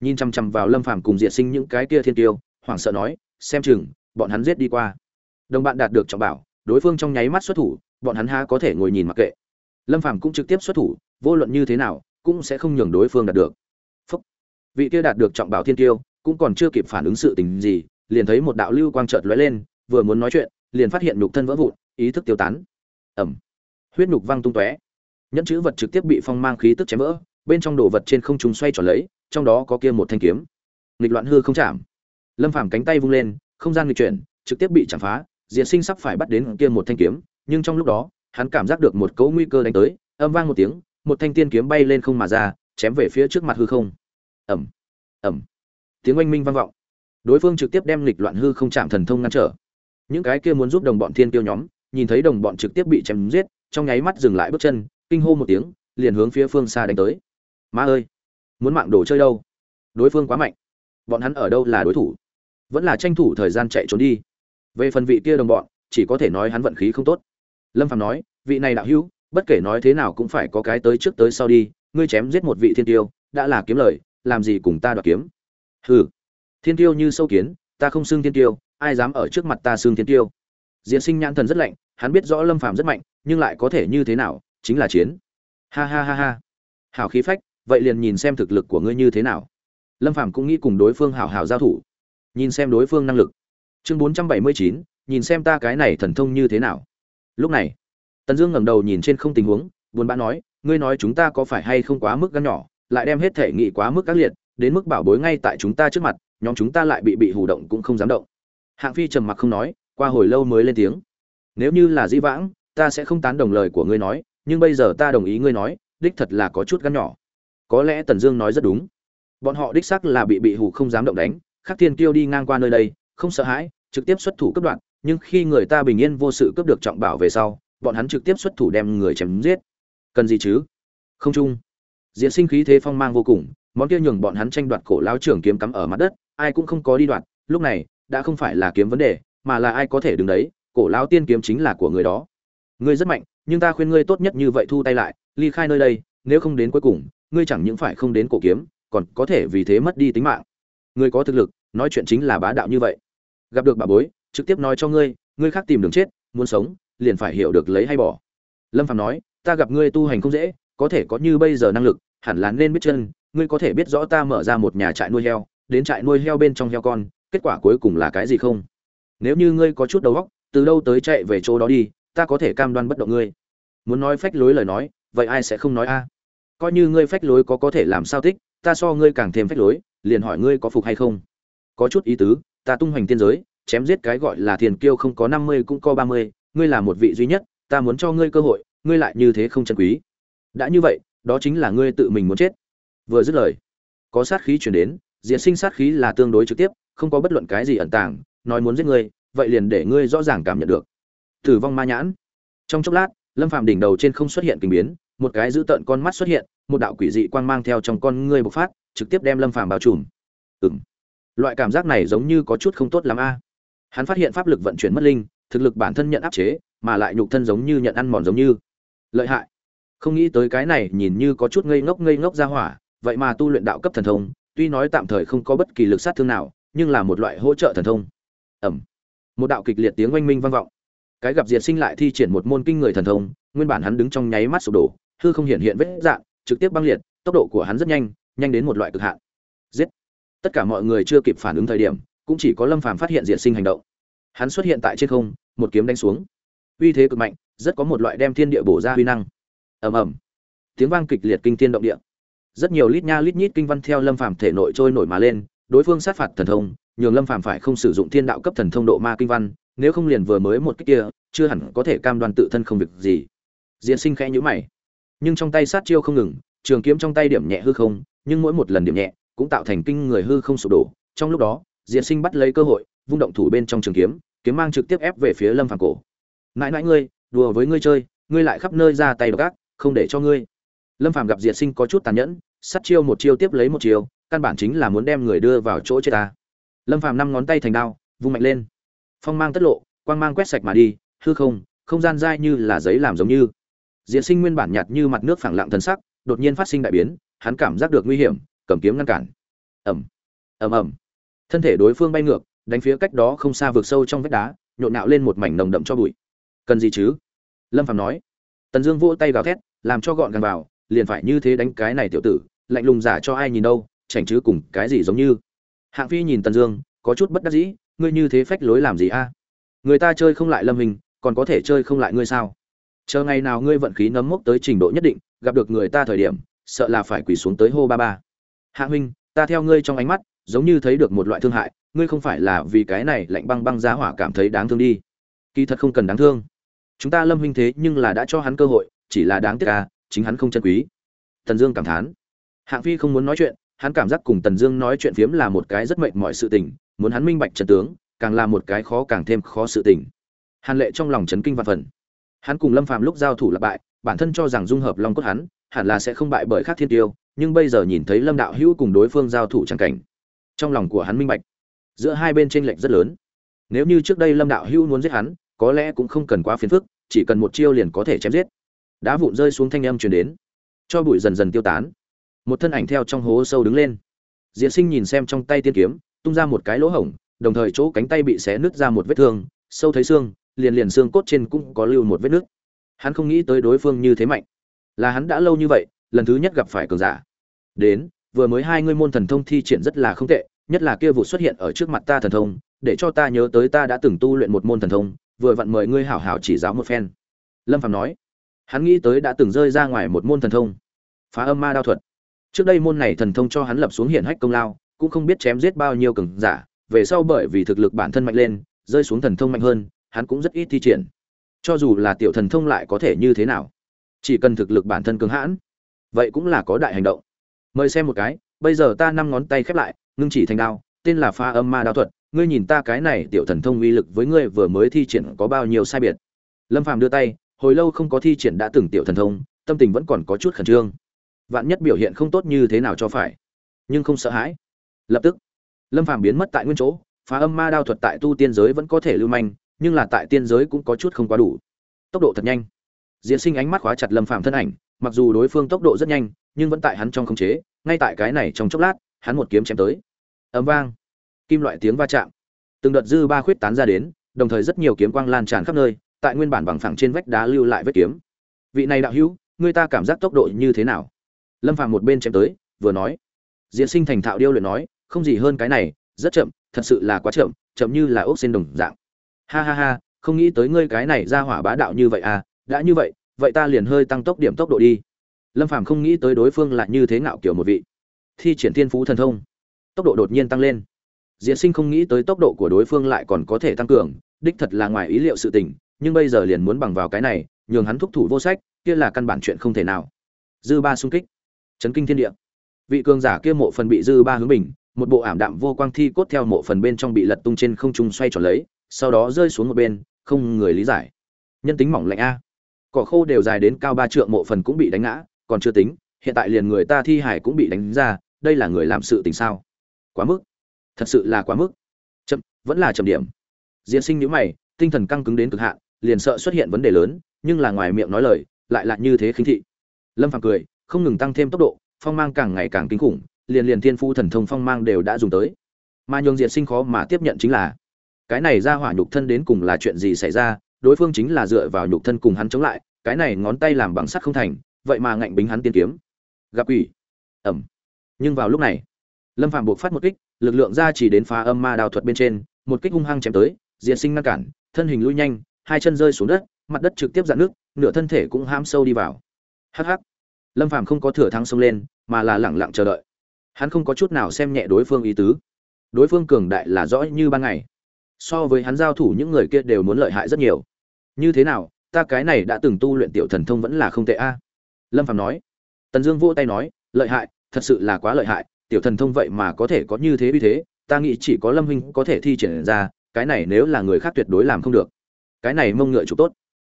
nhìn chăm chăm vào lâm phàm cùng diệt sinh những cái kia thiên tiêu, hoảng sợ nói, xem chừng, bọn hắn giết đi qua. Đồng bạn đạt được trọng bảo, đối phương trong nháy mắt xuất thủ, bọn hắn ha có thể ngồi nhìn mặc kệ. Lâm phàm cũng trực tiếp xuất thủ, vô luận như thế nào, cũng sẽ không nhường đối phương đạt được. Phúc. vị kia đạt được trọng bảo thiên tiêu, cũng còn chưa kịp phản ứng sự tình gì, liền thấy một đạo lưu quang chợt lóe lên, vừa muốn nói chuyện, liền phát hiện nhục thân vỡ vụn, ý thức tiêu tán. Ẩm huyết nhục văng tung tóe. Nhẫn chữ vật trực tiếp bị phong mang khí tức chém vỡ bên trong đồ vật trên không trung xoay tròn lấy trong đó có kia một thanh kiếm. Nghịch loạn hư không chạm. Lâm phàm cánh tay vung lên không gian nghịch chuyển trực tiếp bị chạm phá diệt sinh sắp phải bắt đến kia một thanh kiếm nhưng trong lúc đó hắn cảm giác được một cấu nguy cơ đánh tới âm vang một tiếng một thanh tiên kiếm bay lên không mà ra chém về phía trước mặt hư không. Ầm. Ầm, tiếng oanh minh vang vọng. Đối phương trực tiếp đem lịch loạn hư không chạm thần thông ngăn trở. Những cái kia muốn giúp đồng bọn thiên tiêu nhóm nhìn thấy đồng bọn trực tiếp bị chém giết trong nháy mắt dừng lại bước chân kinh hô một tiếng liền hướng phía phương xa đánh tới ma ơi, muốn mạng đồ chơi đâu? Đối phương quá mạnh. Bọn hắn ở đâu là đối thủ? Vẫn là tranh thủ thời gian chạy trốn đi. Về phần vị kia đồng bọn, chỉ có thể nói hắn vận khí không tốt. Lâm phạm nói, vị này đạo hữu, bất kể nói thế nào cũng phải có cái tới trước tới sau đi, ngươi chém giết một vị thiên tiêu, đã là kiếm lời, làm gì cùng ta đoạt kiếm? Hừ, thiên tiêu như sâu kiến, ta không xưng thiên tiêu, ai dám ở trước mặt ta xưng thiên tiêu? Diễn sinh nhãn thần rất lạnh, hắn biết rõ lâm phàm rất mạnh, nhưng lại có thể như thế nào, chính là chiến. Ha ha ha ha. Hào khí phách vậy liền nhìn xem thực lực của ngươi như thế nào. Lâm phàm cũng nghĩ cùng đối phương hào hào giao thủ. Nhìn xem đối phương năng lực. Chương bốn trăm bảy mươi chín, nhìn xem ta cái này thần thông như thế nào. Lúc này, tần dương ngẩng đầu nhìn trên không tình huống, buồn bã nói, ngươi nói chúng ta có phải hay không quá mức gan nhỏ, lại đem hết thể nghị quá mức các liệt, đến mức bảo bối ngay tại chúng ta trước mặt, nhóm chúng ta lại bị bị hù động cũng không dám động. Hạng phi trầm mặc không nói, qua hồi lâu mới lên tiếng, nếu như là dĩ vãng, ta sẽ không tán đồng lời của ngươi nói, nhưng bây giờ ta đồng ý ngươi nói, đích thật là có chút gan nhỏ có lẽ tần dương nói rất đúng. Bọn họ đích xác là bị bị hủ không dám động đánh, khắc thiên kiêu đi ngang qua nơi đây, không sợ hãi, trực tiếp xuất thủ cấp đoạn nhưng khi người ta bình yên vô sự cướp được trọng bảo về sau, bọn hắn trực tiếp xuất thủ đem người chém giết. Cần gì chứ? Không chung. Diễn sinh khí thế phong mang vô cùng, món kia nhường bọn hắn tranh đoạt cổ lao trưởng kiếm cắm ở mặt đất, ai cũng không có đi đoạt, lúc này, đã không phải là kiếm vấn đề, mà là ai có thể đứng đấy, cổ lao tiên kiếm chính là của người đó. Ngươi rất mạnh, nhưng ta khuyên ngươi tốt nhất như vậy thu tay lại, ly khai nơi đây, nếu không đến cuối cùng ngươi chẳng những phải không đến cổ kiếm, còn có thể vì thế mất đi tính mạng. Ngươi có thực lực, nói chuyện chính là bá đạo như vậy. Gặp được bà bối, trực tiếp nói cho ngươi ngươi khác tìm đường chết, muốn sống, liền phải hiểu được lấy hay bỏ. Lâm phạm nói, ta gặp ngươi tu hành không dễ, có thể có như bây giờ năng lực, hẳn là nên biết chân, ngươi có thể biết rõ ta mở ra một nhà trại nuôi heo, đến trại nuôi heo bên trong heo con, kết quả cuối cùng là cái gì không? Nếu như ngươi có chút đầu óc, từ đâu tới chạy về chỗ đó đi, ta có thể cam đoan bất động ngươi. Muốn nói phách lối lời nói, vậy ai sẽ không nói a? Coi như ngươi phách lối có có thể làm sao thích, ta so ngươi càng thêm phách lối, liền hỏi ngươi có phục hay không. Có chút ý tứ, ta tung hoành tiên giới, chém giết cái gọi là thiền kiêu không có năm mươi cũng có ba mươi, ngươi là một vị duy nhất, ta muốn cho ngươi cơ hội, ngươi lại như thế không chân quý. Đã như vậy, đó chính là ngươi tự mình muốn chết. Vừa dứt lời, có sát khí chuyển đến diễn sinh sát khí là tương đối trực tiếp, không có bất luận cái gì ẩn tàng, nói muốn giết ngươi, vậy liền để ngươi rõ ràng cảm nhận được. Tử vong ma nhãn. Trong chốc lát, lâm phạm đỉnh đầu trên không xuất hiện kinh biến một cái dữ tợn con mắt xuất hiện một đạo quỷ dị quang mang theo trong con ngươi bộc phát trực tiếp đem lâm phàm bao trùm. Ừm, loại cảm giác này giống như có chút không tốt lắm a. Hắn phát hiện pháp lực vận chuyển mất linh thực lực bản thân nhận áp chế mà lại nhục thân giống như nhận ăn mòn giống như. Lợi hại. Không nghĩ tới cái này nhìn như có chút ngây ngốc ngây ngốc ra hỏa vậy mà tu luyện đạo cấp thần thông tuy nói tạm thời không có bất kỳ lực sát thương nào nhưng là một loại hỗ trợ thần thông. Ẩm một đạo kịch liệt tiếng oanh minh vang vọng. Cái gặp diệt sinh lại thi triển một môn kinh người thần thông nguyên bản hắn đứng trong nháy mắt sụp đổ hư không hiện hiện vết dạng, trực tiếp băng liệt, tốc độ của hắn rất nhanh nhanh đến một loại cực hạn. Giết! Tất cả mọi người chưa kịp phản ứng thời điểm, cũng chỉ có lâm phàm phát hiện diệt sinh hành động. Hắn xuất hiện tại trên không, một kiếm đánh xuống. Uy thế cực mạnh, rất có một loại đem thiên địa bổ ra uy năng. Ầm ầm. Tiếng vang kịch liệt kinh thiên động địa. Rất nhiều lít nha lít nhít kinh văn theo lâm phàm thể nội trôi nổi mà lên, đối phương sát phạt thần thông, nhường lâm phàm phải không sử dụng thiên đạo cấp thần thông độ ma kinh văn, nếu không liền vừa mới một cái kia, chưa hẳn có thể cam đoan tự thân không việc gì. Diễn sinh khẽ nhũ mày nhưng trong tay sát chiêu không ngừng, trường kiếm trong tay điểm nhẹ hư không, nhưng mỗi một lần điểm nhẹ cũng tạo thành kinh người hư không sụp đổ. Trong lúc đó, diệt sinh bắt lấy cơ hội, vung động thủ bên trong trường kiếm kiếm mang trực tiếp ép về phía lâm phàm cổ. Mãi mãi ngươi, đùa với ngươi chơi, ngươi lại khắp nơi ra tay gác không để cho ngươi. Lâm phàm gặp diệt sinh có chút tàn nhẫn, sát chiêu một chiêu tiếp lấy một chiêu, căn bản chính là muốn đem người đưa vào chỗ chết ta. Lâm phàm năm ngón tay thành đao, vung mạnh lên. Phong mang tất lộ, quang mang quét sạch mà đi, hư không không gian dai như là giấy làm giống như. Diễn sinh nguyên bản nhạt như mặt nước phẳng lặng thần sắc, đột nhiên phát sinh đại biến, hắn cảm giác được nguy hiểm, cầm kiếm ngăn cản. Ẩm ẩm ẩm thân thể đối phương bay ngược, đánh phía cách đó không xa vượt sâu trong vách đá, nhộn nạo lên một mảnh nồng đậm cho bụi. Cần gì chứ? Lâm phạm nói. Tần dương vỗ tay gào thét, làm cho gọn gàng vào, liền phải như thế đánh cái này tiểu tử, lạnh lùng giả cho ai nhìn đâu, chảnh chứ cùng cái gì giống như. Hạng phi nhìn tần dương, có chút bất đắc dĩ, ngươi như thế phách lối làm gì a? Người ta chơi không lại lâm hình, còn có thể chơi không lại ngươi sao? Chờ ngày nào ngươi vận khí nấm mốc tới trình độ nhất định, gặp được người ta thời điểm, sợ là phải quỳ xuống tới hô ba ba. Hạ huynh, ta theo ngươi trong ánh mắt, giống như thấy được một loại thương hại, ngươi không phải là vì cái này lạnh băng băng giá hỏa cảm thấy đáng thương đi. Kỳ thật không cần đáng thương. Chúng ta lâm huynh thế nhưng là đã cho hắn cơ hội, chỉ là đáng tiếc à chính hắn không chân quý. Tần dương cảm thán. Hạng phi không muốn nói chuyện, hắn cảm giác cùng tần dương nói chuyện phiếm là một cái rất mệnh mọi sự tình, muốn hắn minh bạch trần tướng, càng là một cái khó càng thêm khó sự tình. Hàn lệ trong lòng chấn kinh và phần hắn cùng lâm phàm lúc giao thủ là bại, bản thân cho rằng dung hợp long cốt hắn, hẳn là sẽ không bại bởi khác thiên tiêu, nhưng bây giờ nhìn thấy lâm đạo hữu cùng đối phương giao thủ chẳng cảnh, trong lòng của hắn minh bạch. Giữa hai bên tranh lệch rất lớn. Nếu như trước đây lâm đạo hữu muốn giết hắn, có lẽ cũng không cần quá phiền phức, chỉ cần một chiêu liền có thể chém giết. Đá vụn rơi xuống thanh âm truyền đến, cho bụi dần dần tiêu tán. Một thân ảnh theo trong hố sâu đứng lên. Diễn sinh nhìn xem trong tay tiên kiếm, tung ra một cái lỗ hổng, đồng thời chỗ cánh tay bị xé nứt ra một vết thương, sâu thấy xương liền liền xương cốt trên cũng có lưu một vết nứt. Hắn không nghĩ tới đối phương như thế mạnh. Là hắn đã lâu như vậy, lần thứ nhất gặp phải cường giả. Đến, vừa mới hai ngươi môn thần thông thi triển rất là không tệ, nhất là kia vụ xuất hiện ở trước mặt ta thần thông, để cho ta nhớ tới ta đã từng tu luyện một môn thần thông, vừa vặn mời ngươi hảo hảo chỉ giáo một phen. Lâm Phàm nói. Hắn nghĩ tới đã từng rơi ra ngoài một môn thần thông. Phá âm ma đao thuật. Trước đây môn này thần thông cho hắn lập xuống hiển hách công lao, cũng không biết chém giết bao nhiêu cường giả, về sau bởi vì thực lực bản thân mạnh lên, rơi xuống thần thông mạnh hơn hắn cũng rất ít thi triển. Cho dù là tiểu thần thông lại có thể như thế nào? Chỉ cần thực lực bản thân cứng hãn, vậy cũng là có đại hành động. Mời xem một cái, bây giờ ta năm ngón tay khép lại, ngưng chỉ thành đao, tên là pha âm ma đao thuật, ngươi nhìn ta cái này tiểu thần thông uy lực với ngươi vừa mới thi triển có bao nhiêu sai biệt? Lâm phàm đưa tay, hồi lâu không có thi triển đã từng tiểu thần thông, tâm tình vẫn còn có chút khẩn trương. Vạn nhất biểu hiện không tốt như thế nào cho phải, nhưng không sợ hãi. Lập tức, lâm phàm biến mất tại nguyên chỗ phá âm ma đao thuật tại tu tiên giới vẫn có thể lưu manh nhưng là tại tiên giới cũng có chút không quá đủ. Tốc độ thật nhanh. Diễn sinh ánh mắt khóa chặt lâm phàm thân ảnh, mặc dù đối phương tốc độ rất nhanh, nhưng vẫn tại hắn trong khống chế, ngay tại cái này trong chốc lát, hắn một kiếm chém tới. Ấm vang. Kim loại tiếng va chạm. Từng đợt dư ba khuyết tán ra đến, đồng thời rất nhiều kiếm quang lan tràn khắp nơi, tại nguyên bản bằng phẳng trên vách đá lưu lại vết kiếm. Vị này đạo hữu, người ta cảm giác tốc độ như thế nào? Lâm phàm một bên chém tới, vừa nói. Diễn sinh thành thạo điêu luyện nói, không gì hơn cái này, rất chậm, thật sự là quá chậm chậm như là ốc xên đồng dạng ha ha ha, không nghĩ tới ngươi cái này ra hỏa bá đạo như vậy à đã như vậy vậy ta liền hơi tăng tốc điểm tốc độ đi. Lâm phàm không nghĩ tới đối phương lại như thế ngạo kiểu một vị. Thi triển thiên phú thần thông, tốc độ đột nhiên tăng lên. Diễn sinh không nghĩ tới tốc độ của đối phương lại còn có thể tăng cường, đích thật là ngoài ý liệu sự tình, nhưng bây giờ liền muốn bằng vào cái này, nhường hắn thúc thủ vô sách, kia là căn bản chuyện không thể nào. Dư ba xung kích. Chấn kinh thiên địa. Vị cường giả kia mộ phần bị dư ba hướng bình, một bộ ảm đạm vô quang thi cốt theo mộ phần bên trong bị lật tung trên không trung xoay tròn lấy sau đó rơi xuống một bên, không người lý giải. Nhân tính mỏng lạnh a. Cỏ khô đều dài đến cao ba trượng, mộ phần cũng bị đánh ngã, còn chưa tính, hiện tại liền người ta thi hải cũng bị đánh ra, đây là người làm sự tình sao? Quá mức. Thật sự là quá mức. Chậm, vẫn là chậm điểm. Diễn sinh nhíu mày, tinh thần căng cứng đến cực hạn, liền sợ xuất hiện vấn đề lớn, nhưng là ngoài miệng nói lời, lại là như thế khinh thị. Lâm phàm cười, không ngừng tăng thêm tốc độ, phong mang càng ngày càng kinh khủng, liền liền thiên phu thần thông phong mang đều đã dùng tới. Mà nhường diệt sinh khó mà tiếp nhận chính là cái này ra hỏa nhục thân đến cùng là chuyện gì xảy ra, đối phương chính là dựa vào nhục thân cùng hắn chống lại, cái này ngón tay làm bằng sắt không thành, vậy mà ngạnh bính hắn tiên kiếm. Gặp quỷ. Ẩm nhưng vào lúc này, lâm phạm buộc phát một kích, lực lượng ra chỉ đến phá âm ma đào thuật bên trên, một kích hung hăng chém tới diện sinh ngăn cản, thân hình lui nhanh, hai chân rơi xuống đất, mặt đất trực tiếp dạn nước nửa thân thể cũng ham sâu đi vào. Hắc hắc. Lâm phàm không có thừa thắng xông lên, mà là lẳng lặng chờ đợi. Hắn không có chút nào xem nhẹ đối phương ý tứ. Đối phương cường đại là rõ như ban ngày so với hắn giao thủ những người kia đều muốn lợi hại rất nhiều. Như thế nào, ta cái này đã từng tu luyện tiểu thần thông vẫn là không tệ a? Lâm phàm nói. Tần dương vỗ tay nói, lợi hại, thật sự là quá lợi hại, tiểu thần thông vậy mà có thể có như thế uy thế, ta nghĩ chỉ có lâm huynh có thể thi triển ra, cái này nếu là người khác tuyệt đối làm không được. Cái này mông ngựa chụp tốt.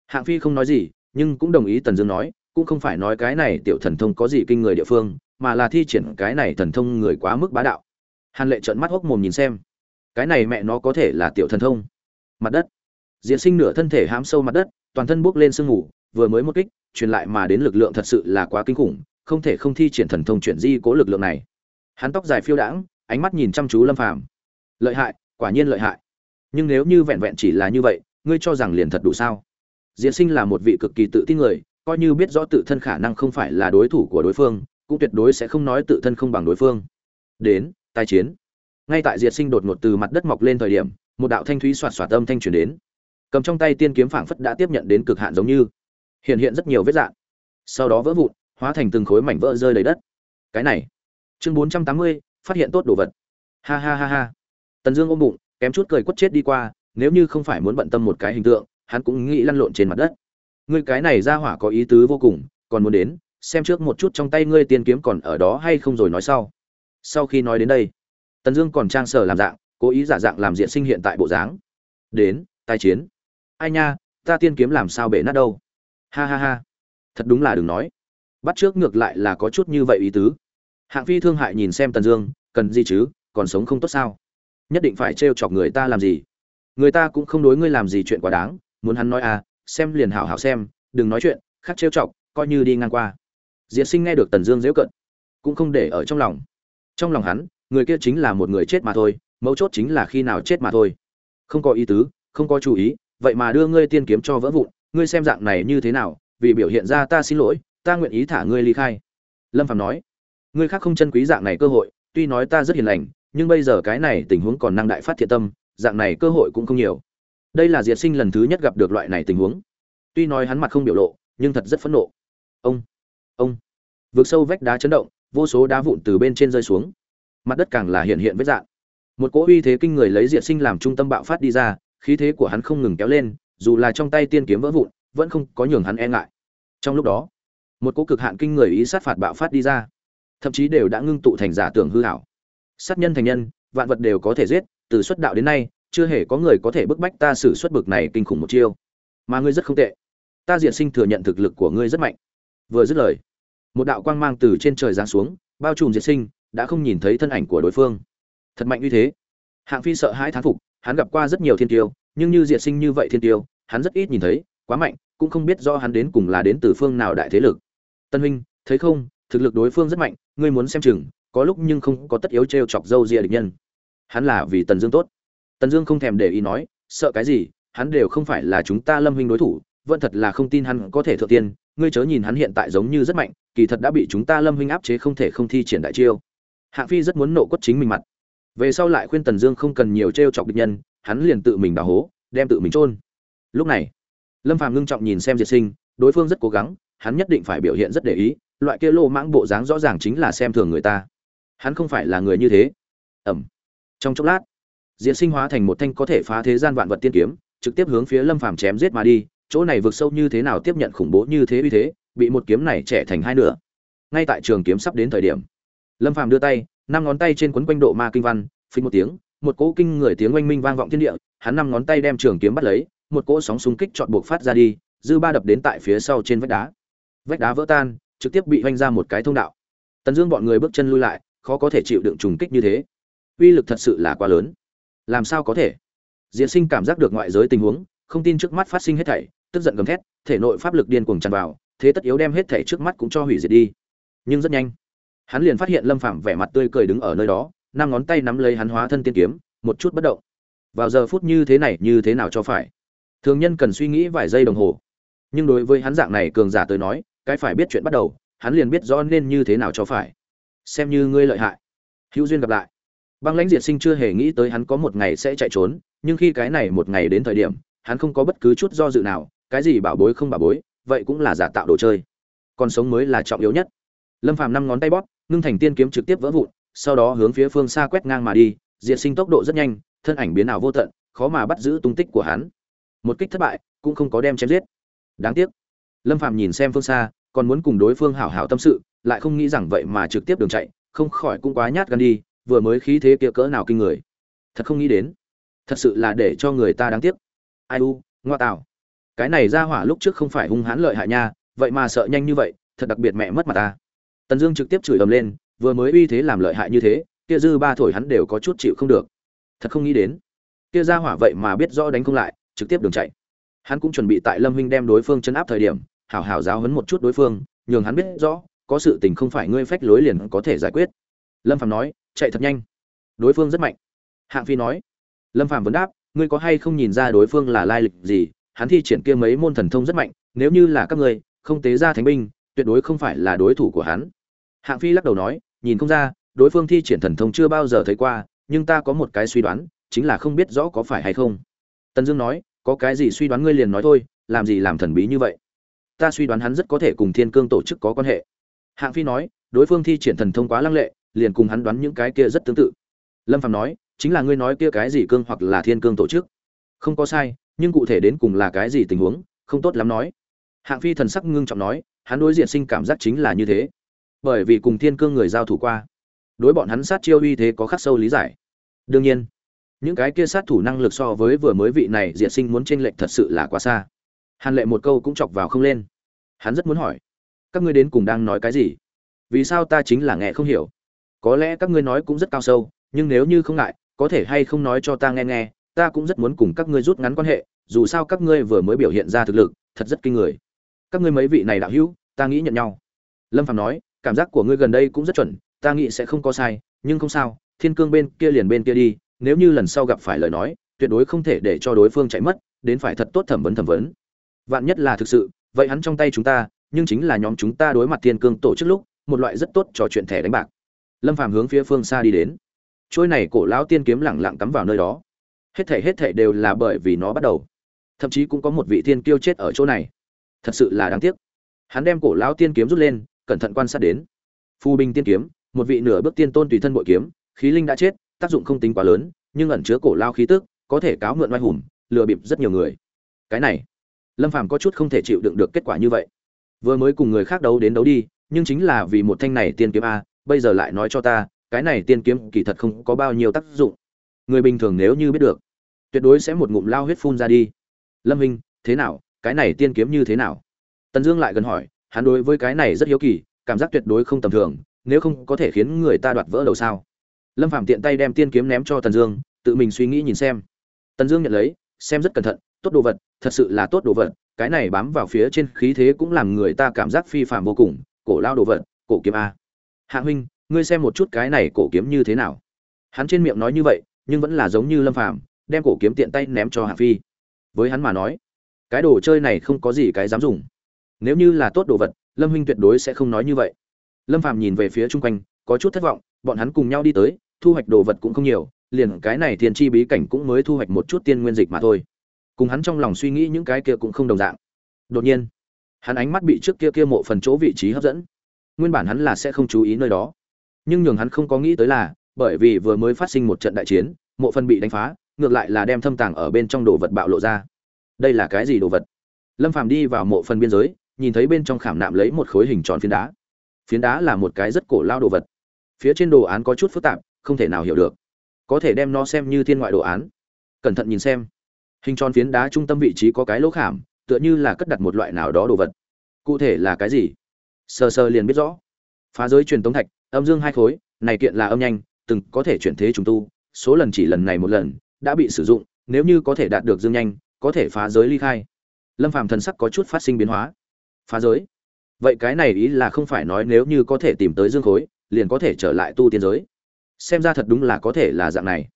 Hạng phi không nói gì, nhưng cũng đồng ý tần dương nói, cũng không phải nói cái này tiểu thần thông có gì kinh người địa phương, mà là thi triển cái này thần thông người quá mức bá đạo. Hàn lệ trợn mắt hốc mồm nhìn xem cái này mẹ nó có thể là tiểu thần thông. Mặt đất. Diễn sinh nửa thân thể hám sâu mặt đất, toàn thân buốc lên sương mù, vừa mới một kích, truyền lại mà đến lực lượng thật sự là quá kinh khủng, không thể không thi triển thần thông chuyển di cố lực lượng này. Hắn tóc dài phiêu đãng, ánh mắt nhìn chăm chú lâm phàm. Lợi hại, quả nhiên lợi hại. Nhưng nếu như vẹn vẹn chỉ là như vậy, ngươi cho rằng liền thật đủ sao? Diễn sinh là một vị cực kỳ tự tin người, coi như biết rõ tự thân khả năng không phải là đối thủ của đối phương, cũng tuyệt đối sẽ không nói tự thân không bằng đối phương. Đến, tai chiến ngay tại diệt sinh đột ngột từ mặt đất mọc lên thời điểm, một đạo thanh thúy xoạt xoạt âm thanh truyền đến. Cầm trong tay tiên kiếm phảng phất đã tiếp nhận đến cực hạn giống như. Hiện hiện rất nhiều vết dạn sau đó vỡ vụn, hóa thành từng khối mảnh vỡ rơi đầy đất. Cái này. Chương bốn trăm tám mươi, phát hiện tốt đồ vật. Ha ha ha ha. Tần dương ôm bụng, kém chút cười quất chết đi qua, nếu như không phải muốn bận tâm một cái hình tượng, hắn cũng nghĩ lăn lộn trên mặt đất. Ngươi cái này ra hỏa có ý tứ vô cùng, còn muốn đến, xem trước một chút trong tay ngươi tiên kiếm còn ở đó hay không rồi nói sau. Sau khi nói đến đây tần dương còn trang sở làm dạng, cố ý giả dạng làm diện sinh hiện tại bộ dáng. Đến, tai chiến. Ai nha, ta tiên kiếm làm sao bể nát đâu. Ha ha ha. Thật đúng là đừng nói. Bắt trước ngược lại là có chút như vậy ý tứ. Hạng phi thương hại nhìn xem tần dương, cần gì chứ, còn sống không tốt sao? Nhất định phải trêu chọc người ta làm gì? Người ta cũng không đối ngươi làm gì chuyện quá đáng, muốn hắn nói à xem liền hảo hảo xem, đừng nói chuyện, khác trêu chọc, coi như đi ngang qua. Diệt sinh nghe được tần dương dễu cận, cũng không để ở trong lòng. Trong lòng hắn người kia chính là một người chết mà thôi, mấu chốt chính là khi nào chết mà thôi. Không có ý tứ, không có chú ý, vậy mà đưa ngươi tiên kiếm cho vỡ vụn, ngươi xem dạng này như thế nào, vì biểu hiện ra ta xin lỗi, ta nguyện ý thả ngươi ly khai. Lâm phạm nói. Ngươi khác không chân quý dạng này cơ hội, tuy nói ta rất hiền lành, nhưng bây giờ cái này tình huống còn năng đại phát thiện tâm, dạng này cơ hội cũng không nhiều. Đây là diệt sinh lần thứ nhất gặp được loại này tình huống. Tuy nói hắn mặt không biểu lộ, nhưng thật rất phẫn nộ. Ông ông. Vượt sâu vách đá chấn động, vô số đá vụn từ bên trên rơi xuống mặt đất càng là hiện hiện vết dạng. Một cỗ uy thế kinh người lấy diệt sinh làm trung tâm bạo phát đi ra, khí thế của hắn không ngừng kéo lên, dù là trong tay tiên kiếm vỡ vụn, vẫn không có nhường hắn e ngại. Trong lúc đó, một cỗ cực hạn kinh người ý sát phạt bạo phát đi ra. Thậm chí đều đã ngưng tụ thành giả tưởng hư hảo sát nhân thành nhân, vạn vật đều có thể giết, từ xuất đạo đến nay, chưa hề có người có thể bức bách ta xử xuất bực này kinh khủng một chiêu. Mà ngươi rất không tệ. Ta diện sinh thừa nhận thực lực của ngươi rất mạnh. Vừa dứt lời, một đạo quang mang từ trên trời giáng xuống, bao trùm diệt sinh đã không nhìn thấy thân ảnh của đối phương. Thật mạnh như thế. Hạng phi sợ hãi thán phục, hắn gặp qua rất nhiều thiên tiêu, nhưng như diệt sinh như vậy thiên tiêu, hắn rất ít nhìn thấy, quá mạnh, cũng không biết do hắn đến cùng là đến từ phương nào đại thế lực. Tân huynh, thấy không, thực lực đối phương rất mạnh, ngươi muốn xem chừng, có lúc nhưng không có tất yếu t r e o chọc dâu ria địch nhân. Hắn là vì tần dương tốt. Tần dương không thèm để ý nói, sợ cái gì, hắn đều không phải là chúng ta lâm huynh đối thủ, vẫn thật là không tin hắn có thể thượng tiên, ngươi chớ nhìn hắn hiện tại giống như rất mạnh, kỳ thật đã bị chúng ta lâm huynh áp chế không thể không thi triển đại chiêu hạng phi rất muốn nộ quất chính mình mặt. Về sau lại khuyên tần dương không cần nhiều t r e o chọc địch nhân, hắn liền tự mình đào hố, đem tự mình trôn lúc này, lâm phàm ngưng trọng nhìn xem diệt sinh, đối phương rất cố gắng, hắn nhất định phải biểu hiện rất để ý, loại kia lô mãng bộ dáng rõ ràng chính là xem thường người ta. Hắn không phải là người như thế. Ẩm. Trong chốc lát, diệt sinh hóa thành một thanh có thể phá thế gian vạn vật tiên kiếm, trực tiếp hướng phía lâm phàm chém giết mà đi, chỗ này vượt sâu như thế nào tiếp nhận khủng bố như thế uy thế, bị một kiếm này trẻ thành hai nửa. Ngay tại trường kiếm sắp đến thời điểm lâm phàm đưa tay, năm ngón tay trên quấn quanh độ ma kinh văn, phình một tiếng, một cỗ kinh người tiếng oanh minh vang vọng thiên địa, hắn năm ngón tay đem trường kiếm bắt lấy, một cỗ sóng xung kích chọn buộc phát ra đi, dư ba đập đến tại phía sau trên vách đá. Vách đá vỡ tan, trực tiếp bị oanh ra một cái thông đạo. Tần dương bọn người bước chân lui lại, khó có thể chịu đựng trùng kích như thế. Uy lực thật sự là quá lớn. Làm sao có thể? Diễn sinh cảm giác được ngoại giới tình huống, không tin trước mắt phát sinh hết thảy, tức giận gầm thét, thể nội pháp lực điên cuồng tràn vào, thế tất yếu đem hết thảy trước mắt cũng cho hủy diệt đi. Nhưng rất nhanh hắn liền phát hiện lâm phạm vẻ mặt tươi cười đứng ở nơi đó, năm ngón tay nắm lấy hắn hóa thân tiên kiếm, một chút bất động. Vào giờ phút như thế này như thế nào cho phải? Thường nhân cần suy nghĩ vài giây đồng hồ. Nhưng đối với hắn dạng này cường giả tới nói, cái phải biết chuyện bắt đầu, hắn liền biết rõ nên như thế nào cho phải. Xem như ngươi lợi hại. Hữu duyên gặp lại. Băng lãnh diệt sinh chưa hề nghĩ tới hắn có một ngày sẽ chạy trốn, nhưng khi cái này một ngày đến thời điểm, hắn không có bất cứ chút do dự nào, cái gì bảo bối không bảo bối, vậy cũng là giả tạo đồ chơi. Còn sống mới là trọng yếu nhất lâm phàm năm ngón tay bóp, ngưng thành tiên kiếm trực tiếp vỡ vụn, sau đó hướng phía phương xa quét ngang mà đi, diệt sinh tốc độ rất nhanh, thân ảnh biến ảo vô tận, khó mà bắt giữ tung tích của hắn. Một kích thất bại, cũng không có đem chém giết. Đáng tiếc. Lâm phàm nhìn xem phương xa, còn muốn cùng đối phương hảo hảo tâm sự, lại không nghĩ rằng vậy mà trực tiếp đường chạy, không khỏi cũng quá nhát gan đi, vừa mới khí thế kia cỡ nào kinh người. Thật không nghĩ đến. Thật sự là để cho người ta đáng tiếc. Ai u, ngoa tạo cái này ra hỏa lúc trước không phải hung hãn lợi hại nha, vậy mà sợ nhanh như vậy, thật đặc biệt mẹ mất mặt ta tần dương trực tiếp chửi ầm lên, vừa mới uy thế làm lợi hại như thế, kia dư ba thổi hắn đều có chút chịu không được. Thật không nghĩ đến, kia ra hỏa vậy mà biết rõ đánh không lại, trực tiếp đường chạy. Hắn cũng chuẩn bị tại lâm huynh đem đối phương chấn áp thời điểm, hảo hảo giáo huấn một chút đối phương, nhường hắn biết rõ, có sự tình không phải ngươi phách lối liền có thể giải quyết. Lâm phạm nói, chạy thật nhanh. Đối phương rất mạnh. Hạng phi nói, lâm phàm vấn đáp, ngươi có hay không nhìn ra đối phương là lai lịch gì? Hắn thi triển kia mấy môn thần thông rất mạnh, nếu như là các ngươi, không tế ra thánh binh, tuyệt đối không phải là đối thủ của hắn hạng phi lắc đầu nói, nhìn không ra, đối phương thi triển thần thông chưa bao giờ thấy qua, nhưng ta có một cái suy đoán, chính là không biết rõ có phải hay không. Tần dương nói, có cái gì suy đoán ngươi liền nói thôi, làm gì làm thần bí như vậy? Ta suy đoán hắn rất có thể cùng thiên cương tổ chức có quan hệ. Hạng phi nói, đối phương thi triển thần thông quá lăng lệ, liền cùng hắn đoán những cái kia rất tương tự. Lâm phạm nói, chính là ngươi nói kia cái gì cương hoặc là thiên cương tổ chức? Không có sai, nhưng cụ thể đến cùng là cái gì tình huống, không tốt lắm nói. Hạng phi thần sắc ngưng trọng nói, hắn đối diện sinh cảm giác chính là như thế bởi vì cùng thiên cương người giao thủ qua. Đối bọn hắn sát chiêu uy thế có khắc sâu lý giải. Đương nhiên, những cái kia sát thủ năng lực so với vừa mới vị này diệt sinh muốn chênh lệch thật sự là quá xa. Hàn lệ một câu cũng chọc vào không lên. Hắn rất muốn hỏi, các ngươi đến cùng đang nói cái gì? Vì sao ta chính là nghe không hiểu? Có lẽ các ngươi nói cũng rất cao sâu, nhưng nếu như không ngại, có thể hay không nói cho ta nghe nghe, ta cũng rất muốn cùng các ngươi rút ngắn quan hệ, dù sao các ngươi vừa mới biểu hiện ra thực lực, thật rất kinh người. Các ngươi mấy vị này đạo hữu, ta nghĩ nhận nhau. Lâm phạm nói cảm giác của ngươi gần đây cũng rất chuẩn, ta nghĩ sẽ không có sai, nhưng không sao, thiên cương bên kia liền bên kia đi, nếu như lần sau gặp phải lời nói, tuyệt đối không thể để cho đối phương chạy mất, đến phải thật tốt thẩm vấn thẩm vấn. Vạn nhất là thực sự, vậy hắn trong tay chúng ta, nhưng chính là nhóm chúng ta đối mặt thiên cương tổ chức lúc, một loại rất tốt trò chuyện thẻ đánh bạc. Lâm phàm hướng phía phương xa đi đến. Trôi này cổ lão tiên kiếm lẳng lặng cắm vào nơi đó. Hết thảy hết thảy đều là bởi vì nó bắt đầu. Thậm chí cũng có một vị thiên kiêu chết ở chỗ này. Thật sự là đáng tiếc. Hắn đem cổ lão tiên kiếm rút lên cẩn thận quan sát đến. Phu binh tiên kiếm, một vị nửa bước tiên tôn tùy thân bội kiếm, khí linh đã chết, tác dụng không tính quá lớn, nhưng ẩn chứa cổ lao khí tức, có thể cáo mượn oai hùng, lừa bịp rất nhiều người. Cái này, lâm phàm có chút không thể chịu đựng được kết quả như vậy. Vừa mới cùng người khác đấu đến đấu đi, nhưng chính là vì một thanh này tiên kiếm a, bây giờ lại nói cho ta, cái này tiên kiếm kỳ thật không có bao nhiêu tác dụng. Người bình thường nếu như biết được, tuyệt đối sẽ một ngụm lao huyết phun ra đi. Lâm hình thế nào? Cái này tiên kiếm như thế nào? Tần dương lại gần hỏi hắn đối với cái này rất hiếu kỳ, cảm giác tuyệt đối không tầm thường, nếu không có thể khiến người ta đoạt vỡ đầu sao. Lâm phạm tiện tay đem tiên kiếm ném cho tần dương, tự mình suy nghĩ nhìn xem. Tần dương nhận lấy, xem rất cẩn thận, tốt đồ vật, thật sự là tốt đồ vật, cái này bám vào phía trên khí thế cũng làm người ta cảm giác phi phạm vô cùng, cổ lao đồ vật, cổ kiếm a. Hạ huynh, ngươi xem một chút cái này cổ kiếm như thế nào. Hắn trên miệng nói như vậy, nhưng vẫn là giống như lâm phàm, đem cổ kiếm tiện tay ném cho hạ phi. Với hắn mà nói, cái đồ chơi này không có gì cái dám dùng nếu như là tốt đồ vật, lâm huynh tuyệt đối sẽ không nói như vậy. Lâm phàm nhìn về phía chung quanh, có chút thất vọng, bọn hắn cùng nhau đi tới, thu hoạch đồ vật cũng không nhiều, liền cái này thiên chi bí cảnh cũng mới thu hoạch một chút tiên nguyên dịch mà thôi. Cùng hắn trong lòng suy nghĩ những cái kia cũng không đồng dạng. Đột nhiên, hắn ánh mắt bị trước kia kia mộ phần chỗ vị trí hấp dẫn. Nguyên bản hắn là sẽ không chú ý nơi đó. Nhưng nhường hắn không có nghĩ tới là, bởi vì vừa mới phát sinh một trận đại chiến, mộ phần bị đánh phá, ngược lại là đem thâm tàng ở bên trong đồ vật bạo lộ ra. Đây là cái gì đồ vật? Lâm phàm đi vào mộ phần biên giới nhìn thấy bên trong khảm nạm lấy một khối hình tròn phiến đá. Phiến đá là một cái rất cổ lao đồ vật. Phía trên đồ án có chút phức tạp, không thể nào hiểu được. Có thể đem nó xem như thiên ngoại đồ án. Cẩn thận nhìn xem. Hình tròn phiến đá trung tâm vị trí có cái lỗ khảm, tựa như là cất đặt một loại nào đó đồ vật. Cụ thể là cái gì? Sờ sờ liền biết rõ. Phá giới truyền tống thạch, âm dương hai khối, này kiện là âm nhanh, từng có thể chuyển thế trùng tu, số lần chỉ lần này một lần, đã bị sử dụng, nếu như có thể đạt được dương nhanh, có thể phá giới ly khai. Lâm phàm thần sắc có chút phát sinh biến hóa phá giới. Vậy cái này ý là không phải nói nếu như có thể tìm tới dương khối, liền có thể trở lại tu tiên giới. Xem ra thật đúng là có thể là dạng này.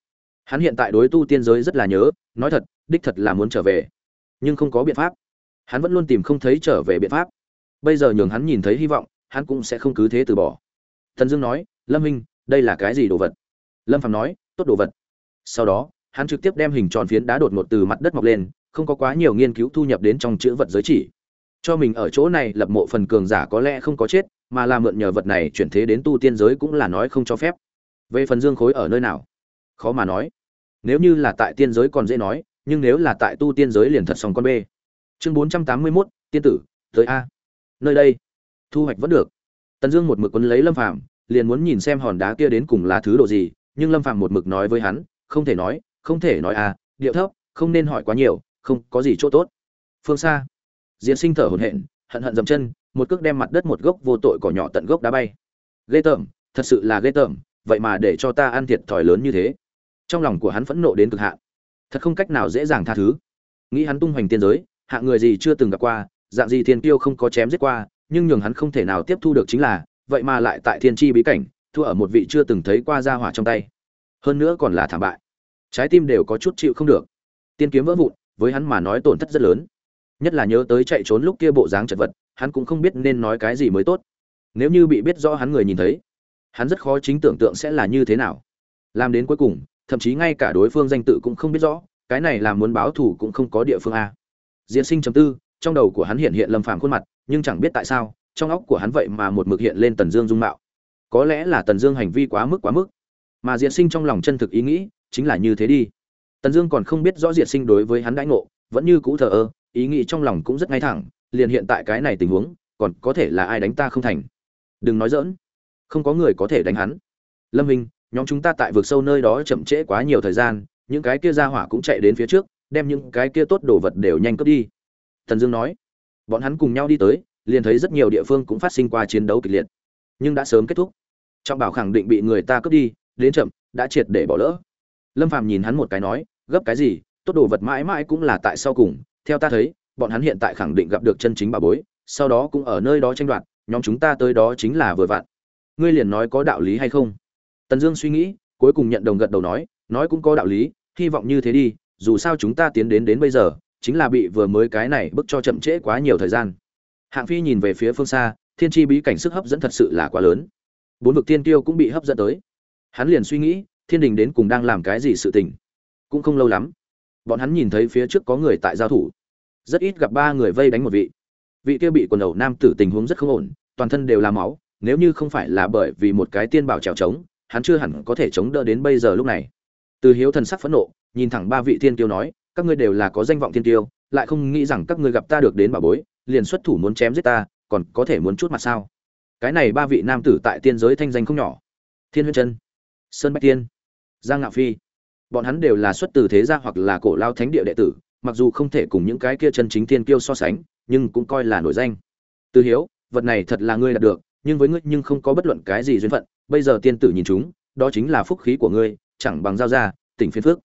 Hắn hiện tại đối tu tiên giới rất là nhớ, nói thật, đích thật là muốn trở về. Nhưng không có biện pháp. Hắn vẫn luôn tìm không thấy trở về biện pháp. Bây giờ nhường hắn nhìn thấy hy vọng, hắn cũng sẽ không cứ thế từ bỏ. Thần dương nói, lâm minh, đây là cái gì đồ vật? Lâm phạm nói, tốt đồ vật. Sau đó, hắn trực tiếp đem hình tròn phiến đá đột ngột từ mặt đất mọc lên, không có quá nhiều nghiên cứu thu nhập đến trong chữ vật giới chỉ cho mình ở chỗ này lập mộ phần cường giả có lẽ không có chết, mà là mượn nhờ vật này chuyển thế đến tu tiên giới cũng là nói không cho phép. Về phần dương khối ở nơi nào? Khó mà nói. Nếu như là tại tiên giới còn dễ nói, nhưng nếu là tại tu tiên giới liền thật sòng con bê. Chương bốn trăm tám mươi mốt, tiên tử, tới a. Nơi đây, thu hoạch vẫn được. Tần dương một mực quấn lấy lâm phàm, liền muốn nhìn xem hòn đá kia đến cùng là thứ độ gì, nhưng lâm phàm một mực nói với hắn, không thể nói, không thể nói a, điệu thấp, không nên hỏi quá nhiều, không có gì chỗ tốt. Phương xa diễn sinh thở hổn hển, hận hận dầm chân, một cước đem mặt đất một gốc vô tội cỏ nhỏ tận gốc đá bay. Ghê tởm, thật sự là ghê tởm, vậy mà để cho ta ăn thiệt thòi lớn như thế. Trong lòng của hắn phẫn nộ đến cực hạn. Thật không cách nào dễ dàng tha thứ. Nghĩ hắn tung hoành tiên giới, hạng người gì chưa từng gặp qua, dạng gì thiên tiêu không có chém giết qua, nhưng nhường hắn không thể nào tiếp thu được chính là, vậy mà lại tại thiên tri bí cảnh, thua ở một vị chưa từng thấy qua gia hỏa trong tay. Hơn nữa còn là thảm bại. Trái tim đều có chút chịu không được. Tiên kiếm vỡ vụn, với hắn mà nói tổn thất rất lớn nhất là nhớ tới chạy trốn lúc kia bộ dáng chật vật, hắn cũng không biết nên nói cái gì mới tốt. Nếu như bị biết rõ hắn người nhìn thấy, hắn rất khó chính tưởng tượng sẽ là như thế nào. Làm đến cuối cùng, thậm chí ngay cả đối phương danh tự cũng không biết rõ, cái này là muốn báo thù cũng không có địa phương a. Diễn sinh chấm tư, trong đầu của hắn hiện hiện lâm phàm khuôn mặt, nhưng chẳng biết tại sao, trong óc của hắn vậy mà một mực hiện lên tần dương dung mạo. Có lẽ là tần dương hành vi quá mức quá mức. Mà diễn sinh trong lòng chân thực ý nghĩ, chính là như thế đi. Tần dương còn không biết rõ diễn sinh đối với hắn đãi ngộ, vẫn như cũ thờ ơ ý nghĩ trong lòng cũng rất ngay thẳng, liền hiện tại cái này tình huống, còn có thể là ai đánh ta không thành. Đừng nói dỡn không có người có thể đánh hắn. Lâm minh, nhóm chúng ta tại vực sâu nơi đó chậm trễ quá nhiều thời gian, những cái kia ra hỏa cũng chạy đến phía trước, đem những cái kia tốt đồ vật đều nhanh cướp đi. Thần dương nói, bọn hắn cùng nhau đi tới, liền thấy rất nhiều địa phương cũng phát sinh qua chiến đấu kịch liệt, nhưng đã sớm kết thúc. Trọng bảo khẳng định bị người ta cướp đi, đến chậm, đã triệt để bỏ lỡ. Lâm phàm nhìn hắn một cái nói, gấp cái gì, tốt đồ vật mãi mãi cũng là tại sau cùng theo ta thấy, bọn hắn hiện tại khẳng định gặp được chân chính bà bối, sau đó cũng ở nơi đó tranh đoạt, nhóm chúng ta tới đó chính là vừa vặn. Ngươi liền nói có đạo lý hay không? Tần dương suy nghĩ, cuối cùng nhận đồng gật đầu nói nói cũng có đạo lý, hy vọng như thế đi, dù sao chúng ta tiến đến đến bây giờ, chính là bị vừa mới cái này bức cho chậm trễ quá nhiều thời gian. Hạng phi nhìn về phía phương xa, thiên tri bí cảnh sức hấp dẫn thật sự là quá lớn. Bốn vực tiên tiêu cũng bị hấp dẫn tới. Hắn liền suy nghĩ, thiên đình đến cùng đang làm cái gì sự tình? Cũng không lâu lắm. Bọn hắn nhìn thấy phía trước có người tại giao thủ rất ít gặp ba người vây đánh một vị. Vị kia bị quần đầu nam tử tình huống rất không ổn, toàn thân đều là máu, nếu như không phải là bởi vì một cái tiên bảo trèo trống, hắn chưa hẳn có thể chống đỡ đến bây giờ lúc này. Từ hiếu thần sắc phẫn nộ, nhìn thẳng ba vị thiên tiêu nói, các ngươi đều là có danh vọng thiên tiêu lại không nghĩ rằng các ngươi gặp ta được đến bảo bối, liền xuất thủ muốn chém giết ta, còn có thể muốn chút mặt sao? Cái này ba vị nam tử tại tiên giới thanh danh không nhỏ. Thiên huyên chân, sơn bách tiên, giang ngạo phi, bọn hắn đều là xuất từ thế gia hoặc là cổ lao thánh địa đệ tử mặc dù không thể cùng những cái kia chân chính thiên kiêu so sánh, nhưng cũng coi là nổi danh. Từ hiếu, vật này thật là ngươi đạt được, nhưng với ngươi nhưng không có bất luận cái gì duyên phận, bây giờ tiên tử nhìn chúng, đó chính là phúc khí của ngươi, chẳng bằng giao ra, tỉnh phiên phước.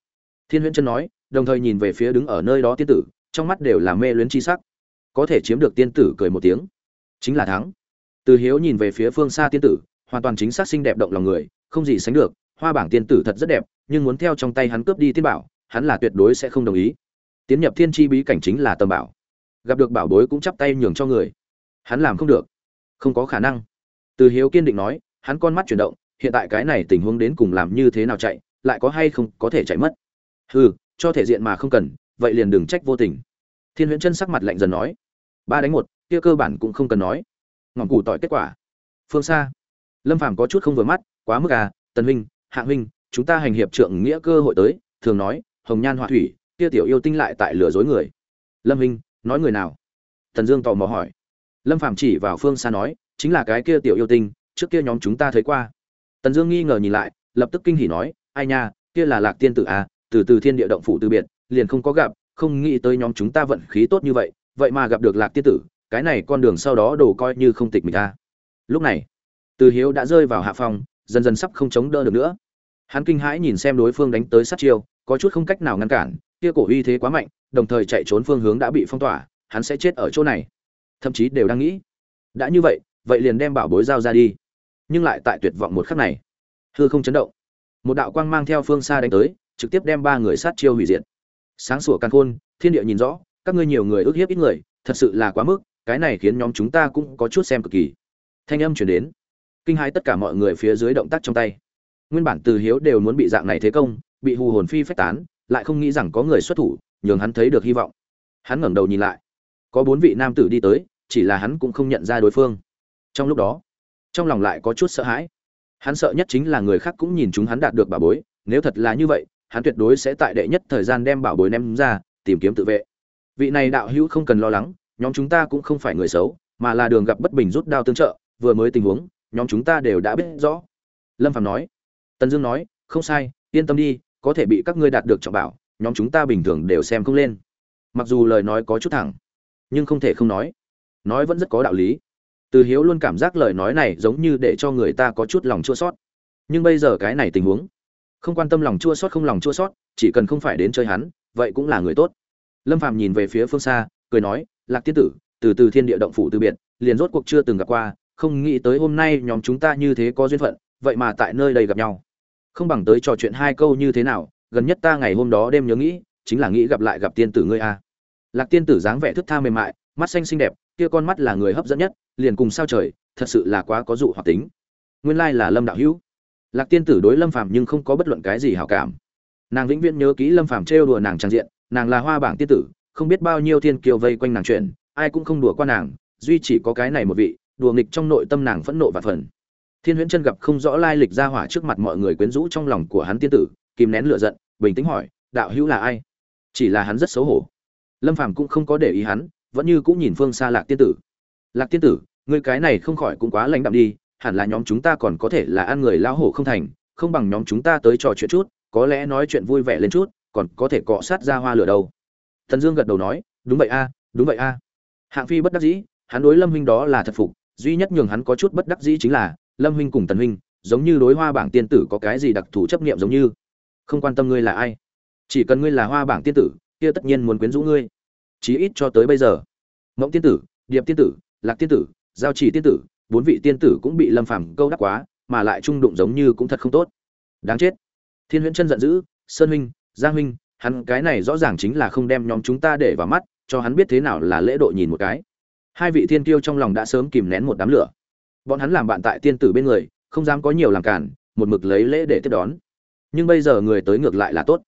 Thiên huyễn chân nói, đồng thời nhìn về phía đứng ở nơi đó tiên tử, trong mắt đều là mê luyến chi sắc. Có thể chiếm được tiên tử cười một tiếng. Chính là thắng. Từ hiếu nhìn về phía phương xa tiên tử, hoàn toàn chính xác xinh đẹp động lòng người, không gì sánh được, hoa bảng tiên tử thật rất đẹp, nhưng muốn theo trong tay hắn cướp đi tiên bảo, hắn là tuyệt đối sẽ không đồng ý tiến nhập thiên tri bí cảnh chính là tầm bảo. Gặp được bảo bối cũng chắp tay nhường cho người. Hắn làm không được. Không có khả năng. Từ hiếu kiên định nói, hắn con mắt chuyển động, hiện tại cái này tình huống đến cùng làm như thế nào chạy, lại có hay không có thể chạy mất. Hừ, cho thể diện mà không cần, vậy liền đừng trách vô tình. Thiên huyễn chân sắc mặt lạnh dần nói. Ba đánh một, kia cơ bản cũng không cần nói. Ngọn củ tỏi kết quả. Phương xa. Lâm phàm có chút không vừa mắt, quá mức à tần huynh hạ huynh, chúng ta hành hiệp trượng nghĩa cơ hội tới, thường nói, hồng nhan họa thủy kia tiểu yêu tinh lại tại lừa dối người. Lâm huynh nói người nào? Thần dương tò mò hỏi. Lâm phàm chỉ vào phương xa nói, chính là cái kia tiểu yêu tinh, trước kia nhóm chúng ta thấy qua. Tần dương nghi ngờ nhìn lại, lập tức kinh hỉ nói, ai nha, kia là lạc tiên tử à từ từ thiên địa động phủ từ biệt, liền không có gặp, không nghĩ tới nhóm chúng ta vận khí tốt như vậy vậy mà gặp được lạc tiên tử, cái này con đường sau đó đồ coi như không tịch mình ta à. lúc này, từ hiếu đã rơi vào hạ phòng, dần dần sắp không chống đỡ được nữa. Hắn kinh hãi nhìn xem đối phương đánh tới sát chiêu, có chút không cách nào ngăn cản kia cổ uy thế quá mạnh, đồng thời chạy trốn phương hướng đã bị phong tỏa, hắn sẽ chết ở chỗ này. Thậm chí đều đang nghĩ, đã như vậy vậy liền đem bảo bối giao ra đi. Nhưng lại tại tuyệt vọng một khắc này. Hư không chấn động. Một đạo quang mang theo phương xa đánh tới, trực tiếp đem ba người sát chiêu hủy diệt. Sáng sủa căn khôn, thiên địa nhìn rõ, các ngươi nhiều người ước hiếp ít người, thật sự là quá mức, cái này khiến nhóm chúng ta cũng có chút xem cực kỳ. Thanh âm chuyển đến. Kinh hãi tất cả mọi người phía dưới động tác trong tay. Nguyên bản từ hiếu đều muốn bị dạng này thế công, bị hù hồn phi phách tán lại không nghĩ rằng có người xuất thủ, nhường hắn thấy được hy vọng. Hắn ngẩng đầu nhìn lại. Có bốn vị nam tử đi tới, chỉ là hắn cũng không nhận ra đối phương. Trong lúc đó, trong lòng lại có chút sợ hãi. Hắn sợ nhất chính là người khác cũng nhìn chúng hắn đạt được bảo bối. Nếu thật là như vậy, hắn tuyệt đối sẽ tại đệ nhất thời gian đem bảo bối ném ra, tìm kiếm tự vệ. Vị này đạo hữu không cần lo lắng, nhóm chúng ta cũng không phải người xấu, mà là đường gặp bất bình rút đao tương trợ, vừa mới tình huống, nhóm chúng ta đều đã biết rõ. Lâm phạm nói. Tần dương nói, không sai, yên tâm đi có thể bị các ngươi đạt được trọng bảo, nhóm chúng ta bình thường đều xem không lên. Mặc dù lời nói có chút thẳng, nhưng không thể không nói nói vẫn rất có đạo lý. Từ hiếu luôn cảm giác lời nói này giống như để cho người ta có chút lòng chua sót nhưng bây giờ cái này tình huống, không quan tâm lòng chua sót không lòng chua sót chỉ cần không phải đến chơi hắn, vậy cũng là người tốt. Lâm phàm nhìn về phía phương xa, cười nói, lạc tiên tử, từ từ thiên địa động phủ từ biệt, liền rốt cuộc chưa từng gặp qua, không nghĩ tới hôm nay nhóm chúng ta như thế có duyên phận, vậy mà tại nơi đây gặp nhau không bằng tới trò chuyện hai câu như thế nào, gần nhất ta ngày hôm đó đêm nhớ nghĩ, chính là nghĩ gặp lại gặp tiên tử ngươi a. Lạc tiên tử dáng vẻ thức tha mềm mại, mắt xanh xinh đẹp, kia con mắt là người hấp dẫn nhất, liền cùng sao trời, thật sự là quá có dụ hoặc tính. Nguyên lai là lâm đạo hữu. Lạc tiên tử đối lâm phàm nhưng không có bất luận cái gì hảo cảm. Nàng vĩnh viễn nhớ kỹ lâm phàm trêu đùa nàng trang diện, nàng là hoa bảng tiên tử, không biết bao nhiêu thiên kiều vây quanh nàng chuyện, ai cũng không đùa qua nàng, duy chỉ có cái này một vị, đùa nghịch trong nội tâm nàng phẫn nộ và phần thiên huyễn chân gặp không rõ lai lịch ra hỏa trước mặt mọi người quyến rũ trong lòng của hắn tiên tử, kìm nén lửa giận, bình tĩnh hỏi, đạo hữu là ai? Chỉ là hắn rất xấu hổ. Lâm phàm cũng không có để ý hắn, vẫn như cũng nhìn phương xa lạc tiên tử. Lạc tiên tử người cái này không khỏi cũng quá lãnh đạm đi, hẳn là nhóm chúng ta còn có thể là ăn người lao hổ không thành, không bằng nhóm chúng ta tới trò chuyện chút, có lẽ nói chuyện vui vẻ lên chút, còn có thể cọ sát ra hoa lửa đâu. Thần dương gật đầu nói, đúng vậy a, đúng vậy a. Hạng phi bất đắc dĩ, hắn đối lâm huynh đó là thật phục, duy nhất nhường hắn có chút bất đắc dĩ chính là lâm huynh cùng tần huynh, giống như đối hoa bảng tiên tử có cái gì đặc thù chấp niệm giống như. Không quan tâm ngươi là ai. Chỉ cần ngươi là hoa bảng tiên tử, kia tất nhiên muốn quyến rũ ngươi. Chí ít cho tới bây giờ. Mộng tiên tử, điệp tiên tử, lạc tiên tử, giao chỉ tiên tử, bốn vị tiên tử cũng bị lâm phàm câu đắc quá, mà lại trung đụng giống như cũng thật không tốt. Đáng chết. Thiên huyễn chân giận dữ, sơn huynh, giang huynh, hắn cái này rõ ràng chính là không đem nhóm chúng ta để vào mắt, cho hắn biết thế nào là lễ độ nhìn một cái. Hai vị thiên kiêu trong lòng đã sớm kìm nén một đám lửa bọn hắn làm bạn tại tiên tử bên người, không dám có nhiều làm cản, một mực lấy lễ để tiếp đón. Nhưng bây giờ người tới ngược lại là tốt.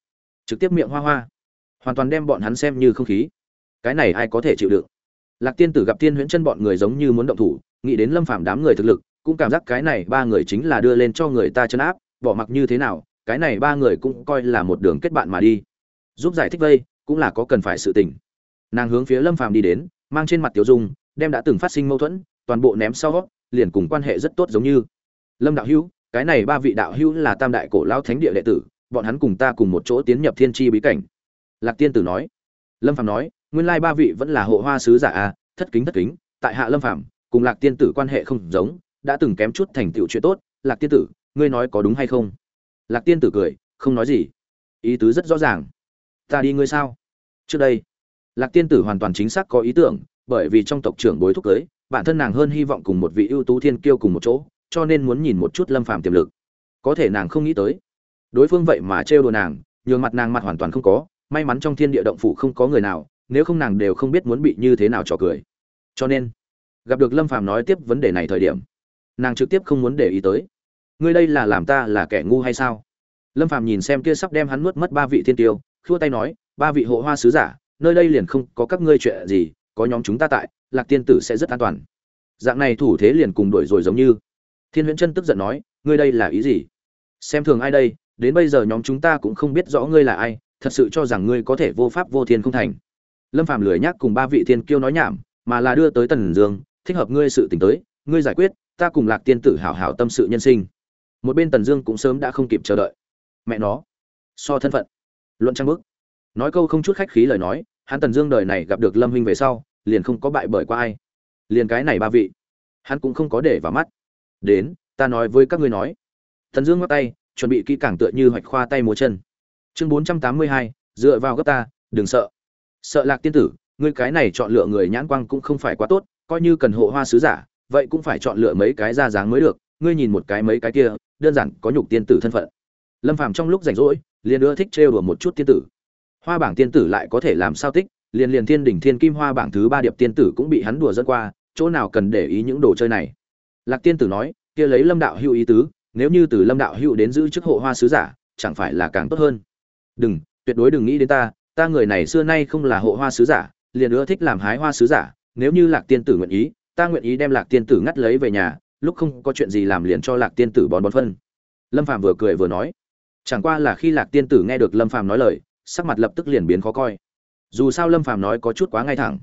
Trực tiếp miệng hoa hoa. Hoàn toàn đem bọn hắn xem như không khí. Cái này ai có thể chịu đựng? Lạc tiên tử gặp tiên huyễn chân bọn người giống như muốn động thủ, nghĩ đến lâm phàm đám người thực lực, cũng cảm giác cái này ba người chính là đưa lên cho người ta chân áp, bỏ mặc như thế nào, cái này ba người cũng coi là một đường kết bạn mà đi. Giúp giải thích vây, cũng là có cần phải sự tình. Nàng hướng phía lâm phàm đi đến, mang trên mặt tiểu dung, đem đã từng phát sinh mâu thuẫn toàn bộ ném sau liền cùng quan hệ rất tốt giống như. Lâm đạo hữu, cái này ba vị đạo hữu là tam đại cổ lao thánh địa đệ tử, bọn hắn cùng ta cùng một chỗ tiến nhập thiên tri bí cảnh. Lạc tiên tử nói. Lâm phàm nói, nguyên lai ba vị vẫn là hộ hoa sứ giả a, thất kính thất kính, tại hạ lâm phàm, cùng lạc tiên tử quan hệ không giống, đã từng kém chút thành tựu chuyện tốt. Lạc tiên tử, ngươi nói có đúng hay không? Lạc tiên tử cười, không nói gì. Ý tứ rất rõ ràng. Ta đi ngươi sao? Trước đây, lạc tiên tử hoàn toàn chính xác có ý tưởng, bởi vì trong tộc trưởng bối thúc cưới bản thân nàng hơn hy vọng cùng một vị ưu tú thiên kiêu cùng một chỗ, cho nên muốn nhìn một chút lâm phàm tiềm lực. Có thể nàng không nghĩ tới. Đối phương vậy mà trêu đùa nàng, nhường mặt nàng mặt hoàn toàn không có, may mắn trong thiên địa động phủ không có người nào, nếu không nàng đều không biết muốn bị như thế nào trò cười. Cho nên, gặp được lâm phàm nói tiếp vấn đề này thời điểm, nàng trực tiếp không muốn để ý tới. Ngươi đây là làm ta là kẻ ngu hay sao? Lâm phàm nhìn xem kia sắp đem hắn nuốt mất ba vị thiên tiêu, khua tay nói, ba vị hộ hoa sứ giả, nơi đây liền không có các ngươi chuyện gì, có nhóm chúng ta tại lạc tiên tử sẽ rất an toàn. Dạng này thủ thế liền cùng đuổi rồi giống như. Thiên huyễn chân tức giận nói, ngươi đây là ý gì? Xem thường ai đây? Đến bây giờ nhóm chúng ta cũng không biết rõ ngươi là ai, thật sự cho rằng ngươi có thể vô pháp vô thiên không thành. Lâm phàm lười nhắc cùng ba vị thiên kiêu nói nhảm, mà là đưa tới tần dương, thích hợp ngươi sự tình tới, ngươi giải quyết, ta cùng lạc tiên tử hảo hảo tâm sự nhân sinh. Một bên tần dương cũng sớm đã không kịp chờ đợi. Mẹ nó, so thân phận. Luận trang bức. Nói câu không chút khách khí lời nói, hắn tần dương đời này gặp được lâm huynh về sau liền không có bại bởi qua ai. Liền cái này ba vị, hắn cũng không có để vào mắt. Đến, ta nói với các ngươi nói. Thần dương ngắt tay, chuẩn bị kỹ càng tựa như hoạch khoa tay múa chân. Chương bốn trăm tám mươi hai, dựa vào gấp ta, đừng sợ. Sợ lạc tiên tử, ngươi cái này chọn lựa người nhãn quang cũng không phải quá tốt, coi như cần hộ hoa sứ giả, vậy cũng phải chọn lựa mấy cái ra dáng mới được. Ngươi nhìn một cái mấy cái kia, đơn giản có nhục tiên tử thân phận. Lâm phàm trong lúc rảnh rỗi, liền ưa thích trêu đùa một chút tiên tử. Hoa bảng tiên tử lại có thể làm sao tích? Liền liền thiên đỉnh thiên kim hoa bảng thứ ba điệp tiên tử cũng bị hắn đùa dẫn qua, chỗ nào cần để ý những đồ chơi này. Lạc tiên tử nói, kia lấy lâm đạo hữu ý tứ, nếu như từ lâm đạo hữu đến giữ chức hộ hoa sứ giả, chẳng phải là càng tốt hơn. Đừng, tuyệt đối đừng nghĩ đến ta ta người này xưa nay không là hộ hoa sứ giả, liền ưa thích làm hái hoa sứ giả, nếu như lạc tiên tử nguyện ý, ta nguyện ý đem lạc tiên tử ngắt lấy về nhà, lúc không có chuyện gì làm liền cho lạc tiên tử bón bón phân. Lâm phàm vừa cười vừa nói, chẳng qua là khi lạc tiên tử nghe được lâm phàm nói lời, sắc mặt lập tức liền biến khó coi dù sao lâm phàm nói có chút quá ngay thẳng,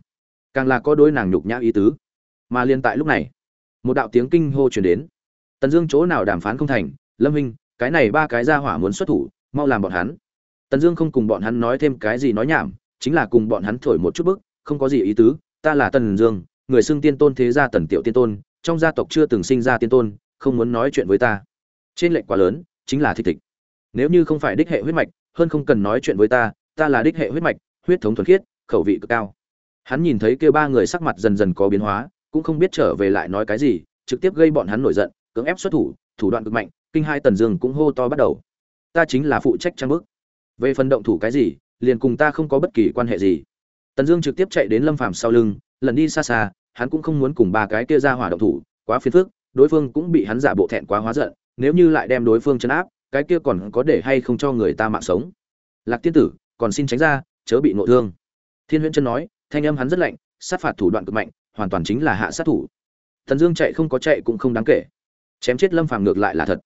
càng là có đôi nàng nhục nhã ý tứ. Mà liên tại lúc này, một đạo tiếng kinh hô truyền đến. Tần dương chỗ nào đàm phán không thành, lâm minh cái này ba cái ra hỏa muốn xuất thủ, mau làm bọn hắn. Tần dương không cùng bọn hắn nói thêm cái gì nói nhảm, chính là cùng bọn hắn thổi một chút bức, không có gì ý tứ, ta là tần dương, người xưng tiên tôn thế gia tần tiểu tiên tôn, trong gia tộc chưa từng sinh ra tiên tôn, không muốn nói chuyện với ta. Trên lệnh quá lớn, chính là thịt thịt. Nếu như không phải đích hệ huyết mạch, hơn không cần nói chuyện với ta ta là đích hệ huyết mạch huyết thống thuần khiết, khẩu vị cực cao. Hắn nhìn thấy kia ba người sắc mặt dần dần có biến hóa, cũng không biết trở về lại nói cái gì, trực tiếp gây bọn hắn nổi giận, cưỡng ép xuất thủ thủ đoạn cực mạnh, kinh hai tần dương cũng hô to bắt đầu. Ta chính là phụ trách trang bức. Về phần động thủ cái gì, liền cùng ta không có bất kỳ quan hệ gì. Tần dương trực tiếp chạy đến lâm phàm sau lưng, lần đi xa xa, hắn cũng không muốn cùng ba cái kia ra hỏa động thủ, quá phiền phức, đối phương cũng bị hắn giả bộ thẹn quá hóa giận, nếu như lại đem đối phương trấn áp, cái kia còn có để hay không cho người ta mạng sống. Lạc tiên tử, còn xin tránh ra chớ bị nội thương. Thiên huyễn chân nói, thanh âm hắn rất lạnh, sát phạt thủ đoạn cực mạnh, hoàn toàn chính là hạ sát thủ. Thần dương chạy không có chạy cũng không đáng kể. Chém chết lâm phàm ngược lại là thật.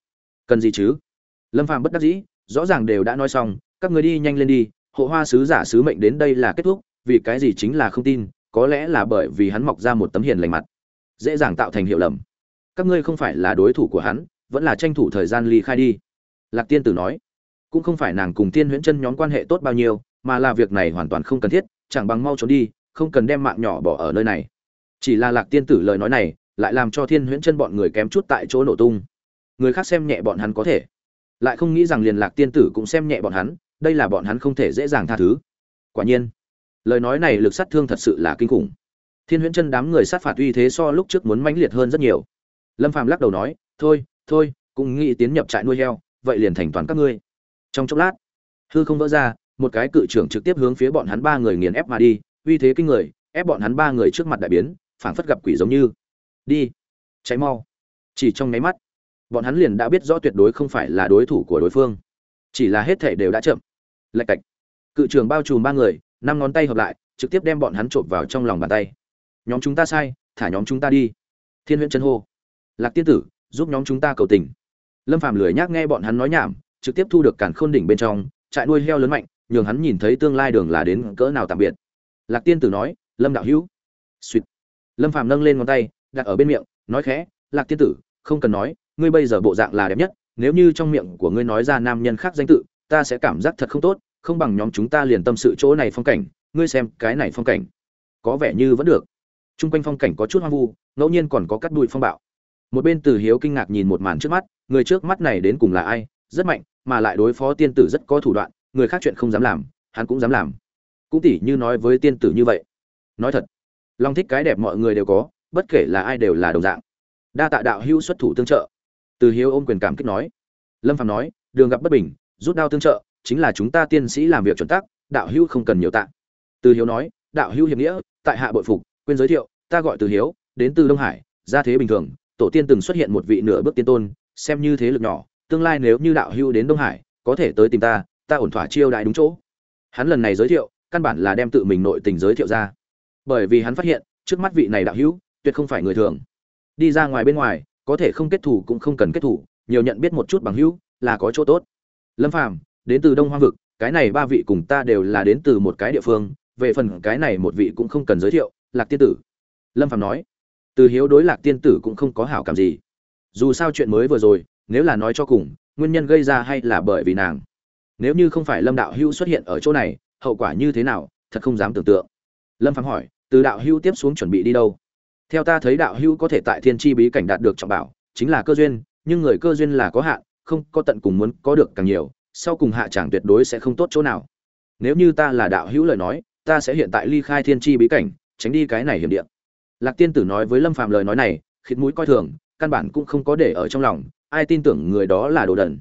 Cần gì chứ? Lâm phàm bất đắc dĩ, rõ ràng đều đã nói xong, các người đi nhanh lên đi, hộ hoa sứ giả sứ mệnh đến đây là kết thúc, vì cái gì chính là không tin, có lẽ là bởi vì hắn mọc ra một tấm hiền lành mặt. Dễ dàng tạo thành hiệu lầm. Các ngươi không phải là đối thủ của hắn, vẫn là tranh thủ thời gian ly khai đi. Lạc tiên tử nói, cũng không phải nàng cùng tiên huyễn chân nhóm quan hệ tốt bao nhiêu mà là việc này hoàn toàn không cần thiết, chẳng bằng mau trốn đi, không cần đem mạng nhỏ bỏ ở nơi này. Chỉ là lạc tiên tử lời nói này, lại làm cho thiên huyễn chân bọn người kém chút tại chỗ nổ tung. Người khác xem nhẹ bọn hắn có thể, lại không nghĩ rằng liền lạc tiên tử cũng xem nhẹ bọn hắn, đây là bọn hắn không thể dễ dàng tha thứ. Quả nhiên, lời nói này lực sát thương thật sự là kinh khủng. Thiên huyễn chân đám người sát phạt uy thế so lúc trước muốn mãnh liệt hơn rất nhiều. Lâm phàm lắc đầu nói, thôi thôi, cũng nghĩ tiến nhập trại nuôi heo, vậy liền thành toàn các ngươi. Trong chốc lát, hư không vỡ ra một cái cự trưởng trực tiếp hướng phía bọn hắn ba người nghiền ép mà đi, uy thế kinh người, ép bọn hắn ba người trước mặt đại biến, phảng phất gặp quỷ giống như. Đi, cháy mau. Chỉ trong nháy mắt, bọn hắn liền đã biết rõ tuyệt đối không phải là đối thủ của đối phương. Chỉ là hết thể đều đã chậm. Lạch cạch. Cự trường bao trùm ba người, năm ngón tay hợp lại, trực tiếp đem bọn hắn trộm vào trong lòng bàn tay. Nhóm chúng ta sai, thả nhóm chúng ta đi. Thiên huyện chân hô. Lạc tiên tử, giúp nhóm chúng ta cầu tình. Lâm phàm lười nhác nghe bọn hắn nói nhảm, trực tiếp thu được cản khôn đỉnh bên trong, trại nuôi heo lớn mạnh nhường hắn nhìn thấy tương lai đường là đến cỡ nào tạm biệt lạc tiên tử nói lâm đạo hữu suýt lâm phàm nâng lên ngón tay đặt ở bên miệng nói khẽ lạc tiên tử không cần nói ngươi bây giờ bộ dạng là đẹp nhất nếu như trong miệng của ngươi nói ra nam nhân khác danh tự ta sẽ cảm giác thật không tốt không bằng nhóm chúng ta liền tâm sự chỗ này phong cảnh ngươi xem cái này phong cảnh có vẻ như vẫn được Trung quanh phong cảnh có chút hoang vu, ngẫu nhiên còn có cắt đuôi phong bạo. Một bên Từ Hiếu kinh ngạc nhìn một màn trước mắt, người trước mắt này đến cùng là ai? Rất mạnh, mà lại đối phó tiên tử rất có thủ đoạn, người khác chuyện không dám làm, hắn cũng dám làm. Cũng tỉ như nói với tiên tử như vậy. Nói thật, Long thích cái đẹp mọi người đều có, bất kể là ai đều là đồng dạng. Đa tạ đạo hữu xuất thủ tương trợ. Từ Hiếu ôm quyền cảm kích nói. Lâm phạm nói, đường gặp bất bình, rút đao tương trợ, chính là chúng ta tiên sĩ làm việc chuẩn tắc, đạo hữu không cần nhiều tạ. Từ Hiếu nói, đạo hữu hiệp nghĩa, tại hạ bội phục, quên giới thiệu ta gọi từ hiếu đến từ đông hải gia thế bình thường tổ tiên từng xuất hiện một vị nửa bước tiên tôn xem như thế lực nhỏ tương lai nếu như đạo hữu đến đông hải có thể tới tìm ta ta ổn thỏa chiêu đại đúng chỗ. Hắn lần này giới thiệu, căn bản là đem tự mình nội tình giới thiệu ra. Bởi vì hắn phát hiện, trước mắt vị này đạo hữu, tuyệt không phải người thường. Đi ra ngoài bên ngoài, có thể không kết thủ cũng không cần kết thủ, nhiều nhận biết một chút bằng hữu, là có chỗ tốt. Lâm phàm, đến từ đông hoang vực, cái này ba vị cùng ta đều là đến từ một cái địa phương, về phần cái này một vị cũng không cần giới thiệu, lạc tiên tử. Lâm phạm nói, từ hiếu đối lạc tiên tử cũng không có hảo cảm gì. Dù sao chuyện mới vừa rồi, nếu là nói cho cùng, nguyên nhân gây ra hay là bởi vì nàng nếu như không phải lâm đạo hữu xuất hiện ở chỗ này, hậu quả như thế nào, thật không dám tưởng tượng. Lâm phàm hỏi, từ đạo hữu tiếp xuống chuẩn bị đi đâu? Theo ta thấy đạo hữu có thể tại thiên tri bí cảnh đạt được trọng bảo, chính là cơ duyên, nhưng người cơ duyên là có hạn, không có tận cùng muốn có được càng nhiều, sau cùng hạ chẳng tuyệt đối sẽ không tốt chỗ nào. Nếu như ta là đạo hữu lời nói, ta sẽ hiện tại ly khai thiên tri bí cảnh, tránh đi cái này hiểm địa. Lạc tiên tử nói với lâm phàm lời nói này, khịt mũi coi thường, căn bản cũng không có để ở trong lòng, ai tin tưởng người đó là đồ đần.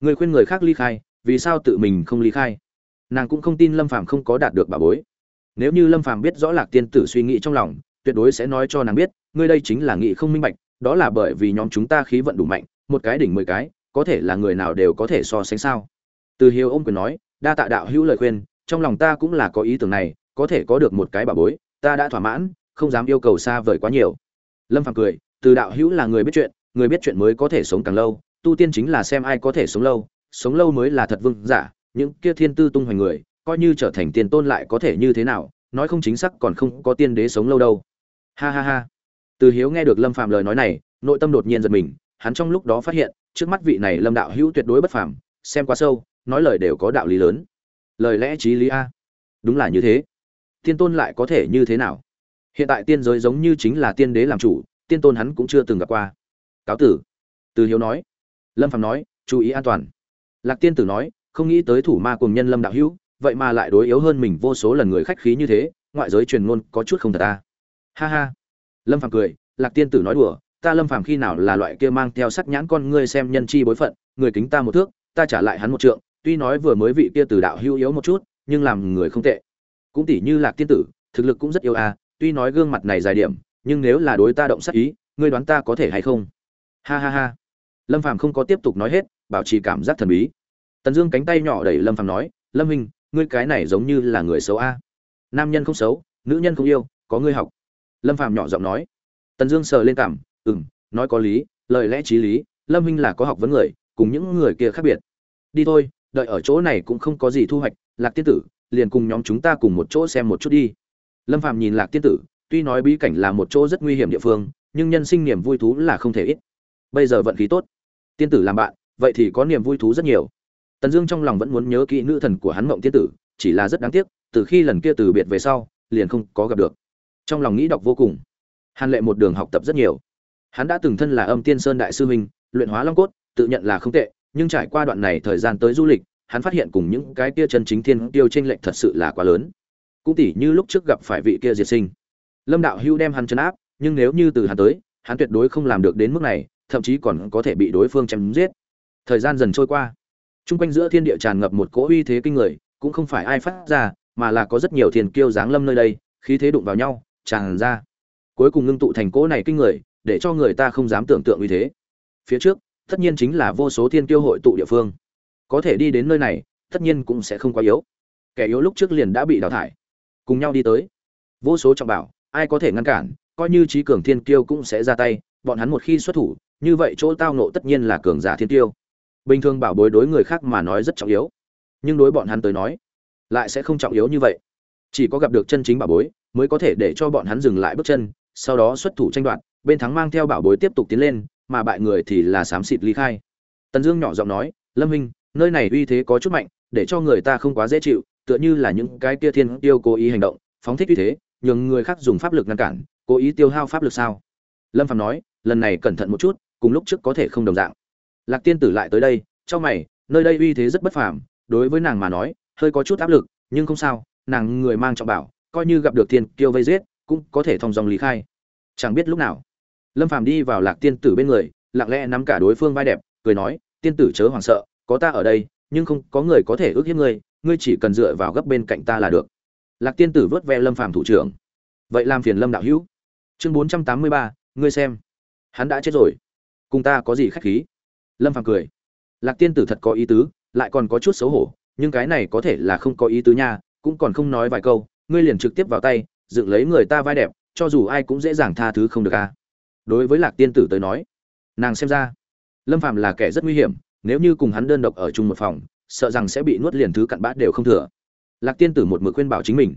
Người khuyên người khác ly khai vì sao tự mình không ly khai? Nàng cũng không tin lâm phạm không có đạt được bà bối. Nếu như lâm phạm biết rõ lạc tiên tử suy nghĩ trong lòng, tuyệt đối sẽ nói cho nàng biết, ngươi đây chính là nghị không minh bạch, đó là bởi vì nhóm chúng ta khí vận đủ mạnh, một cái đỉnh mười cái, có thể là người nào đều có thể so sánh sao? Từ hiếu ông quyền nói, đa tạ đạo hữu lời khuyên, trong lòng ta cũng là có ý tưởng này, có thể có được một cái bà bối, ta đã thỏa mãn, không dám yêu cầu xa vời quá nhiều. Lâm phàm cười, từ đạo hữu là người biết chuyện, người biết chuyện mới có thể sống càng lâu, tu tiên chính là xem ai có thể sống lâu sống lâu mới là thật vương giả, những kia thiên tư tung hoành người, coi như trở thành tiền tôn lại có thể như thế nào, nói không chính xác còn không có tiên đế sống lâu đâu. Ha ha ha. Từ hiếu nghe được lâm Phạm lời nói này, nội tâm đột nhiên giật mình, hắn trong lúc đó phát hiện, trước mắt vị này lâm đạo hữu tuyệt đối bất phàm, xem quá sâu, nói lời đều có đạo lý lớn. Lời lẽ trí lý a. Đúng là như thế. Tiên tôn lại có thể như thế nào? Hiện tại tiên giới giống như chính là tiên đế làm chủ, tiên tôn hắn cũng chưa từng gặp qua. Cáo tử. Từ hiếu nói. Lâm phạm nói, chú ý an toàn lạc tiên tử nói, không nghĩ tới thủ ma cùng nhân lâm đạo hữu, vậy mà lại đối yếu hơn mình vô số lần người khách khí như thế, ngoại giới truyền ngôn có chút không thật ta. Ha ha. Lâm Phàm cười, lạc tiên tử nói đùa, ta lâm phàm khi nào là loại kia mang theo sắc nhãn con ngươi xem nhân chi bối phận, người kính ta một thước, ta trả lại hắn một trượng, tuy nói vừa mới vị kia từ đạo hưu yếu một chút, nhưng làm người không tệ. Cũng tỷ như lạc tiên tử, thực lực cũng rất yếu à tuy nói gương mặt này dài điểm, nhưng nếu là đối ta động sát ý, ngươi đoán ta có thể hay không? Ha ha ha. Lâm phàm không có tiếp tục nói hết bảo trì cảm giác thần bí. Tần dương cánh tay nhỏ đẩy lâm phàm nói, lâm hình ngươi cái này giống như là người xấu a. Nam nhân không xấu, nữ nhân không yêu, có ngươi học. Lâm phàm nhỏ giọng nói. Tần dương sờ lên cảm ừ m nói có lý, lời lẽ t r í lý, lâm hình là có học vấn người, cùng những người kia khác biệt. Đi thôi, đợi ở chỗ này cũng không có gì thu hoạch, lạc tiên tử, liền cùng nhóm chúng ta cùng một chỗ xem một chút đi. Lâm phàm nhìn lạc tiên tử, tuy nói bí cảnh là một chỗ rất nguy hiểm địa phương, nhưng nhân sinh niềm vui thú là không thể ít. Bây giờ vận khí tốt. Tiên tử làm bạn vậy thì có niềm vui thú rất nhiều. Tần dương trong lòng vẫn muốn nhớ kỹ nữ thần của hắn mộng tiên tử, chỉ là rất đáng tiếc, từ khi lần kia từ biệt về sau, liền không có gặp được. Trong lòng nghĩ đọc vô cùng. Hàn lệ một đường học tập rất nhiều. Hắn đã từng thân là âm tiên sơn đại sư huynh luyện hóa long cốt, tự nhận là không tệ, nhưng trải qua đoạn này thời gian tới du lịch, hắn phát hiện cùng những cái kia chân chính thiên tiêu tranh lệch thật sự là quá lớn. Cũng tỉ như lúc trước gặp phải vị kia diệt sinh. Lâm đạo hưu đem hắn chấn áp, nhưng nếu như từ hắn tới, hắn tuyệt đối không làm được đến mức này, thậm chí còn có thể bị đối phương chém giết thời gian dần trôi qua Trung quanh giữa thiên địa tràn ngập một cỗ uy thế kinh người, cũng không phải ai phát ra, mà là có rất nhiều thiên kiêu dáng lâm nơi đây, khí thế đụng vào nhau, tràn ra. Cuối cùng ngưng tụ thành cỗ này kinh người, để cho người ta không dám tưởng tượng uy thế. Phía trước, tất nhiên chính là vô số thiên kiêu hội tụ địa phương. Có thể đi đến nơi này, tất nhiên cũng sẽ không quá yếu. Kẻ yếu lúc trước liền đã bị đào thải. Cùng nhau đi tới. Vô số trọng bảo, ai có thể ngăn cản, coi như trí cường thiên kiêu cũng sẽ ra tay, bọn hắn một khi xuất thủ, như vậy chỗ tao nộ tất nhiên là cường giả thiên kiêu bình thường bảo bối đối người khác mà nói rất trọng yếu. Nhưng đối bọn hắn tới nói, lại sẽ không trọng yếu như vậy. Chỉ có gặp được chân chính bảo bối, mới có thể để cho bọn hắn dừng lại bước chân, sau đó xuất thủ tranh đoạt, bên thắng mang theo bảo bối tiếp tục tiến lên, mà bại người thì là xám xịt ly khai. Tần dương nhỏ giọng nói, lâm minh nơi này uy thế có chút mạnh, để cho người ta không quá dễ chịu, tựa như là những cái kia thiên tiêu cố ý hành động, phóng thích uy thế, nhường người khác dùng pháp lực ngăn cản, cố ý tiêu hao pháp lực sao? Lâm phạm nói, lần này cẩn thận một chút, cùng lúc trước có thể không đồng dạng lạc tiên tử lại tới đây, cho mày, nơi đây uy thế rất bất phàm, đối với nàng mà nói, hơi có chút áp lực, nhưng không sao, nàng người mang trọng bảo, coi như gặp được tiên kiêu vây giết, cũng có thể thông dòng lý khai. Chẳng biết lúc nào, lâm phàm đi vào lạc tiên tử bên người, lặng lẽ nắm cả đối phương vai đẹp, cười nói, tiên tử chớ hoảng sợ, có ta ở đây, nhưng không có người có thể ước hiếp ngươi ngươi chỉ cần dựa vào gấp bên cạnh ta là được. Lạc tiên tử vớt ve lâm phàm thủ trưởng. Vậy làm phiền lâm đạo hữu. Chương bốn trăm tám mươi ba, ngươi xem. Hắn đã chết rồi. Cùng ta có gì khách khí? Lâm phàm cười. Lạc tiên tử thật có ý tứ, lại còn có chút xấu hổ, nhưng cái này có thể là không có ý tứ nha, cũng còn không nói vài câu, ngươi liền trực tiếp vào tay, dựng lấy người ta vai đẹp, cho dù ai cũng dễ dàng tha thứ không được a. À. đối với lạc tiên tử tới nói, nàng xem ra, lâm phàm là kẻ rất nguy hiểm, nếu như cùng hắn đơn độc ở chung một phòng, sợ rằng sẽ bị nuốt liền thứ cặn bã đều không thừa. Lạc tiên tử một mực khuyên bảo chính mình,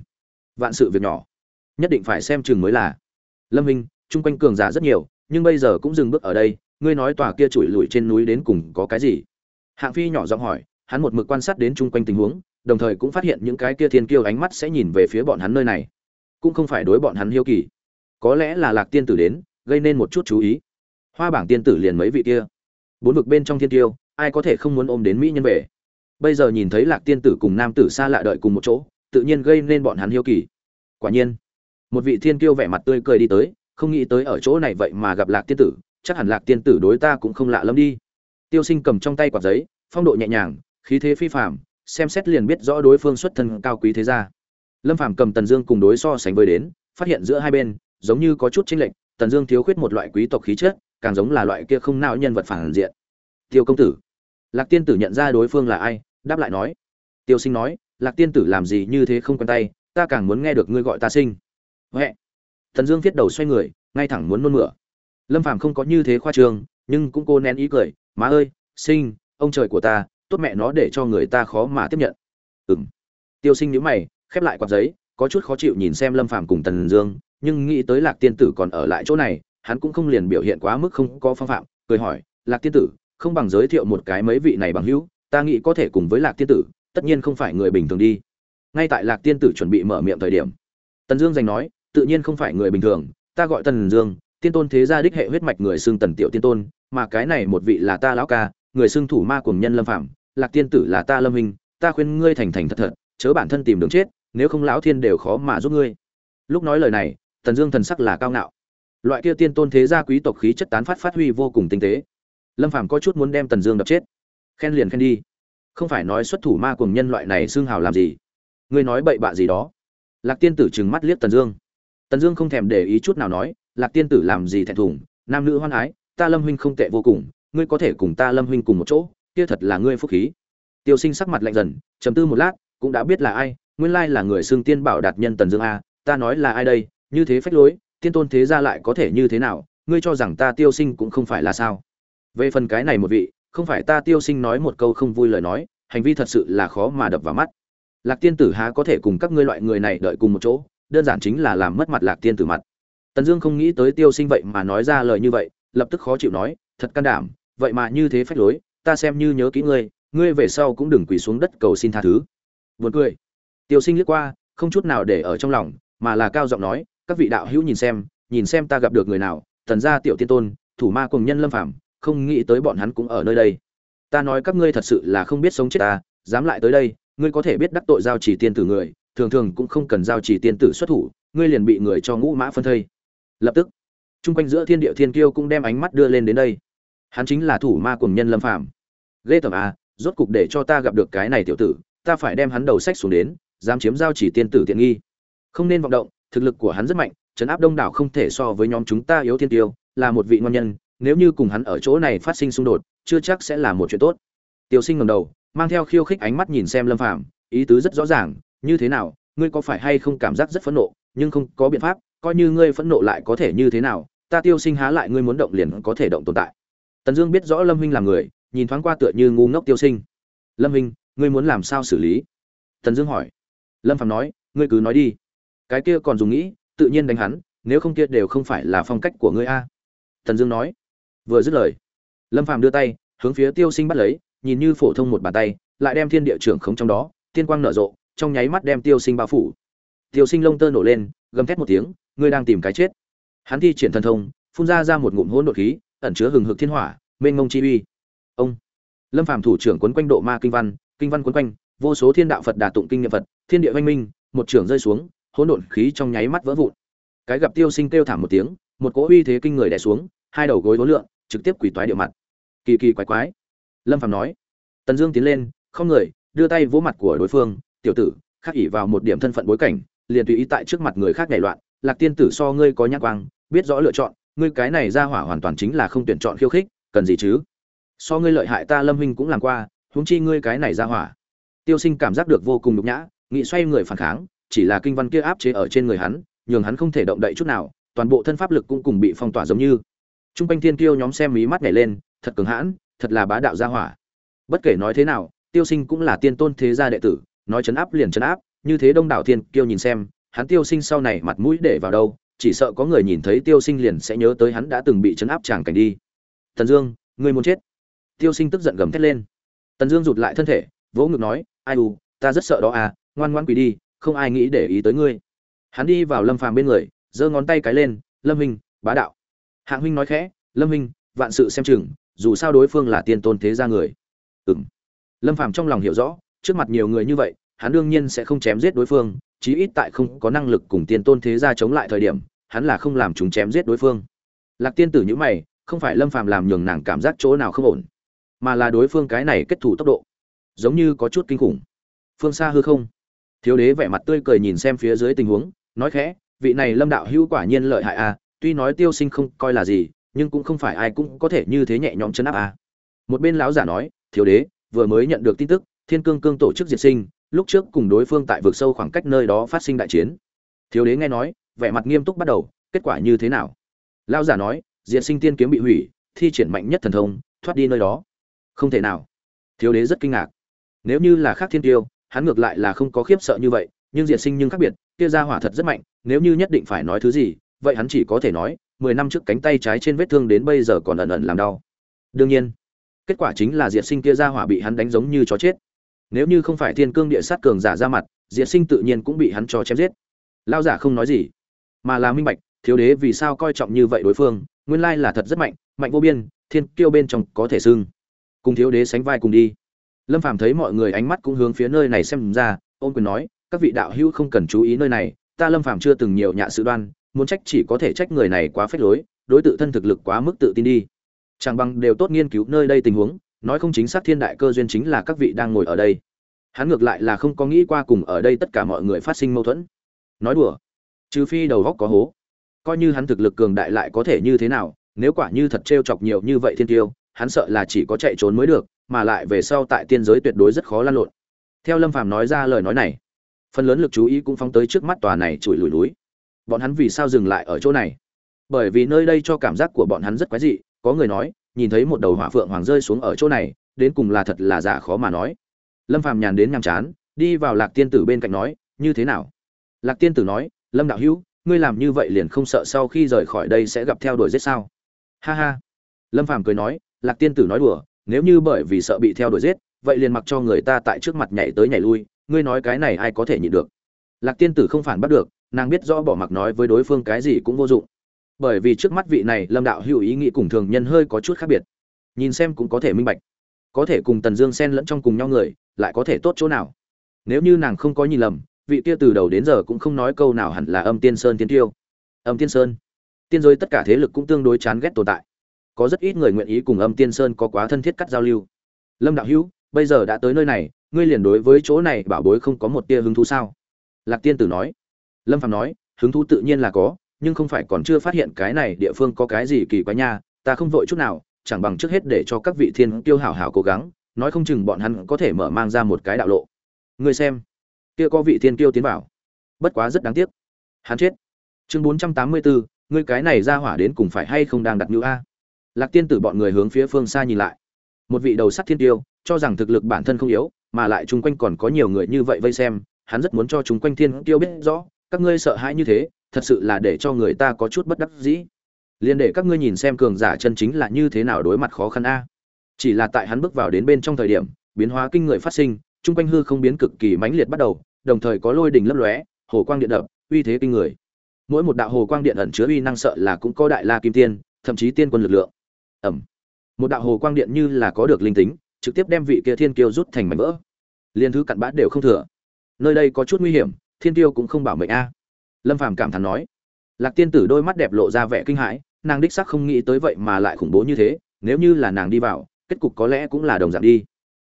vạn sự việc nhỏ, nhất định phải xem chừng mới là. Lâm minh, chung quanh cường giả rất nhiều, nhưng bây giờ cũng dừng bước ở đây ngươi nói tòa kia trụi lủi trên núi đến cùng có cái gì? Hạng phi nhỏ giọng hỏi, hắn một mực quan sát đến chung quanh tình huống, đồng thời cũng phát hiện những cái kia thiên kiêu ánh mắt sẽ nhìn về phía bọn hắn nơi này. Cũng không phải đối bọn hắn hiếu kỳ. Có lẽ là lạc tiên tử đến, gây nên một chút chú ý. Hoa bảng tiên tử liền mấy vị kia. Bốn vực bên trong thiên kiêu, ai có thể không muốn ôm đến mỹ nhân về? Bây giờ nhìn thấy lạc tiên tử cùng nam tử xa lạ đợi cùng một chỗ, tự nhiên gây nên bọn hắn hiếu kỳ. Quả nhiên, một vị thiên kiêu vẻ mặt tươi cười đi tới, không nghĩ tới ở chỗ này vậy mà gặp lạc tiên tử chắc hẳn lạc tiên tử đối ta cũng không lạ lắm đi. Tiêu sinh cầm trong tay quạt giấy, phong độ nhẹ nhàng, khí thế phi phạm xem xét liền biết rõ đối phương xuất thân cao quý thế gia. Lâm phàm cầm tần dương cùng đối so sánh với đến, phát hiện giữa hai bên, giống như có chút chênh lệch, tần dương thiếu khuyết một loại quý tộc khí chất, càng giống là loại kia không nào nhân vật phản diện. Tiêu công tử. Lạc tiên tử nhận ra đối phương là ai, đáp lại nói. Tiêu sinh nói, lạc tiên tử làm gì như thế không quen tay, ta càng muốn nghe được ngươi gọi ta sinh. Huệ. Tần dương viết đầu xoay người, ngay thẳng muốn nôn mửa lâm phàm không có như thế khoa trương, nhưng cũng cô nén ý cười, má ơi, sinh, ông trời của ta, tốt mẹ nó để cho người ta khó mà tiếp nhận. Ừng tiêu sinh nhíu mày, khép lại quạt giấy, có chút khó chịu nhìn xem lâm phàm cùng tần dương, nhưng nghĩ tới lạc tiên tử còn ở lại chỗ này, hắn cũng không liền biểu hiện quá mức không có phong phạm, cười hỏi, lạc tiên tử, không bằng giới thiệu một cái mấy vị này bằng hữu, ta nghĩ có thể cùng với lạc tiên tử, tất nhiên không phải người bình thường đi. Ngay tại lạc tiên tử chuẩn bị mở miệng thời điểm, tần dương giành nói, tự nhiên không phải người bình thường, ta gọi tần dương tiên tôn thế gia đích hệ huyết mạch người xưng tần tiểu tiên tôn mà cái này một vị là ta lão ca người xưng thủ ma cùng nhân lâm phạm lạc tiên tử là ta lâm minh, ta khuyên ngươi thành thành thật thật chớ bản thân tìm đường chết nếu không lão thiên đều khó mà giúp ngươi. Lúc nói lời này tần dương thần sắc là cao ngạo. Loại kia tiên tôn thế gia quý tộc khí chất tán phát phát huy vô cùng tinh tế. Lâm phàm có chút muốn đem tần dương đập chết. Khen liền khen đi. Không phải nói xuất thủ ma cùng nhân loại này xương hào làm gì? Ngươi nói bậy bạ gì đó? Lạc tiên tử trừng mắt liếc tần dương. Tần dương không thèm để ý chút nào nói lạc tiên tử làm gì thẹn thùng, nam nữ hoan ái, ta lâm huynh không tệ vô cùng, ngươi có thể cùng ta lâm huynh cùng một chỗ, kia thật là ngươi phúc khí. Tiêu sinh sắc mặt lạnh dần chấm tư một lát, cũng đã biết là ai, nguyên lai là người xương tiên bảo đạt nhân tần dương a, ta nói là ai đây, như thế phách lối, tiên tôn thế gia lại có thể như thế nào, ngươi cho rằng ta tiêu sinh cũng không phải là sao? Về phần cái này một vị, không phải ta tiêu sinh nói một câu không vui lời nói, hành vi thật sự là khó mà đập vào mắt. Lạc tiên tử há có thể cùng các ngươi loại người này đợi cùng một chỗ, đơn giản chính là làm mất mặt lạc tiên tử mặt tần dương không nghĩ tới tiêu sinh vậy mà nói ra lời như vậy, lập tức khó chịu nói, thật can đảm, vậy mà như thế phách lối, ta xem như nhớ kỹ ngươi ngươi về sau cũng đừng quỳ xuống đất cầu xin tha thứ. Buồn cười. Tiêu sinh liếc qua, không chút nào để ở trong lòng, mà là cao giọng nói, các vị đạo hữu nhìn xem nhìn xem ta gặp được người nào, tần gia tiểu tiên tôn, thủ ma cùng nhân lâm phàm, không nghĩ tới bọn hắn cũng ở nơi đây. Ta nói các ngươi thật sự là không biết sống chết ta, dám lại tới đây, ngươi có thể biết đắc tội giao chỉ tiên tử người, thường thường cũng không cần giao chỉ tiên tử xuất thủ, ngươi liền bị người cho ngũ mã phân thây lập tức, chung quanh giữa thiên địa thiên kiêu cũng đem ánh mắt đưa lên đến đây. Hắn chính là thủ ma cùng nhân lâm phàm. Ghê tởm à rốt cục để cho ta gặp được cái này tiểu tử, ta phải đem hắn đầu sách xuống đến, dám chiếm giao chỉ tiên tử tiện nghi. Không nên vọng động, thực lực của hắn rất mạnh, trấn áp đông đảo không thể so với nhóm chúng ta yếu thiên tiêu, là một vị ngon nhân, nếu như cùng hắn ở chỗ này phát sinh xung đột, chưa chắc sẽ là một chuyện tốt. Tiêu sinh ngầm đầu, mang theo khiêu khích ánh mắt nhìn xem lâm phàm, ý tứ rất rõ ràng, như thế nào, ngươi có phải hay không cảm giác rất phẫn nộ, nhưng không có biện pháp coi như ngươi phẫn nộ lại có thể như thế nào, ta tiêu sinh há lại ngươi muốn động liền có thể động tồn tại. Tần dương biết rõ lâm huynh là người, nhìn thoáng qua tựa như ngu ngốc tiêu sinh. Lâm huynh, ngươi muốn làm sao xử lý? Tần dương hỏi. Lâm phạm nói, ngươi cứ nói đi. Cái kia còn dùng nghĩ, tự nhiên đánh hắn, nếu không kia đều không phải là phong cách của ngươi a. Tần dương nói. Vừa dứt lời, lâm phạm đưa tay, hướng phía tiêu sinh bắt lấy, nhìn như phổ thông một bàn tay, lại đem thiên địa trưởng khống trong đó, tiên quang nở rộ, trong nháy mắt đem tiêu sinh bao phủ. Tiêu sinh lông tơ nổ lên, gầm thét một tiếng ngươi đang tìm cái chết. Hắn thi triển thần thông, phun ra ra một ngụm hỗn độn khí, ẩn chứa hừng hực thiên hỏa, mênh mông chi uy. Ông. Lâm phàm thủ trưởng quấn quanh độ ma kinh văn kinh văn quấn quanh, vô số thiên đạo phật đà tụng kinh niệm phật, thiên địa oanh minh, một trưởng rơi xuống, hỗn độn khí trong nháy mắt vỡ vụn. Cái gặp tiêu sinh kêu thảm một tiếng, một cỗ uy thế kinh người đè xuống, hai đầu gối vốn lượng trực tiếp quỳ toái địa mặt. Kỳ kỳ quái quái. Lâm phàm nói. Tần dương tiến lên, không người, đưa tay vỗ mặt của đối phương, tiểu tử, khắc ỉ vào một điểm thân phận bối cảnh, liền tùy ý tại trước mặt người khác nhảy loạn lạc tiên tử so ngươi có nhãn quang, biết rõ lựa chọn, ngươi cái này ra hỏa hoàn toàn chính là không tuyển chọn khiêu khích, cần gì chứ? So ngươi lợi hại ta lâm huynh cũng làm qua, huống chi ngươi cái này ra hỏa. Tiêu sinh cảm giác được vô cùng nhục nhã nghị xoay người phản kháng, chỉ là kinh văn kia áp chế ở trên người hắn, nhường hắn không thể động đậy chút nào, toàn bộ thân pháp lực cũng cùng bị phong tỏa giống như. Trung quanh thiên kiêu nhóm xem mí mắt nhảy lên, thật cường hãn, thật là bá đạo gia hỏa. Bất kể nói thế nào, tiêu sinh cũng là tiên tôn thế gia đệ tử, nói chấn áp liền chấn áp, như thế đông đảo thiên kiêu nhìn xem hắn tiêu sinh sau này mặt mũi để vào đâu, chỉ sợ có người nhìn thấy tiêu sinh liền sẽ nhớ tới hắn đã từng bị chấn áp tràng cảnh đi. Tần dương, ngươi muốn chết. Tiêu sinh tức giận gầm thét lên. Tần dương rụt lại thân thể, vỗ ngực nói, ai u, ta rất sợ đó à ngoan ngoan quỳ đi, không ai nghĩ để ý tới ngươi. Hắn đi vào lâm phàm bên người, giơ ngón tay cái lên, lâm huynh, bá đạo. Hạng huynh nói khẽ, lâm huynh, vạn sự xem chừng, dù sao đối phương là tiên tôn thế gia người. Ừng lâm phàm trong lòng hiểu rõ, trước mặt nhiều người như vậy, hắn đương nhiên sẽ không chém giết đối phương chí ít tại không có năng lực cùng tiên tôn thế gia chống lại thời điểm, hắn là không làm chúng chém giết đối phương. Lạc tiên tử như mày, không phải lâm phàm làm nhường nàng cảm giác chỗ nào không ổn, mà là đối phương cái này kết thủ tốc độ, giống như có chút kinh khủng. Phương xa hư không. Thiếu đế vẻ mặt tươi cười nhìn xem phía dưới tình huống, nói khẽ, vị này lâm đạo hữu quả nhiên lợi hại à tuy nói tiêu sinh không coi là gì, nhưng cũng không phải ai cũng có thể như thế nhẹ nhõm chấn áp à. Một bên lão giả nói, thiếu đế, vừa mới nhận được tin tức, thiên cương cương tổ chức diệt sinh lúc trước cùng đối phương tại vực sâu khoảng cách nơi đó phát sinh đại chiến. Thiếu đế nghe nói, vẻ mặt nghiêm túc bắt đầu, kết quả như thế nào? Lão giả nói, diệt sinh tiên kiếm bị hủy, thi triển mạnh nhất thần thông, thoát đi nơi đó. Không thể nào. Thiếu đế rất kinh ngạc. Nếu như là khác thiên tiêu, hắn ngược lại là không có khiếp sợ như vậy, nhưng diệt sinh nhưng khác biệt, kia ra hỏa thật rất mạnh, nếu như nhất định phải nói thứ gì, vậy hắn chỉ có thể nói, mười năm trước cánh tay trái trên vết thương đến bây giờ còn ẩn ẩn làm đau. Đương nhiên, kết quả chính là diệt sinh kia ra hỏa bị hắn đánh giống như chó chết nếu như không phải thiên cương địa sát cường giả ra mặt, diệt sinh tự nhiên cũng bị hắn cho chém giết. Lao giả không nói gì, mà là minh bạch, thiếu đế vì sao coi trọng như vậy đối phương, nguyên lai là thật rất mạnh mạnh vô biên, thiên kiêu bên trong có thể xưng. Cùng thiếu đế sánh vai cùng đi. Lâm phàm thấy mọi người ánh mắt cũng hướng phía nơi này xem ra, ôn quyền nói, các vị đạo hữu không cần chú ý nơi này, ta lâm phàm chưa từng nhiều nhạ sự đoan, muốn trách chỉ có thể trách người này quá phép lối, đối tự thân thực lực quá mức tự tin đi. Chẳng bằng đều tốt nghiên cứu nơi đây tình huống nói không chính xác thiên đại cơ duyên chính là các vị đang ngồi ở đây. Hắn ngược lại là không có nghĩ qua cùng ở đây tất cả mọi người phát sinh mâu thuẫn. Nói đùa, trừ phi đầu góc có hố. Coi như hắn thực lực cường đại lại có thể như thế nào, nếu quả như thật t chọc nhiều như vậy thiên tiêu, hắn sợ là chỉ có chạy trốn mới được, mà lại về sau tại tiên giới tuyệt đối rất khó lan lộn. Theo lâm phàm nói ra lời nói này, phần lớn lực chú ý cũng phóng tới trước mắt tòa này trụi lùi núi. Bọn hắn vì sao dừng lại ở chỗ này? Bởi vì nơi đây cho cảm giác của bọn hắn rất quái dị, có người nói nhìn thấy một đầu hỏa phượng hoàng rơi xuống ở chỗ này, đến cùng là thật là giả khó mà nói. Lâm phàm nhàn đến nhàm chán, đi vào lạc tiên tử bên cạnh nói, như thế nào? Lạc tiên tử nói, lâm đạo hữu, ngươi làm như vậy liền không sợ sau khi rời khỏi đây sẽ gặp theo đuổi giết sao? Ha ha. Lâm phàm cười nói, lạc tiên tử nói đùa, nếu như bởi vì sợ bị theo đuổi giết, vậy liền mặc cho người ta tại trước mặt nhảy tới nhảy lui, ngươi nói cái này ai có thể nhịn được? Lạc tiên tử không phản bắt được, nàng biết rõ bỏ mặc nói với đối phương cái gì cũng vô dụng bởi vì trước mắt vị này lâm đạo hữu ý nghĩ cùng thường nhân hơi có chút khác biệt. Nhìn xem cũng có thể minh bạch. Có thể cùng tần dương xen lẫn trong cùng nhau người, lại có thể tốt chỗ nào? Nếu như nàng không có nhìn lầm, vị kia từ đầu đến giờ cũng không nói câu nào hẳn là âm tiên sơn tiên tiêu. Âm tiên sơn? Tiên giới tất cả thế lực cũng tương đối chán ghét tồn tại. Có rất ít người nguyện ý cùng âm tiên sơn có quá thân thiết cắt giao lưu. Lâm đạo hữu, bây giờ đã tới nơi này, ngươi liền đối với chỗ này bảo bối không có một tia hứng thú sao? Lạc tiên tử nói. Lâm phạm nói, hứng thú tự nhiên là có nhưng không phải còn chưa phát hiện cái này địa phương có cái gì kỳ quái nha, ta không vội chút nào, chẳng bằng trước hết để cho các vị thiên tiêu hảo hảo cố gắng, nói không chừng bọn hắn có thể mở mang ra một cái đạo lộ. Ngươi xem, kia có vị thiên tiêu tiến vào. Bất quá rất đáng tiếc. Hắn chết. Chương bốn trăm tám mươi bốn ngươi cái này ra hỏa đến cùng phải hay không đang đặt như a? Lạc tiên tử bọn người hướng phía phương xa nhìn lại. Một vị đầu sắt thiên tiêu cho rằng thực lực bản thân không yếu, mà lại chung quanh còn có nhiều người như vậy vây xem, hắn rất muốn cho chúng quanh thiên tiêu biết rõ, các ngươi sợ hãi như thế thật sự là để cho người ta có chút bất đắc dĩ. Liền để các ngươi nhìn xem cường giả chân chính là như thế nào đối mặt khó khăn a. Chỉ là tại hắn bước vào đến bên trong thời điểm, biến hóa kinh người phát sinh, chung quanh hư không biến cực kỳ mãnh liệt bắt đầu, đồng thời có lôi đình lấp lóe, hồ quang điện đập, uy thế kinh người. Mỗi một đạo hồ quang điện ẩn chứa uy năng sợ là cũng có đại la kim tiên, thậm chí tiên quân lực lượng. Ẩm. Một đạo hồ quang điện như là có được linh tính, trực tiếp đem vị kia thiên kiêu rút thành mảnh vỡ. Liên thứ cặn bã đều không thừa. Nơi đây có chút nguy hiểm, thiên tiêu cũng không bảo mệnh a lâm phàm cảm thán nói. Lạc tiên tử đôi mắt đẹp lộ ra vẻ kinh hãi, nàng đích xác không nghĩ tới vậy mà lại khủng bố như thế, nếu như là nàng đi vào, kết cục có lẽ cũng là đồng dạng đi.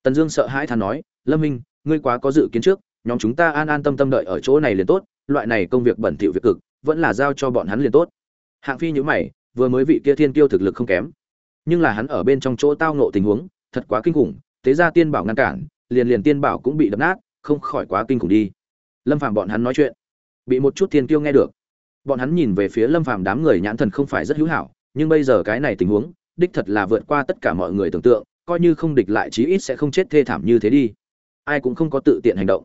Tần dương sợ hãi thán nói, lâm minh, ngươi quá có dự kiến trước, nhóm chúng ta an an tâm tâm đợi ở chỗ này liền tốt, loại này công việc bẩn thỉu việc cực, vẫn là giao cho bọn hắn liền tốt. Hạng phi nhữ mày, vừa mới vị kia thiên tiêu thực lực không kém. Nhưng là hắn ở bên trong chỗ tao nộ tình huống, thật quá kinh khủng, thế ra tiên bảo ngăn cản, liền liền tiên bảo cũng bị đập nát, không khỏi quá kinh khủng đi. Lâm Phạm bọn hắn nói chuyện bị một chút thiên tiêu nghe được. Bọn hắn nhìn về phía lâm phàm đám người nhãn thần không phải rất hữu hảo, nhưng bây giờ cái này tình huống, đích thật là vượt qua tất cả mọi người tưởng tượng, coi như không địch lại chí ít sẽ không chết thê thảm như thế đi. Ai cũng không có tự tiện hành động.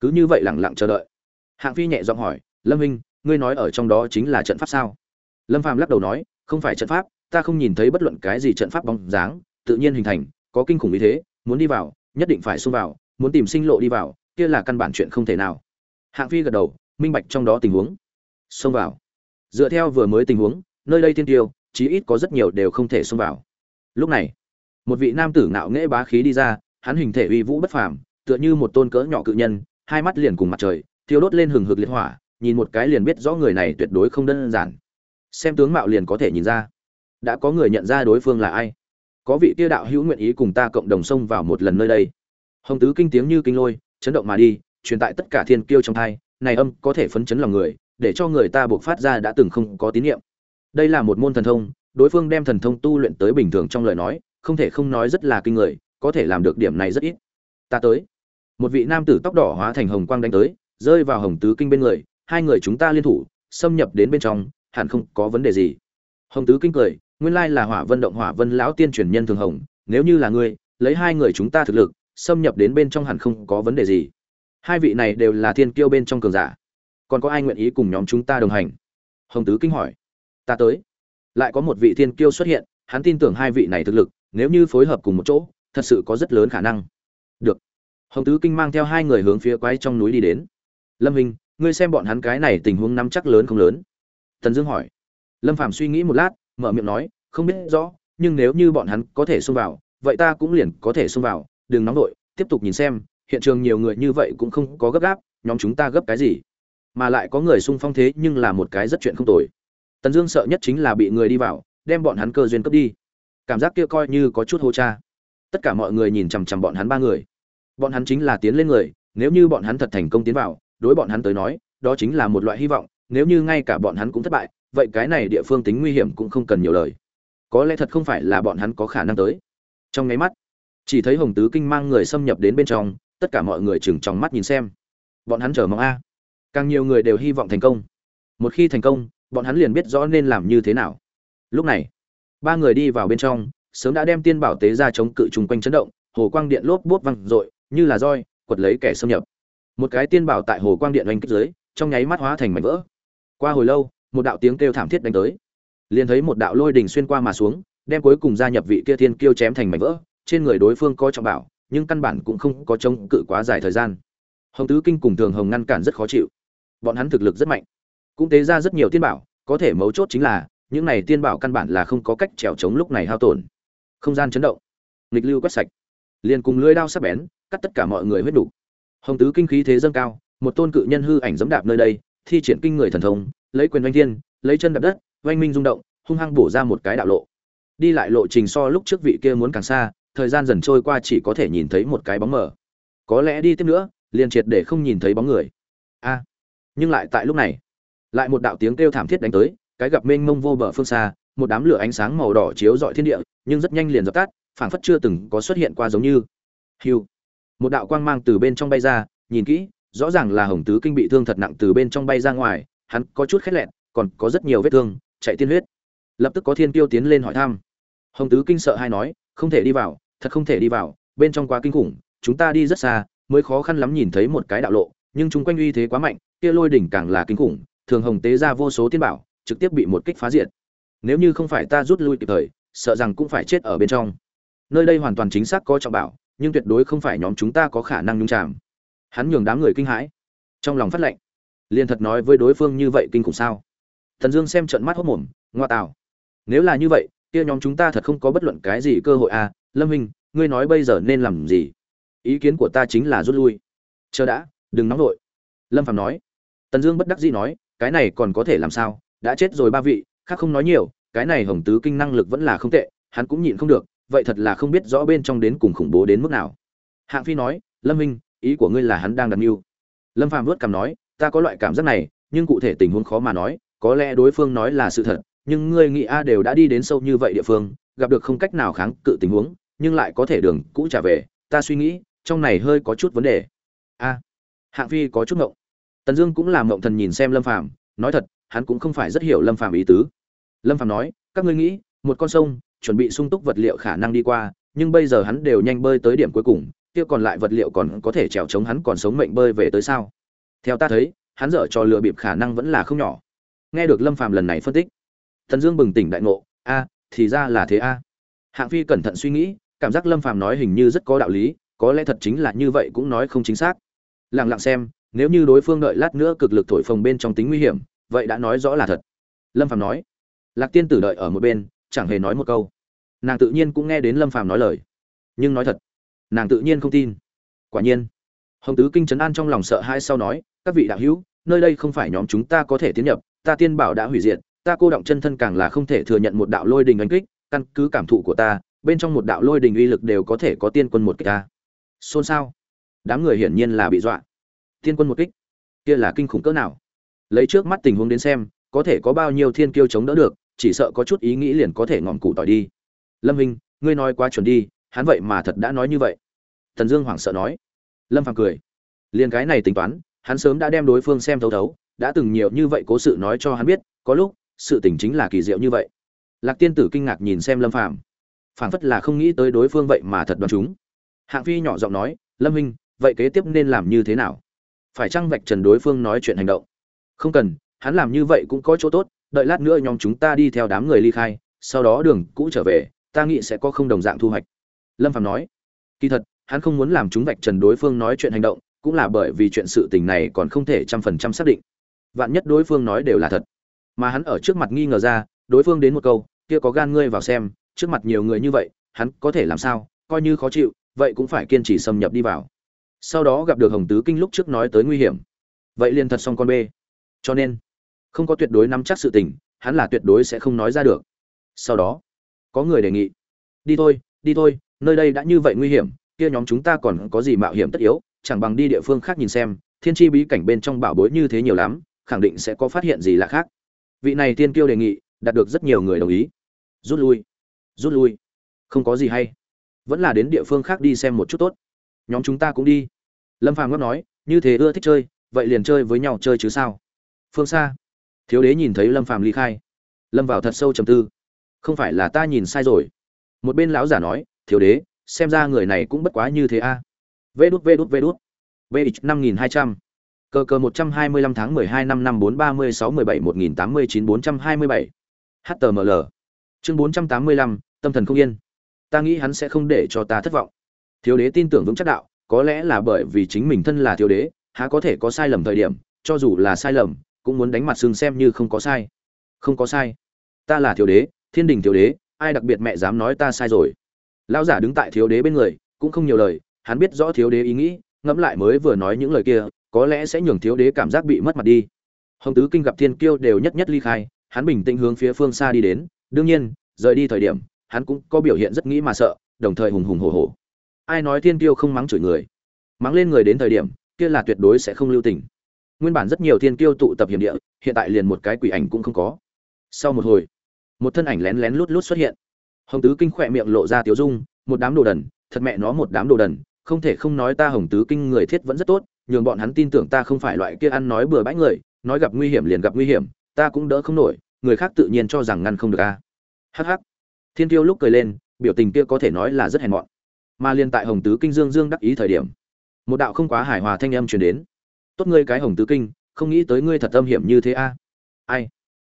Cứ như vậy lẳng lặng chờ đợi. Hạng phi nhẹ giọng hỏi, lâm minh, ngươi nói ở trong đó chính là trận pháp sao? Lâm phàm lắc đầu nói, không phải trận pháp, ta không nhìn thấy bất luận cái gì trận pháp bóng dáng, tự nhiên hình thành, có kinh khủng như thế, muốn đi vào, nhất định phải xông vào, muốn tìm sinh lộ đi vào, kia là căn bản chuyện không thể nào. Hạng phi gật đầu minh bạch trong đó tình huống. Xông vào. Dựa theo vừa mới tình huống, nơi đây thiên tiêu, chí ít có rất nhiều đều không thể xông vào. Lúc này, một vị nam tử ngạo nghễ bá khí đi ra, hắn hình thể uy vũ bất phàm, tựa như một tôn cỡ nhỏ cự nhân, hai mắt liền cùng mặt trời, thiêu đốt lên hừng hực liệt hỏa, nhìn một cái liền biết rõ người này tuyệt đối không đơn giản. Xem tướng mạo liền có thể nhìn ra. Đã có người nhận ra đối phương là ai? Có vị tiêu đạo hữu nguyện ý cùng ta cộng đồng xông vào một lần nơi đây. Hồng tứ kinh tiếng như kinh lôi, chấn động mà đi, truyền tại tất cả thiên kiêu trong thai này âm có thể phấn chấn lòng người, để cho người ta buộc phát ra đã từng không có tín nhiệm đây là một môn thần thông, đối phương đem thần thông tu luyện tới bình thường trong lời nói, không thể không nói rất là kinh người, có thể làm được điểm này rất ít. Ta tới. Một vị nam tử tóc đỏ hóa thành hồng quang đánh tới, rơi vào hồng tứ kinh bên người, hai người chúng ta liên thủ, xâm nhập đến bên trong, hẳn không có vấn đề gì. Hồng tứ kinh cười, nguyên lai là hỏa vân động hỏa vân lão tiên truyền nhân thường hồng, nếu như là ngươi, lấy hai người chúng ta thực lực, xâm nhập đến bên trong hẳn không có vấn đề gì hai vị này đều là thiên kiêu bên trong cường giả. Còn có ai nguyện ý cùng nhóm chúng ta đồng hành? Hồng tứ kinh hỏi. Ta tới. Lại có một vị thiên kiêu xuất hiện, hắn tin tưởng hai vị này thực lực, nếu như phối hợp cùng một chỗ, thật sự có rất lớn khả năng. Được. Hồng tứ kinh mang theo hai người hướng phía quái trong núi đi đến. Lâm hình, ngươi xem bọn hắn cái này tình huống nắm chắc lớn không lớn? Tần dương hỏi. Lâm phạm suy nghĩ một lát, mở miệng nói, không biết rõ, nhưng nếu như bọn hắn có thể xông vào, vậy ta cũng liền có thể xông vào, đừng nóng đội tiếp tục nhìn xem hiện trường nhiều người như vậy cũng không có gấp gáp, nhóm chúng ta gấp cái gì? Mà lại có người xung phong thế nhưng là một cái rất chuyện không tồi. Tần dương sợ nhất chính là bị người đi vào, đem bọn hắn cơ duyên cướp đi. Cảm giác kia coi như có chút hô cha. Tất cả mọi người nhìn chằm chằm bọn hắn ba người. Bọn hắn chính là tiến lên người, nếu như bọn hắn thật thành công tiến vào, đối bọn hắn tới nói, đó chính là một loại hy vọng, nếu như ngay cả bọn hắn cũng thất bại, vậy cái này địa phương tính nguy hiểm cũng không cần nhiều lời. Có lẽ thật không phải là bọn hắn có khả năng tới. Trong nháy mắt, chỉ thấy hồng tứ kinh mang người xâm nhập đến bên trong tất cả mọi người chừng trong mắt nhìn xem. Bọn hắn chờ mong a. Càng nhiều người đều hy vọng thành công. Một khi thành công, bọn hắn liền biết rõ nên làm như thế nào. Lúc này, ba người đi vào bên trong, sớm đã đem tiên bảo tế ra chống cự chung quanh chấn động, hồ quang điện lốp bút văng r như là roi, quật lấy kẻ xâm nhập. Một cái tiên bảo tại hồ quang điện oanh kích dưới, trong nháy mắt hóa thành mảnh vỡ. Qua hồi lâu, một đạo tiếng kêu thảm thiết đánh tới. Liền thấy một đạo lôi đình xuyên qua mà xuống, đem cuối cùng gia nhập vị kia thiên kiêu chém thành mảnh vỡ, trên người đối phương có trọng bảo nhưng căn bản cũng không có chống cự quá dài thời gian. Hồng tứ kinh cùng thường hồng ngăn cản rất khó chịu. Bọn hắn thực lực rất mạnh. Cũng tế ra rất nhiều tiên bảo, có thể mấu chốt chính là, những này tiên bảo căn bản là không có cách trèo chống lúc này hao tổn. Không gian chấn động. Nghịch lưu quét sạch. Liền cùng lưỡi đao sắc bén, cắt tất cả mọi người huyết đủ. Hồng tứ kinh khí thế dâng cao, một tôn cự nhân hư ảnh giẫm đạp nơi đây, thi triển kinh người thần thông, lấy quyền oanh thiên, lấy chân đạp đất, oanh minh rung động, hung hăng bổ ra một cái đạo lộ. Đi lại lộ trình so lúc trước vị kia muốn càng xa thời gian dần trôi qua chỉ có thể nhìn thấy một cái bóng mờ. Có lẽ đi tiếp nữa, liền triệt để không nhìn thấy bóng người. A. Nhưng lại tại lúc này, lại một đạo tiếng kêu thảm thiết đánh tới, cái gặp mênh mông vô bờ phương xa, một đám lửa ánh sáng màu đỏ chiếu rọi thiên địa, nhưng rất nhanh liền dập tắt, phảng phất chưa từng có xuất hiện qua giống như. Hiu một đạo quang mang từ bên trong bay ra, nhìn kỹ, rõ ràng là hồng tứ kinh bị thương thật nặng từ bên trong bay ra ngoài, hắn có chút khét lẹn, còn có rất nhiều vết thương, chạy tiên huyết. Lập tức có thiên tiêu tiến lên hỏi thăm. Hồng tứ kinh sợ hay nói, không thể đi vào thật không thể đi vào, bên trong quá kinh khủng, chúng ta đi rất xa, mới khó khăn lắm nhìn thấy một cái đạo lộ, nhưng chúng quanh uy thế quá mạnh, kia lôi đỉnh càng là kinh khủng, thường hồng tế ra vô số tiên bảo, trực tiếp bị một kích phá diệt. Nếu như không phải ta rút lui kịp thời, sợ rằng cũng phải chết ở bên trong. Nơi đây hoàn toàn chính xác có trọng bảo, nhưng tuyệt đối không phải nhóm chúng ta có khả năng nhúng chạm hắn nhường đám người kinh hãi. Trong lòng phát lệnh. Liền thật nói với đối phương như vậy kinh khủng sao? Thần dương xem trận mắt hốc mồm, ngoa tào nếu là như vậy, kia nhóm chúng ta thật không có bất luận cái gì cơ hội à lâm hình ngươi nói bây giờ nên làm gì? Ý kiến của ta chính là rút lui. Chờ đã, đừng nóng vội. Lâm phạm nói. Tần dương bất đắc dĩ nói, cái này còn có thể làm sao? Đã chết rồi ba vị, khác không nói nhiều, cái này hồng tứ kinh năng lực vẫn là không tệ, hắn cũng nhịn không được, vậy thật là không biết rõ bên trong đến cùng khủng bố đến mức nào. Hạng phi nói, lâm minh, ý của ngươi là hắn đang đặt mưu. Lâm Phạm vớt cằm nói, ta có loại cảm giác này, nhưng cụ thể tình huống khó mà nói, có lẽ đối phương nói là sự thật, nhưng ngươi nghĩ a đều đã đi đến sâu như vậy địa phương, gặp được không cách nào kháng cự tình huống nhưng lại có thể đường cũ trả về, ta suy nghĩ, trong này hơi có chút vấn đề. A, hạng phi có chút ngộng. Tần dương cũng làm ngộng thần nhìn xem lâm phàm, nói thật, hắn cũng không phải rất hiểu lâm phàm ý tứ. Lâm phàm nói, các ngươi nghĩ, một con sông, chuẩn bị sung túc vật liệu khả năng đi qua, nhưng bây giờ hắn đều nhanh bơi tới điểm cuối cùng, kia còn lại vật liệu còn có thể trèo chống hắn còn sống mệnh bơi về tới sao? Theo ta thấy, hắn dở trò lừa bịp khả năng vẫn là không nhỏ. Nghe được lâm phàm lần này phân tích thần dương bừng tỉnh đại ngộ, a, thì ra là thế a. Hạng phi cẩn thận suy nghĩ cảm giác lâm phàm nói hình như rất có đạo lý, có lẽ thật chính là như vậy cũng nói không chính xác. Lặng lặng xem, nếu như đối phương đợi lát nữa cực lực thổi phồng bên trong tính nguy hiểm, vậy đã nói rõ là thật. Lâm phàm nói. Lạc tiên tử đợi ở một bên, chẳng hề nói một câu. Nàng tự nhiên cũng nghe đến lâm phàm nói lời. Nhưng nói thật, nàng tự nhiên không tin. Quả nhiên, hồng tứ kinh trấn an trong lòng sợ hãi sau nói, các vị đạo hữu, nơi đây không phải nhóm chúng ta có thể tiến nhập, ta tiên bảo đã hủy diệt, ta cô động chân thân càng là không thể thừa nhận một đạo lôi đình đánh kích, căn cứ cảm thụ của ta bên trong một đạo lôi đình uy lực đều có thể có tiên quân một kích ta. Xôn xao. Đám người hiển nhiên là bị dọa. Tiên quân một kích? Kia là kinh khủng cỡ nào? Lấy trước mắt tình huống đến xem, có thể có bao nhiêu thiên kiêu chống đỡ được, chỉ sợ có chút ý nghĩ liền có thể ngọn cụ tỏi đi. Lâm hình ngươi nói quá chuẩn đi, hắn vậy mà thật đã nói như vậy. Thần dương hoảng sợ nói. Lâm phàm cười. Liền cái này tính toán, hắn sớm đã đem đối phương xem thấu thấu, đã từng nhiều như vậy cố sự nói cho hắn biết, có lúc, sự tình chính là kỳ diệu như vậy. Lạc tiên tử kinh ngạc nhìn xem lâm phàm phảng phất là không nghĩ tới đối phương vậy mà thật đoán chúng. Hạng phi nhỏ giọng nói, lâm huynh, vậy kế tiếp nên làm như thế nào? Phải chăng vạch trần đối phương nói chuyện hành động? Không cần, hắn làm như vậy cũng có chỗ tốt, đợi lát nữa nhóm chúng ta đi theo đám người ly khai, sau đó đường cũ trở về, ta nghĩ sẽ có không đồng dạng thu hoạch. Lâm phạm nói, kỳ thật, hắn không muốn làm chúng vạch trần đối phương nói chuyện hành động, cũng là bởi vì chuyện sự tình này còn không thể trăm phần trăm xác định. Vạn nhất đối phương nói đều là thật. Mà hắn ở trước mặt nghi ngờ ra, đối phương đến một câu, kia có gan ngươi vào xem trước mặt nhiều người như vậy, hắn có thể làm sao, coi như khó chịu, vậy cũng phải kiên trì xâm nhập đi vào. Sau đó gặp được hồng tứ kinh lúc trước nói tới nguy hiểm. Vậy liền thật xong con bê cho nên, không có tuyệt đối nắm chắc sự tình, hắn là tuyệt đối sẽ không nói ra được. Sau đó, có người đề nghị, đi thôi đi thôi, nơi đây đã như vậy nguy hiểm, kia nhóm chúng ta còn có gì mạo hiểm tất yếu, chẳng bằng đi địa phương khác nhìn xem, thiên chi bí cảnh bên trong bảo bối như thế nhiều lắm, khẳng định sẽ có phát hiện gì lạ khác. Vị này tiên kiêu đề nghị, đạt được rất nhiều người đồng ý. Rút lui rút lui. Không có gì hay. Vẫn là đến địa phương khác đi xem một chút tốt. Nhóm chúng ta cũng đi. Lâm phàm ngót nói, như thế ưa thích chơi, vậy liền chơi với nhau chơi chứ sao? Phương xa. Thiếu đế nhìn thấy lâm phàm ly khai. Lâm vào thật sâu trầm tư. Không phải là ta nhìn sai rồi. Một bên lão giả nói, thiếu đế, xem ra người này cũng bất quá như thế a. Vê đút vê đút vê đút. Vê năm nghìn hai trăm. Cơ cơ một trăm hai mươi lăm tháng mười hai năm năm bốn ba mươi sáu mười bảy một nghìn tám mươi chín bốn trăm hai mươi bảy. Html chương bốn trăm tám mươi lăm, tâm thần không yên. Ta nghĩ hắn sẽ không để cho ta thất vọng. Thiếu đế tin tưởng vững chắc đạo, có lẽ là bởi vì chính mình thân là thiếu đế, há có thể có sai lầm thời điểm, cho dù là sai lầm, cũng muốn đánh mặt xương xem như không có sai. Không có sai. Ta là thiếu đế, thiên đình thiếu đế, ai đặc biệt mẹ dám nói ta sai rồi? Lão giả đứng tại thiếu đế bên người, cũng không nhiều lời, hắn biết rõ thiếu đế ý nghĩ, ngẫm lại mới vừa nói những lời kia, có lẽ sẽ nhường thiếu đế cảm giác bị mất mặt đi. Hồng tứ kinh gặp thiên kiêu đều nhất nhất ly khai, hắn bình tĩnh hướng phía phương xa đi đến đương nhiên, rời đi thời điểm, hắn cũng có biểu hiện rất nghĩ mà sợ, đồng thời hùng hùng hổ hổ. Ai nói thiên tiêu không mắng chửi người? Mắng lên người đến thời điểm, kia là tuyệt đối sẽ không lưu tình. Nguyên bản rất nhiều thiên tiêu tụ tập hiểm địa, hiện tại liền một cái quỷ ảnh cũng không có. Sau một hồi, một thân ảnh lén lén lút lút xuất hiện. Hồng tứ kinh khỏe miệng lộ ra tiếu dung, một đám đồ đần, thật mẹ nó một đám đồ đần, không thể không nói ta hồng tứ kinh người thiết vẫn rất tốt, nhường bọn hắn tin tưởng ta không phải loại kia ăn nói bừa bãi người, nói gặp nguy hiểm liền gặp nguy hiểm, ta cũng đỡ không nổi, người khác tự nhiên cho rằng ngăn không được a hh thiên tiêu lúc cười lên, biểu tình kia có thể nói là rất hèn mọn. Mà liên tại hồng tứ kinh dương dương đắc ý thời điểm, một đạo không quá hài hòa thanh âm truyền đến. Tốt ngươi cái hồng tứ kinh, không nghĩ tới ngươi thật âm hiểm như thế a. Ai?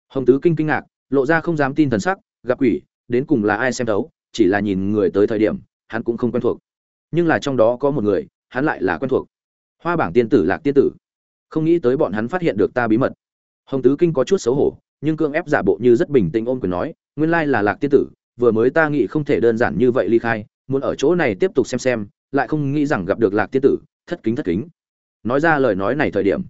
Hồng tứ kinh kinh ngạc, lộ ra không dám tin thần sắc, gặp quỷ, đến cùng là ai xem đấu chỉ là nhìn người tới thời điểm, hắn cũng không quen thuộc. Nhưng là trong đó có một người, hắn lại là quen thuộc. Hoa bảng tiên tử lạc tiên tử. Không nghĩ tới bọn hắn phát hiện được ta bí mật. Hồng tứ kinh có chút xấu hổ, nhưng cương ép giả bộ như rất bình tĩnh ôm quyền nói nguyên lai là lạc tiên tử, vừa mới ta nghĩ không thể đơn giản như vậy ly khai, muốn ở chỗ này tiếp tục xem xem, lại không nghĩ rằng gặp được lạc tiên tử, thất kính thất kính. Nói ra lời nói này thời điểm,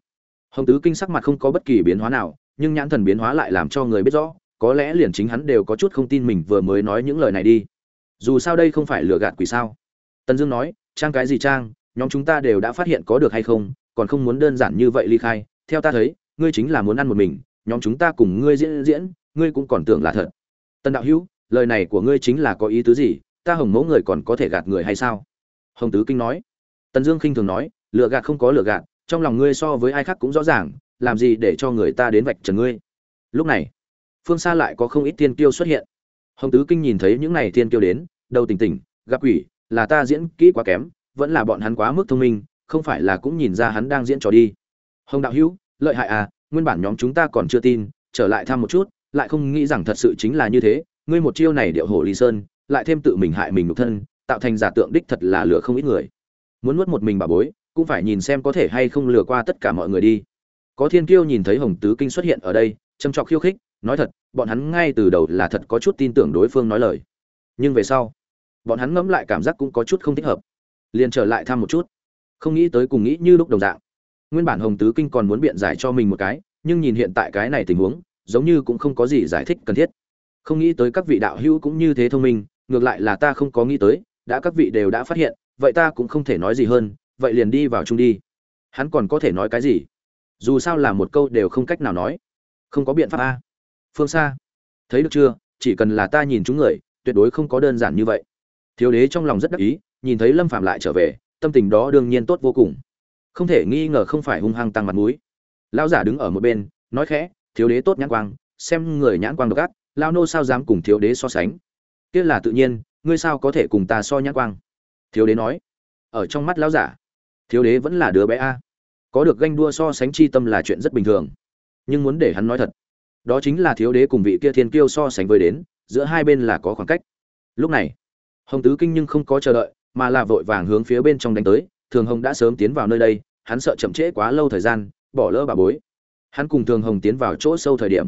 hồng tứ kinh sắc mặt không có bất kỳ biến hóa nào, nhưng nhãn thần biến hóa lại làm cho người biết rõ, có lẽ liền chính hắn đều có chút không tin mình vừa mới nói những lời này đi. Dù sao đây không phải lừa gạt quỷ sao? Tần dương nói, trang cái gì trang, nhóm chúng ta đều đã phát hiện có được hay không, còn không muốn đơn giản như vậy ly khai. Theo ta thấy, ngươi chính là muốn ăn một mình, nhóm chúng ta cùng ngươi diễn diễn, ngươi cũng còn tưởng là thật tần đạo hữu, lời này của ngươi chính là có ý tứ gì? Ta hồng mẫu người còn có thể gạt người hay sao? Hồng tứ kinh nói. Tần dương khinh thường nói, lừa gạt không có lừa gạt, trong lòng ngươi so với ai khác cũng rõ ràng, làm gì để cho người ta đến vạch trần ngươi? Lúc này, phương xa lại có không ít tiên kiêu xuất hiện. Hồng tứ kinh nhìn thấy những này tiên kiêu đến, đầu tỉnh tỉnh, gặp quỷ, là ta diễn kỹ quá kém, vẫn là bọn hắn quá mức thông minh, không phải là cũng nhìn ra hắn đang diễn trò đi. Hồng đạo hữu, lợi hại à nguyên bản nhóm chúng ta còn chưa tin, trở lại thăm một chút lại không nghĩ rằng thật sự chính là như thế, ngươi một chiêu này điệu hổ ly sơn, lại thêm tự mình hại mình nhục thân, tạo thành giả tượng đích thật là lừa không ít người. Muốn nuốt một mình bà bối, cũng phải nhìn xem có thể hay không lừa qua tất cả mọi người đi. Có thiên kiêu nhìn thấy hồng tứ kinh xuất hiện ở đây, châm trọc khiêu khích, nói thật, bọn hắn ngay từ đầu là thật có chút tin tưởng đối phương nói lời. Nhưng về sau, bọn hắn ngẫm lại cảm giác cũng có chút không thích hợp. Liền trở lại thăm một chút. Không nghĩ tới cùng nghĩ như lúc đồng dạng. Nguyên bản hồng tứ kinh còn muốn biện giải cho mình một cái, nhưng nhìn hiện tại cái này tình huống giống như cũng không có gì giải thích cần thiết. Không nghĩ tới các vị đạo hữu cũng như thế thông minh, ngược lại là ta không có nghĩ tới, đã các vị đều đã phát hiện, vậy ta cũng không thể nói gì hơn, vậy liền đi vào chung đi. Hắn còn có thể nói cái gì? Dù sao là một câu đều không cách nào nói. Không có biện pháp a. Phương xa thấy được chưa? Chỉ cần là ta nhìn chúng người, tuyệt đối không có đơn giản như vậy. Thiếu đế trong lòng rất đắc ý, nhìn thấy lâm phạm lại trở về, tâm tình đó đương nhiên tốt vô cùng. Không thể nghi ngờ không phải hung hăng tăng mặt mũi. Lão giả đứng ở một bên, nói khẽ thiếu đế tốt nhãn quang, xem người nhãn quang độc ác, lao nô sao dám cùng thiếu đế so sánh? Kia là tự nhiên, ngươi sao có thể cùng ta so nhãn quang? Thiếu đế nói. Ở trong mắt lão giả, thiếu đế vẫn là đứa bé a. Có được ganh đua so sánh chi tâm là chuyện rất bình thường. Nhưng muốn để hắn nói thật, đó chính là thiếu đế cùng vị kia thiên kiêu so sánh với đến, giữa hai bên là có khoảng cách. Lúc này, hồng tứ kinh nhưng không có chờ đợi, mà là vội vàng hướng phía bên trong đánh tới, thường hồng đã sớm tiến vào nơi đây, hắn sợ chậm trễ quá lâu thời gian, bỏ lỡ bà bối hắn cùng thường hồng tiến vào chỗ sâu thời điểm,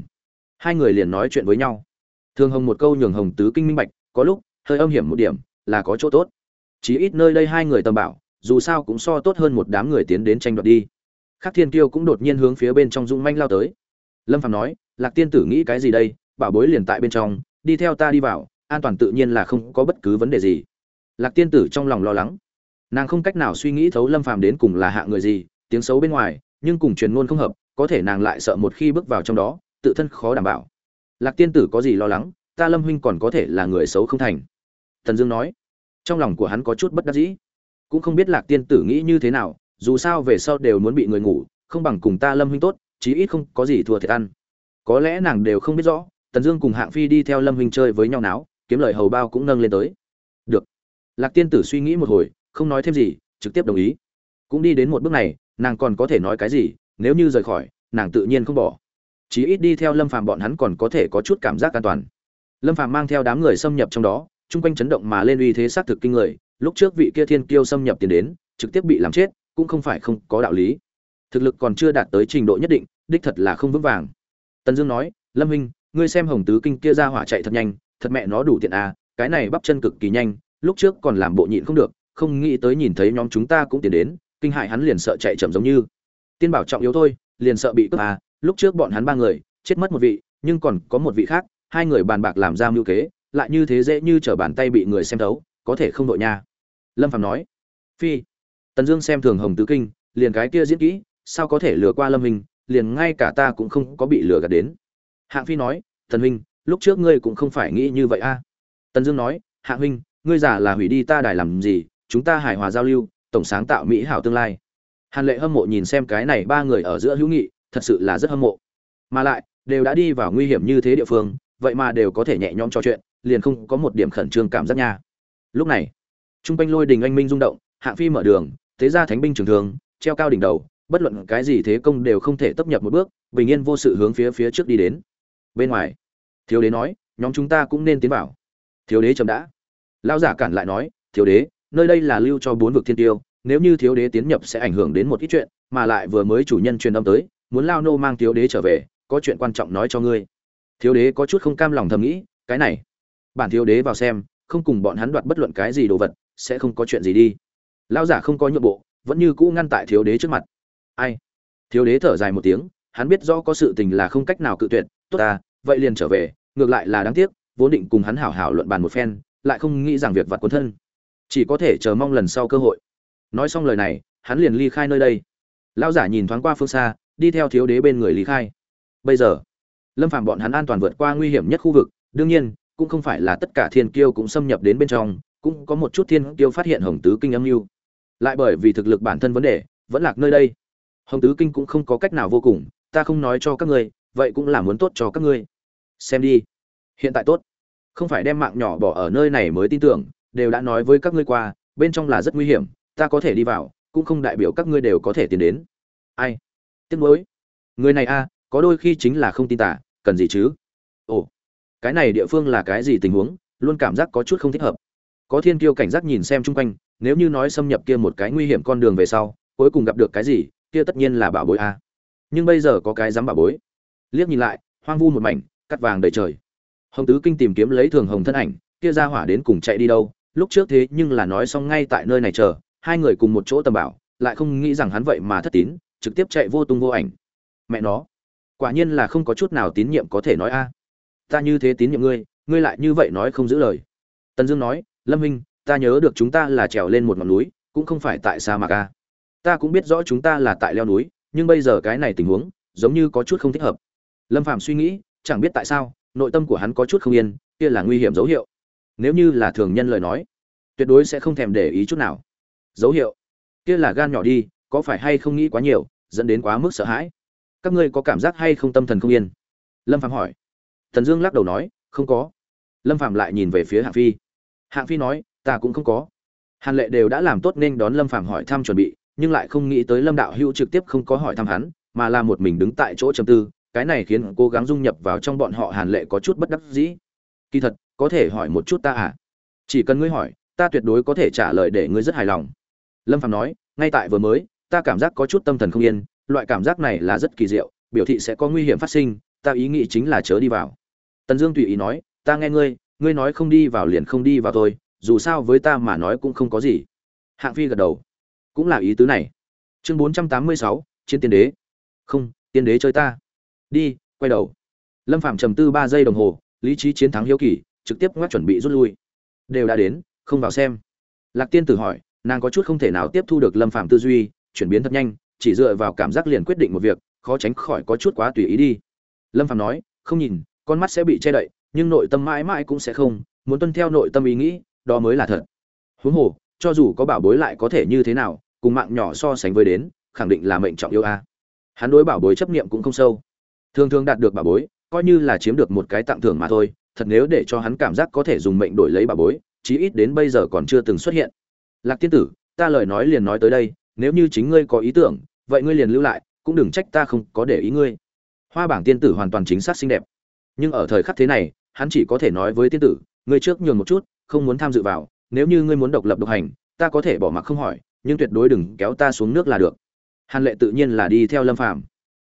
hai người liền nói chuyện với nhau. Thường hồng một câu nhường hồng tứ kinh minh bạch, có lúc, hơi âm hiểm một điểm, là có chỗ tốt. Chí ít nơi đây hai người tầm bảo, dù sao cũng so tốt hơn một đám người tiến đến tranh đoạt đi. Khắc thiên kiêu cũng đột nhiên hướng phía bên trong dung manh lao tới. Lâm phạm nói, lạc tiên tử nghĩ cái gì đây? Bảo bối liền tại bên trong, đi theo ta đi vào, an toàn tự nhiên là không có bất cứ vấn đề gì. Lạc tiên tử trong lòng lo lắng. Nàng không cách nào suy nghĩ thấu lâm phàm đến cùng là hạ người gì, tiếng xấu bên ngoài nhưng cùng truyền ngôn không hợp, có thể nàng lại sợ một khi bước vào trong đó, tự thân khó đảm bảo. Lạc tiên tử có gì lo lắng, ta lâm huynh còn có thể là người xấu không thành. Thần dương nói. Trong lòng của hắn có chút bất đắc dĩ. Cũng không biết lạc tiên tử nghĩ như thế nào, dù sao về sau đều muốn bị người ngủ, không bằng cùng ta lâm huynh tốt, chí ít không có gì thua thiệt ăn. Có lẽ nàng đều không biết rõ, tần dương cùng hạng phi đi theo lâm huynh chơi với nhau náo, kiếm lời hầu bao cũng nâng lên tới. Được. Lạc tiên tử suy nghĩ một hồi, không nói thêm gì, trực tiếp đồng ý. Cũng đi đến một bước này nàng còn có thể nói cái gì, nếu như rời khỏi, nàng tự nhiên không bỏ. Chí ít đi theo lâm phàm bọn hắn còn có thể có chút cảm giác an toàn. Lâm phàm mang theo đám người xâm nhập trong đó, chung quanh chấn động mà lên uy thế xác thực kinh người, lúc trước vị kia thiên kiêu xâm nhập tiền đến, trực tiếp bị làm chết, cũng không phải không có đạo lý. Thực lực còn chưa đạt tới trình độ nhất định, đích thật là không vững vàng. Tần dương nói, lâm huynh, ngươi xem hồng tứ kinh kia ra hỏa chạy thật nhanh, thật mẹ nó đủ tiện à cái này bắp chân cực kỳ nhanh, lúc trước còn làm bộ nhịn không được, không nghĩ tới nhìn thấy nhóm chúng ta cũng tiến đến kinh hại hắn liền sợ chạy chậm giống như. Tiên bảo trọng yếu thôi, liền sợ bị cướp à lúc trước bọn hắn ba người, chết mất một vị, nhưng còn có một vị khác, hai người bàn bạc làm ra mưu kế, lại như thế dễ như trở bàn tay bị người xem thấu, có thể không đội nha. Lâm phạm nói, phi. Tần dương xem thường hồng tứ kinh, liền cái kia diễn kỹ, sao có thể lừa qua lâm hình liền ngay cả ta cũng không có bị lừa gạt đến. Hạng phi nói, tần huynh lúc trước ngươi cũng không phải nghĩ như vậy a tần dương nói, hạng huynh ngươi giả là hủy đi ta đài làm gì, chúng ta hài hòa giao lưu tổng sáng tạo mỹ hảo tương lai. Hàn lệ hâm mộ nhìn xem cái này ba người ở giữa hữu nghị, thật sự là rất hâm mộ. Mà lại, đều đã đi vào nguy hiểm như thế địa phương, vậy mà đều có thể nhẹ nhõm trò chuyện, liền không có một điểm khẩn trương cảm giác nha. Lúc này, trung quanh lôi đình anh minh rung động, hạng phi mở đường, thế ra thánh binh trường thường, treo cao đỉnh đầu, bất luận cái gì thế công đều không thể tấp nhập một bước, bình yên vô sự hướng phía phía trước đi đến. Bên ngoài, thiếu đế nói, nhóm chúng ta cũng nên tiến vào. Thiếu đế chậm đã. Lão giả cản lại nói, thiếu đế nơi đây là lưu cho bốn vực thiên tiêu, nếu như thiếu đế tiến nhập sẽ ảnh hưởng đến một ít chuyện, mà lại vừa mới chủ nhân truyền âm tới, muốn lao nô mang thiếu đế trở về, có chuyện quan trọng nói cho ngươi. Thiếu đế có chút không cam lòng thầm nghĩ, cái này, bản thiếu đế vào xem, không cùng bọn hắn đoạt bất luận cái gì đồ vật, sẽ không có chuyện gì đi. Lao giả không có nhượng bộ, vẫn như cũ ngăn tại thiếu đế trước mặt. Ai? Thiếu đế thở dài một tiếng, hắn biết rõ có sự tình là không cách nào cự tuyệt, tốt ta, vậy liền trở về, ngược lại là đáng tiếc, vốn định cùng hắn hảo hảo luận bàn một phen, lại không nghĩ rằng việc vặt cuốn thân chỉ có thể chờ mong lần sau cơ hội. Nói xong lời này, hắn liền ly khai nơi đây. Lão giả nhìn thoáng qua phương xa, đi theo thiếu đế bên người ly khai. Bây giờ, lâm phạm bọn hắn an toàn vượt qua nguy hiểm nhất khu vực, đương nhiên, cũng không phải là tất cả thiên kiêu cũng xâm nhập đến bên trong, cũng có một chút thiên kiêu phát hiện hồng tứ kinh âm mưu. Lại bởi vì thực lực bản thân vấn đề, vẫn lạc nơi đây. Hồng tứ kinh cũng không có cách nào vô cùng, ta không nói cho các ngươi, vậy cũng là muốn tốt cho các ngươi. Xem đi. Hiện tại tốt. Không phải đem mạng nhỏ bỏ ở nơi này mới tin tưởng đều đã nói với các ngươi qua, bên trong là rất nguy hiểm, ta có thể đi vào, cũng không đại biểu các ngươi đều có thể tiến đến. Ai? Tiếc nuối. Người này a, có đôi khi chính là không tin tả, cần gì chứ? Ồ, cái này địa phương là cái gì tình huống? Luôn cảm giác có chút không thích hợp. Có thiên kiêu cảnh giác nhìn xem chung quanh, nếu như nói xâm nhập kia một cái nguy hiểm con đường về sau, cuối cùng gặp được cái gì, kia tất nhiên là bảo bối a. Nhưng bây giờ có cái dám bảo bối. Liếc nhìn lại, hoang vu một mảnh, cắt vàng đầy trời. Hồng tứ kinh tìm kiếm lấy thường hồng thân ảnh, kia ra hỏa đến cùng chạy đi đâu lúc trước thế nhưng là nói xong ngay tại nơi này chờ, hai người cùng một chỗ tầm bảo, lại không nghĩ rằng hắn vậy mà thất tín, trực tiếp chạy vô tung vô ảnh. Mẹ nó, quả nhiên là không có chút nào tín nhiệm có thể nói a. Ta như thế tín nhiệm ngươi ngươi lại như vậy nói không giữ lời. Tần dương nói, lâm minh ta nhớ được chúng ta là trèo lên một ngọn núi, cũng không phải tại sa mạc a. Ta cũng biết rõ chúng ta là tại leo núi, nhưng bây giờ cái này tình huống, giống như có chút không thích hợp. Lâm phạm suy nghĩ, chẳng biết tại sao, nội tâm của hắn có chút không yên, kia là nguy hiểm dấu hiệu nếu như là thường nhân lời nói, tuyệt đối sẽ không thèm để ý chút nào. Dấu hiệu, kia là gan nhỏ đi, có phải hay không nghĩ quá nhiều, dẫn đến quá mức sợ hãi? Các ngươi có cảm giác hay không tâm thần không yên? Lâm phạm hỏi. Thần dương lắc đầu nói, không có. Lâm phạm lại nhìn về phía hạng phi. Hạng phi nói, ta cũng không có. Hàn lệ đều đã làm tốt nên đón lâm phạm hỏi thăm chuẩn bị, nhưng lại không nghĩ tới lâm đạo hữu trực tiếp không có hỏi thăm hắn, mà là một mình đứng tại chỗ trầm tư. Cái này khiến cố gắng dung nhập vào trong bọn họ hàn lệ có chút bất đắc dĩ. Kỳ thật có thể hỏi một chút ta à? Chỉ cần ngươi hỏi, ta tuyệt đối có thể trả lời để ngươi rất hài lòng. Lâm phạm nói, ngay tại vừa mới, ta cảm giác có chút tâm thần không yên, loại cảm giác này là rất kỳ diệu, biểu thị sẽ có nguy hiểm phát sinh, ta ý nghĩ chính là chớ đi vào. Tần dương tùy ý nói, ta nghe ngươi ngươi nói không đi vào liền không đi vào thôi, dù sao với ta mà nói cũng không có gì. Hạng phi gật đầu. Cũng là ý tứ này. Chương bốn trăm tám mươi sáu, chiến tiên đế. Không, tiên đế chơi ta. Đi, quay đầu. Lâm phạm trầm tư ba giây đồng hồ, lý trí chiến thắng hiếu kỳ trực tiếp ngoắc chuẩn bị rút lui. Đều đã đến, không vào xem. Lạc tiên tử hỏi, nàng có chút không thể nào tiếp thu được lâm phàm tư duy, chuyển biến thật nhanh, chỉ dựa vào cảm giác liền quyết định một việc, khó tránh khỏi có chút quá tùy ý đi. Lâm phàm nói, không nhìn, con mắt sẽ bị che đậy, nhưng nội tâm mãi mãi cũng sẽ không, muốn tuân theo nội tâm ý nghĩ, đó mới là thật. Huống hồ, cho dù có bảo bối lại có thể như thế nào, cùng mạng nhỏ so sánh với đến, khẳng định là mệnh trọng yêu a. Hắn đối bảo bối chấp niệm cũng không sâu. Thường thường đạt được bảo bối, coi như là chiếm được một cái tặng thưởng mà thôi thật nếu để cho hắn cảm giác có thể dùng mệnh đổi lấy bà bối, chí ít đến bây giờ còn chưa từng xuất hiện. Lạc tiên tử, ta lời nói liền nói tới đây, nếu như chính ngươi có ý tưởng, vậy ngươi liền lưu lại, cũng đừng trách ta không có để ý ngươi. Hoa bảng tiên tử hoàn toàn chính xác xinh đẹp. Nhưng ở thời khắc thế này, hắn chỉ có thể nói với tiên tử, ngươi trước nhường một chút, không muốn tham dự vào, nếu như ngươi muốn độc lập độc hành, ta có thể bỏ mặc không hỏi, nhưng tuyệt đối đừng kéo ta xuống nước là được. Hàn lệ tự nhiên là đi theo lâm phàm.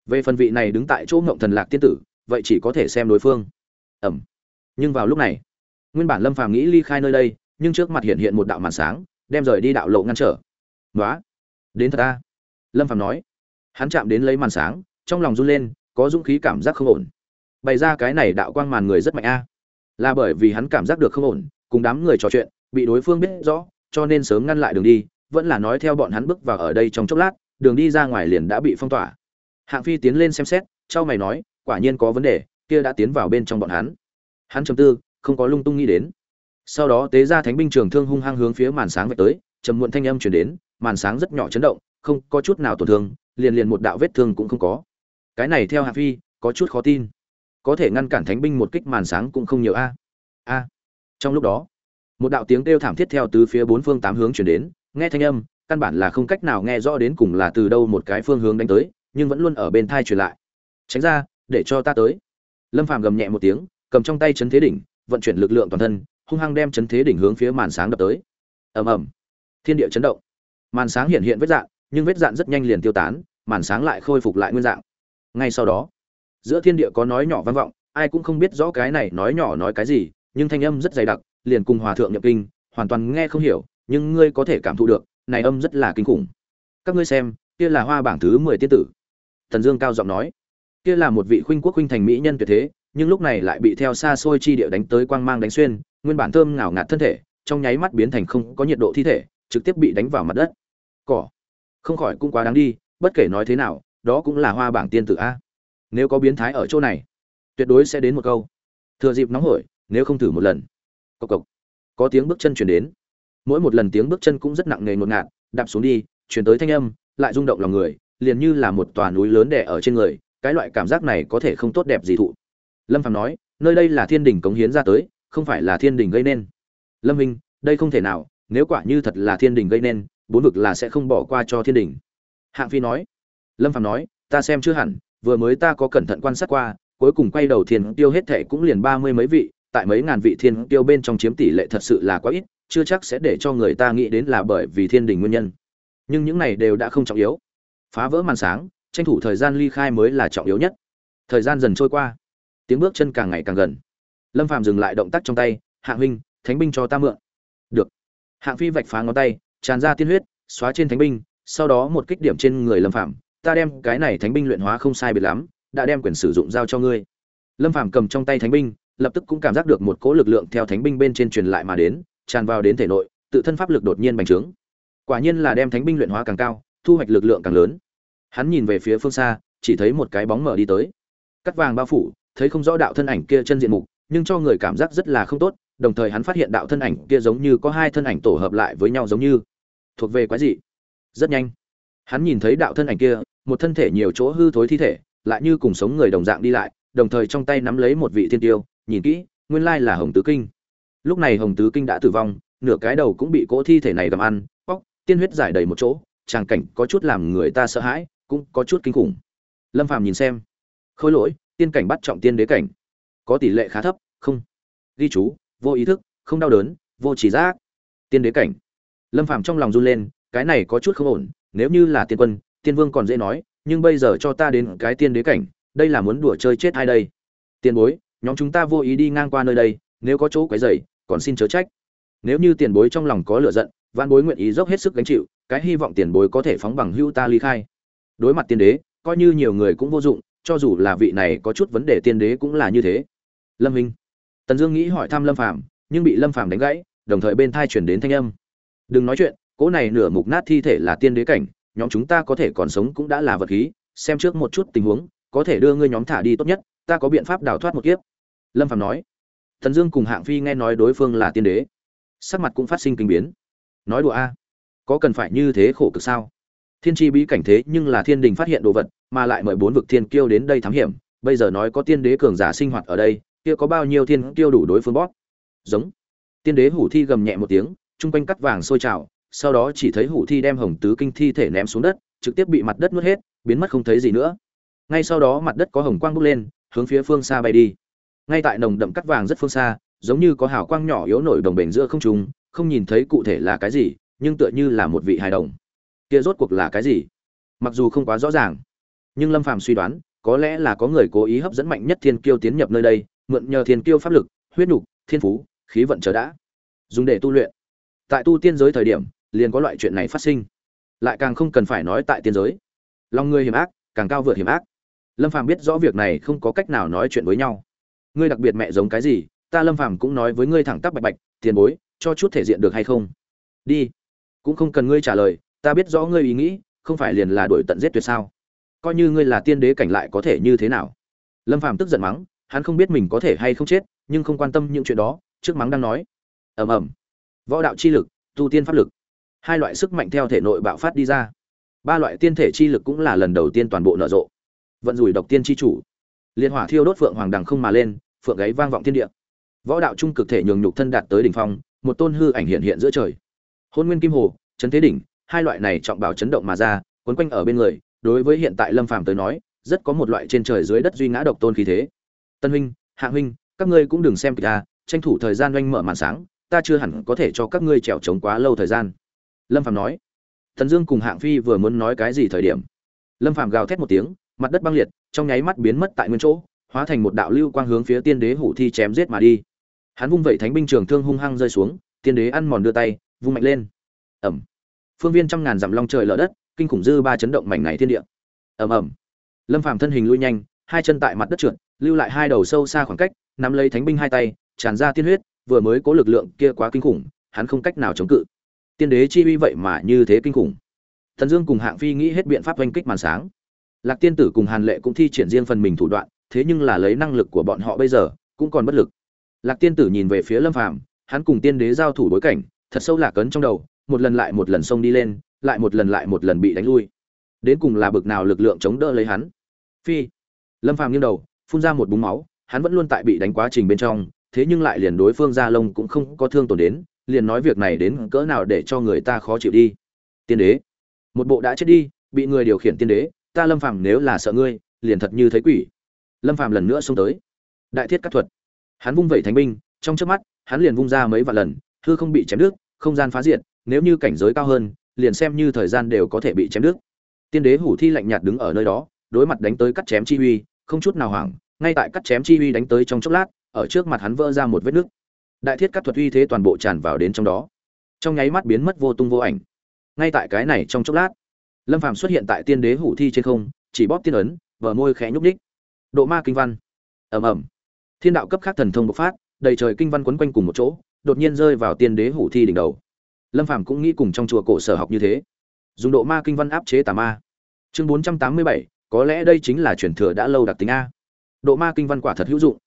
Về phần vị này đứng tại chỗ ngộng thần lạc tiên tử, vậy chỉ có thể xem đối phương. Ẩm nhưng vào lúc này, nguyên bản lâm phàm nghĩ ly khai nơi đây, nhưng trước mặt hiện hiện một đạo màn sáng, đem rời đi đạo lộ ngăn trở. Nói đến thật ta. Lâm phàm nói. Hắn chạm đến lấy màn sáng, trong lòng run lên, có dũng khí cảm giác không ổn. Bày ra cái này đạo quang màn người rất mạnh a. Là bởi vì hắn cảm giác được không ổn, cùng đám người trò chuyện, bị đối phương biết rõ, cho nên sớm ngăn lại đường đi, vẫn là nói theo bọn hắn bước vào ở đây trong chốc lát, đường đi ra ngoài liền đã bị phong tỏa. Hạng phi tiến lên xem xét trao mày nói, quả nhiên có vấn đề, kia đã tiến vào bên trong bọn hắn hắn trầm tư, không có lung tung nghĩ đến. Sau đó tế ra thánh binh trường thương hung hăng hướng phía màn sáng về tới, trầm muộn thanh âm chuyển đến, màn sáng rất nhỏ chấn động, không có chút nào tổn thương, liền liền một đạo vết thương cũng không có. Cái này theo hạ phi, có chút khó tin. Có thể ngăn cản thánh binh một kích màn sáng cũng không nhiều a. A. Trong lúc đó, một đạo tiếng kêu thảm thiết theo từ phía bốn phương tám hướng chuyển đến, nghe thanh âm, căn bản là không cách nào nghe rõ đến cùng là từ đâu một cái phương hướng đánh tới, nhưng vẫn luôn ở bên thai truyền lại. Tránh ra, để cho ta tới. Lâm phàm gầm nhẹ một tiếng cầm trong tay chấn thế đỉnh, vận chuyển lực lượng toàn thân, hung hăng đem chấn thế đỉnh hướng phía màn sáng đập tới. Ầm ầm. Thiên địa chấn động. Màn sáng hiện hiện vết dạng nhưng vết dạn rất nhanh liền tiêu tán, màn sáng lại khôi phục lại nguyên dạng. Ngay sau đó, giữa thiên địa có nói nhỏ vang vọng, ai cũng không biết rõ cái này nói nhỏ nói cái gì, nhưng thanh âm rất dày đặc, liền cùng hòa thượng nhập kinh, hoàn toàn nghe không hiểu, nhưng ngươi có thể cảm thụ được, này âm rất là kinh khủng. Các ngươi xem, kia là hoa bảng thứ mười tiên tử. Thần dương cao giọng nói, kia là một vị khuynh quốc khuynh thành mỹ nhân tuyệt thế nhưng lúc này lại bị theo xa xôi chi địa đánh tới quang mang đánh xuyên, nguyên bản thơm ngào ngạt thân thể, trong nháy mắt biến thành không có nhiệt độ thi thể, trực tiếp bị đánh vào mặt đất. Cỏ. Không khỏi cũng quá đáng đi, bất kể nói thế nào, đó cũng là hoa bảng tiên tử a. Nếu có biến thái ở chỗ này, tuyệt đối sẽ đến một câu. Thừa dịp nóng hổi, nếu không thử một lần. Cộc cộc. Có tiếng bước chân chuyển đến. Mỗi một lần tiếng bước chân cũng rất nặng nề ngột ngạt, đạp xuống đi, chuyển tới thanh âm, lại rung động lòng người, liền như là một tòa núi lớn đè ở trên người, cái loại cảm giác này có thể không tốt đẹp gì thụ lâm phàm nói, nơi đây là thiên đình cống hiến ra tới, không phải là thiên đình gây nên. Lâm minh, đây không thể nào, nếu quả như thật là thiên đình gây nên, bốn vực là sẽ không bỏ qua cho thiên đình. Hạng phi nói. Lâm phàm nói, ta xem chưa hẳn, vừa mới ta có cẩn thận quan sát qua, cuối cùng quay đầu thiên tiêu hết thệ cũng liền ba mươi mấy vị, tại mấy ngàn vị thiên tiêu bên trong chiếm tỷ lệ thật sự là quá ít, chưa chắc sẽ để cho người ta nghĩ đến là bởi vì thiên đình nguyên nhân. Nhưng những này đều đã không trọng yếu. Phá vỡ màn sáng, tranh thủ thời gian ly khai mới là trọng yếu nhất. Thời gian dần trôi qua tiếng bước chân càng ngày càng gần. Lâm phàm dừng lại động tác trong tay hạng huynh, thánh binh cho ta mượn. Được. Hạng phi vạch phá ngón tay, tràn ra tiên huyết, xóa trên thánh binh, sau đó một kích điểm trên người lâm phàm, ta đem cái này thánh binh luyện hóa không sai biệt lắm, đã đem quyền sử dụng giao cho ngươi. Lâm phàm cầm trong tay thánh binh, lập tức cũng cảm giác được một cỗ lực lượng theo thánh binh bên trên truyền lại mà đến, tràn vào đến thể nội, tự thân pháp lực đột nhiên bành trướng. Quả nhiên là đem thánh binh luyện hóa càng cao, thu hoạch lực lượng càng lớn. Hắn nhìn về phía phương xa, chỉ thấy một cái bóng mở đi tới. Cắt vàng bao phủ thấy không rõ đạo thân ảnh kia chân diện mục, nhưng cho người cảm giác rất là không tốt, đồng thời hắn phát hiện đạo thân ảnh kia giống như có hai thân ảnh tổ hợp lại với nhau giống như. Thuộc về quái dị. Rất nhanh, hắn nhìn thấy đạo thân ảnh kia, một thân thể nhiều chỗ hư thối thi thể, lại như cùng sống người đồng dạng đi lại, đồng thời trong tay nắm lấy một vị thiên tiêu, nhìn kỹ, nguyên lai là hồng tứ kinh. Lúc này hồng tứ kinh đã tử vong, nửa cái đầu cũng bị cỗ thi thể này gặm ăn bóc tiên huyết giải đầy một chỗ, tràng cảnh có chút làm người ta sợ hãi, cũng có chút kinh khủng. Lâm phàm nhìn xem, khôi lỗi tiên cảnh bắt trọng tiên đế cảnh. Có tỷ lệ khá thấp, không. Ghi chú, vô ý thức, không đau đớn, vô chỉ giác. Tiên đế cảnh. Lâm phàm trong lòng run lên, cái này có chút không ổn, nếu như là tiên quân, tiên vương còn dễ nói, nhưng bây giờ cho ta đến cái tiên đế cảnh, đây là muốn đùa chơi chết ai đây? Tiền bối, nhóm chúng ta vô ý đi ngang qua nơi đây, nếu có chỗ quấy rầy, còn xin chớ trách. Nếu như tiền bối trong lòng có lửa giận văn bối nguyện ý dốc hết sức gánh chịu, cái hy vọng tiền bối có thể phóng bằng hưu ta ly khai. Đối mặt tiên đế, coi như nhiều người cũng vô dụng cho dù là vị này có chút vấn đề tiên đế cũng là như thế. Lâm minh tần dương nghĩ hỏi thăm lâm phàm, nhưng bị lâm phàm đánh gãy, đồng thời bên thai chuyển đến thanh âm. Đừng nói chuyện, cỗ này nửa mục nát thi thể là tiên đế cảnh, nhóm chúng ta có thể còn sống cũng đã là vật khí, xem trước một chút tình huống, có thể đưa ngươi nhóm thả đi tốt nhất, ta có biện pháp đào thoát một kiếp. Lâm Phàm nói. Thần dương cùng hạng phi nghe nói đối phương là tiên đế, sắc mặt cũng phát sinh kinh biến. Nói đùa a, có cần phải như thế khổ cực sao? Thiên tri bí cảnh thế nhưng là thiên đình phát hiện đồ vật, mà lại mời bốn vực thiên kiêu đến đây thám hiểm. Bây giờ nói có tiên đế cường giả sinh hoạt ở đây, kia có bao nhiêu thiên kiêu đủ đối phương bót giống. Tiên đế hủ thi gầm nhẹ một tiếng, chung quanh cắt vàng sôi trào, sau đó chỉ thấy hủ thi đem hồng tứ kinh thi thể ném xuống đất, trực tiếp bị mặt đất nuốt hết, biến mất không thấy gì nữa. Ngay sau đó mặt đất có hồng quang bốc lên, hướng phía phương xa bay đi. Ngay tại nồng đậm cắt vàng rất phương xa, giống như có hào quang nhỏ yếu nổi đồng bền giữa không trung, không nhìn thấy cụ thể là cái gì, nhưng tựa như là một vị hài đồng kia rốt cuộc là cái gì? Mặc dù không quá rõ ràng nhưng lâm phàm suy đoán có lẽ là có người cố ý hấp dẫn mạnh nhất thiên kiêu tiến nhập nơi đây mượn nhờ thiên kiêu pháp lực huyết nhục, thiên phú khí vận chờ đã. Dùng để tu luyện. Tại tu tiên giới thời điểm liền có loại chuyện này phát sinh. Lại càng không cần phải nói tại tiên giới. Lòng người hiểm ác càng cao vượt hiểm ác. Lâm phàm biết rõ việc này không có cách nào nói chuyện với nhau. Ngươi đặc biệt mẹ giống cái gì ta lâm phàm cũng nói với ngươi thẳng tắp bạch bạch tiền bối cho chút thể diện được hay không? Đi. Cũng không cần ngươi trả lời ta biết rõ ngươi ý nghĩ, không phải liền là đuổi tận giết tuyệt sao? Coi như ngươi là tiên đế cảnh lại có thể như thế nào? Lâm phàm tức giận mắng, hắn không biết mình có thể hay không chết, nhưng không quan tâm những chuyện đó, trước mắng đang nói. Ầm ầm. Võ đạo chi lực, tu tiên pháp lực. Hai loại sức mạnh theo thể nội bạo phát đi ra. Ba loại tiên thể chi lực cũng là lần đầu tiên toàn bộ nở rộ. Vận rủi độc tiên chi chủ. Liên hỏa thiêu đốt phượng hoàng đằng không mà lên, phượng gáy vang vọng thiên địa. Võ đạo trung cực thể nhường nhục thân đạt tới đỉnh phong, một tôn hư ảnh hiện hiện giữa trời. Hôn nguyên kim hồ trấn thế đỉnh hai loại này trọng bảo chấn động mà ra, quấn quanh ở bên người, đối với hiện tại lâm phàm tới nói, rất có một loại trên trời dưới đất duy ngã độc tôn khí thế. Tân huynh, hạ huynh, các ngươi cũng đừng xem kìa ta à, tranh thủ thời gian doanh mở màn sáng, ta chưa hẳn có thể cho các ngươi trèo trống quá lâu thời gian. Lâm phàm nói. Thần dương cùng hạng phi vừa muốn nói cái gì thời điểm, lâm phàm gào thét một tiếng, mặt đất băng liệt, trong nháy mắt biến mất tại nguyên chỗ, hóa thành một đạo lưu quang hướng phía tiên đế hủ thi chém giết mà đi. Hắn vung vẩy thánh binh trường thương hung hăng rơi xuống, tiên đế ăn mòn đưa tay, vung mạnh lên. Ầm phương viên trăm ngàn dặm long trời lở đất, kinh khủng dư ba chấn động mảnh này thiên địa. Ầm ầm. Lâm phàm thân hình lui nhanh, hai chân tại mặt đất trượt, lưu lại hai đầu sâu xa khoảng cách, nắm lấy thánh binh hai tay, tràn ra tiên huyết, vừa mới có lực lượng kia quá kinh khủng, hắn không cách nào chống cự. Tiên đế chi uy vậy mà như thế kinh khủng. Thần dương cùng hạng phi nghĩ hết biện pháp oanh kích màn sáng. Lạc tiên tử cùng hàn lệ cũng thi triển riêng phần mình thủ đoạn, thế nhưng là lấy năng lực của bọn họ bây giờ, cũng còn bất lực. Lạc tiên tử nhìn về phía lâm phàm, hắn cùng tiên đế giao thủ bối cảnh, thật sâu lạc cấn trong đầu một lần lại một lần xông đi lên, lại một lần lại một lần bị đánh lui. Đến cùng là bực nào lực lượng chống đỡ lấy hắn. Phi. Lâm phàm nghiêng đầu, phun ra một búng máu, hắn vẫn luôn tại bị đánh quá trình bên trong, thế nhưng lại liền đối phương gia lông cũng không có thương tổn đến, liền nói việc này đến cỡ nào để cho người ta khó chịu đi. Tiên đế. Một bộ đã chết đi, bị người điều khiển tiên đế, ta lâm phàm nếu là sợ ngươi, liền thật như thấy quỷ. Lâm phàm lần nữa xông tới. Đại thiết cắt thuật. Hắn vung vẩy thánh binh, trong chớp mắt, hắn liền vung ra mấy vạn lần, hư không bị chém đứt, không gian phá diệt nếu như cảnh giới cao hơn, liền xem như thời gian đều có thể bị chém đứt. Tiên đế hủ thi lạnh nhạt đứng ở nơi đó, đối mặt đánh tới cắt chém chi uy, không chút nào hoảng, ngay tại cắt chém chi uy đánh tới trong chốc lát, ở trước mặt hắn vỡ ra một vết nứt. Đại thiết cắt thuật uy thế toàn bộ tràn vào đến trong đó. Trong nháy mắt biến mất vô tung vô ảnh. Ngay tại cái này trong chốc lát, lâm phàm xuất hiện tại tiên đế hủ thi trên không, chỉ bóp tiên ấn vờ môi khẽ nhúc ních độ ma kinh văn. Ầm ầm. Thiên đạo cấp khác thần thông bộc phát, đầy trời kinh văn quấn quanh cùng một chỗ, đột nhiên rơi vào tiên đế hủ thi đỉnh đầu lâm phàm cũng nghĩ cùng trong chùa cổ sở học như thế. Dùng độ ma kinh văn áp chế tà ma. Chương bốn trăm tám mươi bảy, có lẽ đây chính là truyền thừa đã lâu đặc tính a. Độ ma kinh văn quả thật hữu dụng.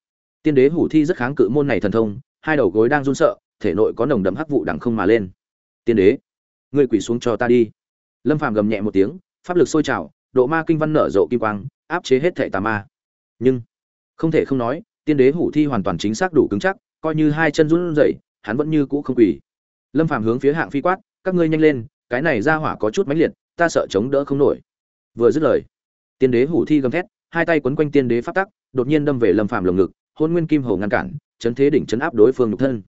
Tiên đế hủ thi rất kháng cự môn này thần thông, hai đầu gối đang run sợ, thể nội có nồng đậm hắc vụ đằng không mà lên. Tiên đế, ngươi quỳ xuống cho ta đi. Lâm phàm gầm nhẹ một tiếng, pháp lực sôi trào, độ ma kinh văn nở rộ kim quang, áp chế hết thệ tà ma. Nhưng, không thể không nói, tiên đế hủ thi hoàn toàn chính xác đủ cứng chắc, coi như hai chân run rẩy, hắn vẫn như cũ không quỳ lâm phàm hướng phía hạng phi quát, các ngươi nhanh lên, cái này ra hỏa có chút mãnh liệt, ta sợ chống đỡ không nổi. Vừa dứt lời, tiên đế hủ thi gầm thét, hai tay quấn quanh tiên đế pháp tắc, đột nhiên đâm về lâm phàm lồng ngực, hôn nguyên kim hầu ngăn cản, chấn thế đỉnh chấn áp đối phương nhục thân.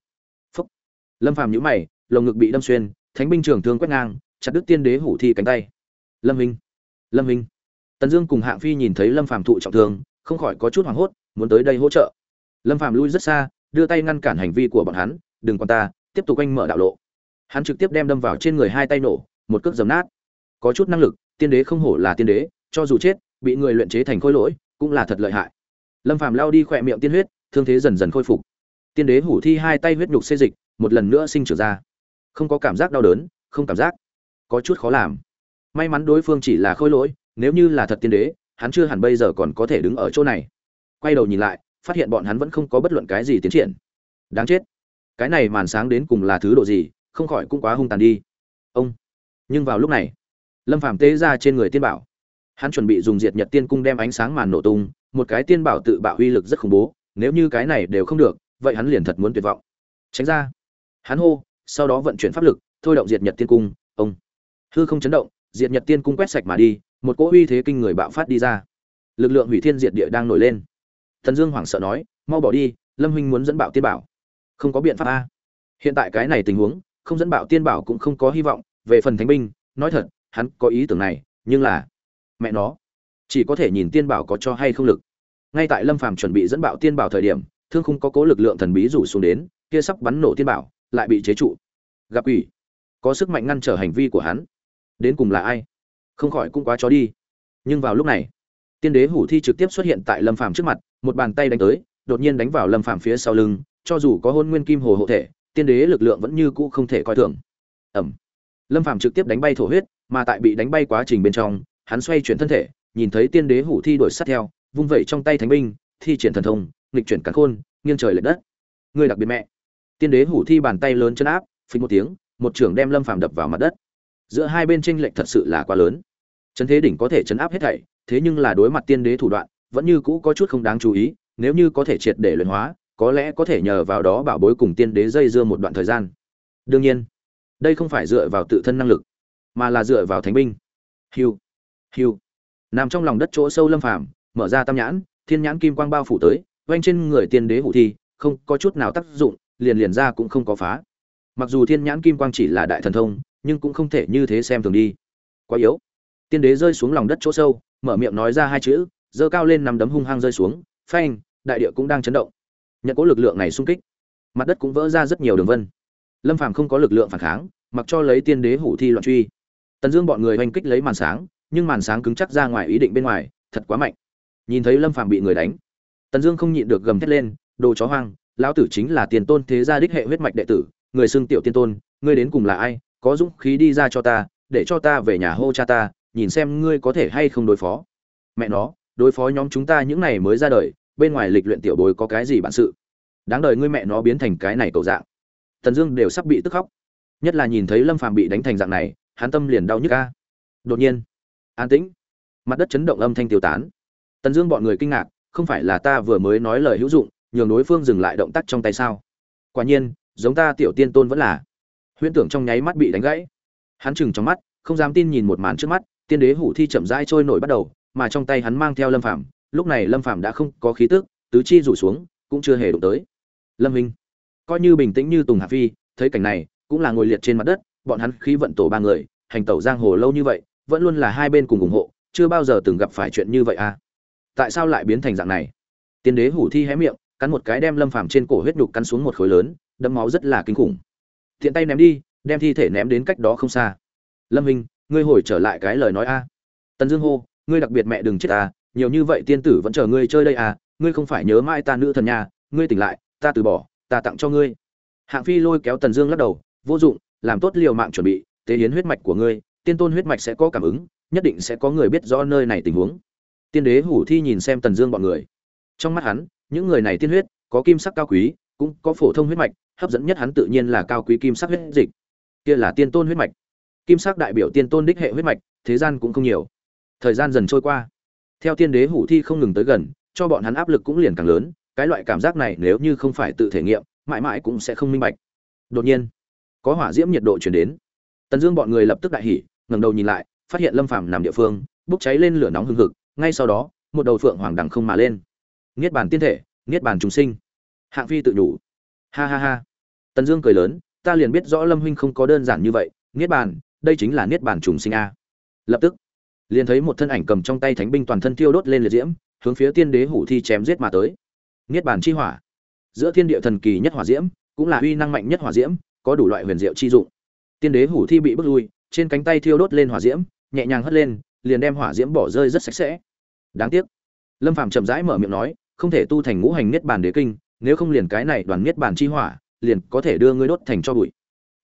Phúc! Lâm phàm nhíu mày, lồng ngực bị đâm xuyên, thánh binh trường thương quét ngang, chặt đứt tiên đế hủ thi cánh tay. Lâm minh! Lâm minh! Tần dương cùng hạng phi nhìn thấy lâm phàm thụ trọng thương, không khỏi có chút hoảng hốt, muốn tới đây hỗ trợ. Lâm phàm lui rất xa, đưa tay ngăn cản hành vi của bọn hắn, đừng quan ta tiếp tục anh mở đạo lộ. Hắn trực tiếp đem đâm vào trên người hai tay nổ, một cước dầm nát. Có chút năng lực, tiên đế không hổ là tiên đế, cho dù chết, bị người luyện chế thành khôi lỗi, cũng là thật lợi hại. Lâm phàm lao đi khỏe miệng tiên huyết, thương thế dần dần khôi phục. Tiên đế hủ thi hai tay huyết nhục xê dịch, một lần nữa sinh trưởng ra. Không có cảm giác đau đớn, không cảm giác. Có chút khó làm. May mắn đối phương chỉ là khôi lỗi, nếu như là thật tiên đế, hắn chưa hẳn bây giờ còn có thể đứng ở chỗ này. Quay đầu nhìn lại, phát hiện bọn hắn vẫn không có bất luận cái gì tiến triển. Đáng chết cái này màn sáng đến cùng là thứ độ gì, không khỏi cũng quá hung tàn đi. Ông. Nhưng vào lúc này, lâm phàm tế ra trên người tiên bảo. Hắn chuẩn bị dùng diệt nhật tiên cung đem ánh sáng màn nổ tung, một cái tiên bảo tự bạo uy lực rất khủng bố, nếu như cái này đều không được, vậy hắn liền thật muốn tuyệt vọng. Tránh ra. Hắn hô, sau đó vận chuyển pháp lực, thôi động diệt nhật tiên cung, ông. Hư không chấn động, diệt nhật tiên cung quét sạch mà đi, một cỗ uy thế kinh người bạo phát đi ra. Lực lượng hủy thiên diệt địa đang nổi lên. Thần dương hoảng sợ nói, mau bỏ đi, lâm huynh muốn dẫn bạo tiên bảo không có biện pháp a. Hiện tại cái này tình huống, không dẫn bạo tiên bảo cũng không có hy vọng, về phần thánh binh, nói thật, hắn có ý tưởng này, nhưng là, mẹ nó, chỉ có thể nhìn tiên bảo có cho hay không lực. Ngay tại lâm phàm chuẩn bị dẫn bạo tiên bảo thời điểm, thương không có cố lực lượng thần bí rủ xuống đến, kia sắp bắn nổ tiên bảo, lại bị chế trụ. Gặp quỷ. Có sức mạnh ngăn trở hành vi của hắn. Đến cùng là ai? Không khỏi cũng quá chó đi. Nhưng vào lúc này, tiên đế hủ thi trực tiếp xuất hiện tại lâm phàm trước mặt, một bàn tay đánh tới, đột nhiên đánh vào lâm phàm phía sau lưng cho dù có hôn nguyên kim hồ hộ thể, tiên đế lực lượng vẫn như cũ không thể coi thường. Ẩm. Lâm phàm trực tiếp đánh bay thổ huyết, mà tại bị đánh bay quá trình bên trong, hắn xoay chuyển thân thể, nhìn thấy tiên đế hủ thi đuổi sát theo, vung vẩy trong tay thánh binh, thi triển thần thông, nghịch chuyển cắn khôn, nghiêng trời lệch đất. Người đặc biệt mẹ. Tiên đế hủ thi bàn tay lớn chân áp, phình một tiếng, một trưởng đem lâm phàm đập vào mặt đất. Giữa hai bên tranh lệch thật sự là quá lớn. Trấn thế đỉnh có thể chấn áp hết thảy, thế nhưng là đối mặt tiên đế thủ đoạn, vẫn như cũ có chút không đáng chú ý, nếu như có thể triệt để luyện hóa có lẽ có thể nhờ vào đó bảo bối cùng tiên đế dây dưa một đoạn thời gian. Đương nhiên, đây không phải dựa vào tự thân năng lực, mà là dựa vào thánh binh. Hiu hiu nằm trong lòng đất chỗ sâu lâm phàm, mở ra tam nhãn, thiên nhãn kim quang bao phủ tới vanh trên người tiên đế hủ thi, không có chút nào tác dụng, liền liền ra cũng không có phá. Mặc dù thiên nhãn kim quang chỉ là đại thần thông, nhưng cũng không thể như thế xem thường đi. Quá yếu. Tiên đế rơi xuống lòng đất chỗ sâu, mở miệng nói ra hai chữ, giơ cao lên nằm đấm hung hăng rơi xuống, phanh, đại địa cũng đang chấn động nhận cố lực lượng này xung kích. Mặt đất cũng vỡ ra rất nhiều đường vân. Lâm phàm không có lực lượng phản kháng, mặc cho lấy tiên đế hủ thi loạn truy. Tần dương bọn người oanh kích lấy màn sáng, nhưng màn sáng cứng chắc ra ngoài ý định bên ngoài, thật quá mạnh. Nhìn thấy lâm phàm bị người đánh, tần dương không nhịn được gầm thét lên, đồ chó hoang, lão tử chính là tiền tôn thế gia đích hệ huyết mạch đệ tử, người xưng tiểu tiên tôn, ngươi đến cùng là ai, có dũng khí đi ra cho ta, để cho ta về nhà hô cha ta, nhìn xem ngươi có thể hay không đối phó. Mẹ nó, đối phó nhóm chúng ta những này mới ra đời bên ngoài lịch luyện tiểu bối có cái gì bản sự? Đáng đời ngươi mẹ nó biến thành cái này cầu dạng. Tần dương đều sắp bị tức khóc. Nhất là nhìn thấy lâm phàm bị đánh thành dạng này, hắn tâm liền đau nhức ca đột nhiên, an tĩnh. Mặt đất chấn động âm thanh tiêu tán. Tần dương bọn người kinh ngạc, không phải là ta vừa mới nói lời hữu dụng, nhường đối phương dừng lại động tác trong tay sao? Quả nhiên, giống ta tiểu tiên tôn vẫn là. Huyễn tưởng trong nháy mắt bị đánh gãy. Hắn chừng trong mắt, không dám tin nhìn một màn trước mắt, tiên đế hủ thi chậm rãi trôi nổi bắt đầu, mà trong tay hắn mang theo lâm phàm lúc này lâm phàm đã không có khí tức, tứ chi rủ xuống, cũng chưa hề đụng tới. Lâm minh, coi như bình tĩnh như tùng hà phi, thấy cảnh này, cũng là ngồi liệt trên mặt đất, bọn hắn khí vận tổ ba người, hành tẩu giang hồ lâu như vậy, vẫn luôn là hai bên cùng ủng hộ, chưa bao giờ từng gặp phải chuyện như vậy à. Tại sao lại biến thành dạng này? Tiên đế hủ thi hé miệng, cắn một cái đem lâm phàm trên cổ huyết nhục cắn xuống một khối lớn, đẫm máu rất là kinh khủng. Thiện tay ném đi, đem thi thể ném đến cách đó không xa. Lâm minh, ngươi hồi trở lại cái lời nói a. Tần dương hô, ngươi đặc biệt mẹ đừng chết à nhiều như vậy tiên tử vẫn chờ ngươi chơi đây à ngươi không phải nhớ mãi ta nữ thần nhà ngươi tỉnh lại, ta từ bỏ, ta tặng cho ngươi. Hạng phi lôi kéo tần dương lắc đầu, vô dụng, làm tốt liều mạng chuẩn bị, tế hiến huyết mạch của ngươi, tiên tôn huyết mạch sẽ có cảm ứng, nhất định sẽ có người biết rõ nơi này tình huống. Tiên đế hủ thi nhìn xem tần dương bọn người. Trong mắt hắn, những người này tiên huyết, có kim sắc cao quý, cũng có phổ thông huyết mạch, hấp dẫn nhất hắn tự nhiên là cao quý kim sắc huyết dịch. Kia là tiên tôn huyết mạch. Kim sắc đại biểu tiên tôn đích hệ huyết mạch, thế gian cũng không nhiều. Thời gian dần trôi qua theo tiên đế hủ thi không ngừng tới gần, cho bọn hắn áp lực cũng liền càng lớn, cái loại cảm giác này nếu như không phải tự thể nghiệm, mãi mãi cũng sẽ không minh bạch. Đột nhiên, có hỏa diễm nhiệt độ chuyển đến. Tần dương bọn người lập tức đại hỉ, ngẩng đầu nhìn lại, phát hiện lâm phàm nằm địa phương, bốc cháy lên lửa nóng hừng hực, ngay sau đó, một đầu phượng hoàng đằng không mà lên. Niết bàn tiên thể, niết bàn trùng sinh. Hạng phi tự nhủ. Ha ha ha. Tần dương cười lớn, ta liền biết rõ lâm huynh không có đơn giản như vậy, niết bàn, đây chính là niết bàn trùng sinh a. Lập tức liền thấy một thân ảnh cầm trong tay thánh binh toàn thân thiêu đốt lên liệt diễm, hướng phía tiên đế hủ thi chém giết mà tới. Niết bàn chi hỏa. Giữa thiên địa thần kỳ nhất hỏa diễm, cũng là uy năng mạnh nhất hỏa diễm, có đủ loại huyền diệu chi dụng. Tiên đế hủ thi bị bước lui, trên cánh tay thiêu đốt lên hỏa diễm, nhẹ nhàng hất lên, liền đem hỏa diễm bỏ rơi rất sạch sẽ. Đáng tiếc. Lâm phàm chậm rãi mở miệng nói, không thể tu thành ngũ hành niết bàn đế kinh, nếu không liền cái này đoàn niết bàn chi hỏa, liền có thể đưa ngươi đốt thành cho bụi.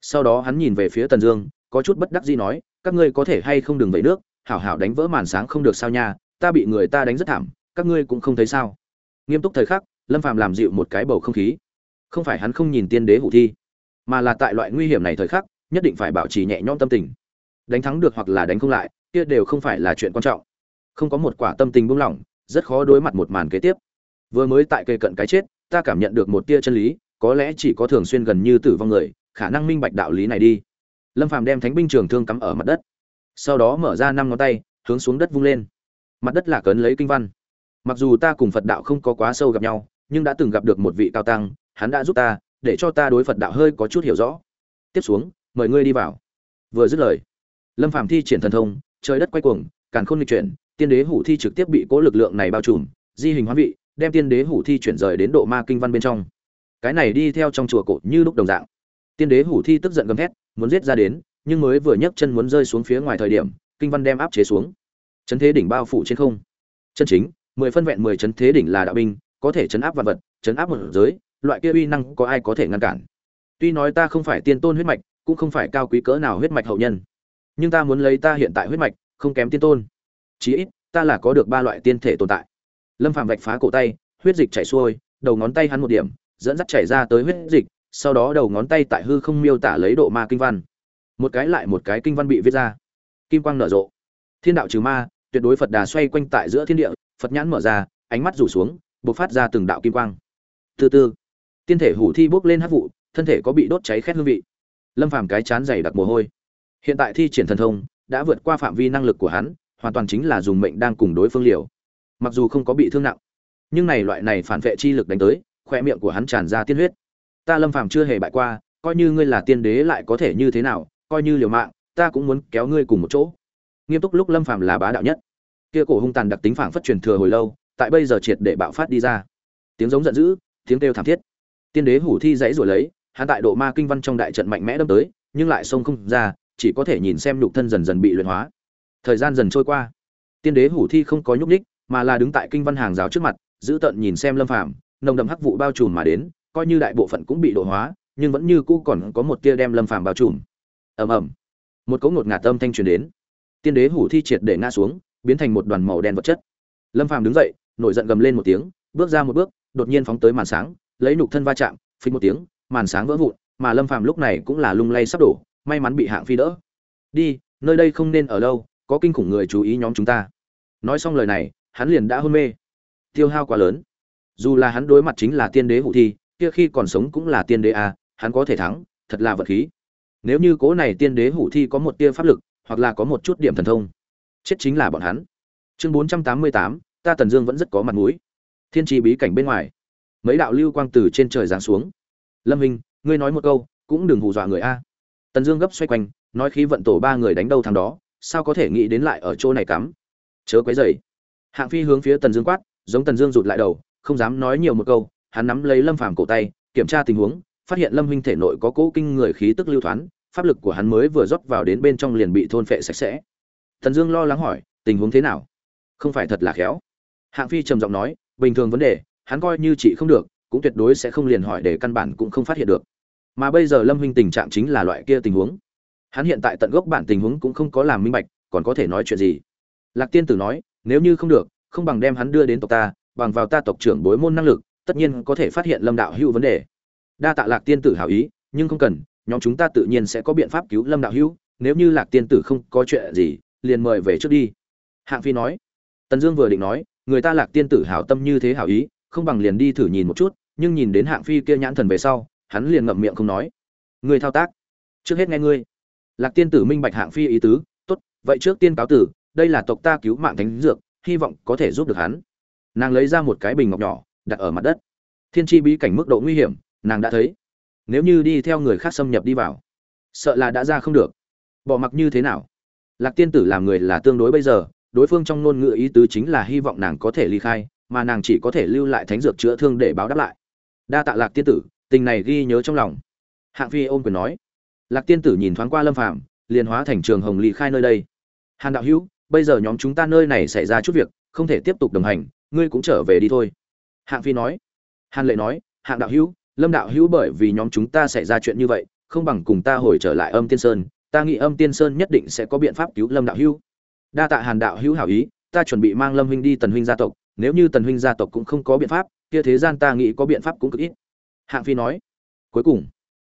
Sau đó hắn nhìn về phía tần dương, có chút bất đắc dĩ nói, các ngươi có thể hay không đừng vẩy nước hảo hảo đánh vỡ màn sáng không được sao nha, ta bị người ta đánh rất thảm, các ngươi cũng không thấy sao. Nghiêm túc thời khắc, lâm phàm làm dịu một cái bầu không khí. Không phải hắn không nhìn tiên đế hủ thi, mà là tại loại nguy hiểm này thời khắc, nhất định phải bảo trì nhẹ nhõm tâm tình. Đánh thắng được hoặc là đánh không lại, kia đều không phải là chuyện quan trọng. Không có một quả tâm tình buông lỏng, rất khó đối mặt một màn kế tiếp. Vừa mới tại cây cận cái chết, ta cảm nhận được một tia chân lý, có lẽ chỉ có thường xuyên gần như tử vong người, khả năng minh bạch đạo lý này đi. Lâm phàm đem thánh binh trường thương cắm ở mặt đất sau đó mở ra năm ngón tay, hướng xuống đất vung lên. Mặt đất là cấn lấy kinh văn. Mặc dù ta cùng phật đạo không có quá sâu gặp nhau, nhưng đã từng gặp được một vị cao tăng, hắn đã giúp ta, để cho ta đối phật đạo hơi có chút hiểu rõ. Tiếp xuống, mời ngươi đi vào. Vừa dứt lời, lâm phàm thi triển thần thông, trời đất quay cuồng, càn khôn lịch chuyển, tiên đế hủ thi trực tiếp bị cố lực lượng này bao trùm, di hình hóa vị, đem tiên đế hủ thi chuyển rời đến độ ma kinh văn bên trong. Cái này đi theo trong chùa cổ như lúc đồng dạng. Tiên đế hủ thi tức giận gầm thét, muốn giết ra đến nhưng mới vừa nhấc chân muốn rơi xuống phía ngoài thời điểm, kinh văn đem áp chế xuống. Chấn thế đỉnh bao phủ trên không. Chân chính, mười phân vẹn mười chấn thế đỉnh là đạo binh, có thể chấn áp vạn vật, chấn áp một giới, loại kia uy năng có ai có thể ngăn cản? Tuy nói ta không phải tiên tôn huyết mạch, cũng không phải cao quý cỡ nào huyết mạch hậu nhân. Nhưng ta muốn lấy ta hiện tại huyết mạch, không kém tiên tôn. Chí ít, ta là có được ba loại tiên thể tồn tại. Lâm phàm vạch phá cổ tay, huyết dịch chảy xuôi, đầu ngón tay hắn một điểm, dẫn dắt chảy ra tới huyết dịch, sau đó đầu ngón tay tại hư không miêu tả lấy độ ma kinh văn một cái lại một cái kinh văn bị viết ra. Kim quang nở rộ. Thiên đạo trừ ma, tuyệt đối phật đà xoay quanh tại giữa thiên địa, phật nhãn mở ra, ánh mắt rủ xuống, bộc phát ra từng đạo kim quang. Từ từ, tiên thể hủ thi bốc lên hát vụ, thân thể có bị đốt cháy khét hương vị. Lâm phàm cái chán dày đặc mồ hôi. Hiện tại thi triển thần thông, đã vượt qua phạm vi năng lực của hắn, hoàn toàn chính là dùng mệnh đang cùng đối phương liều. Mặc dù không có bị thương nặng, nhưng này loại này phản vệ chi lực đánh tới khoe miệng của hắn tràn ra tiên huyết. Ta lâm phàm chưa hề bại qua, coi như ngươi là tiên đế lại có thể như thế nào coi như liều mạng, ta cũng muốn kéo ngươi cùng một chỗ. Nghiêm túc lúc lâm phàm là bá đạo nhất. Kia cổ hung tàn đặc tính phảng phất truyền thừa hồi lâu, tại bây giờ triệt để bạo phát đi ra. Tiếng giống giận dữ, tiếng kêu thảm thiết. Tiên đế hủ thi dãy rồi lấy, hắn tại độ ma kinh văn trong đại trận mạnh mẽ đâm tới, nhưng lại xông không ra, chỉ có thể nhìn xem nhục thân dần dần bị luyện hóa. Thời gian dần trôi qua. Tiên đế hủ thi không có nhúc ních mà là đứng tại kinh văn hàng rào trước mặt, giữ tận nhìn xem lâm phàm, nồng đậm hắc vụ bao trùm mà đến, coi như đại bộ phận cũng bị độ hóa, nhưng vẫn như cũ còn có một tia đem lâm phàm bao trùm ầm ầm. Một cỗ ngột ngạt âm thanh truyền đến. Tiên đế hủ thi triệt để ngã xuống biến thành một đoàn màu đen vật chất. Lâm phàm đứng dậy nổi giận gầm lên một tiếng bước ra một bước đột nhiên phóng tới màn sáng lấy nục thân va chạm phình một tiếng màn sáng vỡ vụn mà lâm phàm lúc này cũng là lung lay sắp đổ may mắn bị hạng phi đỡ. Đi nơi đây không nên ở lâu có kinh khủng người chú ý nhóm chúng ta. Nói xong lời này hắn liền đã hôn mê. Tiêu hao quá lớn. Dù là hắn đối mặt chính là tiên đế hủ thi kia khi còn sống cũng là tiên đế a à, hắn có thể thắng thật là vật khí nếu như cố này tiên đế hủ thi có một tia pháp lực, hoặc là có một chút điểm thần thông, chết chính là bọn hắn. Chương bốn trăm tám mươi tám, ta tần dương vẫn rất có mặt mũi. Thiên trì bí cảnh bên ngoài, mấy đạo lưu quang từ trên trời giáng xuống. Lâm hình ngươi nói một câu, cũng đừng hù dọa người a. Tần dương gấp xoay quanh, nói khí vận tổ ba người đánh đâu thằng đó, sao có thể nghĩ đến lại ở chỗ này cắm? Chớ quấy dày hạng phi hướng phía tần dương quát, giống tần dương rụt lại đầu, không dám nói nhiều một câu, hắn nắm lấy lâm phàm cổ tay, kiểm tra tình huống phát hiện lâm huynh thể nội có cỗ kinh người khí tức lưu thoáng pháp lực của hắn mới vừa rót vào đến bên trong liền bị thôn phệ sạch sẽ. Thần dương lo lắng hỏi, tình huống thế nào? Không phải thật là khéo. Hạng phi trầm giọng nói, bình thường vấn đề, hắn coi như chị không được, cũng tuyệt đối sẽ không liền hỏi để căn bản cũng không phát hiện được. Mà bây giờ lâm huynh tình trạng chính là loại kia tình huống. Hắn hiện tại tận gốc bản tình huống cũng không có làm minh bạch, còn có thể nói chuyện gì? Lạc tiên tử nói, nếu như không được, không bằng đem hắn đưa đến tộc ta, bằng vào ta tộc trưởng bối môn năng lực, tất nhiên có thể phát hiện lâm đạo hữu vấn đề đa tạ lạc tiên tử hảo ý, nhưng không cần, nhóm chúng ta tự nhiên sẽ có biện pháp cứu lâm đạo hữu, nếu như lạc tiên tử không có chuyện gì, liền mời về trước đi. Hạng phi nói. Tần dương vừa định nói, người ta lạc tiên tử hảo tâm như thế hảo ý, không bằng liền đi thử nhìn một chút, nhưng nhìn đến hạng phi kia nhãn thần về sau, hắn liền ngậm miệng không nói. Người thao tác, trước hết nghe ngươi. Lạc tiên tử minh bạch hạng phi ý tứ, tốt, vậy trước tiên cáo tử, đây là tộc ta cứu mạng thánh dược, hy vọng có thể giúp được hắn. Nàng lấy ra một cái bình ngọc nhỏ, đặt ở mặt đất. Thiên tri bí cảnh mức độ nguy hiểm nàng đã thấy. Nếu như đi theo người khác xâm nhập đi vào, sợ là đã ra không được. Bỏ mặc như thế nào? Lạc tiên tử làm người là tương đối bây giờ, đối phương trong ngôn ngữ ý tứ chính là hy vọng nàng có thể ly khai, mà nàng chỉ có thể lưu lại thánh dược chữa thương để báo đáp lại. Đa tạ lạc tiên tử, tình này ghi nhớ trong lòng. Hạng phi ôm quyền nói. Lạc tiên tử nhìn thoáng qua lâm phàm, liền hóa thành trường hồng ly khai nơi đây. Hàn đạo hữu, bây giờ nhóm chúng ta nơi này xảy ra chút việc, không thể tiếp tục đồng hành, ngươi cũng trở về đi thôi. Hạng phi nói. Hàn lệ nói. Hạng đạo hữu lâm đạo hữu bởi vì nhóm chúng ta xảy ra chuyện như vậy, không bằng cùng ta hồi trở lại âm tiên sơn, ta nghĩ âm tiên sơn nhất định sẽ có biện pháp cứu lâm đạo hữu. Đa tạ hàn đạo hữu hảo ý, ta chuẩn bị mang lâm huynh đi tần huynh gia tộc, nếu như tần huynh gia tộc cũng không có biện pháp, kia thế gian ta nghĩ có biện pháp cũng cực ít. Hạng phi nói. Cuối cùng,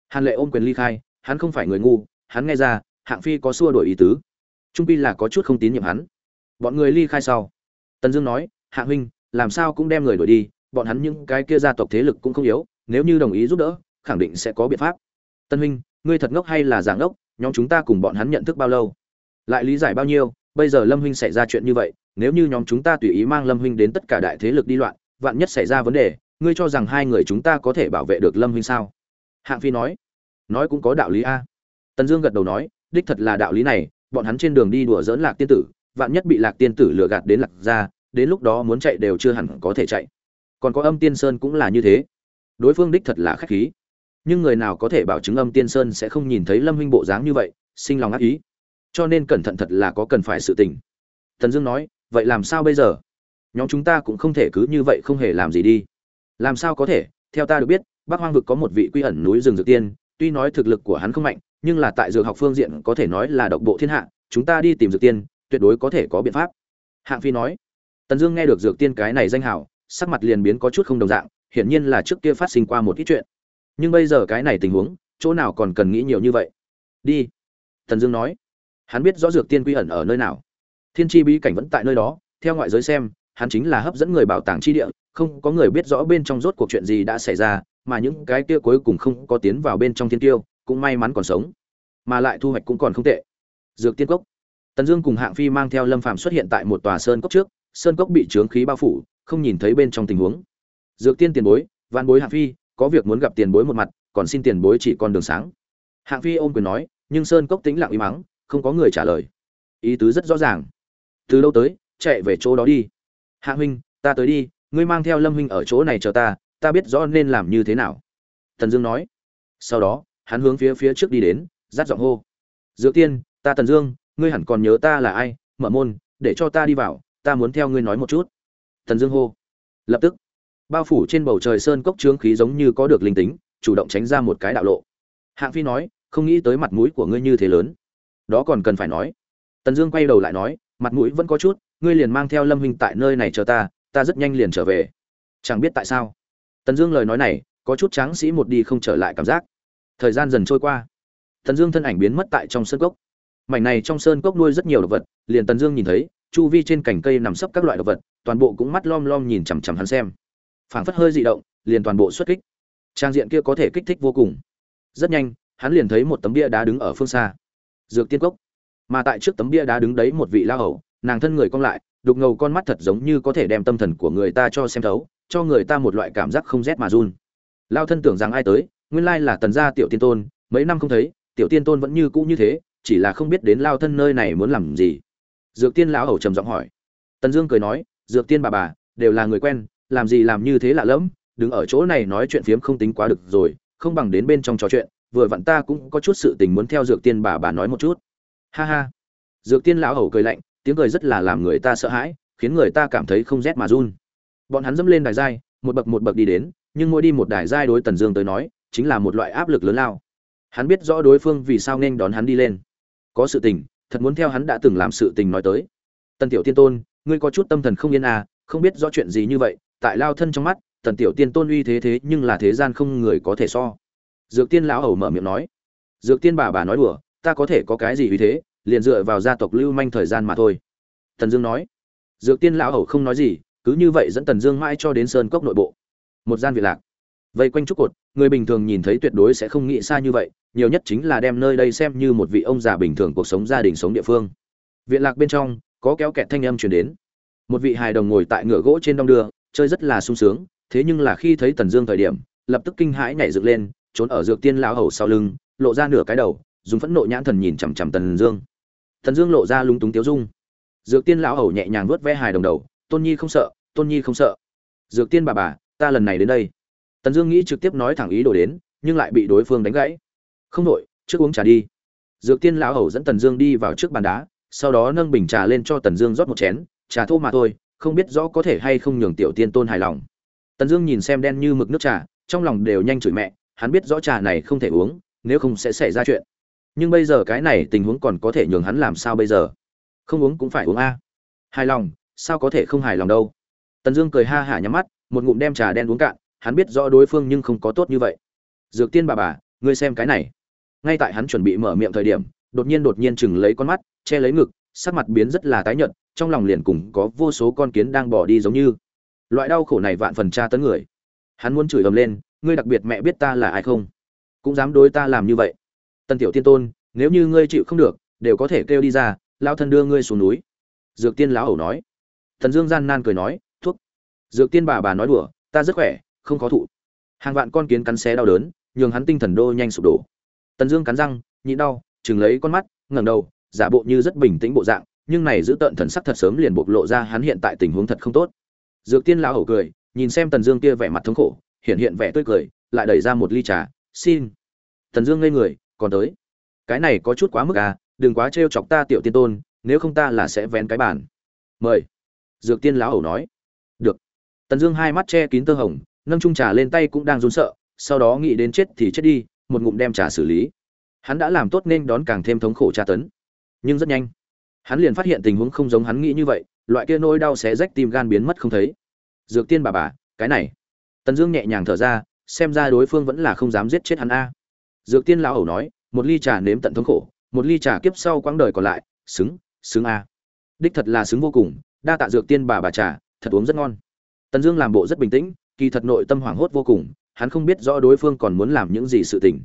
hàn lệ ôm quyền ly khai, hắn không phải người ngu, hắn nghe ra, hạng phi có xua đổi ý tứ. Trung pi là có chút không tín nhiệm hắn. Bọn người ly khai sau. Tần dương nói, hạng huynh, làm sao cũng đem người đuổi đi, bọn hắn những cái kia gia tộc thế lực cũng không yếu nếu như đồng ý giúp đỡ, khẳng định sẽ có biện pháp. Tân huynh, ngươi thật ngốc hay là giả ngốc, nhóm chúng ta cùng bọn hắn nhận thức bao lâu? Lại lý giải bao nhiêu? Bây giờ lâm huynh xảy ra chuyện như vậy, nếu như nhóm chúng ta tùy ý mang lâm huynh đến tất cả đại thế lực đi loạn, vạn nhất xảy ra vấn đề, ngươi cho rằng hai người chúng ta có thể bảo vệ được lâm huynh sao? Hạng phi nói. Nói cũng có đạo lý a. Tần dương gật đầu nói, đích thật là đạo lý này, bọn hắn trên đường đi đùa dỡn lạc tiên tử, vạn nhất bị lạc tiên tử lừa gạt đến lạc ra đến lúc đó muốn chạy đều chưa hẳn có thể chạy. Còn có âm tiên sơn cũng là như thế đối phương đích thật là khách khí. Nhưng người nào có thể bảo chứng âm tiên sơn sẽ không nhìn thấy lâm huynh bộ dáng như vậy sinh lòng ác ý. Cho nên cẩn thận thật là có cần phải sự tình. Thần dương nói vậy làm sao bây giờ? Nhóm chúng ta cũng không thể cứ như vậy không hề làm gì đi. Làm sao có thể? Theo ta được biết bắc hoang vực có một vị quy ẩn núi rừng dược tiên tuy nói thực lực của hắn không mạnh nhưng là tại dược học phương diện có thể nói là độc bộ thiên hạ chúng ta đi tìm dược tiên tuyệt đối có thể có biện pháp. Hạng phi nói. Tần dương nghe được dược tiên cái này danh hào, sắc mặt liền biến có chút không đồng dạng hiển nhiên là trước kia phát sinh qua một ít chuyện. Nhưng bây giờ cái này tình huống, chỗ nào còn cần nghĩ nhiều như vậy? Đi. Thần dương nói. Hắn biết rõ dược tiên quy ẩn ở nơi nào. Thiên tri bí cảnh vẫn tại nơi đó, theo ngoại giới xem, hắn chính là hấp dẫn người bảo tàng chi địa, không có người biết rõ bên trong rốt cuộc chuyện gì đã xảy ra, mà những cái kia cuối cùng không có tiến vào bên trong thiên tiêu, cũng may mắn còn sống. Mà lại thu hoạch cũng còn không tệ. Dược tiên cốc. Tần dương cùng hạng phi mang theo lâm phàm xuất hiện tại một tòa sơn cốc trước, sơn cốc bị trướng khí bao phủ, không nhìn thấy bên trong tình huống dược tiên tiền bối văn bối hạng phi, có việc muốn gặp tiền bối một mặt, còn xin tiền bối chỉ con đường sáng. Hạng phi ôm quyền nói, nhưng sơn cốc tĩnh lặng im mắng không có người trả lời. Ý tứ rất rõ ràng. Từ đâu tới, chạy về chỗ đó đi. Hạ huynh, ta tới đi, ngươi mang theo lâm huynh ở chỗ này chờ ta ta biết rõ nên làm như thế nào. Thần dương nói. Sau đó, hắn hướng phía phía trước đi đến, rát giọng hô. Dược tiên, ta tần dương, ngươi hẳn còn nhớ ta là ai, mở môn, để cho ta đi vào, ta muốn theo ngươi nói một chút. Thần dương hô. Lập tức bao phủ trên bầu trời sơn cốc trướng khí giống như có được linh tính, chủ động tránh ra một cái đạo lộ. Hạng phi nói, không nghĩ tới mặt mũi của ngươi như thế lớn. Đó còn cần phải nói. Tần dương quay đầu lại nói, mặt mũi vẫn có chút, ngươi liền mang theo lâm huynh tại nơi này chờ ta ta rất nhanh liền trở về. Chẳng biết tại sao. Tần dương lời nói này, có chút tráng sĩ một đi không trở lại cảm giác. Thời gian dần trôi qua. Tần dương thân ảnh biến mất tại trong sơn cốc. Mảnh này trong sơn cốc nuôi rất nhiều động vật, liền tần dương nhìn thấy, chu vi trên cành cây nằm sấp các loại động vật, toàn bộ cũng mắt lom lom nhìn chằm chằm hắn xem phảng phất hơi dị động, liền toàn bộ xuất kích. Trang diện kia có thể kích thích vô cùng. Rất nhanh, hắn liền thấy một tấm bia đá đứng ở phương xa. Dược tiên cốc. Mà tại trước tấm bia đá đứng đấy một vị lão hầu, nàng thân người cong lại, đục ngầu con mắt thật giống như có thể đem tâm thần của người ta cho xem thấu, cho người ta một loại cảm giác không rét mà run. Lao thân tưởng rằng ai tới, nguyên lai là tần gia tiểu tiên tôn, mấy năm không thấy, tiểu tiên tôn vẫn như cũ như thế, chỉ là không biết đến lao thân nơi này muốn làm gì. Dược tiên lão hầu trầm giọng hỏi. Tần dương cười nói, dược tiên bà bà, đều là người quen làm gì làm như thế lạ lẫm, đứng ở chỗ này nói chuyện phiếm không tính quá được rồi, không bằng đến bên trong trò chuyện, vừa vặn ta cũng có chút sự tình muốn theo dược tiên bà bà nói một chút. Ha ha. Dược tiên lão hầu cười lạnh, tiếng cười rất là làm người ta sợ hãi, khiến người ta cảm thấy không rét mà run. Bọn hắn dẫm lên đài giai, một bậc một bậc đi đến, nhưng mỗi đi một đài giai đối tần dương tới nói, chính là một loại áp lực lớn lao. Hắn biết rõ đối phương vì sao nên đón hắn đi lên. Có sự tình, thật muốn theo hắn đã từng làm sự tình nói tới. Tần tiểu tiên tôn, ngươi có chút tâm thần không yên à không biết rõ chuyện gì như vậy tại lao thân trong mắt, tần tiểu tiên tôn uy thế thế nhưng là thế gian không người có thể so. Dược tiên lão hầu mở miệng nói, dược tiên bà bà nói đùa, ta có thể có cái gì uy thế, liền dựa vào gia tộc lưu manh thời gian mà thôi. Tần dương nói, dược tiên lão hầu không nói gì, cứ như vậy dẫn tần dương mãi cho đến sơn cốc nội bộ. Một gian viện lạc. Vây quanh trúc cột, người bình thường nhìn thấy tuyệt đối sẽ không nghĩ xa như vậy, nhiều nhất chính là đem nơi đây xem như một vị ông già bình thường cuộc sống gia đình sống địa phương. Viện lạc bên trong, có kéo kẹt thanh âm truyền đến. Một vị hài đồng ngồi tại ngựa gỗ trên đong đưa chơi rất là sung sướng, thế nhưng là khi thấy tần dương thời điểm, lập tức kinh hãi nhảy dựng lên, trốn ở dược tiên lão hầu sau lưng, lộ ra nửa cái đầu, dùng phẫn nộ nhãn thần nhìn chằm chằm tần dương. Tần dương lộ ra lúng túng tiếu dung. Dược tiên lão hầu nhẹ nhàng vuốt ve hài đồng đầu, tôn nhi không sợ, tôn nhi không sợ. Dược tiên bà bà, ta lần này đến đây. Tần dương nghĩ trực tiếp nói thẳng ý đồ đến, nhưng lại bị đối phương đánh gãy. Không đội trước uống trà đi. Dược tiên lão hầu dẫn tần dương đi vào trước bàn đá, sau đó nâng bình trà lên cho tần dương rót một chén, trà thô mà thôi không biết rõ có thể hay không nhường tiểu tiên tôn hài lòng. Tần dương nhìn xem đen như mực nước trà, trong lòng đều nhanh chửi mẹ, hắn biết rõ trà này không thể uống, nếu không sẽ xảy ra chuyện. Nhưng bây giờ cái này tình huống còn có thể nhường hắn làm sao bây giờ? Không uống cũng phải uống a. Hài lòng, sao có thể không hài lòng đâu? Tần dương cười ha hả nhắm mắt, một ngụm đem trà đen uống cạn, hắn biết rõ đối phương nhưng không có tốt như vậy. Dược tiên bà bà, ngươi xem cái này. Ngay tại hắn chuẩn bị mở miệng thời điểm, đột nhiên đột nhiên chừng lấy con mắt, che lấy ngực sắc mặt biến rất là tái nhợt, trong lòng liền cùng có vô số con kiến đang bỏ đi giống như. Loại đau khổ này vạn phần tra tấn người. Hắn muốn chửi ầm lên, ngươi đặc biệt mẹ biết ta là ai không? Cũng dám đối ta làm như vậy. Tân tiểu tiên tôn, nếu như ngươi chịu không được, đều có thể kêu đi ra, lão thân đưa ngươi xuống núi. Dược tiên lão ẩu nói. Thần dương gian nan cười nói, thuốc. Dược tiên bà bà nói đùa, ta rất khỏe, không có thụ. Hàng vạn con kiến cắn xé đau đớn, nhường hắn tinh thần đô nhanh sụp đổ. Tần dương cắn răng, nhịn đau trừng lấy con mắt, ngẩng đầu giả bộ như rất bình tĩnh bộ dạng, nhưng này giữ tợn thần sắc thật sớm liền bộc lộ ra hắn hiện tại tình huống thật không tốt. Dược tiên lão hầu cười, nhìn xem tần dương kia vẻ mặt thống khổ, hiện hiện vẻ tươi cười, lại đẩy ra một ly trà, xin. Tần dương ngây người, còn tới. Cái này có chút quá mức à đừng quá trêu chọc ta tiểu tiên tôn, nếu không ta là sẽ vén cái bàn. Mời. Dược tiên lão hầu nói. Được. Tần dương hai mắt che kín tơ hồng, nâng trung trà lên tay cũng đang run sợ, sau đó nghĩ đến chết thì chết đi, một ngụm đem trà xử lý. Hắn đã làm tốt nên đón càng thêm thống khổ tra tấn nhưng rất nhanh. Hắn liền phát hiện tình huống không giống hắn nghĩ như vậy, loại kia nỗi đau xé rách tim gan biến mất không thấy. Dược tiên bà bà, cái này. Tần dương nhẹ nhàng thở ra, xem ra đối phương vẫn là không dám giết chết hắn a. Dược tiên lão ẩu nói, một ly trà nếm tận thống khổ, một ly trà kiếp sau quãng đời còn lại, xứng xứng a. Đích thật là xứng vô cùng, đa tạ dược tiên bà bà trà, thật uống rất ngon. Tần dương làm bộ rất bình tĩnh, kỳ thật nội tâm hoảng hốt vô cùng, hắn không biết rõ đối phương còn muốn làm những gì sự tình.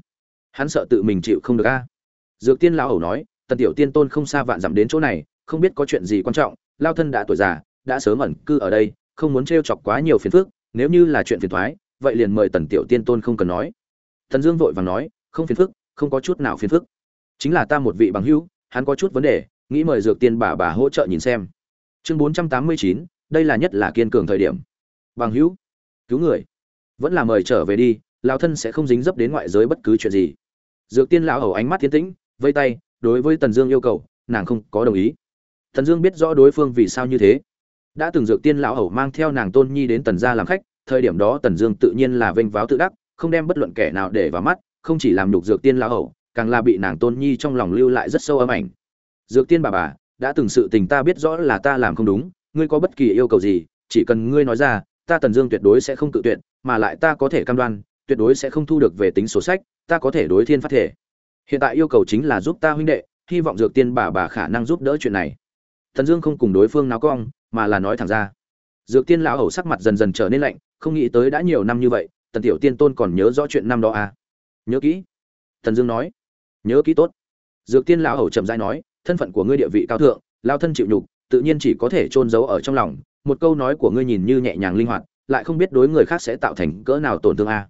Hắn sợ tự mình chịu không được a. Dược tiên lão ẩu nói tần tiểu tiên tôn không xa vạn dặm đến chỗ này, không biết có chuyện gì quan trọng, lao thân đã tuổi già, đã sớm ẩn cư ở đây, không muốn t chọc quá nhiều phiền phức, nếu như là chuyện phiền thoái, vậy liền mời tần tiểu tiên tôn không cần nói. Thần dương vội vàng nói, không phiền phức, không có chút nào phiền phức. Chính là ta một vị bằng hữu, hắn có chút vấn đề, nghĩ mời dược tiên bà bà hỗ trợ nhìn xem. Chương bốn trăm tám mươi chín, đây là nhất là kiên cường thời điểm. Bằng hữu, cứu người. Vẫn là mời trở về đi, lão thân sẽ không dính dấp đến ngoại giới bất cứ chuyện gì. Dược tiên lão hầu ánh mắt thiên tĩnh, vây tay đối với tần dương yêu cầu, nàng không có đồng ý. Tần dương biết rõ đối phương vì sao như thế. Đã từng dược tiên lão hầu mang theo nàng tôn nhi đến tần gia làm khách, thời điểm đó tần dương tự nhiên là vênh váo tự đắc, không đem bất luận kẻ nào để vào mắt, không chỉ làm nhục dược tiên lão hầu, càng là bị nàng tôn nhi trong lòng lưu lại rất sâu âm ảnh. Dược tiên bà bà, đã từng sự tình ta biết rõ là ta làm không đúng, ngươi có bất kỳ yêu cầu gì, chỉ cần ngươi nói ra, ta tần dương tuyệt đối sẽ không tự tuyệt, mà lại ta có thể cam đoan, tuyệt đối sẽ không thu được về tính sổ sách, ta có thể đối thiên phát thể hiện tại yêu cầu chính là giúp ta huynh đệ, hy vọng dược tiên bà bà khả năng giúp đỡ chuyện này. Thần dương không cùng đối phương náo cong, mà là nói thẳng ra. Dược tiên lão hầu sắc mặt dần dần trở nên lạnh, không nghĩ tới đã nhiều năm như vậy, tần tiểu tiên tôn còn nhớ rõ chuyện năm đó à? Nhớ kỹ. Thần dương nói. Nhớ kỹ tốt. Dược tiên lão hầu chậm rãi nói, thân phận của ngươi địa vị cao thượng, lao thân chịu nhục, tự nhiên chỉ có thể trôn giấu ở trong lòng. Một câu nói của ngươi nhìn như nhẹ nhàng linh hoạt, lại không biết đối người khác sẽ tạo thành cỡ nào tổn thương a à.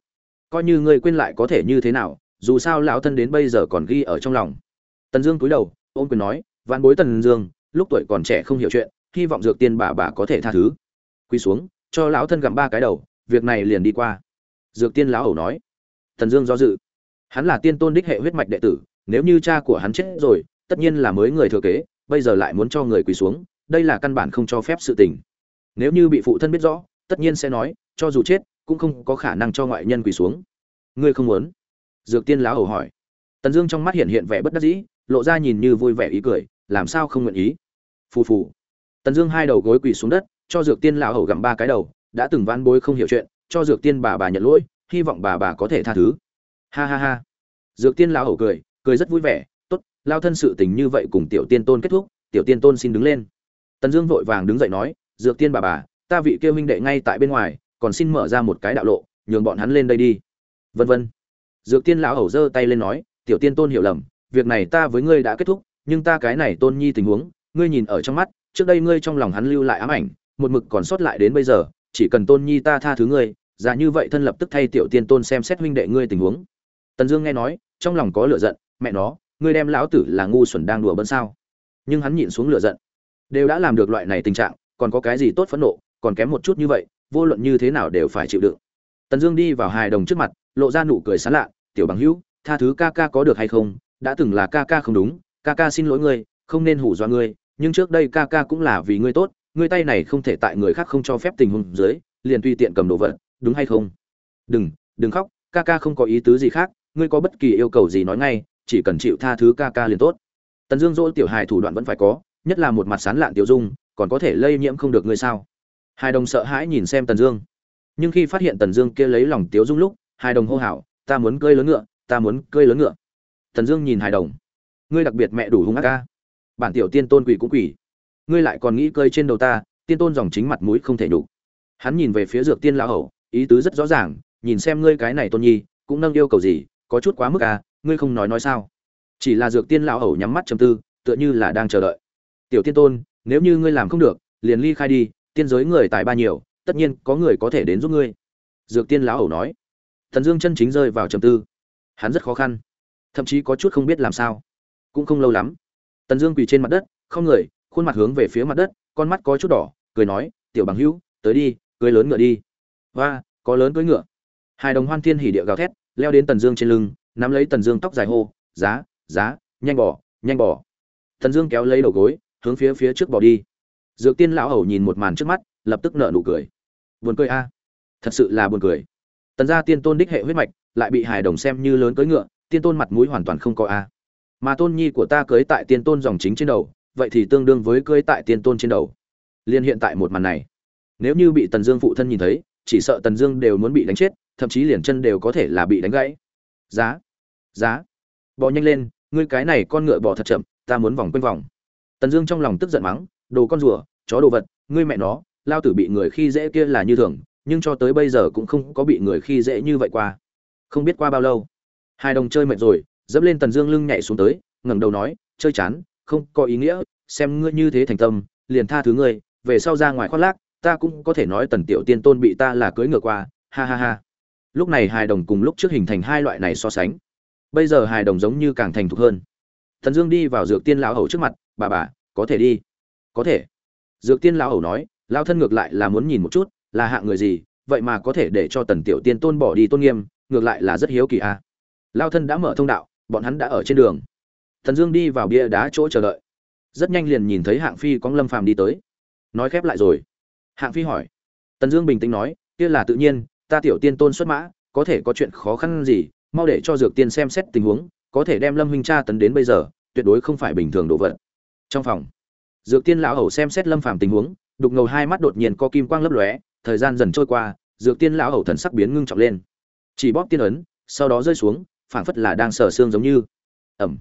coi như ngươi quên lại có thể như thế nào dù sao lão thân đến bây giờ còn ghi ở trong lòng. Tần dương cúi đầu, ôm quyền nói, vạn bối tần dương, lúc tuổi còn trẻ không hiểu chuyện, hy vọng dược tiên bà bà có thể tha thứ. Quỳ xuống, cho lão thân gặm ba cái đầu, việc này liền đi qua. Dược tiên lão ẩu nói. Tần dương do dự. Hắn là tiên tôn đích hệ huyết mạch đệ tử, nếu như cha của hắn chết rồi, tất nhiên là mới người thừa kế, bây giờ lại muốn cho người quỳ xuống, đây là căn bản không cho phép sự tình. Nếu như bị phụ thân biết rõ, tất nhiên sẽ nói, cho dù chết, cũng không có khả năng cho ngoại nhân quỳ xuống. Ngươi không muốn? Dược tiên lão hầu hỏi. Tần dương trong mắt hiện hiện vẻ bất đắc dĩ, lộ ra nhìn như vui vẻ ý cười, làm sao không nguyện ý? Phù phù. Tần dương hai đầu gối quỳ xuống đất, cho dược tiên lão hầu gặm ba cái đầu, đã từng van bối không hiểu chuyện, cho dược tiên bà bà nhận lỗi, hy vọng bà bà có thể tha thứ. Ha ha ha. Dược tiên lão hầu cười cười rất vui vẻ, tốt, lao thân sự tình như vậy cùng tiểu tiên tôn kết thúc, tiểu tiên tôn xin đứng lên. Tần dương vội vàng đứng dậy nói, dược tiên bà bà, ta vị kêu huynh đệ ngay tại bên ngoài, còn xin mở ra một cái đạo lộ, nhường bọn hắn lên đây đi. Vân vân dược tiên lão hầu giơ tay lên nói, tiểu tiên tôn hiểu lầm, việc này ta với ngươi đã kết thúc, nhưng ta cái này tôn nhi tình huống, ngươi nhìn ở trong mắt, trước đây ngươi trong lòng hắn lưu lại ám ảnh, một mực còn sót lại đến bây giờ, chỉ cần tôn nhi ta tha thứ ngươi, giả như vậy thân lập tức thay tiểu tiên tôn xem xét huynh đệ ngươi tình huống. Tần dương nghe nói, trong lòng có lửa giận, mẹ nó, ngươi đem lão tử là ngu xuẩn đang đùa bỡn sao? Nhưng hắn nhịn xuống lửa giận. Đều đã làm được loại này tình trạng, còn có cái gì tốt phẫn nộ, còn kém một chút như vậy, vô luận như thế nào đều phải chịu đựng. Tần dương đi vào hài đồng trước mặt, lộ ra nụ cười sán lạ tiểu bằng hữu, tha thứ ca ca có được hay không? Đã từng là ca ca không đúng, ca ca xin lỗi ngươi, không nên hủ dọa ngươi, nhưng trước đây ca ca cũng là vì ngươi tốt, ngươi tay này không thể tại người khác không cho phép tình huống dưới, liền tùy tiện cầm đồ vật, đúng hay không? Đừng đừng khóc, ca ca không có ý tứ gì khác, ngươi có bất kỳ yêu cầu gì nói ngay, chỉ cần chịu tha thứ ca ca liền tốt. Tần dương dỗ tiểu hài thủ đoạn vẫn phải có, nhất là một mặt sán lạn tiểu dung, còn có thể lây nhiễm không được ngươi sao? Hai đồng sợ hãi nhìn xem tần dương. Nhưng khi phát hiện tần dương kia lấy lòng tiểu dung lúc, hai đồng hô hào ta muốn cơi lớn ngựa, ta muốn cơi lớn ngựa. Thần dương nhìn hài đồng. Ngươi đặc biệt mẹ đủ hung ác ca bản tiểu tiên tôn quỷ cũng quỷ. Ngươi lại còn nghĩ cơi trên đầu ta, tiên tôn dòng chính mặt mũi không thể đủ hắn nhìn về phía dược tiên lão hầu, ý tứ rất rõ ràng, nhìn xem ngươi cái này tôn nhi, cũng nâng yêu cầu gì, có chút quá mức à ngươi không nói nói sao. Chỉ là dược tiên lão hầu nhắm mắt trầm tư, tựa như là đang chờ đợi. Tiểu tiên tôn, nếu như ngươi làm không được, liền ly khai đi, tiên giới người tài ba nhiều, tất nhiên có người có thể đến giúp ngươi. Dược tiên lão hầu nói thần dương chân chính rơi vào trầm tư. Hắn rất khó khăn, thậm chí có chút không biết làm sao. Cũng không lâu lắm, tần dương quỳ trên mặt đất, không người, khuôn mặt hướng về phía mặt đất, con mắt có chút đỏ, cười nói, tiểu bằng hữu, tới đi, cưới lớn ngựa đi. Và có lớn cưới ngựa. Hai đồng hoan thiên hỉ địa gào thét, leo đến tần dương trên lưng, nắm lấy tần dương tóc dài hô, giá giá, nhanh bỏ nhanh bỏ. Tần dương kéo lấy đầu gối, hướng phía phía trước bỏ đi. Dược tiên lão hầu nhìn một màn trước mắt, lập tức nợ nụ cười. Buồn cười a, thật sự là buồn cười tần gia tiên tôn đích hệ huyết mạch lại bị hài đồng xem như lớn cưỡi ngựa, tiên tôn mặt mũi hoàn toàn không có a. Mà tôn nhi của ta cưới tại tiên tôn dòng chính trên đầu, vậy thì tương đương với cưới tại tiên tôn trên đầu. Liên hiện tại một màn này, nếu như bị tần dương phụ thân nhìn thấy, chỉ sợ tần dương đều muốn bị đánh chết, thậm chí liền chân đều có thể là bị đánh gãy. Giá giá, bò nhanh lên, ngươi cái này con ngựa bò thật chậm, ta muốn vòng quanh vòng. Tần dương trong lòng tức giận mắng, đồ con rùa, chó đồ vật, ngươi mẹ nó, lao tử bị người khi dễ kia là như thường nhưng cho tới bây giờ cũng không có bị người khi dễ như vậy qua. Không biết qua bao lâu. Hai đồng chơi mệt rồi, dẫm lên tần dương lưng nhảy xuống tới, ngẩng đầu nói, chơi chán, không có ý nghĩa, xem ngươi như thế thành tâm, liền tha thứ ngươi, về sau ra ngoài khoác lác, ta cũng có thể nói tần tiểu tiên tôn bị ta là cưới ngựa qua, ha ha ha. Lúc này hài đồng cùng lúc trước hình thành hai loại này so sánh. Bây giờ hài đồng giống như càng thành thục hơn. Thần dương đi vào dược tiên lão hầu trước mặt, bà bà, có thể đi. Có thể. Dược tiên lão hầu nói lao thân ngược lại là muốn nhìn một chút là hạng người gì, vậy mà có thể để cho tần tiểu tiên tôn bỏ đi tôn nghiêm, ngược lại là rất hiếu kỳ a. À. lao thân đã mở thông đạo, bọn hắn đã ở trên đường. Thần dương đi vào bia đá chỗ chờ đợi. Rất nhanh liền nhìn thấy hạng phi có lâm phàm đi tới. Nói khép lại rồi. Hạng phi hỏi. Tần dương bình tĩnh nói, kia là tự nhiên, ta tiểu tiên tôn xuất mã, có thể có chuyện khó khăn gì, mau để cho dược tiên xem xét tình huống, có thể đem lâm huynh cha tấn đến bây giờ, tuyệt đối không phải bình thường đồ vật. Trong phòng, dược tiên lão hầu xem xét lâm phàm tình huống, đục ngầu hai mắt đột nhiên có kim quang lấp lóe thời gian dần trôi qua, dược tiên lão hầu thần sắc biến ngưng trọng lên. Chỉ bóp tiên ấn, sau đó rơi xuống, phảng phất là đang sờ xương giống như. Ẩm.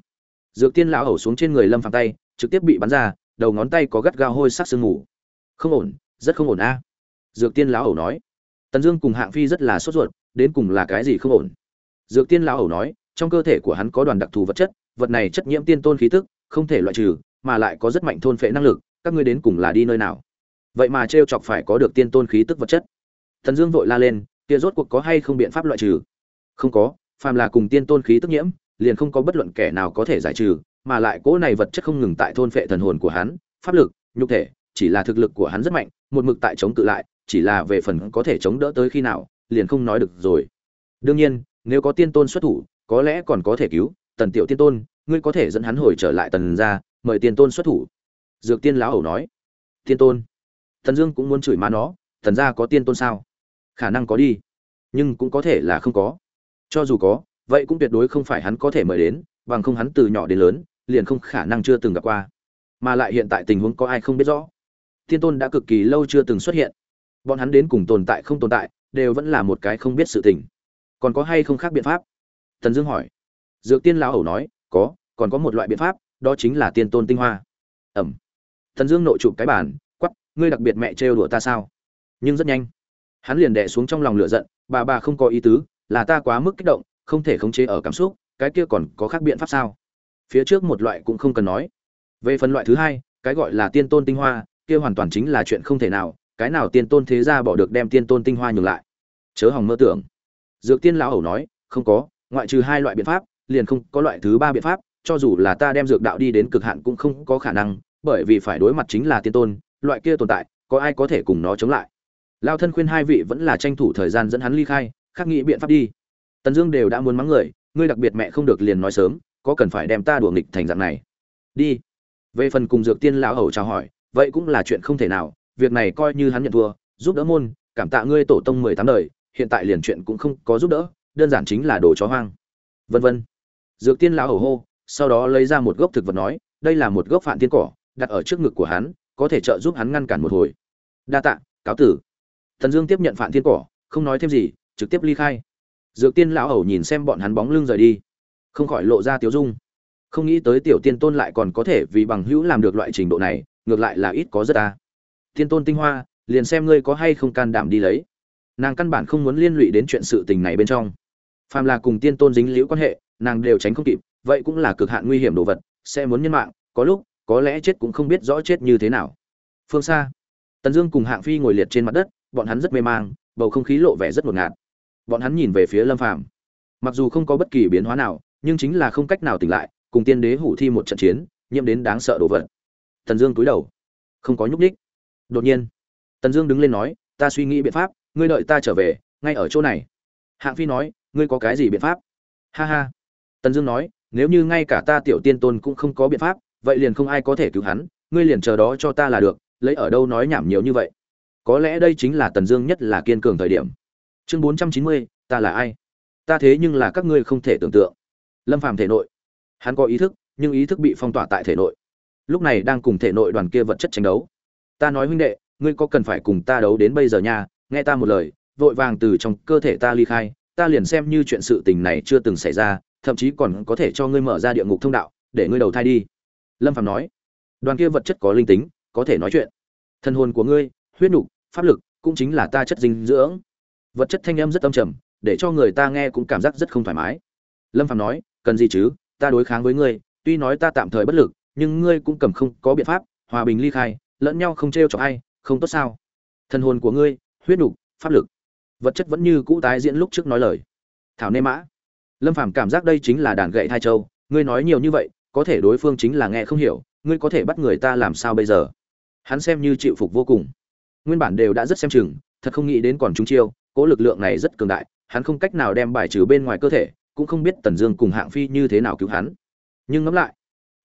Dược tiên lão hầu xuống trên người lâm phàm tay, trực tiếp bị bắn ra, đầu ngón tay có gắt gao hôi sắc sương ngủ. không ổn, rất không ổn a. Dược tiên lão hầu nói. Tần dương cùng hạng phi rất là sốt ruột, đến cùng là cái gì không ổn? Dược tiên lão hầu nói, trong cơ thể của hắn có đoàn đặc thù vật chất, vật này chất nhiễm tiên tôn khí tức, không thể loại trừ, mà lại có rất mạnh thôn phệ năng lực, các ngươi đến cùng là đi nơi nào? Vậy mà trêu chọc phải có được tiên tôn khí tức vật chất. Thần dương vội la lên, kia rốt cuộc có hay không biện pháp loại trừ? Không có, phàm là cùng tiên tôn khí tức nhiễm, liền không có bất luận kẻ nào có thể giải trừ, mà lại cỗ này vật chất không ngừng tại thôn phệ thần hồn của hắn, pháp lực, nhục thể, chỉ là thực lực của hắn rất mạnh, một mực tại chống tự lại, chỉ là về phần có thể chống đỡ tới khi nào, liền không nói được rồi. Đương nhiên, nếu có tiên tôn xuất thủ, có lẽ còn có thể cứu, tần tiểu tiên tôn, ngươi có thể dẫn hắn hồi trở lại tần ra mời tiên tôn xuất thủ. Dược tiên lão ẩu nói. Tiên tôn thần dương cũng muốn chửi má nó, thần gia có tiên tôn sao? Khả năng có đi, nhưng cũng có thể là không có. Cho dù có, vậy cũng tuyệt đối không phải hắn có thể mời đến, bằng không hắn từ nhỏ đến lớn, liền không khả năng chưa từng gặp qua. Mà lại hiện tại tình huống có ai không biết rõ? Tiên tôn đã cực kỳ lâu chưa từng xuất hiện. Bọn hắn đến cùng tồn tại không tồn tại, đều vẫn là một cái không biết sự tình. Còn có hay không khác biện pháp? Thần dương hỏi. Dược tiên lão hầu nói, có, còn có một loại biện pháp, đó chính là tiên tôn tinh hoa. Ẩm. Thần dương nội chụp cái bản ngươi đặc biệt mẹ trêu đùa ta sao? Nhưng rất nhanh, hắn liền đẻ xuống trong lòng lửa giận, bà bà không có ý tứ, là ta quá mức kích động, không thể khống chế ở cảm xúc, cái kia còn có khác biện pháp sao? Phía trước một loại cũng không cần nói. Về phần loại thứ hai, cái gọi là tiên tôn tinh hoa, kia hoàn toàn chính là chuyện không thể nào, cái nào tiên tôn thế gia bỏ được đem tiên tôn tinh hoa nhường lại? Chớ hòng mơ tưởng. Dược tiên lão hầu nói, không có, ngoại trừ hai loại biện pháp, liền không có loại thứ ba biện pháp, cho dù là ta đem dược đạo đi đến cực hạn cũng không có khả năng, bởi vì phải đối mặt chính là tiên tôn loại kia tồn tại, có ai có thể cùng nó chống lại? Lao thân khuyên hai vị vẫn là tranh thủ thời gian dẫn hắn ly khai, khắc nghĩ biện pháp đi. Tần dương đều đã muốn mắng người, ngươi đặc biệt mẹ không được liền nói sớm, có cần phải đem ta đùa nghịch thành dạng này? Đi. Về phần cùng dược tiên lão hầu chào hỏi, vậy cũng là chuyện không thể nào, việc này coi như hắn nhận thua, giúp đỡ môn, cảm tạ ngươi tổ tông mười tám đời, hiện tại liền chuyện cũng không có giúp đỡ, đơn giản chính là đồ chó hoang. Vân vân. Dược tiên lão hầu hô, sau đó lấy ra một gốc thực vật nói, đây là một gốc phản tiên cỏ, đặt ở trước ngực của hắn có thể trợ giúp hắn ngăn cản một hồi. Đa tạ, cáo tử. Thần dương tiếp nhận phản thiên cỏ, không nói thêm gì, trực tiếp ly khai. Dược tiên lão hầu nhìn xem bọn hắn bóng lưng rời đi, không khỏi lộ ra tiếu dung. Không nghĩ tới tiểu tiên tôn lại còn có thể vì bằng hữu làm được loại trình độ này, ngược lại là ít có rất ta tiên tôn tinh hoa, liền xem ngươi có hay không can đảm đi lấy. Nàng căn bản không muốn liên lụy đến chuyện sự tình này bên trong. Phàm là cùng tiên tôn dính liễu quan hệ, nàng đều tránh không kịp, vậy cũng là cực hạn nguy hiểm đồ vật, sẽ muốn nhân mạng, có lúc có lẽ chết cũng không biết rõ chết như thế nào. Phương xa, tần dương cùng hạng phi ngồi liệt trên mặt đất, bọn hắn rất mê mang, bầu không khí lộ vẻ rất ngột ngạt. Bọn hắn nhìn về phía lâm phàm. Mặc dù không có bất kỳ biến hóa nào, nhưng chính là không cách nào tỉnh lại, cùng tiên đế hủ thi một trận chiến, nhiễm đến đáng sợ đồ vật. Tần dương cúi đầu, không có nhúc ních đột nhiên, tần dương đứng lên nói, ta suy nghĩ biện pháp, ngươi đợi ta trở về, ngay ở chỗ này. Hạng phi nói, ngươi có cái gì biện pháp? Ha ha. Tần dương nói, nếu như ngay cả ta tiểu tiên tôn cũng không có biện pháp vậy liền không ai có thể cứu hắn, ngươi liền chờ đó cho ta là được, lấy ở đâu nói nhảm nhiều như vậy. Có lẽ đây chính là tần dương nhất là kiên cường thời điểm. Chương bốn trăm chín mươi, ta là ai? Ta thế nhưng là các ngươi không thể tưởng tượng. Lâm phàm thể nội. Hắn có ý thức, nhưng ý thức bị phong tỏa tại thể nội. Lúc này đang cùng thể nội đoàn kia vật chất tranh đấu. Ta nói huynh đệ, ngươi có cần phải cùng ta đấu đến bây giờ nha? Nghe ta một lời, vội vàng từ trong cơ thể ta ly khai. Ta liền xem như chuyện sự tình này chưa từng xảy ra, thậm chí còn có thể cho ngươi mở ra địa ngục thông đạo, để ngươi đầu thai đi lâm phạm nói, đoàn kia vật chất có linh tính, có thể nói chuyện. Thân hồn của ngươi, huyết nục, pháp lực cũng chính là ta chất dinh dưỡng. Vật chất thanh âm rất âm trầm, để cho người ta nghe cũng cảm giác rất không thoải mái. Lâm phạm nói, cần gì chứ? Ta đối kháng với ngươi, tuy nói ta tạm thời bất lực, nhưng ngươi cũng cầm không có biện pháp, hòa bình ly khai, lẫn nhau không t r chọc ai, không tốt sao? Thân hồn của ngươi, huyết nục, pháp lực, vật chất vẫn như cũ tái diễn lúc trước nói lời. Thảo nê mã. Lâm phàm cảm giác đây chính là đàn gậy thai châu, ngươi nói nhiều như vậy có thể đối phương chính là nghe không hiểu, ngươi có thể bắt người ta làm sao bây giờ? Hắn xem như chịu phục vô cùng. Nguyên bản đều đã rất xem chừng, thật không nghĩ đến còn chúng chiêu cỗ lực lượng này rất cường đại, hắn không cách nào đem bài trừ bên ngoài cơ thể, cũng không biết tần dương cùng hạng phi như thế nào cứu hắn. Nhưng ngẫm lại,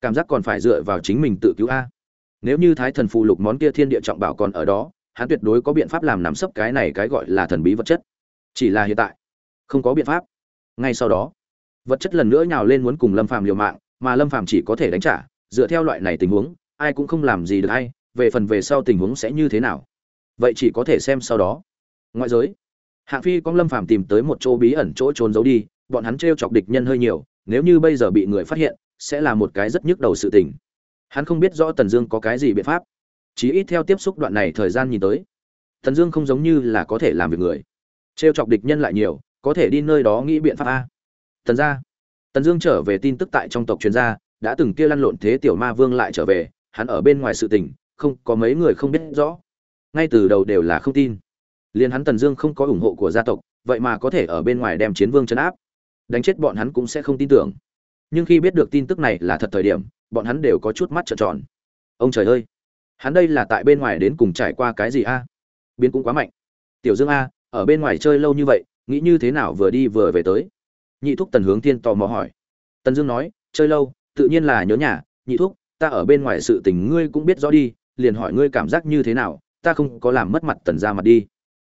cảm giác còn phải dựa vào chính mình tự cứu a. Nếu như thái thần phù lục món kia thiên địa trọng bảo còn ở đó, hắn tuyệt đối có biện pháp làm nắm sấp cái này cái gọi là thần bí vật chất. Chỉ là hiện tại, không có biện pháp. Ngay sau đó, vật chất lần nữa nhào lên muốn cùng lâm phàm liều mạng mà lâm phàm chỉ có thể đánh trả, dựa theo loại này tình huống, ai cũng không làm gì được hay về phần về sau tình huống sẽ như thế nào? Vậy chỉ có thể xem sau đó. Ngoại giới, hạng phi con lâm phàm tìm tới một chỗ bí ẩn chỗ trốn giấu đi, bọn hắn t chọc địch nhân hơi nhiều, nếu như bây giờ bị người phát hiện, sẽ là một cái rất nhức đầu sự tình. Hắn không biết rõ tần dương có cái gì biện pháp. Chí ít theo tiếp xúc đoạn này thời gian nhìn tới, tần dương không giống như là có thể làm việc người. T chọc địch nhân lại nhiều, có thể đi nơi đó nghĩ biện pháp a. Tần gia tần dương trở về tin tức tại trong tộc chuyên gia, đã từng kia lăn lộn thế tiểu ma vương lại trở về, hắn ở bên ngoài sự tình, không có mấy người không biết rõ. Ngay từ đầu đều là không tin. Liền hắn tần dương không có ủng hộ của gia tộc, vậy mà có thể ở bên ngoài đem chiến vương chấn áp. Đánh chết bọn hắn cũng sẽ không tin tưởng. Nhưng khi biết được tin tức này là thật thời điểm, bọn hắn đều có chút mắt trợn tròn. Ông trời ơi! Hắn đây là tại bên ngoài đến cùng trải qua cái gì a? Biến cũng quá mạnh. Tiểu dương a, ở bên ngoài chơi lâu như vậy, nghĩ như thế nào vừa đi vừa về tới? Nhị thúc tần hướng thiên tò mò hỏi. Tần dương nói, chơi lâu, tự nhiên là nhớ nhà, nhị thúc, ta ở bên ngoài sự tình ngươi cũng biết rõ đi, liền hỏi ngươi cảm giác như thế nào, ta không có làm mất mặt tần ra mặt đi.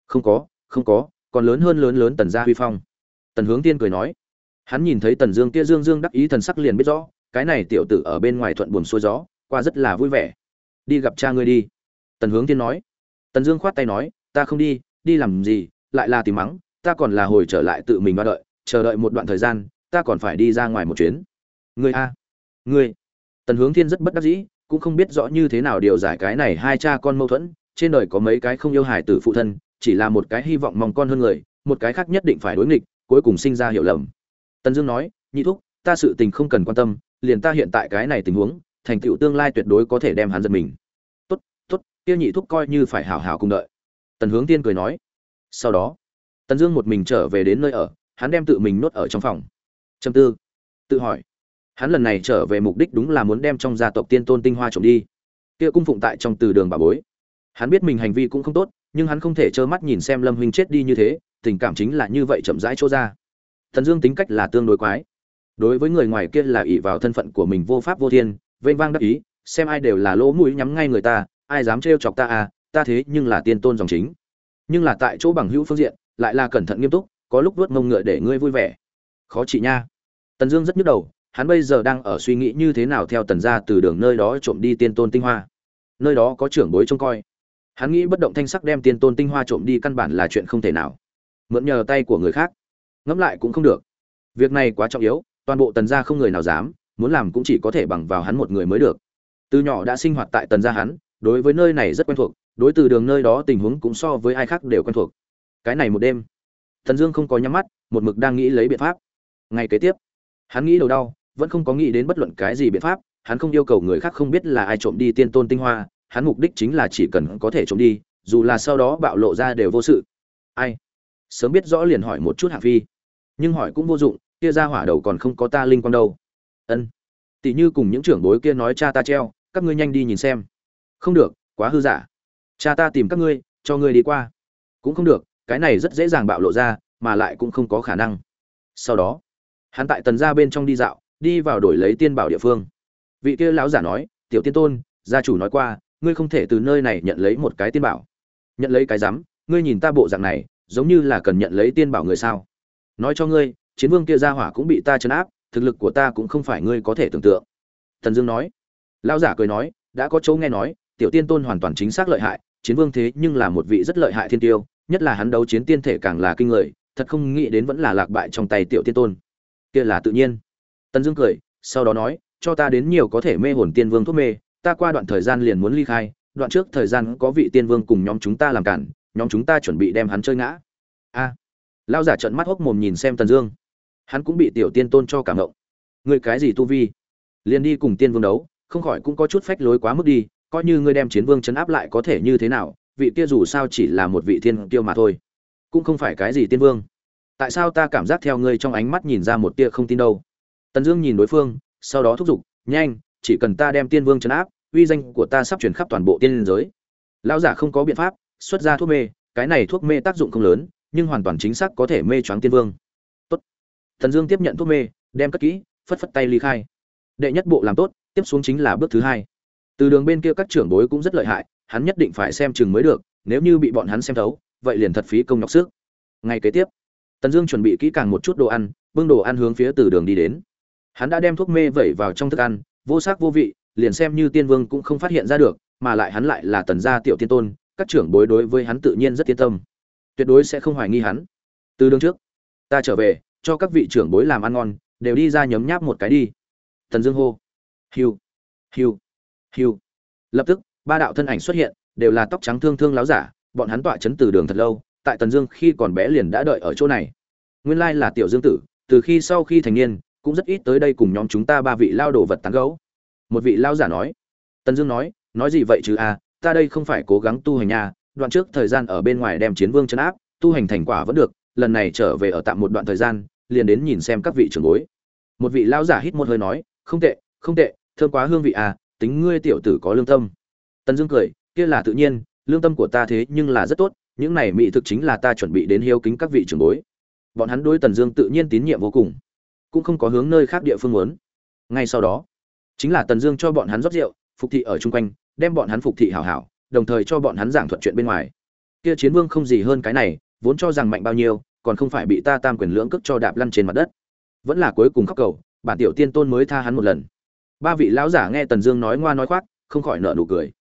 Không có không có, còn lớn hơn lớn lớn tần gia huy phong. Tần hướng tiên cười nói. Hắn nhìn thấy tần dương kia dương dương đắc ý thần sắc liền biết rõ, cái này tiểu tử ở bên ngoài thuận buồm xuôi gió, qua rất là vui vẻ. Đi gặp cha ngươi đi. Tần hướng tiên nói. Tần dương khoát tay nói, ta không đi đi làm gì, lại là tìm mắng, ta còn là hồi trở lại tự mình ba đợi chờ đợi một đoạn thời gian, ta còn phải đi ra ngoài một chuyến. Ngươi a, ngươi. Tần hướng thiên rất bất đắc dĩ, cũng không biết rõ như thế nào điều giải cái này hai cha con mâu thuẫn, trên đời có mấy cái không yêu hài tử phụ thân, chỉ là một cái hy vọng mong con hơn người, một cái khác nhất định phải đối nghịch, cuối cùng sinh ra hiểu lầm. Tần dương nói, nhị thúc, ta sự tình không cần quan tâm, liền ta hiện tại cái này tình huống, thành tựu tương lai tuyệt đối có thể đem hắn giật mình. Tốt tốt, kia nhị thúc coi như phải hảo hảo cùng đợi. Tần hướng tiên cười nói. Sau đó, tần dương một mình trở về đến nơi ở hắn đem tự mình nuốt ở trong phòng. Châm tư, tự hỏi, hắn lần này trở về mục đích đúng là muốn đem trong gia tộc tiên tôn tinh hoa trộm đi. Kia cung phụng tại trong từ đường bà bối. Hắn biết mình hành vi cũng không tốt, nhưng hắn không thể trơ mắt nhìn xem lâm huynh chết đi như thế, tình cảm chính là như vậy chậm rãi chỗ ra. Thần dương tính cách là tương đối quái. Đối với người ngoài kia là ỷ vào thân phận của mình vô pháp vô thiên, vênh vang đắc ý, xem ai đều là lỗ mũi nhắm ngay người ta, ai dám trêu chọc ta à ta thế nhưng là tiên tôn dòng chính. Nhưng là tại chỗ bằng hữu phương diện, lại là cẩn thận nghiêm túc có lúc vuốt mông ngựa để ngươi vui vẻ. Khó chị nha. Tần dương rất nhức đầu, hắn bây giờ đang ở suy nghĩ như thế nào theo tần gia từ đường nơi đó trộm đi tiên tôn tinh hoa. Nơi đó có trưởng bối trông coi. Hắn nghĩ bất động thanh sắc đem tiên tôn tinh hoa trộm đi căn bản là chuyện không thể nào. Mượn nhờ tay của người khác. Ngẫm lại cũng không được. Việc này quá trọng yếu, toàn bộ tần gia không người nào dám, muốn làm cũng chỉ có thể bằng vào hắn một người mới được. Từ nhỏ đã sinh hoạt tại tần gia hắn, đối với nơi này rất quen thuộc, đối từ đường nơi đó tình huống cũng so với ai khác đều quen thuộc. Cái này một đêm thần dương không có nhắm mắt, một mực đang nghĩ lấy biện pháp. Ngày kế tiếp, hắn nghĩ đầu đau, vẫn không có nghĩ đến bất luận cái gì biện pháp, hắn không yêu cầu người khác không biết là ai trộm đi tiên tôn tinh hoa, hắn mục đích chính là chỉ cần có thể trộm đi, dù là sau đó bạo lộ ra đều vô sự. Ai? Sớm biết rõ liền hỏi một chút hạng phi. Nhưng hỏi cũng vô dụng, kia ra hỏa đầu còn không có ta linh quan đâu. Ân. Tỷ như cùng những trưởng bối kia nói cha ta treo, các ngươi nhanh đi nhìn xem. Không được, quá hư giả. Cha ta tìm các ngươi, cho ngươi đi qua. Cũng không được cái này rất dễ dàng bạo lộ ra, mà lại cũng không có khả năng. Sau đó, hắn tại tần gia bên trong đi dạo, đi vào đổi lấy tiên bảo địa phương. Vị kia lão giả nói, tiểu tiên tôn, gia chủ nói qua, ngươi không thể từ nơi này nhận lấy một cái tiên bảo. Nhận lấy cái rắm, ngươi nhìn ta bộ dạng này, giống như là cần nhận lấy tiên bảo người sao? Nói cho ngươi, chiến vương kia ra hỏa cũng bị ta chấn áp, thực lực của ta cũng không phải ngươi có thể tưởng tượng. Tần dương nói. Lão giả cười nói, đã có chỗ nghe nói, tiểu tiên tôn hoàn toàn chính xác lợi hại, chiến vương thế nhưng là một vị rất lợi hại thiên tiêu nhất là hắn đấu chiến tiên thể càng là kinh người, thật không nghĩ đến vẫn là lạc bại trong tay tiểu tiên tôn. Kia là tự nhiên. Tần dương cười, sau đó nói, cho ta đến nhiều có thể mê hồn tiên vương thuốc mê, ta qua đoạn thời gian liền muốn ly khai, đoạn trước thời gian có vị tiên vương cùng nhóm chúng ta làm cản, nhóm chúng ta chuẩn bị đem hắn chơi ngã. A. Lao giả trợn mắt hốc mồm nhìn xem tần dương. Hắn cũng bị tiểu tiên tôn cho cảm động. Ngươi cái gì tu vi? Liền đi cùng tiên vương đấu, không khỏi cũng có chút phách lối quá mức đi, coi như ngươi đem chiến vương chấn áp lại có thể như thế nào vị kia dù sao chỉ là một vị thiên kiêu mà thôi, cũng không phải cái gì tiên vương. Tại sao ta cảm giác theo ngươi trong ánh mắt nhìn ra một tia không tin đâu? Tần dương nhìn đối phương, sau đó thúc giục, nhanh, chỉ cần ta đem tiên vương chấn áp, uy danh của ta sắp chuyển khắp toàn bộ tiên liên giới. Lão giả không có biện pháp, xuất ra thuốc mê, cái này thuốc mê tác dụng không lớn, nhưng hoàn toàn chính xác có thể mê choáng tiên vương. Tốt. Tần dương tiếp nhận thuốc mê, đem cất kỹ, phất phất tay ly khai. Đệ nhất bộ làm tốt, tiếp xuống chính là bước thứ hai. Từ đường bên kia các trưởng bối cũng rất lợi hại hắn nhất định phải xem chừng mới được, nếu như bị bọn hắn xem thấu, vậy liền thật phí công nhọc sức. Ngày kế tiếp, tần dương chuẩn bị kỹ càng một chút đồ ăn, bưng đồ ăn hướng phía từ đường đi đến. Hắn đã đem thuốc mê vẩy vào trong thức ăn, vô sắc vô vị, liền xem như tiên vương cũng không phát hiện ra được, mà lại hắn lại là tần gia tiểu tiên tôn, các trưởng bối đối với hắn tự nhiên rất yên tâm. Tuyệt đối sẽ không hoài nghi hắn. Từ đường trước, ta trở về, cho các vị trưởng bối làm ăn ngon, đều đi ra nhấm nháp một cái đi. Tần dương hô. Hiu hiu hiu. Lập tức ba đạo thân ảnh xuất hiện, đều là tóc trắng thương thương láo giả, bọn hắn tọa chấn từ đường thật lâu, tại tần dương khi còn bé liền đã đợi ở chỗ này. Nguyên lai là tiểu dương tử, từ khi sau khi thành niên, cũng rất ít tới đây cùng nhóm chúng ta ba vị lao đồ vật tán gấu một vị lao giả nói, tần dương nói nói gì vậy chứ à ta đây không phải cố gắng tu hành nha, đoạn trước thời gian ở bên ngoài đem chiến vương chấn áp, tu hành thành quả vẫn được, lần này trở về ở tạm một đoạn thời gian, liền đến nhìn xem các vị trưởng bối. Một vị lao giả hít một hơi nói, không tệ không tệ thương quá hương vị à tính ngươi tiểu tử có lương tâm tần dương cười, kia là tự nhiên, lương tâm của ta thế nhưng là rất tốt, những này mỹ thực chính là ta chuẩn bị đến hiếu kính các vị trưởng bối. Bọn hắn đối tần dương tự nhiên tín nhiệm vô cùng, cũng không có hướng nơi khác địa phương muốn. Ngay sau đó, chính là tần dương cho bọn hắn rót rượu, phục thị ở chung quanh, đem bọn hắn phục thị hảo hảo, đồng thời cho bọn hắn giảng thuật chuyện bên ngoài. Kia chiến vương không gì hơn cái này, vốn cho rằng mạnh bao nhiêu, còn không phải bị ta tam quyền lưỡng cước cho đạp lăn trên mặt đất. Vẫn là cuối cùng khóc cầu, bản tiểu tiên tôn mới tha hắn một lần. Ba vị lão giả nghe tần dương nói ngoa nói khoác, không khỏi nở nụ cười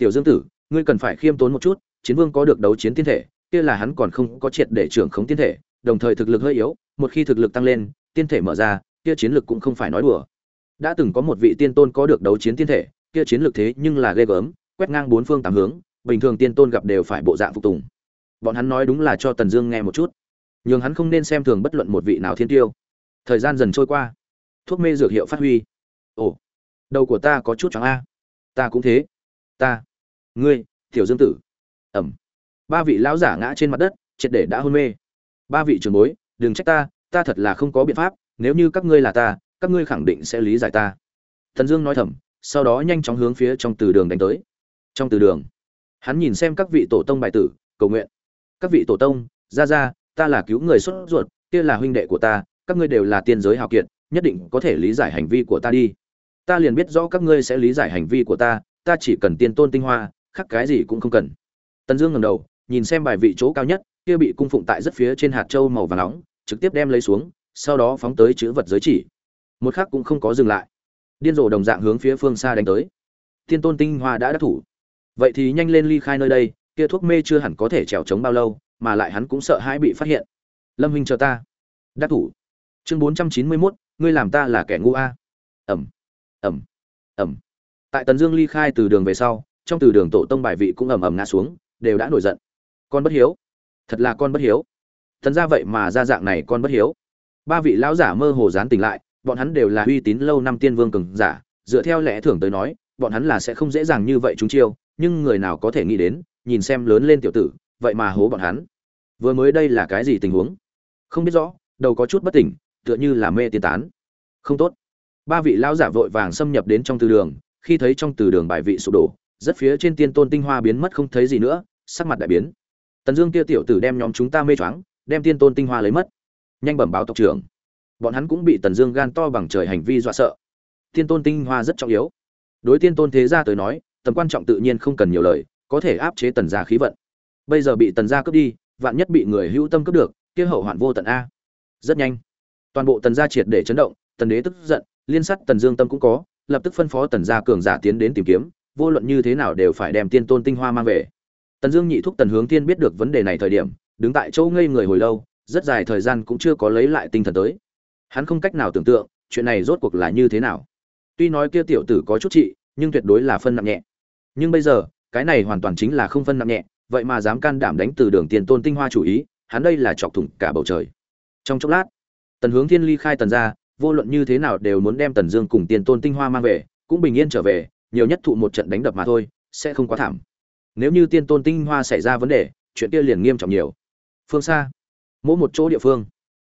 tiểu dương tử, ngươi cần phải khiêm tốn một chút, chiến vương có được đấu chiến tiên thể, kia là hắn còn không có triệt để trưởng khống tiên thể, đồng thời thực lực hơi yếu, một khi thực lực tăng lên, tiên thể mở ra, kia chiến lực cũng không phải nói đùa. Đã từng có một vị tiên tôn có được đấu chiến tiên thể, kia chiến lực thế nhưng là ghê gớm, quét ngang bốn phương tám hướng, bình thường tiên tôn gặp đều phải bộ dạng phục tùng. Bọn hắn nói đúng là cho tần dương nghe một chút. Nhưng hắn không nên xem thường bất luận một vị nào thiên tiêu. Thời gian dần trôi qua. Thuốc mê dược hiệu phát huy. Ồ, đầu của ta có chút chẳng a. Ta cũng thế. Ta ngươi, tiểu dương tử. Ẩm. Ba vị lão giả ngã trên mặt đất, triệt để đã hôn mê. Ba vị trường bối, đừng trách ta ta thật là không có biện pháp, nếu như các ngươi là ta, các ngươi khẳng định sẽ lý giải ta. Thần dương nói thầm, sau đó nhanh chóng hướng phía trong từ đường đánh tới. Trong từ đường, hắn nhìn xem các vị tổ tông bài tử, cầu nguyện. Các vị tổ tông ra ra ta là cứu người xuất ruột, kia là huynh đệ của ta, các ngươi đều là tiên giới hào kiệt, nhất định có thể lý giải hành vi của ta đi. Ta liền biết rõ các ngươi sẽ lý giải hành vi của ta ta chỉ cần tiên tôn tinh hoa khác cái gì cũng không cần. Tần dương ngẩng đầu, nhìn xem bài vị chỗ cao nhất, kia bị cung phụng tại rất phía trên hạt châu màu vàng nóng, trực tiếp đem lấy xuống, sau đó phóng tới chữ vật giới chỉ. Một khắc cũng không có dừng lại. Điên rồ đồng dạng hướng phía phương xa đánh tới. Tiên tôn tinh hoa đã đắc thủ. Vậy thì nhanh lên ly khai nơi đây, kia thuốc mê chưa hẳn có thể trèo trống bao lâu, mà lại hắn cũng sợ hãi bị phát hiện. Lâm huynh chờ ta. Đắc thủ. Chương bốn trăm chín mươi mốt, ngươi làm ta là kẻ ngu a. Ẩm ẩm ẩm tại tần dương ly khai từ đường về sau trong từ đường tổ tông bài vị cũng ầm ầm ngã xuống, đều đã nổi giận. Con bất hiếu. Thật là con bất hiếu. Thần ra vậy mà ra dạng này con bất hiếu. Ba vị lão giả mơ hồ dán tỉnh lại, bọn hắn đều là uy tín lâu năm tiên vương cường giả, dựa theo lẽ thường tới nói, bọn hắn là sẽ không dễ dàng như vậy chúng chiêu, nhưng người nào có thể nghĩ đến, nhìn xem lớn lên tiểu tử, vậy mà hố bọn hắn. Vừa mới đây là cái gì tình huống? Không biết rõ, đầu có chút bất tỉnh, tựa như là mê tiên tán. Không tốt. Ba vị lão giả vội vàng xâm nhập đến trong từ đường, khi thấy trong từ đường bài vị sụp đổ rất phía trên tiên tôn tinh hoa biến mất không thấy gì nữa, sắc mặt đại biến. Tần dương kia tiểu tử đem nhóm chúng ta mê choáng, đem tiên tôn tinh hoa lấy mất. Nhanh bẩm báo tộc trưởng. Bọn hắn cũng bị tần dương gan to bằng trời hành vi dọa sợ. Tiên tôn tinh hoa rất trọng yếu. Đối tiên tôn thế gia tới nói, tầm quan trọng tự nhiên không cần nhiều lời, có thể áp chế tần gia khí vận. Bây giờ bị tần gia cướp đi, vạn nhất bị người hữu tâm cướp được, kia hậu hoạn vô tận a. Rất nhanh. Toàn bộ tần gia triệt để chấn động, tần đế tức giận, liên sát tần dương tâm cũng có, lập tức phân phó tần gia cường giả tiến đến tìm kiếm vô luận như thế nào đều phải đem tiên tôn tinh hoa mang về. Tần dương nhị thúc tần hướng tiên biết được vấn đề này thời điểm, đứng tại chỗ ngây người hồi lâu, rất dài thời gian cũng chưa có lấy lại tinh thần tới. Hắn không cách nào tưởng tượng, chuyện này rốt cuộc là như thế nào. Tuy nói kia tiểu tử có chút trị, nhưng tuyệt đối là phân nặng nhẹ. Nhưng bây giờ, cái này hoàn toàn chính là không phân nặng nhẹ, vậy mà dám can đảm đánh từ đường tiền tôn tinh hoa chủ ý, hắn đây là chọc thủng cả bầu trời. Trong chốc lát, tần hướng thiên ly khai tần ra vô luận như thế nào đều muốn đem tần dương cùng tiền tôn tinh hoa mang về, cũng bình yên trở về nhiều nhất thụ một trận đánh đập mà thôi, sẽ không quá thảm. Nếu như tiên tôn tinh hoa xảy ra vấn đề, chuyện kia liền nghiêm trọng nhiều. Phương xa, mỗi một chỗ địa phương,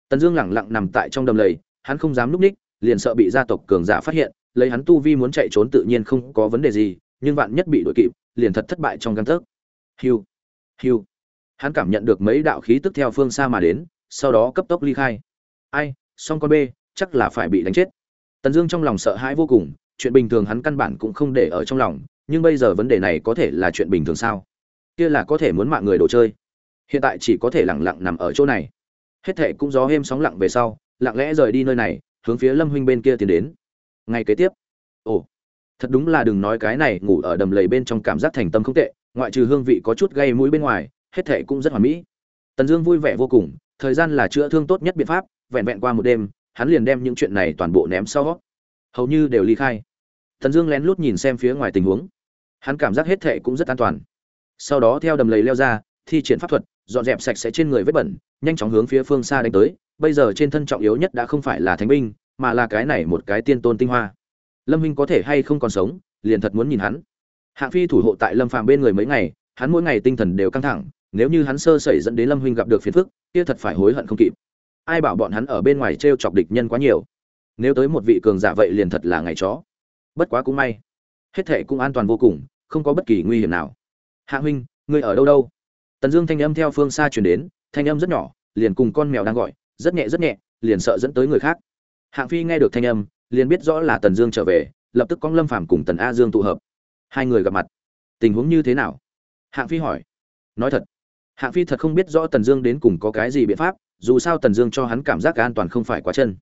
tần dương lẳng lặng nằm tại trong đầm lầy, hắn không dám núp ních, liền sợ bị gia tộc cường giả phát hiện, lấy hắn tu vi muốn chạy trốn tự nhiên không có vấn đề gì, nhưng vạn nhất bị đội kịp, liền thật thất bại trong căn tấc. Hiu hiu. Hắn cảm nhận được mấy đạo khí tức theo phương xa mà đến, sau đó cấp tốc ly khai. Ai, song con b chắc là phải bị đánh chết. Tần dương trong lòng sợ hãi vô cùng chuyện bình thường hắn căn bản cũng không để ở trong lòng, nhưng bây giờ vấn đề này có thể là chuyện bình thường sao? Kia là có thể muốn mạng người đồ chơi. Hiện tại chỉ có thể lẳng lặng nằm ở chỗ này. Hết thệ cũng gió êm sóng lặng về sau, lặng lẽ rời đi nơi này, hướng phía lâm huynh bên kia tiến đến. Ngay kế tiếp. Ồ, thật đúng là đừng nói cái này, ngủ ở đầm lầy bên trong cảm giác thành tâm không tệ, ngoại trừ hương vị có chút gây mũi bên ngoài, hết thệ cũng rất hoàn mỹ. Tần dương vui vẻ vô cùng, thời gian là chữa thương tốt nhất biện pháp, vẹn vẹn qua một đêm, hắn liền đem những chuyện này toàn bộ ném sau hầu như đều ly khai. Thần dương lén lút nhìn xem phía ngoài tình huống. Hắn cảm giác hết thệ cũng rất an toàn. Sau đó theo đầm lầy leo ra, thi triển pháp thuật, dọn dẹp sạch sẽ trên người vết bẩn, nhanh chóng hướng phía phương xa đánh tới. Bây giờ trên thân trọng yếu nhất đã không phải là thánh binh, mà là cái này một cái tiên tôn tinh hoa. Lâm Hinh có thể hay không còn sống, liền thật muốn nhìn hắn. Hạng phi thủ hộ tại lâm phàm bên người mấy ngày, hắn mỗi ngày tinh thần đều căng thẳng, nếu như hắn sơ sẩy dẫn đến lâm Hinh gặp được phiền phức, kia thật phải hối hận không kịp. Ai bảo bọn hắn ở bên ngoài trêu chọc địch nhân quá nhiều? Nếu tới một vị cường giả vậy liền thật là ngày chó bất quá cũng may. Hết thệ cũng an toàn vô cùng, không có bất kỳ nguy hiểm nào. Hạ huynh, ngươi ở đâu đâu? Tần dương thanh âm theo phương xa truyền đến, thanh âm rất nhỏ, liền cùng con mèo đang gọi, rất nhẹ rất nhẹ, liền sợ dẫn tới người khác. Hạng phi nghe được thanh âm, liền biết rõ là tần dương trở về, lập tức con lâm phàm cùng tần a dương tụ hợp. Hai người gặp mặt. Tình huống như thế nào? Hạng phi hỏi. Nói thật. Hạng phi thật không biết rõ tần dương đến cùng có cái gì biện pháp, dù sao tần dương cho hắn cảm giác an toàn không phải quá chân.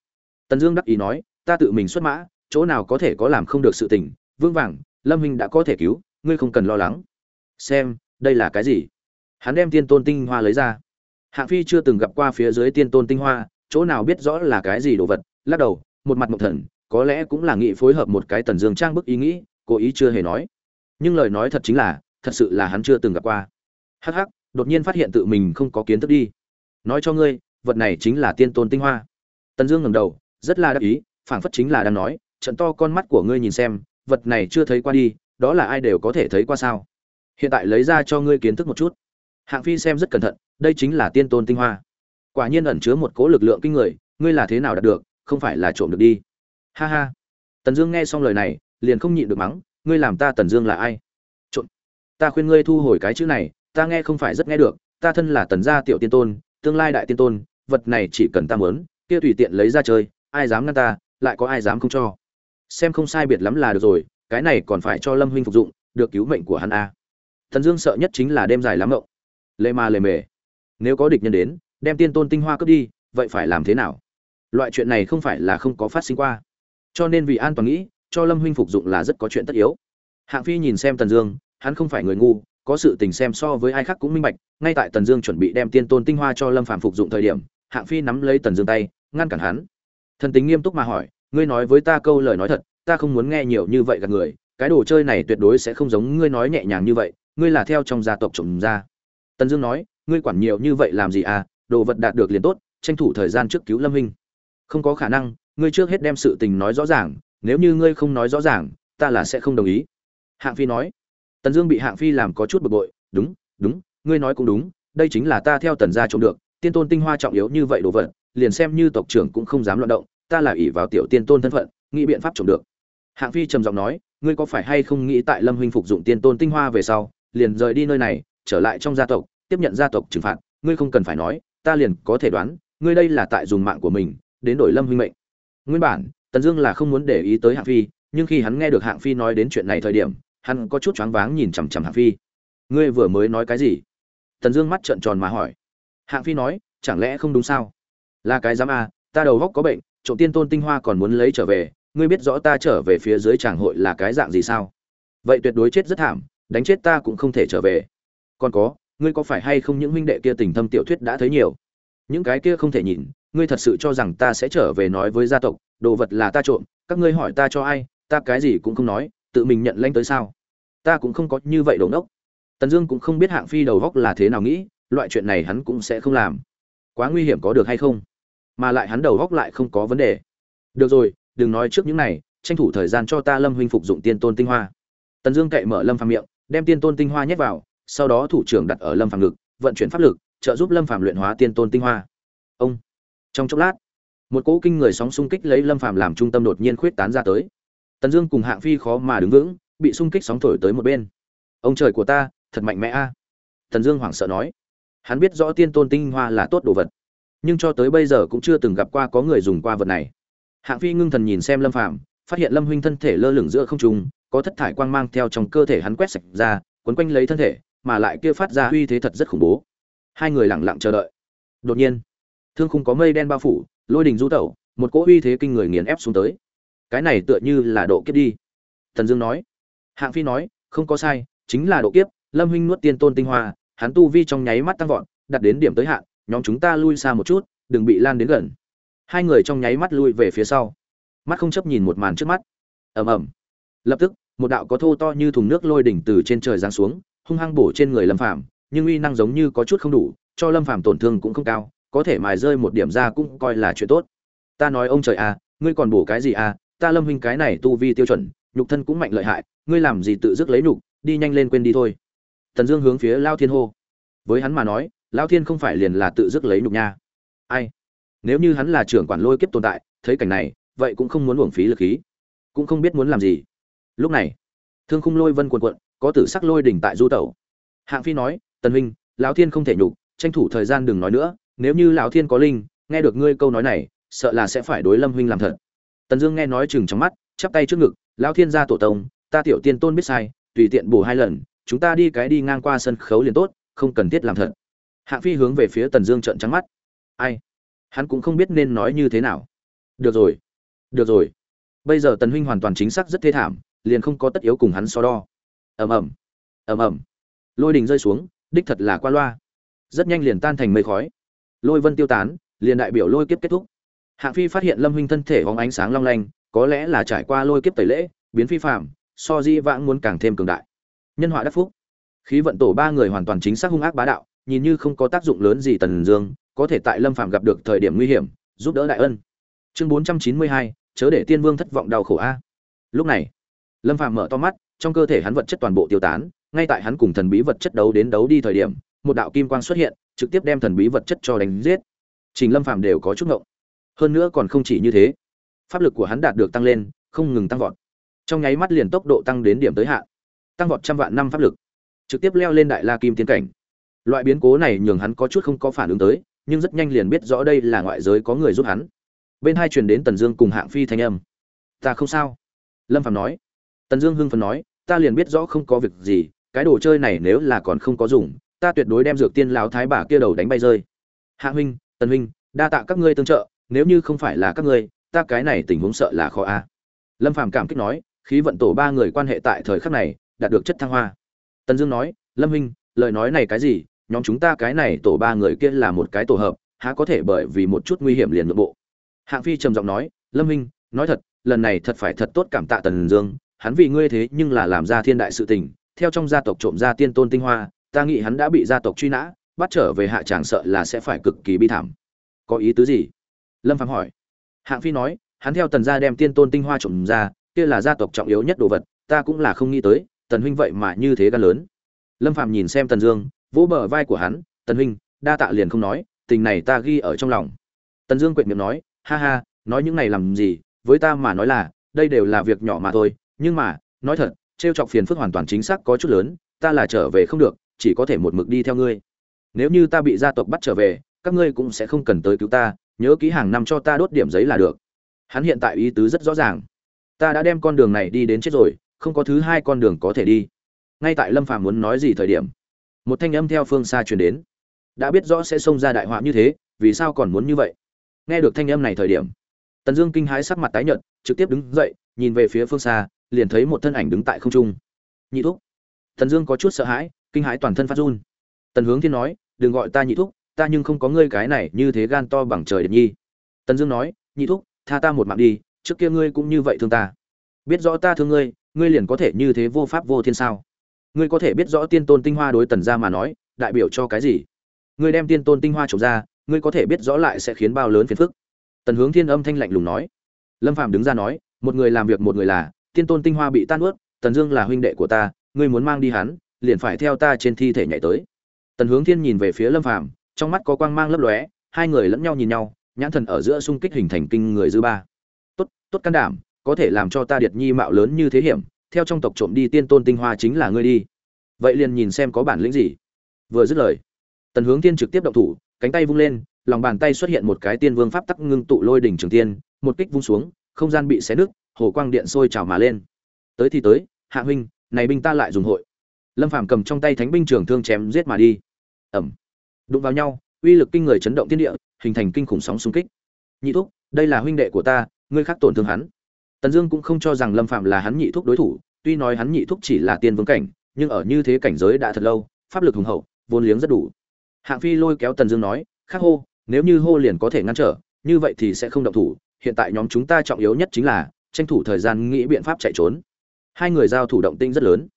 Tần dương đắc ý nói, ta tự mình xuất mã chỗ nào có thể có làm không được sự tình, vương vàng, lâm huynh đã có thể cứu, ngươi không cần lo lắng. Xem, đây là cái gì? Hắn đem tiên tôn tinh hoa lấy ra. Hạng phi chưa từng gặp qua phía dưới tiên tôn tinh hoa, chỗ nào biết rõ là cái gì đồ vật, lắc đầu, một mặt mộc thần, có lẽ cũng là nghị phối hợp một cái tần dương trang bức ý nghĩ, cố ý chưa hề nói. Nhưng lời nói thật chính là, thật sự là hắn chưa từng gặp qua. Hắc hắc, đột nhiên phát hiện tự mình không có kiến thức đi. Nói cho ngươi, vật này chính là tiên tôn tinh hoa. Tần dương ngầm đầu, rất là đắc ý, phảng phất chính là đang nói trận to con mắt của ngươi nhìn xem, vật này chưa thấy qua đi, đó là ai đều có thể thấy qua sao? Hiện tại lấy ra cho ngươi kiến thức một chút. Hạng phi xem rất cẩn thận, đây chính là tiên tôn tinh hoa. Quả nhiên ẩn chứa một cố lực lượng kinh người, ngươi là thế nào đạt được, không phải là trộm được đi. Ha ha. Tần dương nghe xong lời này, liền không nhịn được mắng, ngươi làm ta tần dương là ai? Trộm. Ta khuyên ngươi thu hồi cái chữ này, ta nghe không phải rất nghe được, ta thân là tần gia tiểu tiên tôn, tương lai đại tiên tôn, vật này chỉ cần ta mớn kia tùy tiện lấy ra chơi, ai dám ngăn ta, lại có ai dám không cho xem không sai biệt lắm là được rồi, cái này còn phải cho lâm huynh phục dụng, được cứu mệnh của hắn a. Thần dương sợ nhất chính là đêm dài lắm ngộng lê ma lề mề. Nếu có địch nhân đến, đem tiên tôn tinh hoa cướp đi, vậy phải làm thế nào? Loại chuyện này không phải là không có phát sinh qua. Cho nên vì an toàn nghĩ, cho lâm huynh phục dụng là rất có chuyện tất yếu. Hạng phi nhìn xem tần dương, hắn không phải người ngu, có sự tình xem so với ai khác cũng minh bạch, ngay tại tần dương chuẩn bị đem tiên tôn tinh hoa cho lâm phàm phục dụng thời điểm, hạng phi nắm lấy tần dương tay, ngăn cản hắn. Thần tính nghiêm túc mà hỏi ngươi nói với ta câu lời nói thật, ta không muốn nghe nhiều như vậy gạt người, cái đồ chơi này tuyệt đối sẽ không giống ngươi nói nhẹ nhàng như vậy, ngươi là theo trong gia tộc trộm ra. Tần dương nói, ngươi quản nhiều như vậy làm gì à đồ vật đạt được liền tốt, tranh thủ thời gian trước cứu lâm Minh. không có khả năng, ngươi trước hết đem sự tình nói rõ ràng, nếu như ngươi không nói rõ ràng, ta là sẽ không đồng ý. Hạng phi nói. Tần dương bị hạng phi làm có chút bực bội, đúng đúng, ngươi nói cũng đúng, đây chính là ta theo tần gia trộm được, tiên tôn tinh hoa trọng yếu như vậy đồ vật, liền xem như tộc trưởng cũng không dám loạn động ta là ỷ vào tiểu tiên tôn thân phận, nghĩ biện pháp trộm được. Hạng phi trầm giọng nói, ngươi có phải hay không nghĩ tại lâm huynh phục dụng tiên tôn tinh hoa về sau, liền rời đi nơi này, trở lại trong gia tộc, tiếp nhận gia tộc trừng phạt, ngươi không cần phải nói, ta liền có thể đoán, ngươi đây là tại dùng mạng của mình, đến đổi lâm huynh mệnh. Nguyên bản, tần dương là không muốn để ý tới hạng phi, nhưng khi hắn nghe được hạng phi nói đến chuyện này thời điểm, hắn có chút choáng váng nhìn chằm chằm hạng phi. Ngươi vừa mới nói cái gì? Tần dương mắt trợn tròn mà hỏi. Hạng phi nói, chẳng lẽ không đúng sao? Là cái dám à ta đầu góc có bệnh trộm tiên tôn tinh hoa còn muốn lấy trở về, ngươi biết rõ ta trở về phía dưới tràng hội là cái dạng gì sao? Vậy tuyệt đối chết rất thảm, đánh chết ta cũng không thể trở về. Còn có, ngươi có phải hay không những huynh đệ kia tình thâm tiểu thuyết đã thấy nhiều? Những cái kia không thể nhìn, ngươi thật sự cho rằng ta sẽ trở về nói với gia tộc, đồ vật là ta trộm, các ngươi hỏi ta cho ai, ta cái gì cũng không nói, tự mình nhận lanh tới sao? Ta cũng không có như vậy đồn đốc tần dương cũng không biết hạng phi đầu góc là thế nào nghĩ, loại chuyện này hắn cũng sẽ không làm. Quá nguy hiểm có được hay không? Mà lại hắn đầu góc lại không có vấn đề. Được rồi, đừng nói trước những này, tranh thủ thời gian cho ta lâm huynh phục dụng tiên tôn tinh hoa. Tần dương cậy mở lâm phàm miệng, đem tiên tôn tinh hoa nhét vào, sau đó thủ trưởng đặt ở lâm phàm ngực, vận chuyển pháp lực, trợ giúp lâm phàm luyện hóa tiên tôn tinh hoa. Ông. Trong chốc lát, một cỗ kinh người sóng xung kích lấy lâm phàm làm trung tâm đột nhiên khuyết tán ra tới. Tần dương cùng hạng phi khó mà đứng vững, bị xung kích sóng thổi tới một bên. Ông trời của ta, thật mạnh mẽ a. Tần dương hoảng sợ nói. Hắn biết rõ tiên tôn tinh hoa là tốt đồ vật nhưng cho tới bây giờ cũng chưa từng gặp qua có người dùng qua vật này. Hạng phi ngưng thần nhìn xem lâm phàm, phát hiện lâm huynh thân thể lơ lửng giữa không trung, có thất thải quang mang theo trong cơ thể hắn quét sạch ra, quấn quanh lấy thân thể, mà lại kia phát ra uy thế thật rất khủng bố. Hai người lặng lặng chờ đợi. Đột nhiên, thương khung có mây đen bao phủ, lôi đình du tẩu, một cỗ uy thế kinh người nghiền ép xuống tới. Cái này tựa như là độ kiếp đi. Thần dương nói. Hạng phi nói, không có sai, chính là độ kiếp, lâm huynh nuốt tiên tôn tinh hoa, hắn tu vi trong nháy mắt tăng vọt đặt đến điểm tới hạn nhóm chúng ta lui xa một chút, đừng bị lan đến gần. Hai người trong nháy mắt lui về phía sau. Mắt không chấp nhìn một màn trước mắt. Ầm ầm. Lập tức, một đạo có thô to như thùng nước lôi đỉnh từ trên trời giáng xuống, hung hăng bổ trên người lâm phàm, nhưng uy năng giống như có chút không đủ, cho lâm phàm tổn thương cũng không cao, có thể mài rơi một điểm ra cũng coi là chuyện tốt. Ta nói ông trời à ngươi còn bổ cái gì à ta lâm huynh cái này tu vi tiêu chuẩn, nhục thân cũng mạnh lợi hại, ngươi làm gì tự dứt lấy nhục, đi nhanh lên quên đi thôi. Tần dương hướng phía lao thiên hô. Với hắn mà nói Lão thiên không phải liền là tự dứt lấy nhục nha. Ai? Nếu như hắn là trưởng quản lôi kiếp tồn tại, thấy cảnh này, vậy cũng không muốn uổng phí lực khí. Cũng không biết muốn làm gì. Lúc này, thương khung lôi vân quần quận có tử sắc lôi đỉnh tại du tẩu. Hạng phi nói, tần huynh, lão thiên không thể nhục, tranh thủ thời gian đừng nói nữa, nếu như lão thiên có linh, nghe được ngươi câu nói này, sợ là sẽ phải đối lâm huynh làm thật. Tần dương nghe nói chừng trong mắt, chắp tay trước ngực, lão thiên gia tổ tông, ta tiểu tiên tôn biết sai, tùy tiện bổ hai lần, chúng ta đi cái đi ngang qua sân khấu liền tốt, không cần thiết làm thật hạng phi hướng về phía tần dương trợn trắng mắt. Ai? Hắn cũng không biết nên nói như thế nào. Được rồi. Được rồi. Bây giờ tần huynh hoàn toàn chính xác rất thê thảm, liền không có tất yếu cùng hắn so đo. Ầm ầm. Ầm ầm. Lôi đình rơi xuống, đích thật là qua loa. Rất nhanh liền tan thành mây khói. Lôi vân tiêu tán, liền đại biểu lôi kiếp kết thúc. Hạng phi phát hiện lâm huynh thân thể hóng ánh sáng long lanh, có lẽ là trải qua lôi kiếp tẩy lễ, biến phi phạm so di vãng muốn càng thêm cường đại. Nhân họa đắc phúc. Khí vận tổ ba người hoàn toàn chính xác hung ác bá đạo nhìn như không có tác dụng lớn gì tần dương, có thể tại lâm phàm gặp được thời điểm nguy hiểm, giúp đỡ đại ân. Chương bốn trăm chín mươi hai, chớ để tiên vương thất vọng đau khổ a. Lúc này, lâm phàm mở to mắt, trong cơ thể hắn vật chất toàn bộ tiêu tán, ngay tại hắn cùng thần bí vật chất đấu đến đấu đi thời điểm, một đạo kim quang xuất hiện, trực tiếp đem thần bí vật chất cho đánh giết. Trình lâm phàm đều có chút ngộng. Hơn nữa còn không chỉ như thế, pháp lực của hắn đạt được tăng lên, không ngừng tăng vọt. Trong nháy mắt liền tốc độ tăng đến điểm tới hạn, tăng vọt trăm vạn năm pháp lực, trực tiếp leo lên đại la kim tiến cảnh loại biến cố này nhường hắn có chút không có phản ứng tới, nhưng rất nhanh liền biết rõ đây là ngoại giới có người giúp hắn. Bên hai truyền đến tần dương cùng hạng phi thanh âm. Ta không sao. Lâm phạm nói. Tần dương hưng phần nói, ta liền biết rõ không có việc gì, cái đồ chơi này nếu là còn không có dùng, ta tuyệt đối đem dược tiên lão thái bà kia đầu đánh bay rơi. Hạ huynh, tần huynh, đa tạ các ngươi tương trợ, nếu như không phải là các ngươi, ta cái này tình huống sợ là khó a. Lâm phàm cảm kích nói, khí vận tổ ba người quan hệ tại thời khắc này, đạt được chất thăng hoa. Tần dương nói, lâm huynh, lời nói này cái gì nhóm chúng ta cái này tổ ba người kia là một cái tổ hợp, há có thể bởi vì một chút nguy hiểm liền nội bộ. Hạng phi trầm giọng nói, lâm minh, nói thật, lần này thật phải thật tốt cảm tạ tần dương, hắn vì ngươi thế nhưng là làm ra thiên đại sự tình, theo trong gia tộc trộm ra tiên tôn tinh hoa, ta nghĩ hắn đã bị gia tộc truy nã, bắt trở về hạ tràng sợ là sẽ phải cực kỳ bi thảm. Có ý tứ gì? Lâm phạm hỏi. Hạng phi nói, hắn theo tần gia đem tiên tôn tinh hoa trộm ra, kia là gia tộc trọng yếu nhất đồ vật, ta cũng là không nghĩ tới, tần huynh vậy mà như thế gan lớn. Lâm phạm nhìn xem tần dương vỗ bờ vai của hắn, tần huynh, đa tạ liền không nói, tình này ta ghi ở trong lòng. Tần dương quệt miệng nói, ha ha, nói những này làm gì, với ta mà nói là, đây đều là việc nhỏ mà thôi, nhưng mà, nói thật, trêu chọc phiền phức hoàn toàn chính xác có chút lớn, ta là trở về không được, chỉ có thể một mực đi theo ngươi. Nếu như ta bị gia tộc bắt trở về, các ngươi cũng sẽ không cần tới cứu ta, nhớ ký hàng năm cho ta đốt điểm giấy là được. Hắn hiện tại ý tứ rất rõ ràng. Ta đã đem con đường này đi đến chết rồi, không có thứ hai con đường có thể đi. Ngay tại lâm phàm muốn nói gì thời điểm một thanh âm theo phương xa truyền đến. Đã biết rõ sẽ xông ra đại họa như thế, vì sao còn muốn như vậy? Nghe được thanh âm này thời điểm, tần dương kinh hãi sắc mặt tái nhợt, trực tiếp đứng dậy, nhìn về phía phương xa, liền thấy một thân ảnh đứng tại không trung. Nhị thúc. Tần dương có chút sợ hãi, kinh hãi toàn thân phát run. Tần hướng thiên nói, đừng gọi ta nhị thúc, ta nhưng không có ngươi cái này như thế gan to bằng trời đệt nhi. Tần dương nói, nhị thúc, tha ta một mạng đi, trước kia ngươi cũng như vậy thương ta. Biết rõ ta thương ngươi ngươi liền có thể như thế vô pháp vô thiên sao? Ngươi có thể biết rõ tiên tôn tinh hoa đối tần gia mà nói, đại biểu cho cái gì? Ngươi đem tiên tôn tinh hoa trồng ra, ngươi có thể biết rõ lại sẽ khiến bao lớn phiền phức. Tần hướng thiên âm thanh lạnh lùng nói. Lâm phạm đứng ra nói, một người làm việc một người là, tiên tôn tinh hoa bị tan ướt, tần dương là huynh đệ của ta, ngươi muốn mang đi hắn, liền phải theo ta trên thi thể nhảy tới. Tần hướng thiên nhìn về phía lâm phạm trong mắt có quang mang lấp lóe, hai người lẫn nhau nhìn nhau, nhãn thần ở giữa xung kích hình thành kinh người dư ba. Tốt tốt can đảm, có thể làm cho ta điệt nhi mạo lớn như thế hiểm theo trong tộc trộm đi tiên tôn tinh hoa chính là ngươi đi. Vậy liền nhìn xem có bản lĩnh gì. Vừa dứt lời, tần hướng tiên trực tiếp động thủ, cánh tay vung lên, lòng bàn tay xuất hiện một cái tiên vương pháp tắc ngưng tụ lôi đỉnh trường tiên, một kích vung xuống, không gian bị xé nứt, hồ quang điện sôi trào mà lên. Tới thì tới, hạ huynh, này binh ta lại dùng hội. Lâm phàm cầm trong tay thánh binh trường thương chém giết mà đi. Ẩm. Đụng vào nhau, uy lực kinh người chấn động thiên địa, hình thành kinh khủng sóng xung kích. Nhị thúc, đây là huynh đệ của ta, ngươi khác tổn thương hắn tần dương cũng không cho rằng lâm phạm là hắn nhị thúc đối thủ, tuy nói hắn nhị thúc chỉ là tiên vương cảnh, nhưng ở như thế cảnh giới đã thật lâu, pháp lực hùng hậu, vốn liếng rất đủ. Hạng phi lôi kéo tần dương nói, khắc hô, nếu như hô liền có thể ngăn trở, như vậy thì sẽ không động thủ, hiện tại nhóm chúng ta trọng yếu nhất chính là, tranh thủ thời gian nghĩ biện pháp chạy trốn. Hai người giao thủ động tĩnh rất lớn.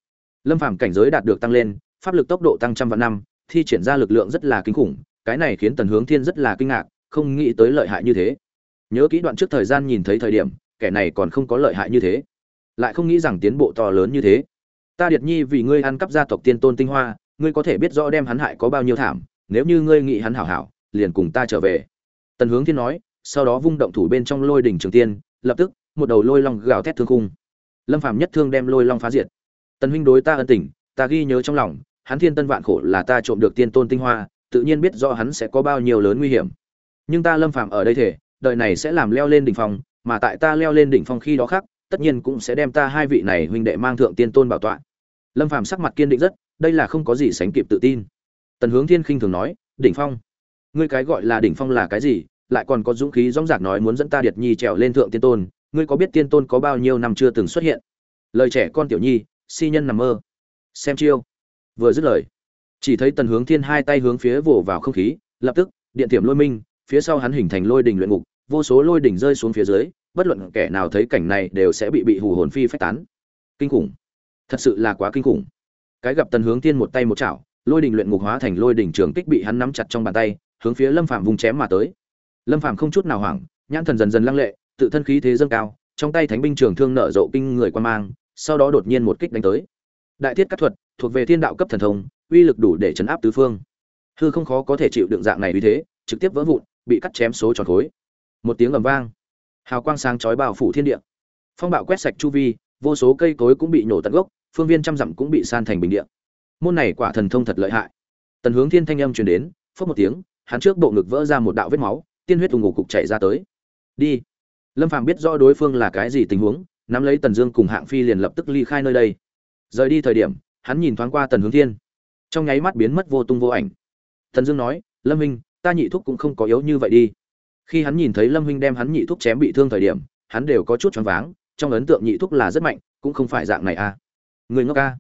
Lâm phàm cảnh giới đạt được tăng lên, pháp lực tốc độ tăng trăm vạn năm, thi triển ra lực lượng rất là kinh khủng, cái này khiến tần hướng thiên rất là kinh ngạc, không nghĩ tới lợi hại như thế. Nhớ kỹ đoạn trước thời gian nhìn thấy thời điểm kẻ này còn không có lợi hại như thế. Lại không nghĩ rằng tiến bộ to lớn như thế. Ta điệt nhi vì ngươi ăn cắp gia tộc tiên tôn tinh hoa, ngươi có thể biết rõ đem hắn hại có bao nhiêu thảm, nếu như ngươi nghĩ hắn hảo hảo, liền cùng ta trở về. Tần hướng thiên nói, sau đó vung động thủ bên trong lôi đỉnh trường tiên, lập tức, một đầu lôi long gào thét thương khung. Lâm phàm nhất thương đem lôi long phá diệt. Tần huynh đối ta ân tình, ta ghi nhớ trong lòng, hắn thiên tân vạn khổ là ta trộm được tiên tôn tinh hoa, tự nhiên biết rõ hắn sẽ có bao nhiêu lớn nguy hiểm. Nhưng ta lâm phàm ở đây thể, đời này sẽ làm leo lên đỉnh phòng mà tại ta leo lên đỉnh phong khi đó khác, tất nhiên cũng sẽ đem ta hai vị này huynh đệ mang thượng tiên tôn bảo tọa. Lâm phàm sắc mặt kiên định rất, đây là không có gì sánh kịp tự tin. Tần hướng thiên khinh thường nói, đỉnh phong? Ngươi cái gọi là đỉnh phong là cái gì? Lại còn có dũng khí dõng dạc nói muốn dẫn ta điệt nhi trèo lên thượng tiên tôn, ngươi có biết tiên tôn có bao nhiêu năm chưa từng xuất hiện? Lời trẻ con tiểu nhi, si nhân nằm mơ. Xem chiêu. Vừa dứt lời, chỉ thấy tần hướng thiên hai tay hướng phía vồ vào không khí, lập tức, điện tiềm lôi minh, phía sau hắn hình thành lôi đỉnh luyện ngục vô số lôi đỉnh rơi xuống phía dưới, bất luận kẻ nào thấy cảnh này đều sẽ bị bị hù hồn phi phách tán. Kinh khủng. Thật sự là quá kinh khủng. Cái gặp tần hướng tiên một tay một chảo, lôi đỉnh luyện ngục hóa thành lôi đỉnh trường kích bị hắn nắm chặt trong bàn tay, hướng phía lâm phạm vùng chém mà tới. Lâm phạm không chút nào hoảng, nhãn thần dần dần lăng lệ, tự thân khí thế dâng cao, trong tay thánh binh trường thương nở rộ kinh người quan mang, sau đó đột nhiên một kích đánh tới. Đại thiết cắt thuật, thuộc về thiên đạo cấp thần thông, uy lực đủ để chấn áp tứ phương. Hư không khó có thể chịu đựng dạng này uy thế, trực tiếp vỡ vụn, bị cắt chém số tròn khối một tiếng ầm vang. Hào quang sáng chói bao phủ thiên địa. Phong bạo quét sạch chu vi, vô số cây cối cũng bị nổ tận gốc, phương viên trăm dặm cũng bị san thành bình địa. Môn này quả thần thông thật lợi hại. Tần hướng thiên thanh âm truyền đến phất một tiếng, hắn trước bộ ngực vỡ ra một đạo vết máu, tiên huyết ủng ngủ cục chảy ra tới. Đi. Lâm phàm biết rõ đối phương là cái gì tình huống, nắm lấy tần dương cùng hạng phi liền lập tức ly khai nơi đây. Rời đi thời điểm, hắn nhìn thoáng qua tần hướng thiên. Trong nháy mắt biến mất vô tung vô ảnh. Tần dương nói, lâm minh, ta nhị thúc cũng không có yếu như vậy đi khi hắn nhìn thấy lâm huynh đem hắn nhị thúc chém bị thương thời điểm, hắn đều có chút choáng váng, trong ấn tượng nhị thúc là rất mạnh, cũng không phải dạng này a người ngốc a.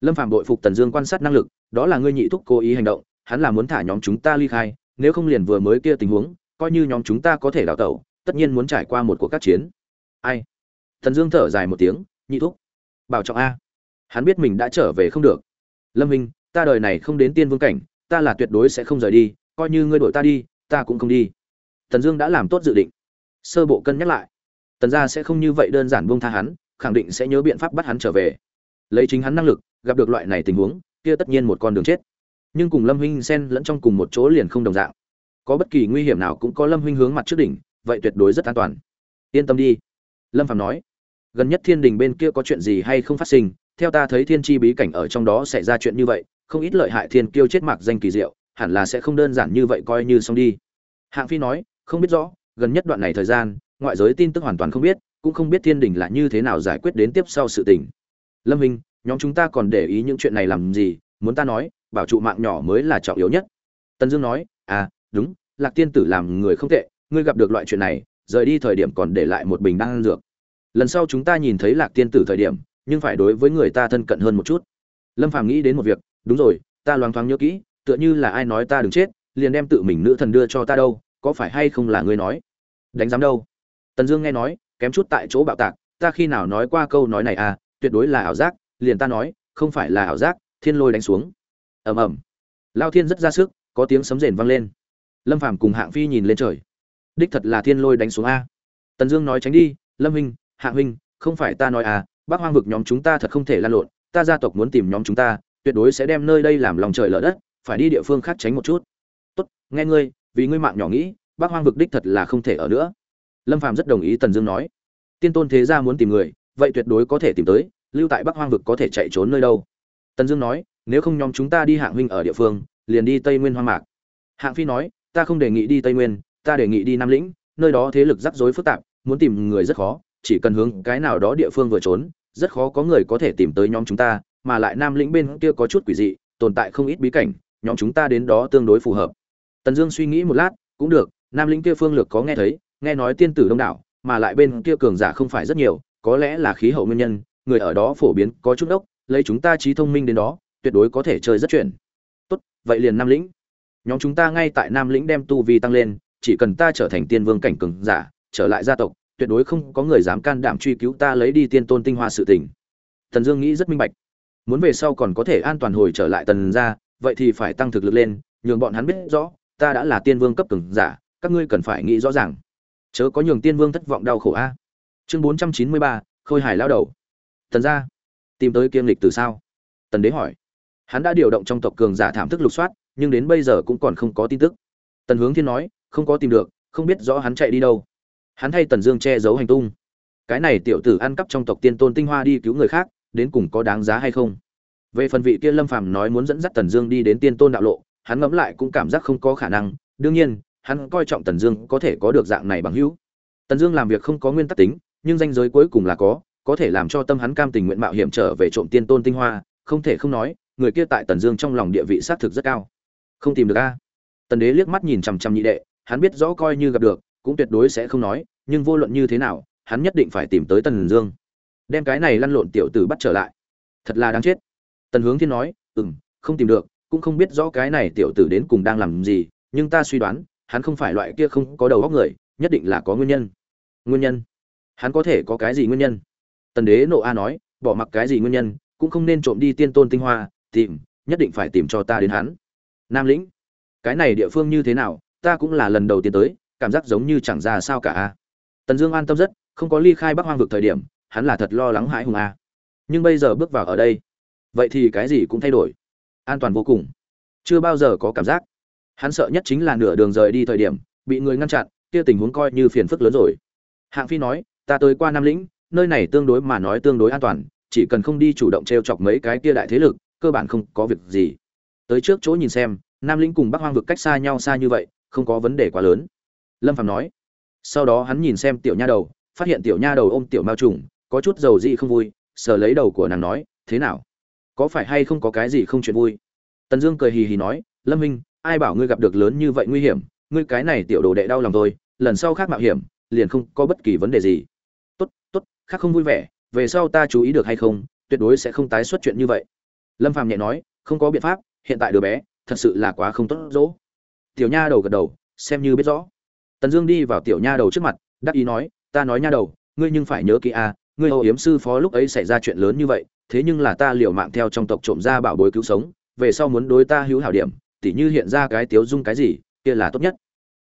Lâm phạm bội phục tần dương quan sát năng lực, đó là ngươi nhị thúc cố ý hành động, hắn là muốn thả nhóm chúng ta ly khai, nếu không liền vừa mới kia tình huống, coi như nhóm chúng ta có thể đào tẩu, tất nhiên muốn trải qua một cuộc các chiến. Ai? Tần dương thở dài một tiếng, nhị thúc. Bảo trọng a. Hắn biết mình đã trở về không được. Lâm minh ta đời này không đến tiên vương cảnh, ta là tuyệt đối sẽ không rời đi, coi như ngươi đội ta đi, ta cũng không đi tần dương đã làm tốt dự định. Sơ bộ cân nhắc lại. Tần gia sẽ không như vậy đơn giản buông tha hắn, khẳng định sẽ nhớ biện pháp bắt hắn trở về. Lấy chính hắn năng lực, gặp được loại này tình huống, kia tất nhiên một con đường chết. Nhưng cùng lâm huynh xen lẫn trong cùng một chỗ liền không đồng dạng. Có bất kỳ nguy hiểm nào cũng có lâm huynh hướng mặt trước đỉnh, vậy tuyệt đối rất an toàn. Yên tâm đi. Lâm phạm nói, gần nhất thiên đình bên kia có chuyện gì hay không phát sinh, theo ta thấy thiên tri bí cảnh ở trong đó xảy ra chuyện như vậy, không ít lợi hại thiên kiêu chết mạc danh kỳ diệu, hẳn là sẽ không đơn giản như vậy coi như xong đi. Hạng phi nói không biết rõ, gần nhất đoạn này thời gian, ngoại giới tin tức hoàn toàn không biết, cũng không biết thiên đình là như thế nào giải quyết đến tiếp sau sự tình. Lâm hình nhóm chúng ta còn để ý những chuyện này làm gì? Muốn ta nói, bảo trụ mạng nhỏ mới là trọng yếu nhất. Tân dương nói à đúng, lạc tiên tử làm người không tệ, ngươi gặp được loại chuyện này, rời đi thời điểm còn để lại một bình đan dược. Lần sau chúng ta nhìn thấy lạc tiên tử thời điểm, nhưng phải đối với người ta thân cận hơn một chút. Lâm phàm nghĩ đến một việc, đúng rồi, ta loáng thoáng nhớ kỹ, tựa như là ai nói ta đừng chết, liền đem tự mình nữ thần đưa cho ta đâu có phải hay không là ngươi nói? Đánh giám đâu? Tần dương nghe nói, kém chút tại chỗ bạo tạc, ta khi nào nói qua câu nói này à tuyệt đối là ảo giác, liền ta nói, không phải là ảo giác, thiên lôi đánh xuống. Ầm ầm. Lao thiên rất ra sức, có tiếng sấm rền vang lên. Lâm phàm cùng hạng phi nhìn lên trời. Đích thật là thiên lôi đánh xuống a. Tần dương nói tránh đi, lâm huynh, hạng huynh, không phải ta nói à bác hoang vực nhóm chúng ta thật không thể lan lộn, ta gia tộc muốn tìm nhóm chúng ta, tuyệt đối sẽ đem nơi đây làm lòng trời lở đất, phải đi địa phương khác tránh một chút. Tốt, nghe ngươi vì ngươi mạng nhỏ nghĩ, bác hoang vực đích thật là không thể ở nữa. Lâm phàm rất đồng ý tần dương nói. Tiên tôn thế gia muốn tìm người, vậy tuyệt đối có thể tìm tới, lưu tại bắc hoang vực có thể chạy trốn nơi đâu. Tần dương nói, nếu không nhóm chúng ta đi hạng huynh ở địa phương, liền đi tây nguyên hoang mạc. Hạng phi nói, ta không đề nghị đi tây nguyên, ta đề nghị đi nam lĩnh, nơi đó thế lực rắc rối phức tạp, muốn tìm người rất khó, chỉ cần hướng cái nào đó địa phương vừa trốn, rất khó có người có thể tìm tới nhóm chúng ta, mà lại nam lĩnh bên kia có chút quỷ dị, tồn tại không ít bí cảnh, nhóm chúng ta đến đó tương đối phù hợp tần dương suy nghĩ một lát, cũng được, nam lĩnh kia phương lược có nghe thấy, nghe nói tiên tử đông đảo, mà lại bên kia cường giả không phải rất nhiều, có lẽ là khí hậu nguyên nhân, người ở đó phổ biến có chút đốc, lấy chúng ta trí thông minh đến đó, tuyệt đối có thể chơi rất chuyển tốt, vậy liền nam lĩnh. Nhóm chúng ta ngay tại nam lĩnh đem tu vi tăng lên, chỉ cần ta trở thành tiên vương cảnh cường giả, trở lại gia tộc, tuyệt đối không có người dám can đảm truy cứu ta lấy đi tiên tôn tinh hoa sự tình. Tần dương nghĩ rất minh bạch. Muốn về sau còn có thể an toàn hồi trở lại tần gia, vậy thì phải tăng thực lực lên, nhường bọn hắn biết rõ ta đã là tiên vương cấp cường giả, các ngươi cần phải nghĩ rõ ràng. Chớ có nhường tiên vương thất vọng đau khổ a. Chương bốn trăm chín mươi ba, khôi hải lao đầu. Tần gia, tìm tới kiêm lịch từ sao? Tần đế hỏi. Hắn đã điều động trong tộc cường giả thảm thức lục soát, nhưng đến bây giờ cũng còn không có tin tức. Tần hướng thiên nói, không có tìm được, không biết rõ hắn chạy đi đâu. Hắn thay tần dương che giấu hành tung. Cái này tiểu tử ăn cắp trong tộc tiên tôn tinh hoa đi cứu người khác, đến cùng có đáng giá hay không? Về phần vị kia lâm phàm nói muốn dẫn dắt tần dương đi đến tiên tôn đạo lộ hắn ngẫm lại cũng cảm giác không có khả năng. Đương nhiên hắn coi trọng tần dương có thể có được dạng này bằng hữu. Tần dương làm việc không có nguyên tắc tính nhưng danh giới cuối cùng là có có thể làm cho tâm hắn cam tình nguyện mạo hiểm trở về trộm tiên tôn tinh hoa không thể không nói người kia tại tần dương trong lòng địa vị xác thực rất cao. Không tìm được a. Tần đế liếc mắt nhìn chằm chằm nhị đệ hắn biết rõ coi như gặp được cũng tuyệt đối sẽ không nói nhưng vô luận như thế nào hắn nhất định phải tìm tới tần dương. Đem cái này lăn lộn tiểu tử bắt trở lại. Thật là đáng chết. Tần hướng thiên nói ừm, không tìm được cũng không biết rõ cái này tiểu tử đến cùng đang làm gì, nhưng ta suy đoán, hắn không phải loại kia không có đầu óc người, nhất định là có nguyên nhân. Nguyên nhân? Hắn có thể có cái gì nguyên nhân? Tần đế nộ a nói, bỏ mặc cái gì nguyên nhân, cũng không nên trộm đi tiên tôn tinh hoa, tìm, nhất định phải tìm cho ta đến hắn. Nam lĩnh, cái này địa phương như thế nào, ta cũng là lần đầu tiên tới, cảm giác giống như chẳng ra sao cả a. Tần dương an tâm rất, không có ly khai bắc hoang vực thời điểm, hắn là thật lo lắng hãi hùng a. Nhưng bây giờ bước vào ở đây, vậy thì cái gì cũng thay đổi an toàn vô cùng. Chưa bao giờ có cảm giác. Hắn sợ nhất chính là nửa đường rời đi thời điểm, bị người ngăn chặn, kia tình huống coi như phiền phức lớn rồi. Hạng phi nói, ta tới qua nam lĩnh, nơi này tương đối mà nói tương đối an toàn, chỉ cần không đi chủ động t r e o chọc mấy cái kia đại thế lực, cơ bản không có việc gì. Tới trước chỗ nhìn xem, nam lĩnh cùng bắc hoang vực cách xa nhau xa như vậy, không có vấn đề quá lớn. Lâm phạm nói, sau đó hắn nhìn xem tiểu nha đầu, phát hiện tiểu nha đầu ôm tiểu mao trùng, có chút dầu dị không vui, sờ lấy đầu của nàng nói, thế nào? Có phải hay không có cái gì không chuyện vui? Tần dương cười hì hì nói, lâm minh ai bảo ngươi gặp được lớn như vậy nguy hiểm? Ngươi cái này tiểu đồ đệ đau lòng tôi lần sau khác mạo hiểm, liền không có bất kỳ vấn đề gì. Tốt tốt, khác không vui vẻ, về sau ta chú ý được hay không, tuyệt đối sẽ không tái xuất chuyện như vậy. Lâm phàm nhẹ nói, không có biện pháp, hiện tại đứa bé, thật sự là quá không tốt dỗ. Tiểu nha đầu gật đầu, xem như biết rõ. Tần dương đi vào tiểu nha đầu trước mặt, đắc ý nói, ta nói nha đầu, ngươi nhưng phải nhớ kỹ a ngươi âu yếm sư phó lúc ấy xảy ra chuyện lớn như vậy thế nhưng là ta liều mạng theo trong tộc trộm ra bảo bối cứu sống, về sau muốn đối ta hữu hảo điểm, tỉ như hiện ra cái tiếu dung cái gì, kia là tốt nhất.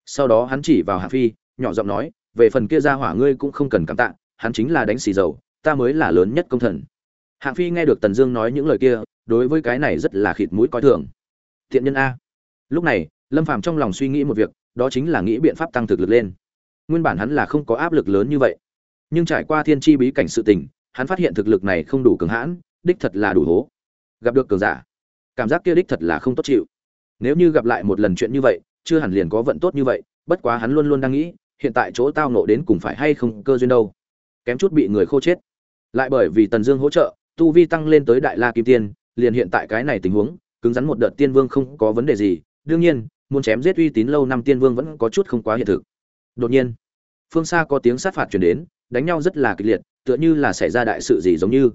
Sau đó hắn chỉ vào hạ phi, nhỏ giọng nói, về phần kia ra hỏa ngươi cũng không cần cảm tạ, hắn chính là đánh xì dầu, ta mới là lớn nhất công thần. Hạng phi nghe được tần dương nói những lời kia, đối với cái này rất là khịt mũi coi thường. Thiện nhân a. Lúc này, lâm phàm trong lòng suy nghĩ một việc, đó chính là nghĩ biện pháp tăng thực lực lên. Nguyên bản hắn là không có áp lực lớn như vậy. Nhưng trải qua thiên chi bí cảnh sự tình hắn phát hiện thực lực này không đủ cường hãn, đích thật là đủ hố. Gặp được cường giả, cảm giác kia đích thật là không tốt chịu. Nếu như gặp lại một lần chuyện như vậy, chưa hẳn liền có vận tốt như vậy, bất quá hắn luôn luôn đang nghĩ, hiện tại chỗ tao nộ đến cùng phải hay không cơ duyên đâu. Kém chút bị người khô chết. Lại bởi vì tần dương hỗ trợ, tu vi tăng lên tới đại la kim tiên, liền hiện tại cái này tình huống, cứng rắn một đợt tiên vương không có vấn đề gì. Đương nhiên, muốn chém giết uy tín lâu năm tiên vương vẫn có chút không quá hiện thực. Đột nhiên, phương xa có tiếng sát phạt chuyển đến đánh nhau rất là kịch liệt, tựa như là xảy ra đại sự gì giống như.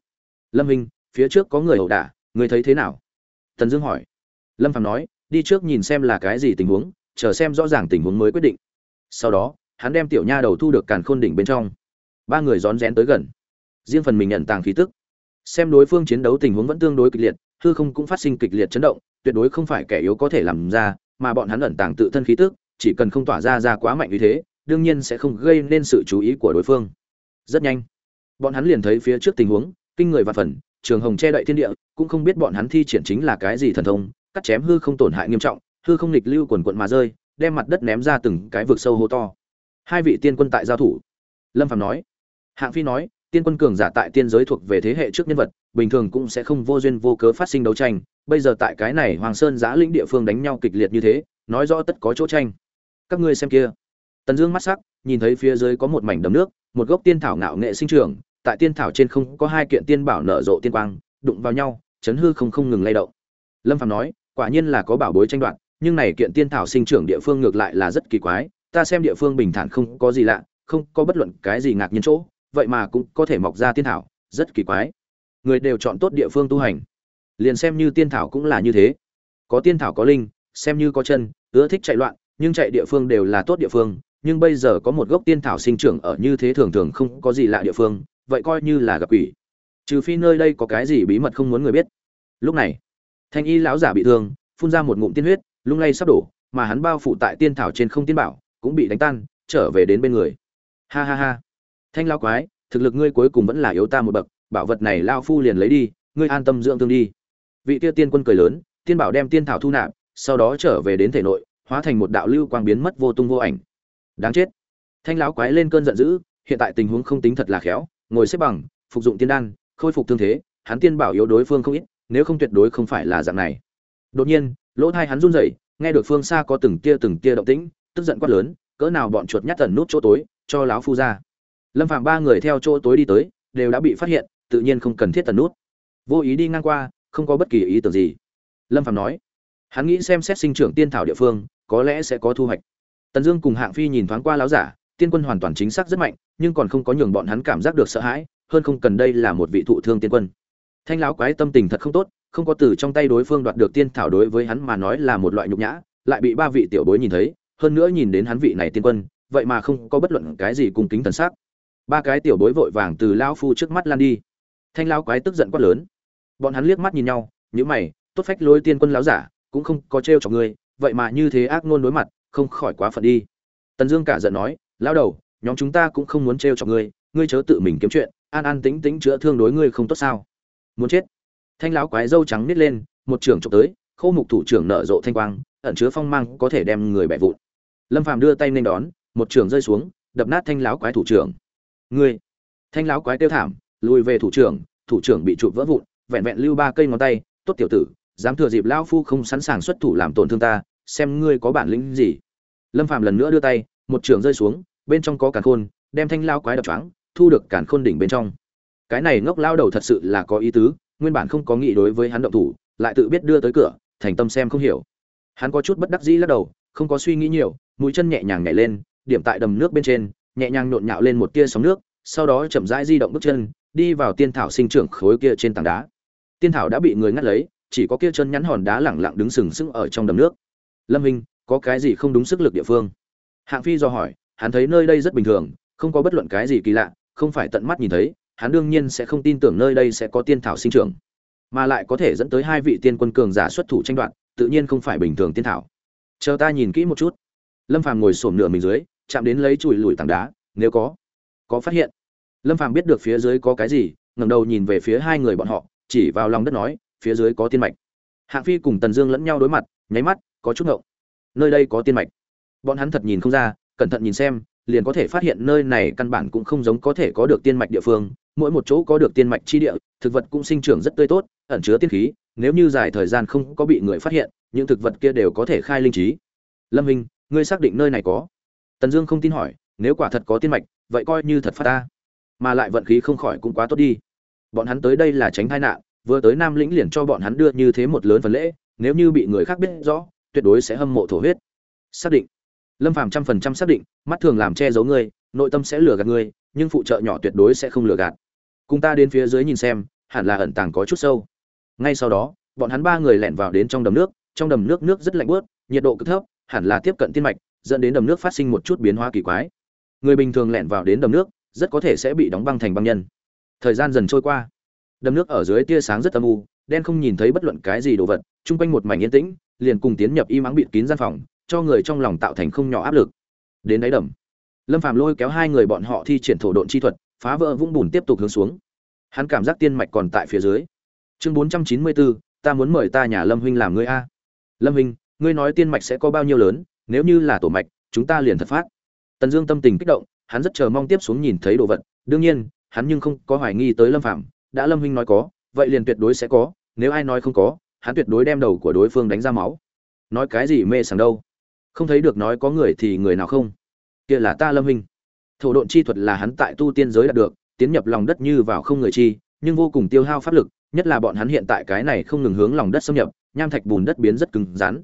Lâm minh, phía trước có người ẩu đả, người thấy thế nào? Tần dương hỏi. Lâm phạm nói, đi trước nhìn xem là cái gì tình huống, chờ xem rõ ràng tình huống mới quyết định. Sau đó, hắn đem tiểu nha đầu thu được càn khôn đỉnh bên trong. Ba người rón rén tới gần. Riêng phần mình nhận tàng khí tức. Xem đối phương chiến đấu tình huống vẫn tương đối kịch liệt, hư không cũng phát sinh kịch liệt chấn động, tuyệt đối không phải kẻ yếu có thể làm ra, mà bọn hắn ẩn tàng tự thân khí tức, chỉ cần không tỏa ra ra quá mạnh như thế, đương nhiên sẽ không gây nên sự chú ý của đối phương rất nhanh. Bọn hắn liền thấy phía trước tình huống, kinh người và phần, trường hồng che đậy thiên địa, cũng không biết bọn hắn thi triển chính là cái gì thần thông, cắt chém hư không tổn hại nghiêm trọng, hư không nghịch lưu quần quận mà rơi, đem mặt đất ném ra từng cái vực sâu hô to. Hai vị tiên quân tại giao thủ. Lâm phạm nói. Hạng phi nói, tiên quân cường giả tại tiên giới thuộc về thế hệ trước nhân vật, bình thường cũng sẽ không vô duyên vô cớ phát sinh đấu tranh, bây giờ tại cái này hoàng sơn giã lĩnh địa phương đánh nhau kịch liệt như thế, nói rõ tất có chỗ tranh. Các ngươi xem kia. Tần dương mắt sắc, nhìn thấy phía dưới có một mảnh đầm nước một gốc tiên thảo ngạo nghệ sinh trưởng, tại tiên thảo trên không có hai kiện tiên bảo nở rộ tiên quang, đụng vào nhau, chấn hư không không ngừng lay động. Lâm phàm nói, quả nhiên là có bảo bối tranh đoạt, nhưng này kiện tiên thảo sinh trưởng địa phương ngược lại là rất kỳ quái, ta xem địa phương bình thản không có gì lạ, không có bất luận cái gì ngạc nhiên chỗ, vậy mà cũng có thể mọc ra tiên thảo, rất kỳ quái. Người đều chọn tốt địa phương tu hành. Liền xem như tiên thảo cũng là như thế. Có tiên thảo có linh, xem như có chân, ưa thích chạy loạn, nhưng chạy địa phương đều là tốt địa phương nhưng bây giờ có một gốc tiên thảo sinh trưởng ở như thế thường thường không có gì lạ địa phương, vậy coi như là gặp quỷ. Trừ phi nơi đây có cái gì bí mật không muốn người biết. Lúc này, thanh y lão giả bị thương, phun ra một ngụm tiên huyết, lung lay sắp đổ, mà hắn bao phủ tại tiên thảo trên không tiên bảo, cũng bị đánh tan, trở về đến bên người. Ha ha ha. Thanh lão quái, thực lực ngươi cuối cùng vẫn là yếu ta một bậc, bảo vật này lão phu liền lấy đi, ngươi an tâm dưỡng thương đi. Vị kia tiên quân cười lớn, tiên bảo đem tiên thảo thu nạp, sau đó trở về đến thể nội, hóa thành một đạo lưu quang biến mất vô tung vô ảnh đáng chết. Thanh lão quái lên cơn giận dữ, hiện tại tình huống không tính thật là khéo, ngồi xếp bằng, phục dụng tiên đan, khôi phục thương thế, hắn tiên bảo yếu đối phương không ít, nếu không tuyệt đối không phải là dạng này. Đột nhiên, lỗ thai hắn run rẩy, nghe được phương xa có từng tia từng tia động tĩnh, tức giận quát lớn, cỡ nào bọn chuột nhát tần nút chỗ tối, cho láo phu ra. Lâm phạm ba người theo chỗ tối đi tới, đều đã bị phát hiện, tự nhiên không cần thiết tần nút. Vô ý đi ngang qua, không có bất kỳ ý tưởng gì. Lâm phạm nói, hắn nghĩ xem xét sinh trưởng tiên thảo địa phương, có lẽ sẽ có thu hoạch tần dương cùng hạng phi nhìn thoáng qua láo giả, tiên quân hoàn toàn chính xác rất mạnh, nhưng còn không có nhường bọn hắn cảm giác được sợ hãi, hơn không cần đây là một vị thụ thương tiên quân. Thanh lão quái tâm tình thật không tốt, không có từ trong tay đối phương đoạt được tiên thảo đối với hắn mà nói là một loại nhục nhã, lại bị ba vị tiểu bối nhìn thấy, hơn nữa nhìn đến hắn vị này tiên quân, vậy mà không có bất luận cái gì cung kính thần sắc. Ba cái tiểu bối vội vàng từ lão phu trước mắt lan đi. Thanh lão quái tức giận quát lớn. Bọn hắn liếc mắt nhìn nhau, nhíu mày, tốt phách lối tiên quân lão giả, cũng không có trêu chọc ngươi, vậy mà như thế ác ngôn đối mặt không khỏi quá phận đi. Tần dương cả giận nói, lão đầu, nhóm chúng ta cũng không muốn trêu chọc ngươi ngươi chớ tự mình kiếm chuyện, an an tĩnh tĩnh chữa thương đối ngươi không tốt sao? Muốn chết. Thanh lão quái dâu trắng nít lên, một trưởng trộm tới, khô mục thủ trưởng nở rộ thanh quang, ẩn chứa phong mang có thể đem người bẻ vụn. Lâm phàm đưa tay nên đón, một trưởng rơi xuống, đập nát thanh lão quái thủ trưởng. Ngươi! Thanh lão quái tiêu thảm, lùi về thủ trưởng thủ trưởng bị chụp vỡ vụn, vẹn vẹn lưu ba cây ngón tay, tốt tiểu tử, dám thừa dịp lão phu không sẵn sàng xuất thủ làm tổn thương ta xem ngươi có bản lĩnh gì. Lâm phàm lần nữa đưa tay, một trường rơi xuống, bên trong có càn khôn, đem thanh lao quái đập choáng, thu được càn khôn đỉnh bên trong. Cái này ngốc lao đầu thật sự là có ý tứ, nguyên bản không có nghĩ đối với hắn động thủ, lại tự biết đưa tới cửa, thành tâm xem không hiểu. Hắn có chút bất đắc dĩ lắc đầu, không có suy nghĩ nhiều, mũi chân nhẹ nhàng nhảy lên, điểm tại đầm nước bên trên, nhẹ nhàng nhộn nhạo lên một tia sóng nước, sau đó chậm rãi di động bước chân, đi vào tiên thảo sinh trưởng khối kia trên tảng đá. Tiên thảo đã bị người ngắt lấy, chỉ có kia chân nhắn hòn đá lẳng lặng đứng sừng sững ở trong đầm nước lâm hình có cái gì không đúng sức lực địa phương? Hạng phi do hỏi, hắn thấy nơi đây rất bình thường, không có bất luận cái gì kỳ lạ, không phải tận mắt nhìn thấy, hắn đương nhiên sẽ không tin tưởng nơi đây sẽ có tiên thảo sinh trưởng, mà lại có thể dẫn tới hai vị tiên quân cường giả xuất thủ tranh đoạt, tự nhiên không phải bình thường tiên thảo. Chờ ta nhìn kỹ một chút. Lâm phàm ngồi xổm nửa mình dưới, chạm đến lấy chùi lùi tảng đá, nếu có có phát hiện. Lâm phàm biết được phía dưới có cái gì, ngẩng đầu nhìn về phía hai người bọn họ, chỉ vào lòng đất nói, phía dưới có tiên mạch. Hạng phi cùng tần dương lẫn nhau đối mặt, nháy mắt có chút ngộng. Nơi đây có tiên mạch. Bọn hắn thật nhìn không ra, cẩn thận nhìn xem, liền có thể phát hiện nơi này căn bản cũng không giống có thể có được tiên mạch địa phương, mỗi một chỗ có được tiên mạch chi địa, thực vật cũng sinh trưởng rất tươi tốt, ẩn chứa tiên khí, nếu như dài thời gian không có bị người phát hiện, những thực vật kia đều có thể khai linh trí. Lâm hình ngươi xác định nơi này có? Tần dương không tin hỏi, nếu quả thật có tiên mạch, vậy coi như thật phát ta. Mà lại vận khí không khỏi cũng quá tốt đi. Bọn hắn tới đây là tránh tai nạn, vừa tới nam lĩnh liền cho bọn hắn đưa như thế một lớn phần lễ, nếu như bị người khác biết rõ tuyệt đối sẽ hâm mộ thổ huyết. Xác định. Lâm phàm trăm phần trăm xác định, mắt thường làm che giấu ngươi, nội tâm sẽ lừa gạt ngươi, nhưng phụ trợ nhỏ tuyệt đối sẽ không lừa gạt. Cùng ta đến phía dưới nhìn xem, hẳn là ẩn tàng có chút sâu. Ngay sau đó, bọn hắn ba người lẻn vào đến trong đầm nước, trong đầm nước nước rất lạnh bớt nhiệt độ cực thấp, hẳn là tiếp cận tiên mạch, dẫn đến đầm nước phát sinh một chút biến hóa kỳ quái. Người bình thường lẻn vào đến đầm nước, rất có thể sẽ bị đóng băng thành băng nhân. Thời gian dần trôi qua. Đầm nước ở dưới tia sáng rất âm u, đen không nhìn thấy bất luận cái gì đồ vật chung quanh một mảnh yên tĩnh, liền cùng tiến nhập im ắng bịt kín gian phòng, cho người trong lòng tạo thành không nhỏ áp lực. Đến đáy đầm, lâm phàm lôi kéo hai người bọn họ thi triển thổ độn chi thuật, phá vỡ vũng bùn tiếp tục hướng xuống. Hắn cảm giác tiên mạch còn tại phía dưới. Chương bốn trăm chín mươi bốn, ta muốn mời ta nhà lâm huynh làm ngươi a. Lâm huynh, ngươi nói tiên mạch sẽ có bao nhiêu lớn, nếu như là tổ mạch, chúng ta liền thật phát. Tần dương tâm tình kích động, hắn rất chờ mong tiếp xuống nhìn thấy đồ vật. Đương nhiên, hắn nhưng không có hoài nghi tới lâm phạm đã lâm huynh nói có, vậy liền tuyệt đối sẽ có, nếu ai nói không có hắn tuyệt đối đem đầu của đối phương đánh ra máu. Nói cái gì mê sảng đâu? Không thấy được nói có người thì người nào không? Kia là ta lâm huynh. Thổ độn chi thuật là hắn tại tu tiên giới đạt được, tiến nhập lòng đất như vào không người chi, nhưng vô cùng tiêu hao pháp lực, nhất là bọn hắn hiện tại cái này không ngừng hướng lòng đất xâm nhập, nham thạch bùn đất biến rất cứng rắn.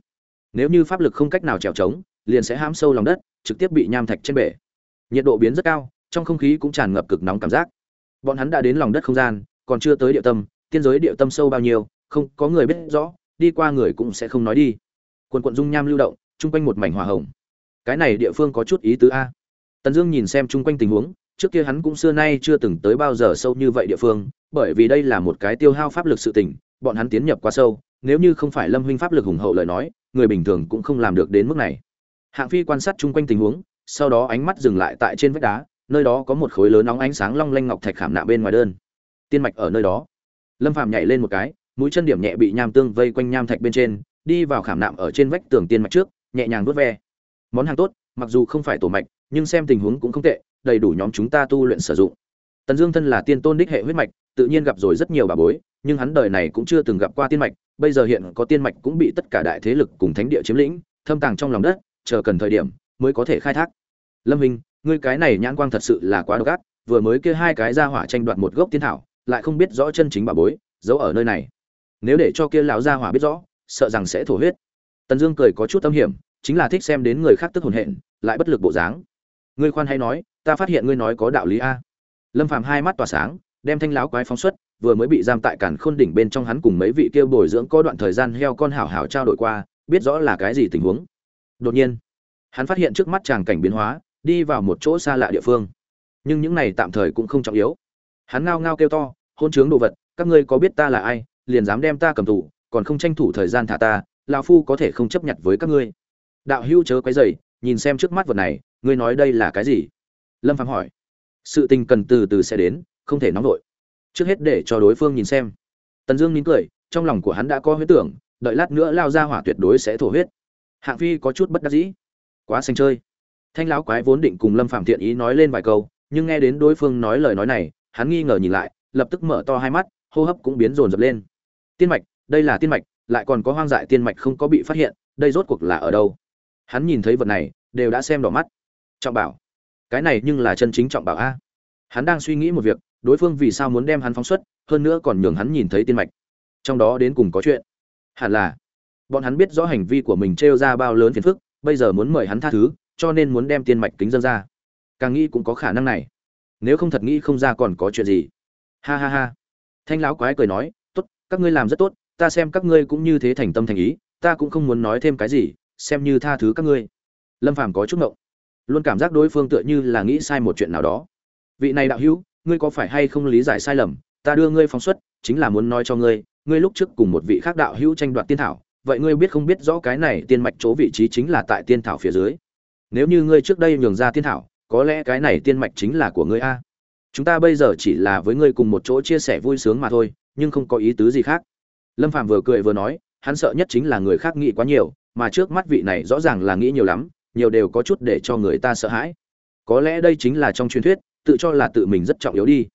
Nếu như pháp lực không cách nào trèo trống, liền sẽ hãm sâu lòng đất, trực tiếp bị nham thạch trên bể. Nhiệt độ biến rất cao, trong không khí cũng tràn ngập cực nóng cảm giác. Bọn hắn đã đến lòng đất không gian, còn chưa tới địa tâm, tiên giới địa tâm sâu bao nhiêu không có người biết rõ, đi qua người cũng sẽ không nói đi. Quần quận dung nham lưu động, chung quanh một mảnh hỏa hồng. Cái này địa phương có chút ý tứ a. Tần dương nhìn xem chung quanh tình huống, trước kia hắn cũng xưa nay chưa từng tới bao giờ sâu như vậy địa phương, bởi vì đây là một cái tiêu hao pháp lực sự tình, bọn hắn tiến nhập quá sâu, nếu như không phải lâm huynh pháp lực hùng hậu lời nói, người bình thường cũng không làm được đến mức này. Hạng phi quan sát chung quanh tình huống, sau đó ánh mắt dừng lại tại trên vách đá, nơi đó có một khối lớn nóng ánh sáng long lanh ngọc thạch khảm nạ bên ngoài đơn. Tiên mạch ở nơi đó. Lâm phạm nhảy lên một cái mũi chân điểm nhẹ bị nham tương vây quanh nham thạch bên trên, đi vào khảm nạm ở trên vách tường tiên mạch trước, nhẹ nhàng vuốt ve. Món hàng tốt, mặc dù không phải tổ mạch, nhưng xem tình huống cũng không tệ, đầy đủ nhóm chúng ta tu luyện sử dụng. Tần dương thân là tiên tôn đích hệ huyết mạch, tự nhiên gặp rồi rất nhiều bà bối, nhưng hắn đời này cũng chưa từng gặp qua tiên mạch, bây giờ hiện có tiên mạch cũng bị tất cả đại thế lực cùng thánh địa chiếm lĩnh, thâm tàng trong lòng đất, chờ cần thời điểm mới có thể khai thác. Lâm hình, ngươi cái này nhãn quang thật sự là quá độc ác, vừa mới kia hai cái ra hỏa tranh đoạt một gốc tiên thảo, lại không biết rõ chân chính bà bối, giấu ở nơi này nếu để cho kia lão gia hỏa biết rõ, sợ rằng sẽ thổ huyết. Tần dương cười có chút tâm hiểm, chính là thích xem đến người khác tức hồn hện, lại bất lực bộ dáng. Ngươi khoan hay nói, ta phát hiện ngươi nói có đạo lý a. Lâm phàm hai mắt tỏa sáng, đem thanh lão quái phóng xuất, vừa mới bị giam tại cản khôn đỉnh bên trong hắn cùng mấy vị kia bồi dưỡng có đoạn thời gian heo con hảo hảo trao đổi qua, biết rõ là cái gì tình huống. Đột nhiên, hắn phát hiện trước mắt chàng cảnh biến hóa, đi vào một chỗ xa lạ địa phương. Nhưng những này tạm thời cũng không trọng yếu. Hắn ngao ngao kêu to, hôn chướng đồ vật, các ngươi có biết ta là ai? Liền dám đem ta cầm tù, còn không tranh thủ thời gian thả ta, lão phu có thể không chấp nhận với các ngươi. Đạo hưu chớ quấy dày nhìn xem trước mắt vật này, ngươi nói đây là cái gì? Lâm phạm hỏi. Sự tình cần từ từ sẽ đến, không thể nóng vội. Trước hết để cho đối phương nhìn xem. Tần dương nín cười, trong lòng của hắn đã có huyết tưởng, đợi lát nữa lao ra hỏa tuyệt đối sẽ thổ huyết. Hạng phi có chút bất đắc dĩ. Quá xanh chơi. Thanh lão quái vốn định cùng lâm phạm thiện ý nói lên vài câu, nhưng nghe đến đối phương nói lời nói này, hắn nghi ngờ nhìn lại, lập tức mở to hai mắt, hô hấp cũng biến rồn rập lên tiên mạch, đây là tiên mạch, lại còn có hoang dại tiên mạch không có bị phát hiện, đây rốt cuộc là ở đâu? Hắn nhìn thấy vật này, đều đã xem đỏ mắt. Trọng bảo. Cái này nhưng là chân chính trọng bảo a. Hắn đang suy nghĩ một việc, đối phương vì sao muốn đem hắn phóng xuất, hơn nữa còn nhường hắn nhìn thấy tiên mạch. Trong đó đến cùng có chuyện. Hẳn là, bọn hắn biết rõ hành vi của mình trêu ra bao lớn phiền phức, bây giờ muốn mời hắn tha thứ, cho nên muốn đem tiên mạch kính dân ra. Càng nghĩ cũng có khả năng này. Nếu không thật nghĩ không ra còn có chuyện gì. Ha ha ha. Thanh lão quái cười nói các ngươi làm rất tốt, ta xem các ngươi cũng như thế thành tâm thành ý, ta cũng không muốn nói thêm cái gì, xem như tha thứ các ngươi. Lâm phàm có chút ngộng, luôn cảm giác đối phương tựa như là nghĩ sai một chuyện nào đó. Vị này đạo hữu, ngươi có phải hay không lý giải sai lầm? Ta đưa ngươi phóng xuất, chính là muốn nói cho ngươi ngươi lúc trước cùng một vị khác đạo hữu tranh đoạt tiên thảo, vậy ngươi biết không biết rõ cái này tiên mạch chỗ vị trí chính là tại tiên thảo phía dưới. Nếu như ngươi trước đây nhường ra tiên thảo, có lẽ cái này tiên mạch chính là của ngươi a. Chúng ta bây giờ chỉ là với ngươi cùng một chỗ chia sẻ vui sướng mà thôi nhưng không có ý tứ gì khác. Lâm phạm vừa cười vừa nói, hắn sợ nhất chính là người khác nghĩ quá nhiều, mà trước mắt vị này rõ ràng là nghĩ nhiều lắm, nhiều đều có chút để cho người ta sợ hãi. Có lẽ đây chính là trong truyền thuyết, tự cho là tự mình rất trọng yếu đi.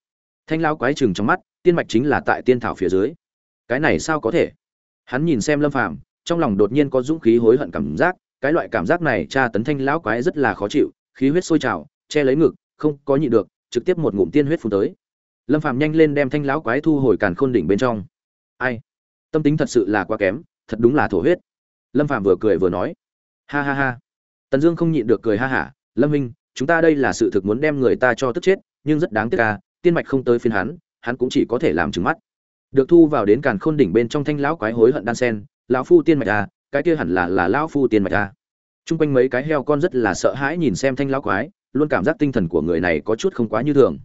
Thanh lao quái chừng trong mắt, tiên mạch chính là tại tiên thảo phía dưới. Cái này sao có thể? Hắn nhìn xem lâm phàm, trong lòng đột nhiên có dũng khí hối hận cảm giác, cái loại cảm giác này tra tấn thanh lão quái rất là khó chịu, khí huyết sôi trào, che lấy ngực, không có nhịn được, trực tiếp một ngụm tiên huyết phun tới lâm phàm nhanh lên đem thanh lão quái thu hồi càn khôn đỉnh bên trong. Ai? Tâm tính thật sự là quá kém, thật đúng là thổ huyết. Lâm phàm vừa cười vừa nói. Ha ha ha. Tần dương không nhịn được cười ha hả. Lâm minh, chúng ta đây là sự thực muốn đem người ta cho tức chết, nhưng rất đáng tiếc ca tiên mạch không tới phiên hắn hắn cũng chỉ có thể làm trừng mắt. Được thu vào đến càn khôn đỉnh bên trong thanh lão quái hối hận đan sen, lão phu tiên mạch à cái kia hẳn là là lão phu tiên mạch à. Chung quanh mấy cái heo con rất là sợ hãi nhìn xem thanh lão quái, luôn cảm giác tinh thần của người này có chút không quá như thường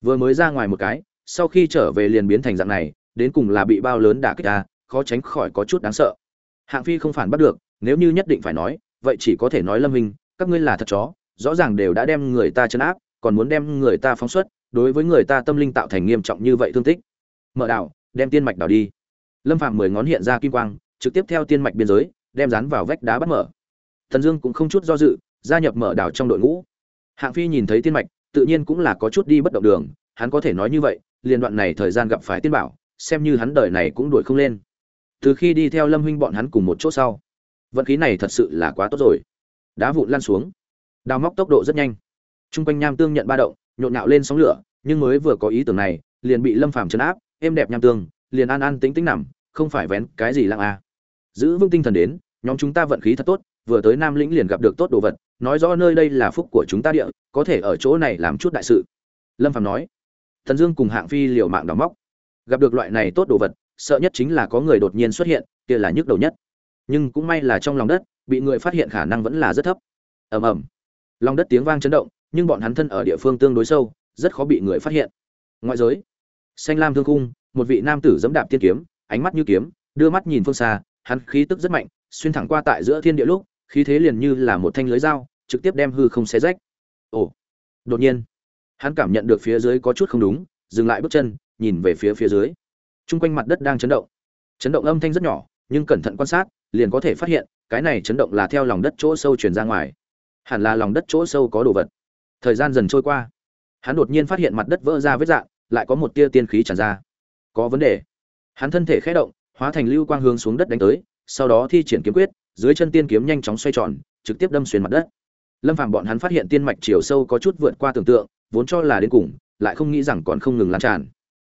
vừa mới ra ngoài một cái, sau khi trở về liền biến thành dạng này, đến cùng là bị bao lớn đả kích à khó tránh khỏi có chút đáng sợ. Hạng phi không phản bắt được, nếu như nhất định phải nói, vậy chỉ có thể nói lâm minh, các ngươi là thật chó, rõ ràng đều đã đem người ta chấn áp, còn muốn đem người ta phóng xuất, đối với người ta tâm linh tạo thành nghiêm trọng như vậy thương tích. Mở đảo, đem tiên mạch đảo đi. Lâm phạm mười ngón hiện ra kim quang, trực tiếp theo tiên mạch biên giới, đem dán vào vách đá bắt mở. Thần dương cũng không chút do dự, gia nhập mở đảo trong đội ngũ. Hạng phi nhìn thấy tiên mạch tự nhiên cũng là có chút đi bất động đường, hắn có thể nói như vậy liên đoạn này thời gian gặp phải tiên bảo, xem như hắn đời này cũng đuổi không lên. Từ khi đi theo lâm huynh bọn hắn cùng một chỗ sau, vận khí này thật sự là quá tốt rồi. Đá vụn lăn xuống, đào móc tốc độ rất nhanh. Trung quanh nham tương nhận ba động, nhộn nhạo lên sóng lửa, nhưng mới vừa có ý tưởng này, liền bị lâm phàm chấn áp, êm đẹp nham tương, liền an an tính tính nằm, không phải vén cái gì lặng à. giữ vững tinh thần đến, nhóm chúng ta vận khí thật tốt, vừa tới nam lĩnh liền gặp được tốt đồ vật nói rõ nơi đây là phúc của chúng ta địa, có thể ở chỗ này làm chút đại sự. Lâm phạm nói, thần dương cùng hạng phi liều mạng đóng móc. Gặp được loại này tốt đồ vật, sợ nhất chính là có người đột nhiên xuất hiện, kia là nhức đầu nhất. Nhưng cũng may là trong lòng đất, bị người phát hiện khả năng vẫn là rất thấp. Ầm ầm. Lòng đất tiếng vang chấn động, nhưng bọn hắn thân ở địa phương tương đối sâu, rất khó bị người phát hiện. Ngoại giới. Xanh lam thương cung một vị nam tử dẫm đạp tiên kiếm, ánh mắt như kiếm, đưa mắt nhìn phương xa, hắn khí tức rất mạnh, xuyên thẳng qua tại giữa thiên địa lúc khí thế liền như là một thanh lưới dao, trực tiếp đem hư không xé rách. Ồ, đột nhiên, hắn cảm nhận được phía dưới có chút không đúng, dừng lại bước chân, nhìn về phía phía dưới. Chung quanh mặt đất đang chấn động. Chấn động âm thanh rất nhỏ, nhưng cẩn thận quan sát, liền có thể phát hiện, cái này chấn động là theo lòng đất chỗ sâu truyền ra ngoài. Hẳn là lòng đất chỗ sâu có đồ vật. Thời gian dần trôi qua. Hắn đột nhiên phát hiện mặt đất vỡ ra vết dạng, lại có một tia tiên khí tràn ra. Có vấn đề. Hắn thân thể khẽ động, hóa thành lưu quang hướng xuống đất đánh tới, sau đó thi triển kiếm quyết dưới chân tiên kiếm nhanh chóng xoay tròn, trực tiếp đâm xuyên mặt đất. Lâm phàm bọn hắn phát hiện tiên mạch chiều sâu có chút vượt qua tưởng tượng, vốn cho là đến cùng, lại không nghĩ rằng còn không ngừng lan tràn.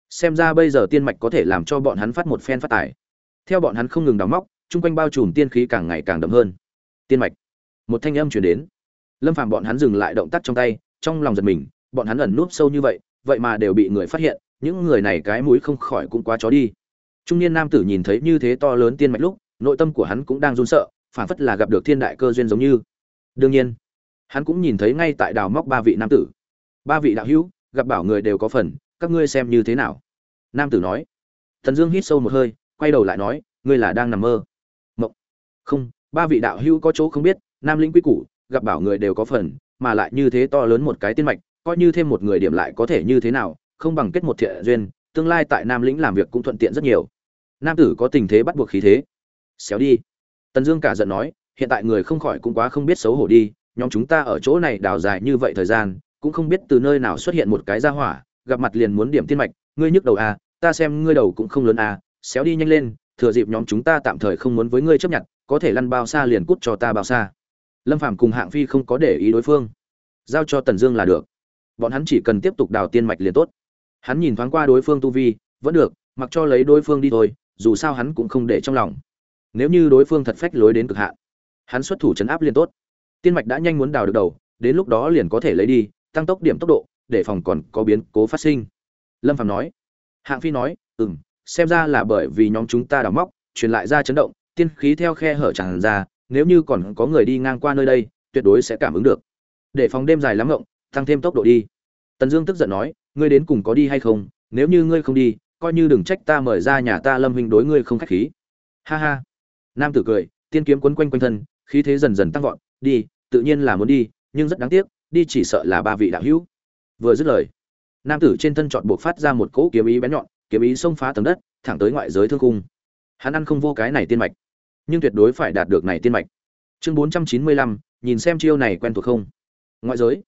Xem ra bây giờ tiên mạch có thể làm cho bọn hắn phát một phen phát tài. Theo bọn hắn không ngừng đào móc, chung quanh bao trùm tiên khí càng ngày càng đậm hơn. Tiên mạch. Một thanh âm truyền đến. Lâm phàm bọn hắn dừng lại động tác trong tay, trong lòng giật mình, bọn hắn ẩn núp sâu như vậy vậy mà đều bị người phát hiện, những người này cái mũi không khỏi cũng quá chó đi. Trung niên nam tử nhìn thấy như thế to lớn tiên mạch lúc nội tâm của hắn cũng đang run sợ phản phất là gặp được thiên đại cơ duyên giống như. Đương nhiên, hắn cũng nhìn thấy ngay tại đào móc ba vị nam tử. Ba vị đạo hữu, gặp bảo người đều có phần, các ngươi xem như thế nào? Nam tử nói. Thần dương hít sâu một hơi, quay đầu lại nói, ngươi là đang nằm mơ. Mộng. Không, ba vị đạo hữu có chỗ không biết, nam lĩnh quy củ, gặp bảo người đều có phần, mà lại như thế to lớn một cái tiên mạch, coi như thêm một người điểm lại có thể như thế nào, không bằng kết một thiện duyên, tương lai tại nam lĩnh làm việc cũng thuận tiện rất nhiều. Nam tử có tình thế bắt buộc khí thế xéo đi. Tần dương cả giận nói, hiện tại người không khỏi cũng quá không biết xấu hổ đi, nhóm chúng ta ở chỗ này đào dài như vậy thời gian, cũng không biết từ nơi nào xuất hiện một cái gia hỏa, gặp mặt liền muốn điểm tiên mạch, ngươi nhức đầu à ta xem ngươi đầu cũng không lớn à xéo đi nhanh lên, thừa dịp nhóm chúng ta tạm thời không muốn với ngươi chấp nhận, có thể lăn bao xa liền cút cho ta bao xa. Lâm phàm cùng hạng phi không có để ý đối phương. Giao cho tần dương là được. Bọn hắn chỉ cần tiếp tục đào tiên mạch liền tốt. Hắn nhìn thoáng qua đối phương tu vi, vẫn được, mặc cho lấy đối phương đi thôi, dù sao hắn cũng không để trong lòng nếu như đối phương thật phách lối đến cực hạn, hắn xuất thủ chấn áp liên tốt. Tiên mạch đã nhanh muốn đào được đầu, đến lúc đó liền có thể lấy đi, tăng tốc điểm tốc độ, để phòng còn có biến cố phát sinh. Lâm phạm nói. Hạng phi nói ừ m xem ra là bởi vì nhóm chúng ta đào móc, truyền lại ra chấn động, tiên khí theo khe hở tràn ra, nếu như còn có người đi ngang qua nơi đây, tuyệt đối sẽ cảm ứng được. Để phòng đêm dài lắm ngộng, tăng thêm tốc độ đi. Tần dương tức giận nói, ngươi đến cùng có đi hay không? Nếu như ngươi không đi, coi như đừng trách ta mời ra nhà ta lâm huynh đối ngươi không khách khí. Ha ha nam tử cười, tiên kiếm quấn quanh quanh thân, khí thế dần dần tăng vọt, đi, tự nhiên là muốn đi, nhưng rất đáng tiếc, đi chỉ sợ là ba vị đạo hữu. Vừa dứt lời, nam tử trên thân chọn buộc phát ra một cỗ kiếm ý bén nhọn, kiếm ý xông phá tầng đất, thẳng tới ngoại giới thương cung hắn ăn không vô cái này tiên mạch, nhưng tuyệt đối phải đạt được này tiên mạch. Chương bốn trăm chín mươi lăm, nhìn xem chiêu này quen thuộc không? Ngoại giới,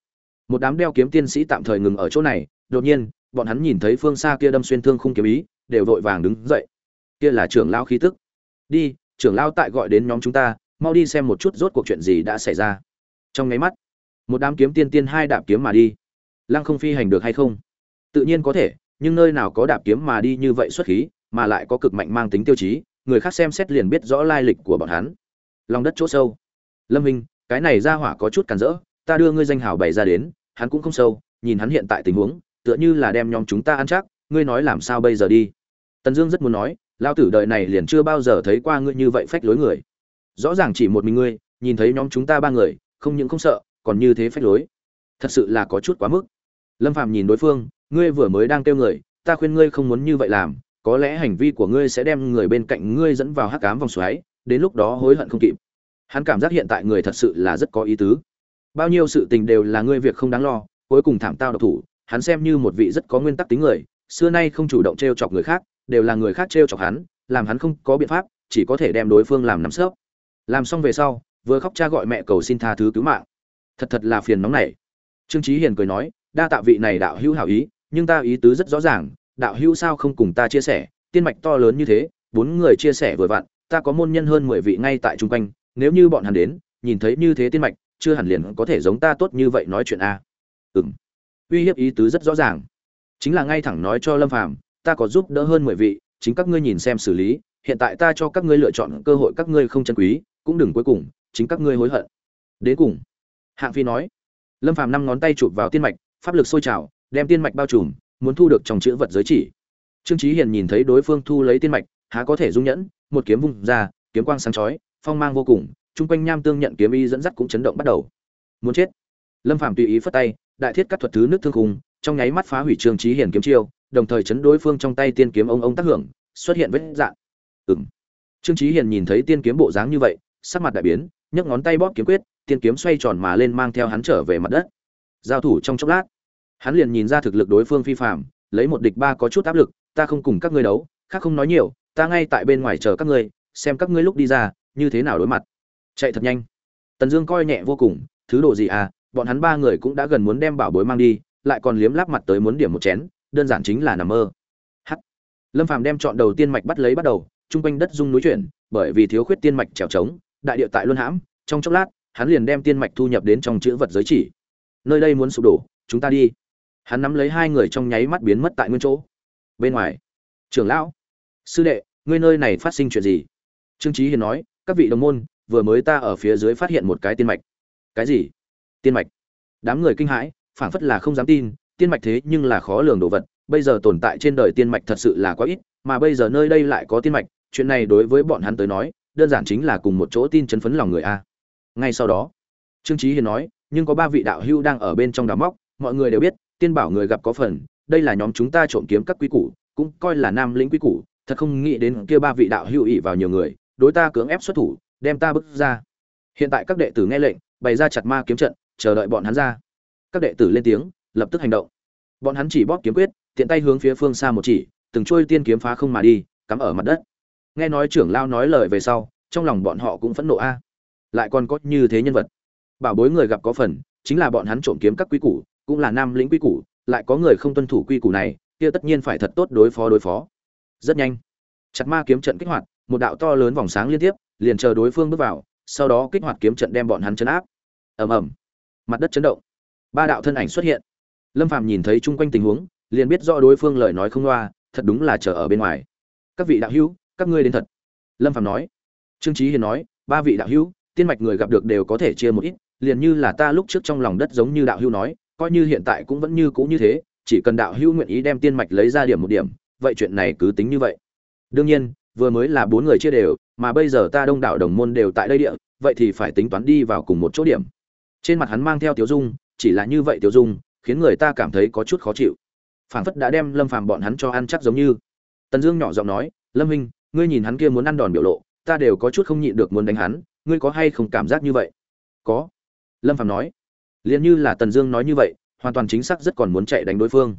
một đám đeo kiếm tiên sĩ tạm thời ngừng ở chỗ này, đột nhiên, bọn hắn nhìn thấy phương xa kia đâm xuyên thương khung kiếm ý, đều vội vàng đứng dậy. Kia là trưởng lao khí tức. Đi trưởng lao tại gọi đến nhóm chúng ta, mau đi xem một chút rốt cuộc chuyện gì đã xảy ra. Trong nháy mắt, một đám kiếm tiên tiên hai đạp kiếm mà đi. Lăng không phi hành được hay không? Tự nhiên có thể, nhưng nơi nào có đạp kiếm mà đi như vậy xuất khí, mà lại có cực mạnh mang tính tiêu chí, người khác xem xét liền biết rõ lai lịch của bọn hắn. Lòng đất chỗ sâu. Lâm minh, cái này ra hỏa có chút cản rỡ, ta đưa ngươi danh hào bày ra đến, hắn cũng không sâu, nhìn hắn hiện tại tình huống, tựa như là đem nhóm chúng ta ăn chắc, ngươi nói làm sao bây giờ đi? Tần dương rất muốn nói lao tử đời này liền chưa bao giờ thấy qua ngươi như vậy phách lối người. Rõ ràng chỉ một mình ngươi, nhìn thấy nhóm chúng ta ba người, không những không sợ, còn như thế phách lối. Thật sự là có chút quá mức. Lâm phạm nhìn đối phương, ngươi vừa mới đang kêu người, ta khuyên ngươi không muốn như vậy làm, có lẽ hành vi của ngươi sẽ đem người bên cạnh ngươi dẫn vào hắc cám vòng xoáy, đến lúc đó hối hận không kịp. Hắn cảm giác hiện tại người thật sự là rất có ý tứ. Bao nhiêu sự tình đều là ngươi việc không đáng lo, cuối cùng thảm tao độc thủ, hắn xem như một vị rất có nguyên tắc tính người, xưa nay không chủ động t r e o chọc người khác đều là người khác trêu chọc hắn, làm hắn không có biện pháp, chỉ có thể đem đối phương làm nắm sấp. làm xong về sau, vừa khóc cha gọi mẹ cầu xin tha thứ cứu mạng thật thật là phiền nóng này trương Chí hiền cười nói, đa tạ vị này đạo hữu hảo ý, nhưng ta ý tứ rất rõ ràng, đạo hữu sao không cùng ta chia sẻ, tiên mạch to lớn như thế, bốn người chia sẻ vừa vặn, ta có môn nhân hơn mười vị ngay tại trung quanh, nếu như bọn hắn đến, nhìn thấy như thế tiên mạch, chưa hẳn liền có thể giống ta tốt như vậy nói chuyện a Ừm. uy hiếp ý tứ rất rõ ràng chính là ngay thẳng nói cho lâm phàm ta có giúp đỡ hơn mười vị, chính các ngươi nhìn xem xử lý, hiện tại ta cho các ngươi lựa chọn cơ hội các ngươi không chân quý, cũng đừng cuối cùng, chính các ngươi hối hận. Đến cùng, hạng phi nói, lâm phàm năm ngón tay chụp vào tiên mạch, pháp lực sôi trào, đem tiên mạch bao trùm, muốn thu được trong chữ vật giới chỉ. Trương trí hiền nhìn thấy đối phương thu lấy tiên mạch, há có thể dung nhẫn, một kiếm vung ra, kiếm quang sáng chói, phong mang vô cùng, chung quanh nham tương nhận kiếm y dẫn dắt cũng chấn động bắt đầu. Muốn chết. Lâm phàm tùy ý phất tay, đại thiết cắt thuật thứ nước thương khung, trong nháy mắt phá hủy trương trí hiển kiếm chiêu đồng thời chấn đối phương trong tay tiên kiếm ông ông tác hưởng, xuất hiện vết dạn. Ừng trương trí hiền nhìn thấy tiên kiếm bộ dáng như vậy, sắc mặt đại biến, nhấc ngón tay bóp kiếm quyết, tiên kiếm xoay tròn mà lên mang theo hắn trở về mặt đất. Giao thủ trong chốc lát, hắn liền nhìn ra thực lực đối phương phi phạm lấy một địch ba có chút áp lực, ta không cùng các ngươi đấu, khác không nói nhiều, ta ngay tại bên ngoài chờ các ngươi, xem các ngươi lúc đi ra, như thế nào đối mặt. Chạy thật nhanh. Tần dương coi nhẹ vô cùng, thứ đồ gì à bọn hắn ba người cũng đã gần muốn đem bảo bối mang đi, lại còn liếm láp mặt tới muốn điểm một chén đơn giản chính là nằm mơ. Hắt lâm phàm đem chọn đầu tiên mạch bắt lấy bắt đầu, chung quanh đất rung núi chuyển, bởi vì thiếu khuyết tiên mạch trèo trống, đại địa tại luân hãm, trong chốc lát, hắn liền đem tiên mạch thu nhập đến trong chữ vật giới chỉ. Nơi đây muốn sụp đổ, chúng ta đi. Hắn nắm lấy hai người trong nháy mắt biến mất tại nguyên chỗ. Bên ngoài. Trưởng lão. Sư đệ, ngươi nơi này phát sinh chuyện gì? Trương trí hiền nói, các vị đồng môn, vừa mới ta ở phía dưới phát hiện một cái tiên mạch. Cái gì? Tiên mạch. Đám người kinh hãi, phảng phất là không dám tin tiên mạch thế nhưng là khó lường đồ vật, bây giờ tồn tại trên đời tiên mạch thật sự là quá ít, mà bây giờ nơi đây lại có tiên mạch, chuyện này đối với bọn hắn tới nói, đơn giản chính là cùng một chỗ tin chấn phấn lòng người a. Ngay sau đó, trương trí hiền nói, nhưng có ba vị đạo hưu đang ở bên trong đám móc, mọi người đều biết, tiên bảo người gặp có phần, đây là nhóm chúng ta trộm kiếm các quý củ, cũng coi là nam lĩnh quý củ, thật không nghĩ đến kia ba vị đạo hưu ỷ vào nhiều người, đối ta cưỡng ép xuất thủ, đem ta bức ra. Hiện tại các đệ tử nghe lệnh, bày ra chặt ma kiếm trận, chờ đợi bọn hắn ra. Các đệ tử lên tiếng lập tức hành động. Bọn hắn chỉ bóp kiếm quyết, tiện tay hướng phía phương xa một chỉ, từng trôi tiên kiếm phá không mà đi, cắm ở mặt đất. Nghe nói trưởng lao nói lời về sau, trong lòng bọn họ cũng phẫn nộ a. Lại còn có như thế nhân vật. Bảo bối người gặp có phần, chính là bọn hắn trộm kiếm các quy củ, cũng là nam lĩnh quy củ, lại có người không tuân thủ quy củ này, kia tất nhiên phải thật tốt đối phó đối phó. Rất nhanh, chặt ma kiếm trận kích hoạt, một đạo to lớn vòng sáng liên tiếp, liền chờ đối phương bước vào, sau đó kích hoạt kiếm trận đem bọn hắn chấn áp. Ầm ầm, mặt đất chấn động. Ba đạo thân ảnh xuất hiện lâm phàm nhìn thấy chung quanh tình huống, liền biết rõ đối phương lời nói không loa, thật đúng là chờ ở bên ngoài. Các vị đạo hữu, các ngươi đến thật. Lâm phàm nói. Trương trí hiền nói, ba vị đạo hữu, tiên mạch người gặp được đều có thể chia một ít, liền như là ta lúc trước trong lòng đất giống như đạo hữu nói, coi như hiện tại cũng vẫn như cũ như thế, chỉ cần đạo hữu nguyện ý đem tiên mạch lấy ra điểm một điểm, vậy chuyện này cứ tính như vậy. Đương nhiên, vừa mới là bốn người chia đều, mà bây giờ ta đông đảo đồng môn đều tại đây địa, vậy thì phải tính toán đi vào cùng một chỗ điểm. Trên mặt hắn mang theo tiểu dung, chỉ là như vậy tiểu dung khiến người ta cảm thấy có chút khó chịu. Phảng phất đã đem lâm phàm bọn hắn cho ăn chắc giống như. Tần dương nhỏ giọng nói, lâm minh ngươi nhìn hắn kia muốn ăn đòn biểu lộ, ta đều có chút không nhịn được muốn đánh hắn, ngươi có hay không cảm giác như vậy? Có. Lâm phàm nói. Liền như là tần dương nói như vậy, hoàn toàn chính xác rất còn muốn chạy đánh đối phương.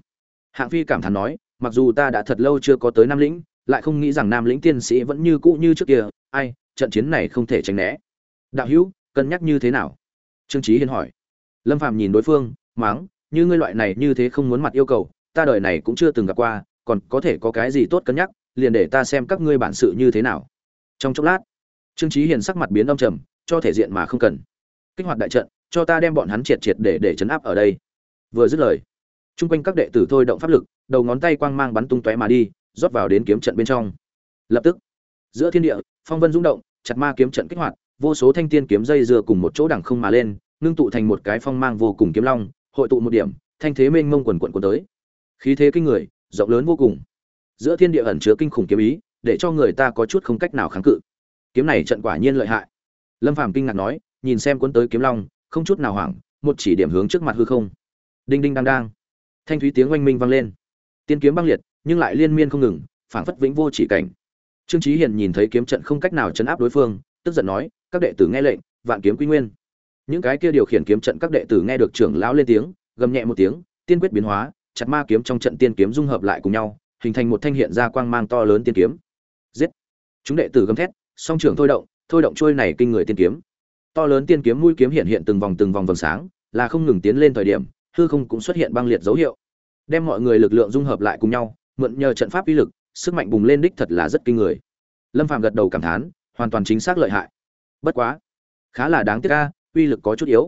Hạng phi cảm thán nói, mặc dù ta đã thật lâu chưa có tới nam lĩnh, lại không nghĩ rằng nam lĩnh tiên sĩ vẫn như cũ như trước kia, ai, trận chiến này không thể tránh né. Đạo hữu, cân nhắc như thế nào? Trương trí hiên hỏi. Lâm phàm nhìn đối phương máng như ngươi loại này như thế không muốn mặt yêu cầu, ta đời này cũng chưa từng gặp qua, còn có thể có cái gì tốt cân nhắc, liền để ta xem các ngươi bản sự như thế nào. Trong chốc lát, trương trí hiền sắc mặt biến âm trầm, cho thể diện mà không cần. Kích hoạt đại trận, cho ta đem bọn hắn triệt triệt để để chấn áp ở đây. Vừa dứt lời, chung quanh các đệ tử thôi động pháp lực, đầu ngón tay quang mang bắn tung tóe mà đi, rót vào đến kiếm trận bên trong. Lập tức, giữa thiên địa, phong vân rung động, chặt ma kiếm trận kích hoạt, vô số thanh tiên kiếm dây dưa cùng một chỗ đằng không mà lên, ngưng tụ thành một cái phong mang vô cùng kiếm long hội tụ một điểm, thanh thế mênh mông quần quận quần tới. Khí thế kinh người, rộng lớn vô cùng. Giữa thiên địa ẩn chứa kinh khủng kiếm ý, để cho người ta có chút không cách nào kháng cự. Kiếm này trận quả nhiên lợi hại. Lâm phàm kinh ngạc nói, nhìn xem cuốn tới kiếm long, không chút nào hoảng, một chỉ điểm hướng trước mặt hư không. Đinh đinh đang đang. Thanh thúy tiếng oanh minh vang lên. Tiên kiếm băng liệt, nhưng lại liên miên không ngừng, phảng phất vĩnh vô chỉ cảnh. Trương chí hiền nhìn thấy kiếm trận không cách nào chấn áp đối phương, tức giận nói, các đệ tử nghe lệnh, vạn kiếm quy nguyên những cái kia điều khiển kiếm trận các đệ tử nghe được trưởng lão lên tiếng, gầm nhẹ một tiếng, tiên quyết biến hóa, chặt ma kiếm trong trận tiên kiếm dung hợp lại cùng nhau, hình thành một thanh hiện ra quang mang to lớn tiên kiếm. Giết! Chúng đệ tử gầm thét, song trưởng thôi động thôi động trôi này kinh người tiên kiếm. To lớn tiên kiếm mũi kiếm hiện hiện từng vòng từng vòng vầng sáng, là không ngừng tiến lên thời điểm, hư không cũng xuất hiện băng liệt dấu hiệu. Đem mọi người lực lượng dung hợp lại cùng nhau, mượn nhờ trận pháp uy lực, sức mạnh bùng lên đích thật là rất kinh người. Lâm phạm gật đầu cảm thán, hoàn toàn chính xác lợi hại. Bất quá, khá là đáng tiếc ca uy lực có chút yếu.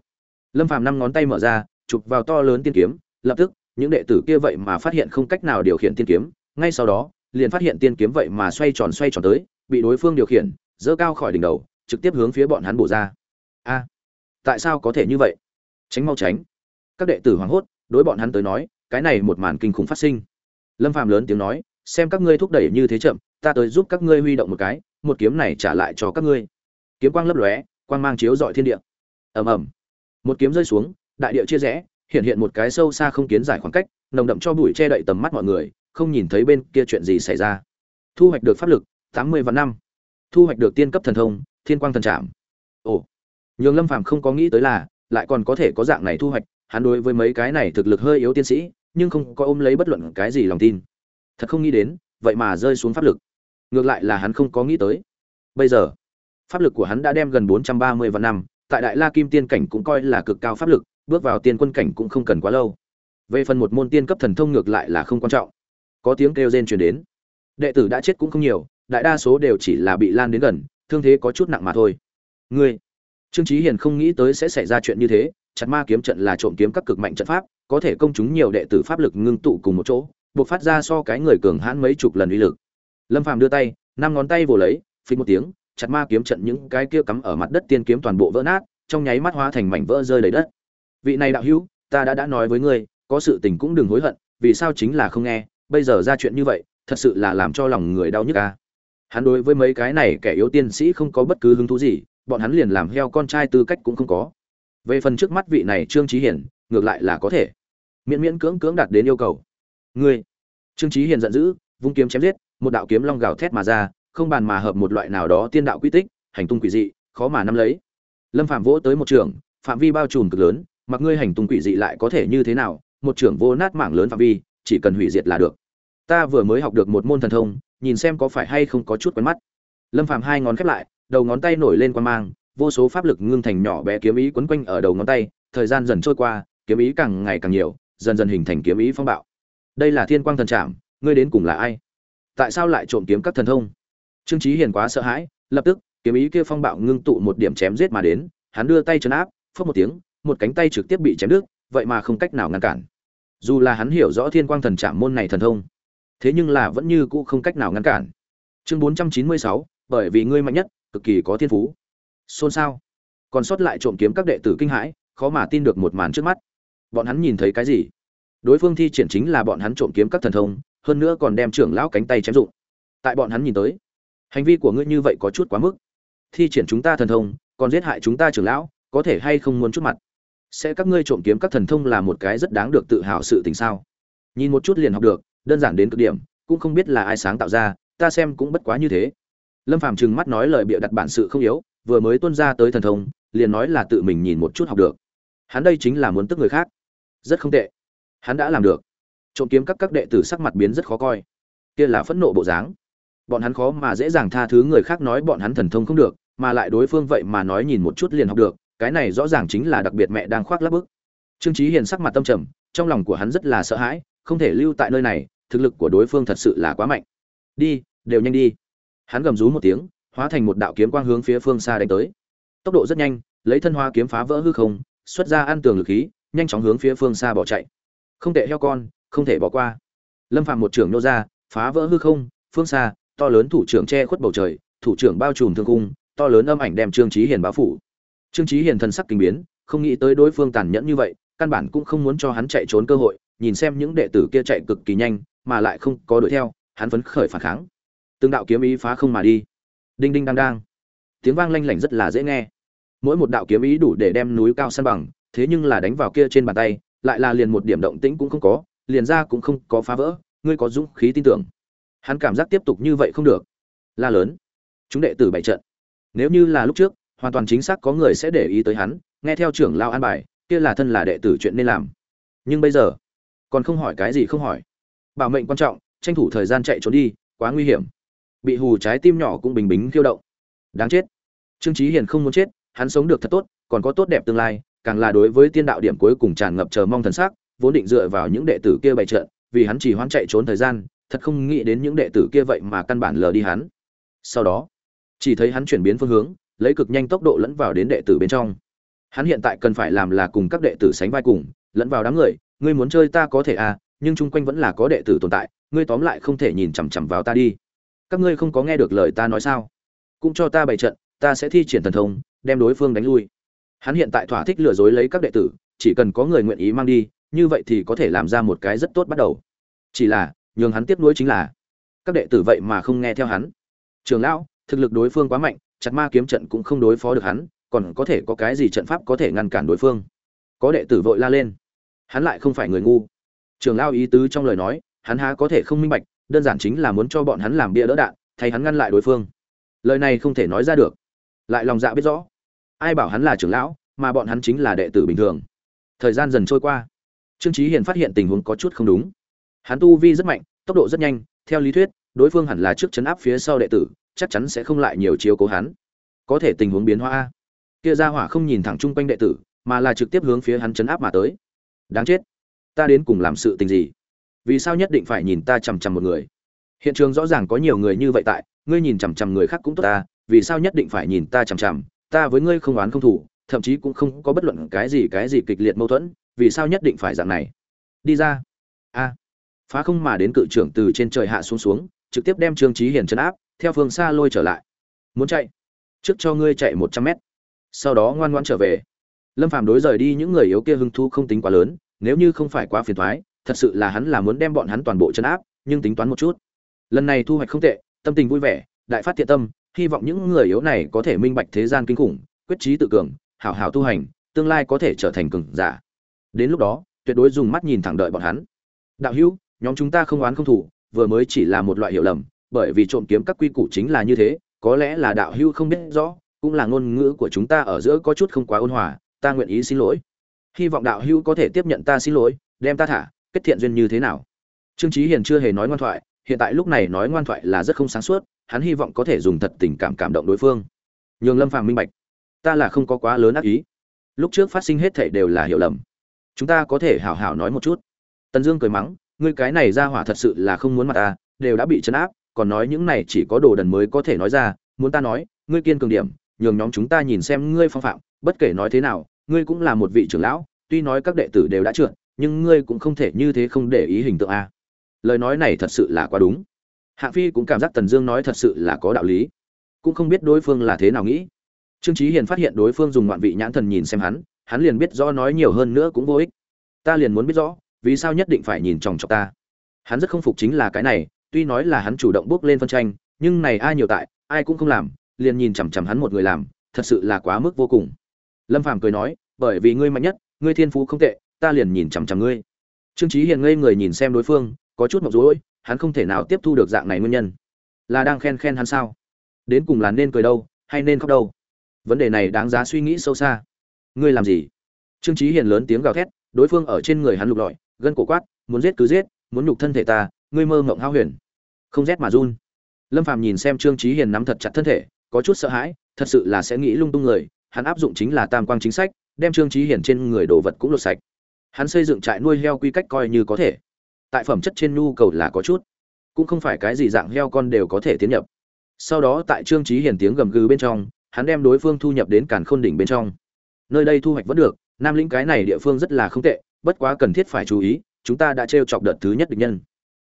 Lâm phàm năm ngón tay mở ra, chụp vào to lớn tiên kiếm, lập tức, những đệ tử kia vậy mà phát hiện không cách nào điều khiển tiên kiếm. Ngay sau đó, liền phát hiện tiên kiếm vậy mà xoay tròn xoay tròn tới, bị đối phương điều khiển dỡ cao khỏi đỉnh đầu, trực tiếp hướng phía bọn hắn bổ ra. A, tại sao có thể như vậy? Tránh mau tránh. Các đệ tử hoảng hốt, đối bọn hắn tới nói, cái này một màn kinh khủng phát sinh. Lâm phàm lớn tiếng nói, xem các ngươi thúc đẩy như thế chậm, ta tới giúp các ngươi huy động một cái, một kiếm này trả lại cho các ngươi. Kiếm quang lấp lóe, quang mang chiếu dọi thiên địa ầm ầm. Một kiếm rơi xuống, đại địa chia rẽ, hiện hiện một cái sâu xa không kiến giải khoảng cách, nồng đậm cho bụi che đậy tầm mắt mọi người, không nhìn thấy bên kia chuyện gì xảy ra. Thu hoạch được pháp lực, tám mươi vạn năm. Thu hoạch được tiên cấp thần thông, thiên quang thần trạm ồ. Nhường lâm phàm không có nghĩ tới là, lại còn có thể có dạng này thu hoạch, hắn đối với mấy cái này thực lực hơi yếu tiên sĩ, nhưng không có ôm lấy bất luận cái gì lòng tin. Thật không nghĩ đến, vậy mà rơi xuống pháp lực. Ngược lại là hắn không có nghĩ tới. Bây giờ, pháp lực của hắn đã đem gần bốn trăm ba mươi vạn năm tại đại la kim tiên cảnh cũng coi là cực cao pháp lực, bước vào tiên quân cảnh cũng không cần quá lâu. Về phần một môn tiên cấp thần thông ngược lại là không quan trọng. Có tiếng kêu rên truyền đến. Đệ tử đã chết cũng không nhiều, đại đa số đều chỉ là bị lan đến gần, thương thế có chút nặng mà thôi. Ngươi, trương trí hiền không nghĩ tới sẽ xảy ra chuyện như thế, chặt ma kiếm trận là trộm kiếm các cực mạnh trận pháp, có thể công chúng nhiều đệ tử pháp lực ngưng tụ cùng một chỗ, buộc phát ra so cái người cường hãn mấy chục lần uy lực. Lâm phàm đưa tay, năm ngón tay vồ lấy phí một tiếng chặt ma kiếm trận những cái kia cắm ở mặt đất tiên kiếm toàn bộ vỡ nát, trong nháy mắt hóa thành mảnh vỡ rơi đầy đất. Vị này đạo hữu, ta đã đã nói với ngươi, có sự tình cũng đừng hối hận, vì sao chính là không nghe, bây giờ ra chuyện như vậy, thật sự là làm cho lòng người đau nhức a hắn đối với mấy cái này kẻ yếu tiên sĩ không có bất cứ hứng thú gì, bọn hắn liền làm heo con trai tư cách cũng không có. Về phần trước mắt vị này trương chí hiển, ngược lại là có thể. Miễn miễn cưỡng cưỡng đạt đến yêu cầu. Ngươi. Trương chí hiền giận dữ, vung kiếm chém giết, một đạo kiếm long gào thét mà ra không bàn mà hợp một loại nào đó tiên đạo quy tích, hành tung quỷ dị, khó mà nắm lấy. Lâm phạm vỗ tới một trường, phạm vi bao trùm cực lớn, mặc ngươi hành tung quỷ dị lại có thể như thế nào, một trường vô nát mảng lớn phạm vi, chỉ cần hủy diệt là được. Ta vừa mới học được một môn thần thông, nhìn xem có phải hay không có chút quen mắt. Lâm phạm hai ngón khép lại, đầu ngón tay nổi lên quan mang, vô số pháp lực ngưng thành nhỏ bé kiếm ý quấn quanh ở đầu ngón tay, thời gian dần trôi qua, kiếm ý càng ngày càng nhiều, dần dần hình thành kiếm ý phong bạo. Đây là thiên quang thần trạm ngươi đến cùng là ai? Tại sao lại trộm kiếm các thần thông? Trương trí hiền quá sợ hãi, lập tức, kiếm ý kia phong bạo ngưng tụ một điểm chém giết mà đến, hắn đưa tay chấn áp phất một tiếng, một cánh tay trực tiếp bị chém đứt, vậy mà không cách nào ngăn cản. Dù là hắn hiểu rõ thiên quang thần trạm môn này thần thông, thế nhưng là vẫn như cũ không cách nào ngăn cản. Chương bốn trăm chín mươi sáu, bởi vì ngươi mạnh nhất, cực kỳ có thiên phú. Xôn xao. Còn sót lại trộm kiếm các đệ tử kinh hãi, khó mà tin được một màn trước mắt. Bọn hắn nhìn thấy cái gì? Đối phương thi triển chính là bọn hắn trộm kiếm các thần thông, hơn nữa còn đem trưởng lão cánh tay chém dụng. Tại bọn hắn nhìn tới hành vi của ngươi như vậy có chút quá mức. Thi triển chúng ta thần thông, còn giết hại chúng ta trưởng lão, có thể hay không muốn chút mặt? Sẽ các ngươi trộm kiếm các thần thông là một cái rất đáng được tự hào sự tình sao? Nhìn một chút liền học được, đơn giản đến cực điểm, cũng không biết là ai sáng tạo ra, ta xem cũng bất quá như thế. Lâm phàm trừng mắt nói lời bịa đặt bản sự không yếu, vừa mới tuân ra tới thần thông, liền nói là tự mình nhìn một chút học được. Hắn đây chính là muốn tức người khác. Rất không tệ. Hắn đã làm được. Trộm kiếm các các đệ tử sắc mặt biến rất khó coi. Kia là phẫn nộ bộ dáng bọn hắn khó mà dễ dàng tha thứ người khác nói bọn hắn thần thông không được, mà lại đối phương vậy mà nói nhìn một chút liền học được, cái này rõ ràng chính là đặc biệt mẹ đang khoác lắp bức. Trương trí hiền sắc mặt tâm trầm, trong lòng của hắn rất là sợ hãi, không thể lưu tại nơi này, thực lực của đối phương thật sự là quá mạnh. Đi, đều nhanh đi. Hắn gầm rú một tiếng, hóa thành một đạo kiếm quang hướng phía phương xa đánh tới. Tốc độ rất nhanh, lấy thân hoa kiếm phá vỡ hư không, xuất ra ăn tường lực khí, nhanh chóng hướng phía phương xa bỏ chạy. Không thể heo con, không thể bỏ qua. Lâm phạm một trưởng nô ra, phá vỡ hư không, phương xa to lớn thủ trưởng che khuất bầu trời, thủ trưởng bao trùm thương cung to lớn âm ảnh đem trương trí hiền báo phủ. Trương trí hiền thần sắc kinh biến, không nghĩ tới đối phương tàn nhẫn như vậy, căn bản cũng không muốn cho hắn chạy trốn cơ hội, nhìn xem những đệ tử kia chạy cực kỳ nhanh, mà lại không có đuổi theo, hắn phấn khởi phản kháng. Từng đạo kiếm ý phá không mà đi. Đinh đinh đang đang. Tiếng vang lanh lảnh rất là dễ nghe. Mỗi một đạo kiếm ý đủ để đem núi cao san bằng, thế nhưng là đánh vào kia trên bàn tay, lại là liền một điểm động tĩnh cũng không có, liền ra cũng không có phá vỡ, ngươi có dũng khí tin tưởng hắn cảm giác tiếp tục như vậy không được. La lớn. Chúng đệ tử bày trận. Nếu như là lúc trước, hoàn toàn chính xác có người sẽ để ý tới hắn, nghe theo trưởng lao an bài, kia là thân là đệ tử chuyện nên làm. Nhưng bây giờ, còn không hỏi cái gì không hỏi. Bảo mệnh quan trọng, tranh thủ thời gian chạy trốn đi, quá nguy hiểm. Bị hù trái tim nhỏ cũng bình bính khiêu động. Đáng chết. Trương trí hiền không muốn chết, hắn sống được thật tốt, còn có tốt đẹp tương lai, càng là đối với tiên đạo điểm cuối cùng tràn ngập chờ mong thần sắc, vốn định dựa vào những đệ tử kia bày trận, vì hắn chỉ hoãn chạy trốn thời gian thật không nghĩ đến những đệ tử kia vậy mà căn bản lờ đi hắn. Sau đó, chỉ thấy hắn chuyển biến phương hướng, lấy cực nhanh tốc độ lẫn vào đến đệ tử bên trong. Hắn hiện tại cần phải làm là cùng các đệ tử sánh vai cùng, lẫn vào đám người, ngươi muốn chơi ta có thể à nhưng chung quanh vẫn là có đệ tử tồn tại, ngươi tóm lại không thể nhìn chằm chằm vào ta đi. Các ngươi không có nghe được lời ta nói sao? Cũng cho ta bày trận, ta sẽ thi triển thần thông, đem đối phương đánh lui. Hắn hiện tại thỏa thích lừa dối lấy các đệ tử, chỉ cần có người nguyện ý mang đi, như vậy thì có thể làm ra một cái rất tốt bắt đầu. Chỉ là nhường hắn tiếp nối chính là. Các đệ tử vậy mà không nghe theo hắn. Trường lão, thực lực đối phương quá mạnh, chặt ma kiếm trận cũng không đối phó được hắn, còn có thể có cái gì trận pháp có thể ngăn cản đối phương? Có đệ tử vội la lên. Hắn lại không phải người ngu. Trường lao ý tứ trong lời nói, hắn há có thể không minh bạch, đơn giản chính là muốn cho bọn hắn làm bia đỡ đạn, thay hắn ngăn lại đối phương. Lời này không thể nói ra được. Lại lòng dạ biết rõ. Ai bảo hắn là trưởng lão, mà bọn hắn chính là đệ tử bình thường. Thời gian dần trôi qua. Trương trí hiền phát hiện tình huống có chút không đúng hắn tu vi rất mạnh, tốc độ rất nhanh, theo lý thuyết, đối phương hẳn là trước chấn áp phía sau đệ tử, chắc chắn sẽ không lại nhiều chiếu cố hắn. Có thể tình huống biến hóa kia ra hỏa không nhìn thẳng chung quanh đệ tử, mà là trực tiếp hướng phía hắn chấn áp mà tới. Đáng chết. Ta đến cùng làm sự tình gì? Vì sao nhất định phải nhìn ta chằm chằm một người? Hiện trường rõ ràng có nhiều người như vậy tại, ngươi nhìn chằm chằm người khác cũng tốt ta, vì sao nhất định phải nhìn ta chằm chằm? Ta với ngươi không oán không thủ thậm chí cũng không có bất luận cái gì cái gì kịch liệt mâu thuẫn, vì sao nhất định phải dạng này? Đi ra. A phá không mà đến cự trưởng từ trên trời hạ xuống xuống, trực tiếp đem trương trí hiền chấn áp, theo phương xa lôi trở lại. Muốn chạy? Trước cho ngươi chạy một trăm mét. Sau đó ngoan ngoan trở về. Lâm phàm đối rời đi những người yếu kia hưng thu không tính quá lớn, nếu như không phải quá phiền thoái thật sự là hắn là muốn đem bọn hắn toàn bộ chấn áp, nhưng tính toán một chút. Lần này thu hoạch không tệ, tâm tình vui vẻ, đại phát thiện tâm, hy vọng những người yếu này có thể minh bạch thế gian kinh khủng, quyết trí tự cường, hảo hảo tu hành, tương lai có thể trở thành cường giả. Đến lúc đó, tuyệt đối dùng mắt nhìn thẳng đợi bọn hắn. Đạo hữu nhóm chúng ta không oán không thủ vừa mới chỉ là một loại hiểu lầm, bởi vì trộm kiếm các quy củ chính là như thế, có lẽ là đạo hữu không biết rõ, cũng là ngôn ngữ của chúng ta ở giữa có chút không quá ôn hòa, ta nguyện ý xin lỗi. Hy vọng đạo hữu có thể tiếp nhận ta xin lỗi, đem ta thả, kết thiện duyên như thế nào? Trương trí hiền chưa hề nói ngoan thoại, hiện tại lúc này nói ngoan thoại là rất không sáng suốt, hắn hy vọng có thể dùng thật tình cảm cảm động đối phương. Nhường lâm phàm minh bạch, ta là không có quá lớn ác ý. Lúc trước phát sinh hết thảy đều là hiểu lầm. Chúng ta có thể hảo hảo nói một chút. Tần dương cười mắng ngươi cái này ra hỏa thật sự là không muốn mặt ta, đều đã bị chấn áp, còn nói những này chỉ có đồ đần mới có thể nói ra, muốn ta nói, ngươi kiên cường điểm, nhường nhóm chúng ta nhìn xem ngươi phong phạm, bất kể nói thế nào, ngươi cũng là một vị trưởng lão, tuy nói các đệ tử đều đã trượt, nhưng ngươi cũng không thể như thế không để ý hình tượng a. Lời nói này thật sự là quá đúng. Hạng phi cũng cảm giác tần dương nói thật sự là có đạo lý. Cũng không biết đối phương là thế nào nghĩ. Trương trí hiền phát hiện đối phương dùng ngoạn vị nhãn thần nhìn xem hắn hắn liền biết rõ nói nhiều hơn nữa cũng vô ích. Ta liền muốn biết rõ vì sao nhất định phải nhìn chòng chọc ta? Hắn rất không phục chính là cái này, tuy nói là hắn chủ động bước lên phân tranh, nhưng này ai nhiều tại, ai cũng không làm, liền nhìn chằm chằm hắn một người làm, thật sự là quá mức vô cùng. Lâm phàm cười nói, bởi vì ngươi mạnh nhất, ngươi thiên phú không tệ, ta liền nhìn chằm chằm ngươi. Trương trí hiền ngây người nhìn xem đối phương, có chút mọc rối, hắn không thể nào tiếp thu được dạng này nguyên nhân. Là đang khen khen hắn sao? Đến cùng là nên cười đâu, hay nên khóc đâu? Vấn đề này đáng giá suy nghĩ sâu xa. Ngươi làm gì? Trương trí hiền lớn tiếng gào thét, đối phương ở trên người hắn lục lọi gân cổ quát, muốn giết cứ giết, muốn nhục thân thể ta, ngươi mơ mộng hao huyền. Không rét mà run. Lâm phàm nhìn xem trương trí hiền nắm thật chặt thân thể, có chút sợ hãi, thật sự là sẽ nghĩ lung tung người, hắn áp dụng chính là tam quang chính sách, đem trương trí hiền trên người đồ vật cũng lột sạch. Hắn xây dựng trại nuôi heo quy cách coi như có thể. Tại phẩm chất trên nhu cầu là có chút, cũng không phải cái gì dạng heo con đều có thể tiến nhập. Sau đó tại trương trí hiền tiếng gầm gừ bên trong, hắn đem đối phương thu nhập đến càn khôn đỉnh bên trong. Nơi đây thu hoạch vẫn được, nam lĩnh cái này địa phương rất là không tệ bất quá cần thiết phải chú ý, chúng ta đã t chọc đợt thứ nhất địch nhân.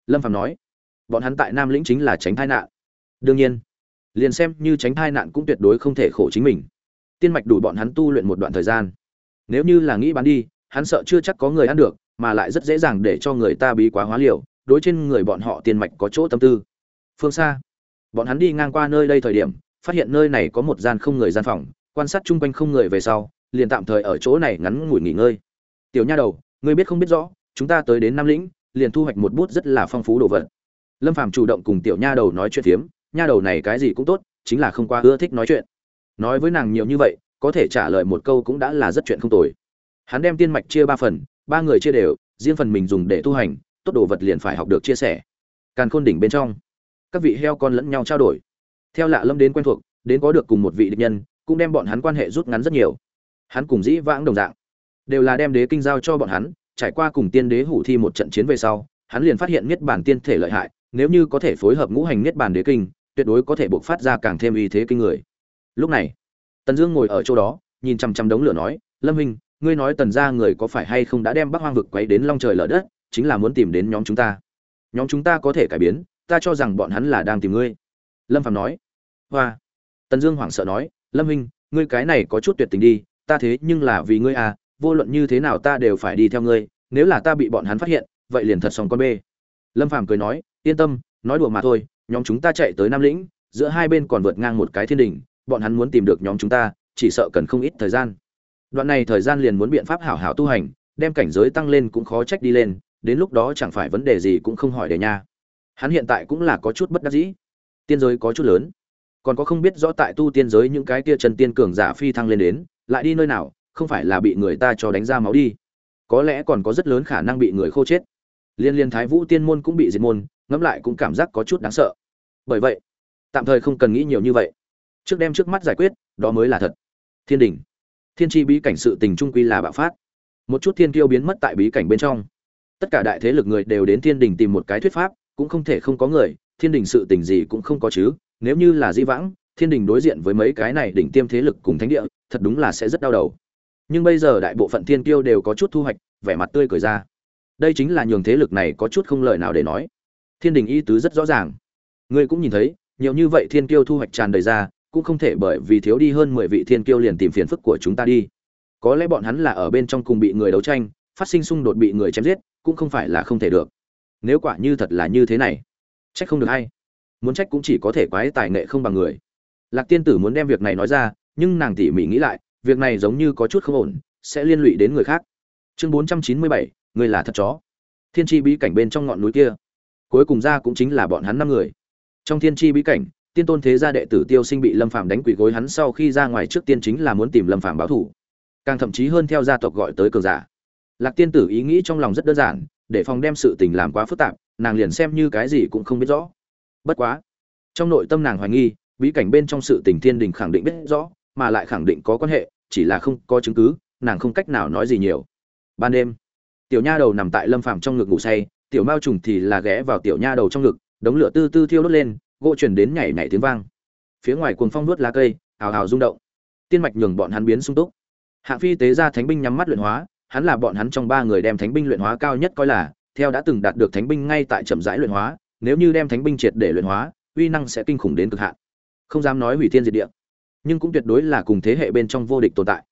Lâm phạm nói. Bọn hắn tại nam lĩnh chính là tránh thai nạn. Đương nhiên. Liền xem như tránh thai nạn cũng tuyệt đối không thể khổ chính mình. Tiên mạch đủ bọn hắn tu luyện một đoạn thời gian. Nếu như là nghĩ bán đi, hắn sợ chưa chắc có người ăn được, mà lại rất dễ dàng để cho người ta bí quá hóa liều, đối trên người bọn họ tiên mạch có chỗ tâm tư. Phương xa bọn hắn đi ngang qua nơi đây thời điểm, phát hiện nơi này có một gian không người gian phòng, quan sát chung quanh không người về sau, liền tạm thời ở chỗ này ngắn ngủi nghỉ ngơi tiểu nha đầu, ngươi biết không biết rõ, chúng ta tới đến nam lĩnh, liền thu hoạch một bút rất là phong phú đồ vật. Lâm phàm chủ động cùng tiểu nha đầu nói chuyện phiếm, nha đầu này cái gì cũng tốt, chính là không qua ưa thích nói chuyện. Nói với nàng nhiều như vậy, có thể trả lời một câu cũng đã là rất chuyện không tồi. Hắn đem tiên mạch chia ba phần, ba người chia đều, riêng phần mình dùng để tu hành, tốt đồ vật liền phải học được chia sẻ. Càn khôn đỉnh bên trong, các vị heo con lẫn nhau trao đổi. Theo lạ lâm đến quen thuộc, đến có được cùng một vị địch nhân, cũng đem bọn hắn quan hệ rút ngắn rất nhiều. Hắn cùng dĩ vãng đồng dạng đều là đem đế kinh giao cho bọn hắn, trải qua cùng tiên đế hủ thi một trận chiến về sau, hắn liền phát hiện niết bản tiên thể lợi hại, nếu như có thể phối hợp ngũ hành niết bản đế kinh, tuyệt đối có thể buộc phát ra càng thêm uy thế kinh người. Lúc này, tần dương ngồi ở chỗ đó, nhìn chằm chằm đống lửa nói, lâm minh ngươi nói tần gia người có phải hay không đã đem bắc hoang vực quấy đến long trời lở đất, chính là muốn tìm đến nhóm chúng ta. Nhóm chúng ta có thể cải biến, ta cho rằng bọn hắn là đang tìm ngươi. Lâm phạm nói. Hoa. Tần dương hoảng sợ nói, lâm minh ngươi cái này có chút tuyệt tình đi, ta thế nhưng là vì ngươi à vô luận như thế nào ta đều phải đi theo ngươi, nếu là ta bị bọn hắn phát hiện, vậy liền thật xong con bê. Lâm phàm cười nói, yên tâm, nói đùa mà thôi, nhóm chúng ta chạy tới nam lĩnh, giữa hai bên còn vượt ngang một cái thiên đình, bọn hắn muốn tìm được nhóm chúng ta, chỉ sợ cần không ít thời gian. Đoạn này thời gian liền muốn biện pháp hảo hảo tu hành, đem cảnh giới tăng lên cũng khó trách đi lên, đến lúc đó chẳng phải vấn đề gì cũng không hỏi để nha. Hắn hiện tại cũng là có chút bất đắc dĩ. Tiên giới có chút lớn. Còn có không biết rõ tại tu tiên giới những cái kia trần tiên cường giả phi thăng lên đến, lại đi nơi nào không phải là bị người ta cho đánh ra máu đi. Có lẽ còn có rất lớn khả năng bị người khô chết. Liên liên thái vũ tiên môn cũng bị diệt môn, ngẫm lại cũng cảm giác có chút đáng sợ. Bởi vậy, tạm thời không cần nghĩ nhiều như vậy. Trước đem trước mắt giải quyết, đó mới là thật. Thiên đình. Thiên tri bí cảnh sự tình trung quy là bạo phát. Một chút thiên kiêu biến mất tại bí cảnh bên trong. Tất cả đại thế lực người đều đến thiên đình tìm một cái thuyết pháp, cũng không thể không có người, thiên đình sự tình gì cũng không có chứ. Nếu như là di vãng, thiên đình đối diện với mấy cái này đỉnh tiêm thế lực cùng thánh địa, thật đúng là sẽ rất đau đầu nhưng bây giờ đại bộ phận thiên kiêu đều có chút thu hoạch, vẻ mặt tươi cười ra. Đây chính là nhường thế lực này có chút không lời nào để nói. Thiên đình y tứ rất rõ ràng. Ngươi cũng nhìn thấy, nhiều như vậy thiên kiêu thu hoạch tràn đầy ra, cũng không thể bởi vì thiếu đi hơn mười vị thiên kiêu liền tìm phiền phức của chúng ta đi. Có lẽ bọn hắn là ở bên trong cùng bị người đấu tranh, phát sinh xung đột bị người chém giết, cũng không phải là không thể được. Nếu quả như thật là như thế này, trách không được hay muốn trách cũng chỉ có thể quái tài nghệ không bằng người. Lạc tiên tử muốn đem việc này nói ra, nhưng nàng tỉ mỉ nghĩ lại việc này giống như có chút không ổn, sẽ liên lụy đến người khác. Chương bốn trăm chín mươi bảy, người là thật chó. Thiên tri bí cảnh bên trong ngọn núi kia. Cuối cùng ra cũng chính là bọn hắn năm người. Trong thiên tri bí cảnh, tiên tôn thế gia đệ tử tiêu sinh bị lâm phàm đánh quỷ gối hắn sau khi ra ngoài trước tiên chính là muốn tìm lâm phàm báo thủ càng thậm chí hơn theo gia tộc gọi tới cường giả. Lạc tiên tử ý nghĩ trong lòng rất đơn giản, để phòng đem sự tình làm quá phức tạp, nàng liền xem như cái gì cũng không biết rõ. Bất quá, trong nội tâm nàng hoài nghi, bí cảnh bên trong sự tình thiên đình khẳng định biết rõ mà lại khẳng định có quan hệ, chỉ là không có chứng cứ, nàng không cách nào nói gì nhiều. Ban đêm, tiểu nha đầu nằm tại lâm phàm trong ngực ngủ say, tiểu mao trùng thì là ghé vào tiểu nha đầu trong ngực, đống lửa tư tư thiêu đốt lên, gỗ chuyển đến nhảy nhảy tiếng vang. Phía ngoài cuồng phong nuốt lá cây, hào hào rung động. Tiên mạch nhường bọn hắn biến sung túc. Hạng phi tế ra thánh binh nhắm mắt luyện hóa, hắn là bọn hắn trong ba người đem thánh binh luyện hóa cao nhất coi là, theo đã từng đạt được thánh binh ngay tại chậm rãi luyện hóa, nếu như đem thánh binh triệt để luyện hóa, uy năng sẽ kinh khủng đến cực hạn. Không dám nói hủy thiên diệt địa nhưng cũng tuyệt đối là cùng thế hệ bên trong vô địch tồn tại.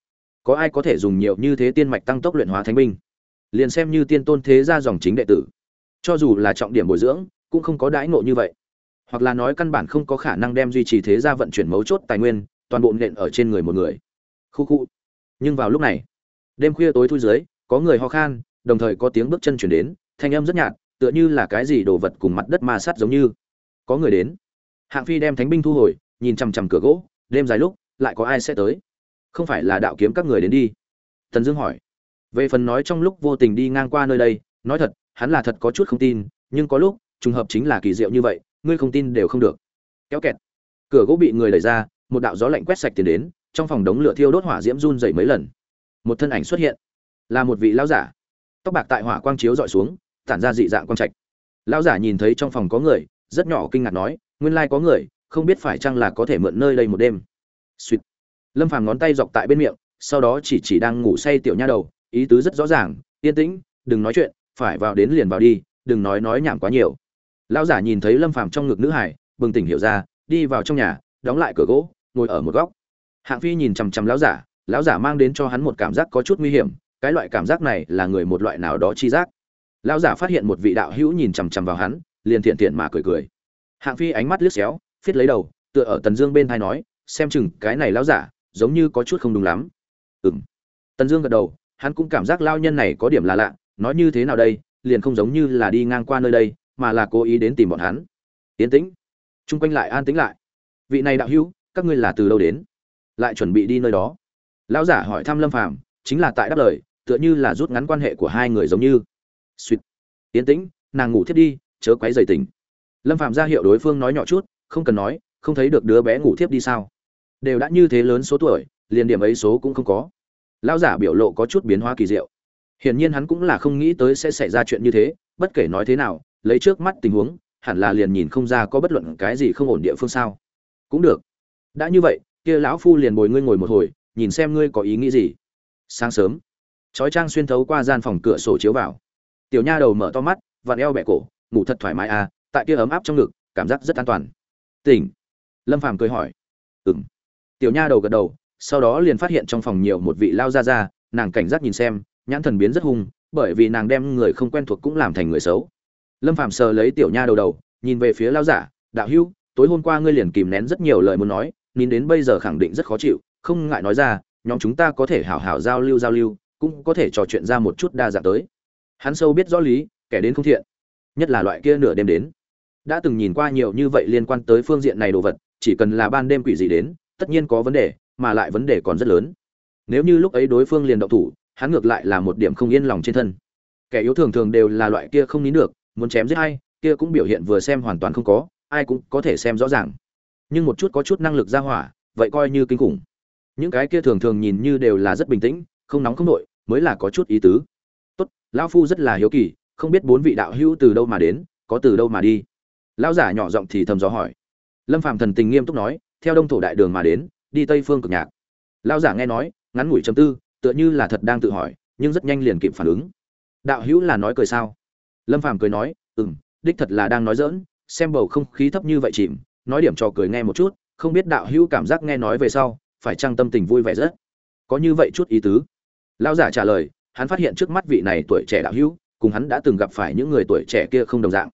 Có ai có thể dùng nhiều như thế tiên mạch tăng tốc luyện hóa thánh binh? Liền xem như tiên tôn thế gia dòng chính đệ tử, cho dù là trọng điểm bồi dưỡng, cũng không có đãi ngộ như vậy. Hoặc là nói căn bản không có khả năng đem duy trì thế gia vận chuyển mấu chốt tài nguyên, toàn bộ nện ở trên người một người. Khu khu. Nhưng vào lúc này, đêm khuya tối thui dưới, có người ho khan, đồng thời có tiếng bước chân chuyển đến, thanh âm rất nhạt, tựa như là cái gì đồ vật cùng mặt đất ma sát giống như. Có người đến. Hạng phi đem thánh binh thu hồi, nhìn chằm chằm cửa gỗ đêm dài lúc, lại có ai sẽ tới? Không phải là đạo kiếm các người đến đi? Tần dương hỏi. Về phần nói trong lúc vô tình đi ngang qua nơi đây, nói thật, hắn là thật có chút không tin, nhưng có lúc, trùng hợp chính là kỳ diệu như vậy, ngươi không tin đều không được. Kéo kẹt. Cửa gỗ bị người đẩy ra, một đạo gió lạnh quét sạch tiền đến, trong phòng đống lửa thiêu đốt hỏa diễm run dày mấy lần. Một thân ảnh xuất hiện. Là một vị lão giả. Tóc bạc tại hỏa quang chiếu dọi xuống, tản ra dị dạng quang trạch. Lão giả nhìn thấy trong phòng có người, rất nhỏ kinh ngạc nói, nguyên lai có người không biết phải chăng là có thể mượn nơi đây một đêm. Suýt lâm phàm ngón tay dọc tại bên miệng, sau đó chỉ chỉ đang ngủ say tiểu nha đầu, ý tứ rất rõ ràng, yên tĩnh, đừng nói chuyện, phải vào đến liền vào đi, đừng nói nói nhảm quá nhiều. Lão giả nhìn thấy lâm phàm trong ngực nữ hải, bừng tỉnh hiểu ra, đi vào trong nhà, đóng lại cửa gỗ, ngồi ở một góc. Hạng phi nhìn chằm chằm lão giả lão giả mang đến cho hắn một cảm giác có chút nguy hiểm, cái loại cảm giác này là người một loại nào đó chi giác. Lão giả phát hiện một vị đạo hữu nhìn chằm chằm vào hắn, liền thiện thiện mà cười cười. Hạng phi ánh mắt liếc xéo phiết lấy đầu, tựa ở tần dương bên thai nói, xem chừng cái này lão giả giống như có chút không đúng lắm. Ừng tần dương gật đầu, hắn cũng cảm giác lao nhân này có điểm là lạ, nói như thế nào đây, liền không giống như là đi ngang qua nơi đây, mà là cố ý đến tìm bọn hắn. Yên tĩnh. Chung quanh lại an tĩnh lại. Vị này đạo hữu, các ngươi là từ đâu đến? Lại chuẩn bị đi nơi đó. Lão giả hỏi thăm lâm phàm, chính là tại đáp lời, tựa như là rút ngắn quan hệ của hai người giống như. Suýt Yên tĩnh, nàng ngủ thiết đi, chớ quấy dày tỉnh. Lâm phàm ra hiệu đối phương nói nhỏ chút không cần nói, không thấy được đứa bé ngủ thiếp đi sao. Đều đã như thế lớn số tuổi, liền điểm ấy số cũng không có. Lão giả biểu lộ có chút biến hóa kỳ diệu. Hiển nhiên hắn cũng là không nghĩ tới sẽ xảy ra chuyện như thế, bất kể nói thế nào, lấy trước mắt tình huống, hẳn là liền nhìn không ra có bất luận cái gì không ổn địa phương sao. Cũng được. Đã như vậy, kia lão phu liền bồi ngươi ngồi một hồi, nhìn xem ngươi có ý nghĩ gì. Sáng sớm, chói trang xuyên thấu qua gian phòng cửa sổ chiếu vào. Tiểu nha đầu mở to mắt, vặn eo bẹ cổ, ngủ thật thoải mái à tại kia ấm áp trong ngực, cảm giác rất an toàn tỉnh. Lâm phàm cười hỏi. Ừng tiểu nha đầu gật đầu, sau đó liền phát hiện trong phòng nhiều một vị lao ra ra nàng cảnh giác nhìn xem, nhãn thần biến rất hung, bởi vì nàng đem người không quen thuộc cũng làm thành người xấu. Lâm phàm sờ lấy tiểu nha đầu đầu, nhìn về phía lao giả, đạo hữu, tối hôm qua ngươi liền kìm nén rất nhiều lời muốn nói nhìn đến bây giờ khẳng định rất khó chịu, không ngại nói ra, nhóm chúng ta có thể hảo hảo giao lưu giao lưu, cũng có thể trò chuyện ra một chút đa dạng tới. Hắn sâu biết rõ lý, kẻ đến không thiện, nhất là loại kia nửa đêm đến đã từng nhìn qua nhiều như vậy liên quan tới phương diện này đồ vật, chỉ cần là ban đêm quỷ gì đến, tất nhiên có vấn đề, mà lại vấn đề còn rất lớn. Nếu như lúc ấy đối phương liền động thủ, hắn ngược lại là một điểm không yên lòng trên thân. Kẻ yếu thường thường đều là loại kia không nín được, muốn chém giết hay kia cũng biểu hiện vừa xem hoàn toàn không có, ai cũng có thể xem rõ ràng. Nhưng một chút có chút năng lực ra hỏa, vậy coi như kinh khủng. Những cái kia thường thường nhìn như đều là rất bình tĩnh, không nóng không nội, mới là có chút ý tứ. Tốt, lão phu rất là hiếu kỳ, không biết bốn vị đạo hữu từ đâu mà đến, có từ đâu mà đi lão giả nhỏ giọng thì thầm gió hỏi. Lâm Phạm thần tình nghiêm túc nói, theo đông thổ đại đường mà đến, đi tây phương cực nhạc. Lão giả nghe nói, ngắn ngủi chấm tư, tựa như là thật đang tự hỏi, nhưng rất nhanh liền kịp phản ứng. Đạo hữu là nói cười sao? Lâm Phạm cười nói, ừm, đích thật là đang nói dỡn xem bầu không khí thấp như vậy chìm, nói điểm trò cười nghe một chút, không biết đạo hữu cảm giác nghe nói về sau, phải trang tâm tình vui vẻ rất? Có như vậy chút ý tứ? Lão giả trả lời, hắn phát hiện trước mắt vị này tuổi trẻ đạo hữu, cùng hắn đã từng gặp phải những người tuổi trẻ kia không đồng dạng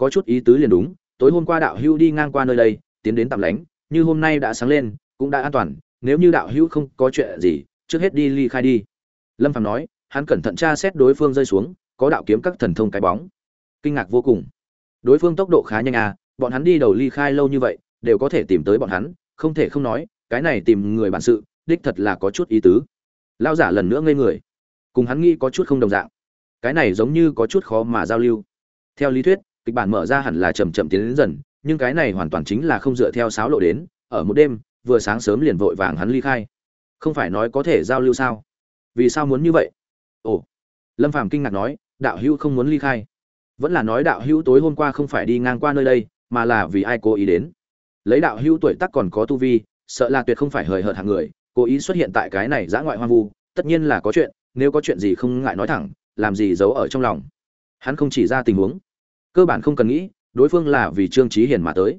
có chút ý tứ liền đúng, tối hôm qua đạo hữu đi ngang qua nơi đây, tiến đến tạm lánh, như hôm nay đã sáng lên, cũng đã an toàn, nếu như đạo hữu không có chuyện gì, trước hết đi ly khai đi. Lâm phạm nói, hắn cẩn thận tra xét đối phương rơi xuống, có đạo kiếm các thần thông cái bóng. Kinh ngạc vô cùng. Đối phương tốc độ khá nhanh à bọn hắn đi đầu ly khai lâu như vậy, đều có thể tìm tới bọn hắn, không thể không nói, cái này tìm người bản sự, đích thật là có chút ý tứ. Lao giả lần nữa ngây người. Cùng hắn nghĩ có chút không đồng dạng. Cái này giống như có chút khó mà giao lưu. Theo lý thuyết kịch bản mở ra hẳn là chậm chậm tiến đến dần, nhưng cái này hoàn toàn chính là không dựa theo sáo lộ đến, ở một đêm, vừa sáng sớm liền vội vàng hắn ly khai. Không phải nói có thể giao lưu sao? Vì sao muốn như vậy? Ồ, lâm phàm kinh ngạc nói, đạo hữu không muốn ly khai. Vẫn là nói đạo hữu tối hôm qua không phải đi ngang qua nơi đây, mà là vì ai cố ý đến? Lấy đạo hữu tuổi tác còn có tu vi, sợ là tuyệt không phải hời hợt hàng người, cố ý xuất hiện tại cái này giã ngoại hoang vu, tất nhiên là có chuyện, nếu có chuyện gì không ngại nói thẳng, làm gì giấu ở trong lòng. Hắn không chỉ ra tình huống cơ bản không cần nghĩ, đối phương là vì trương trí hiền mà tới.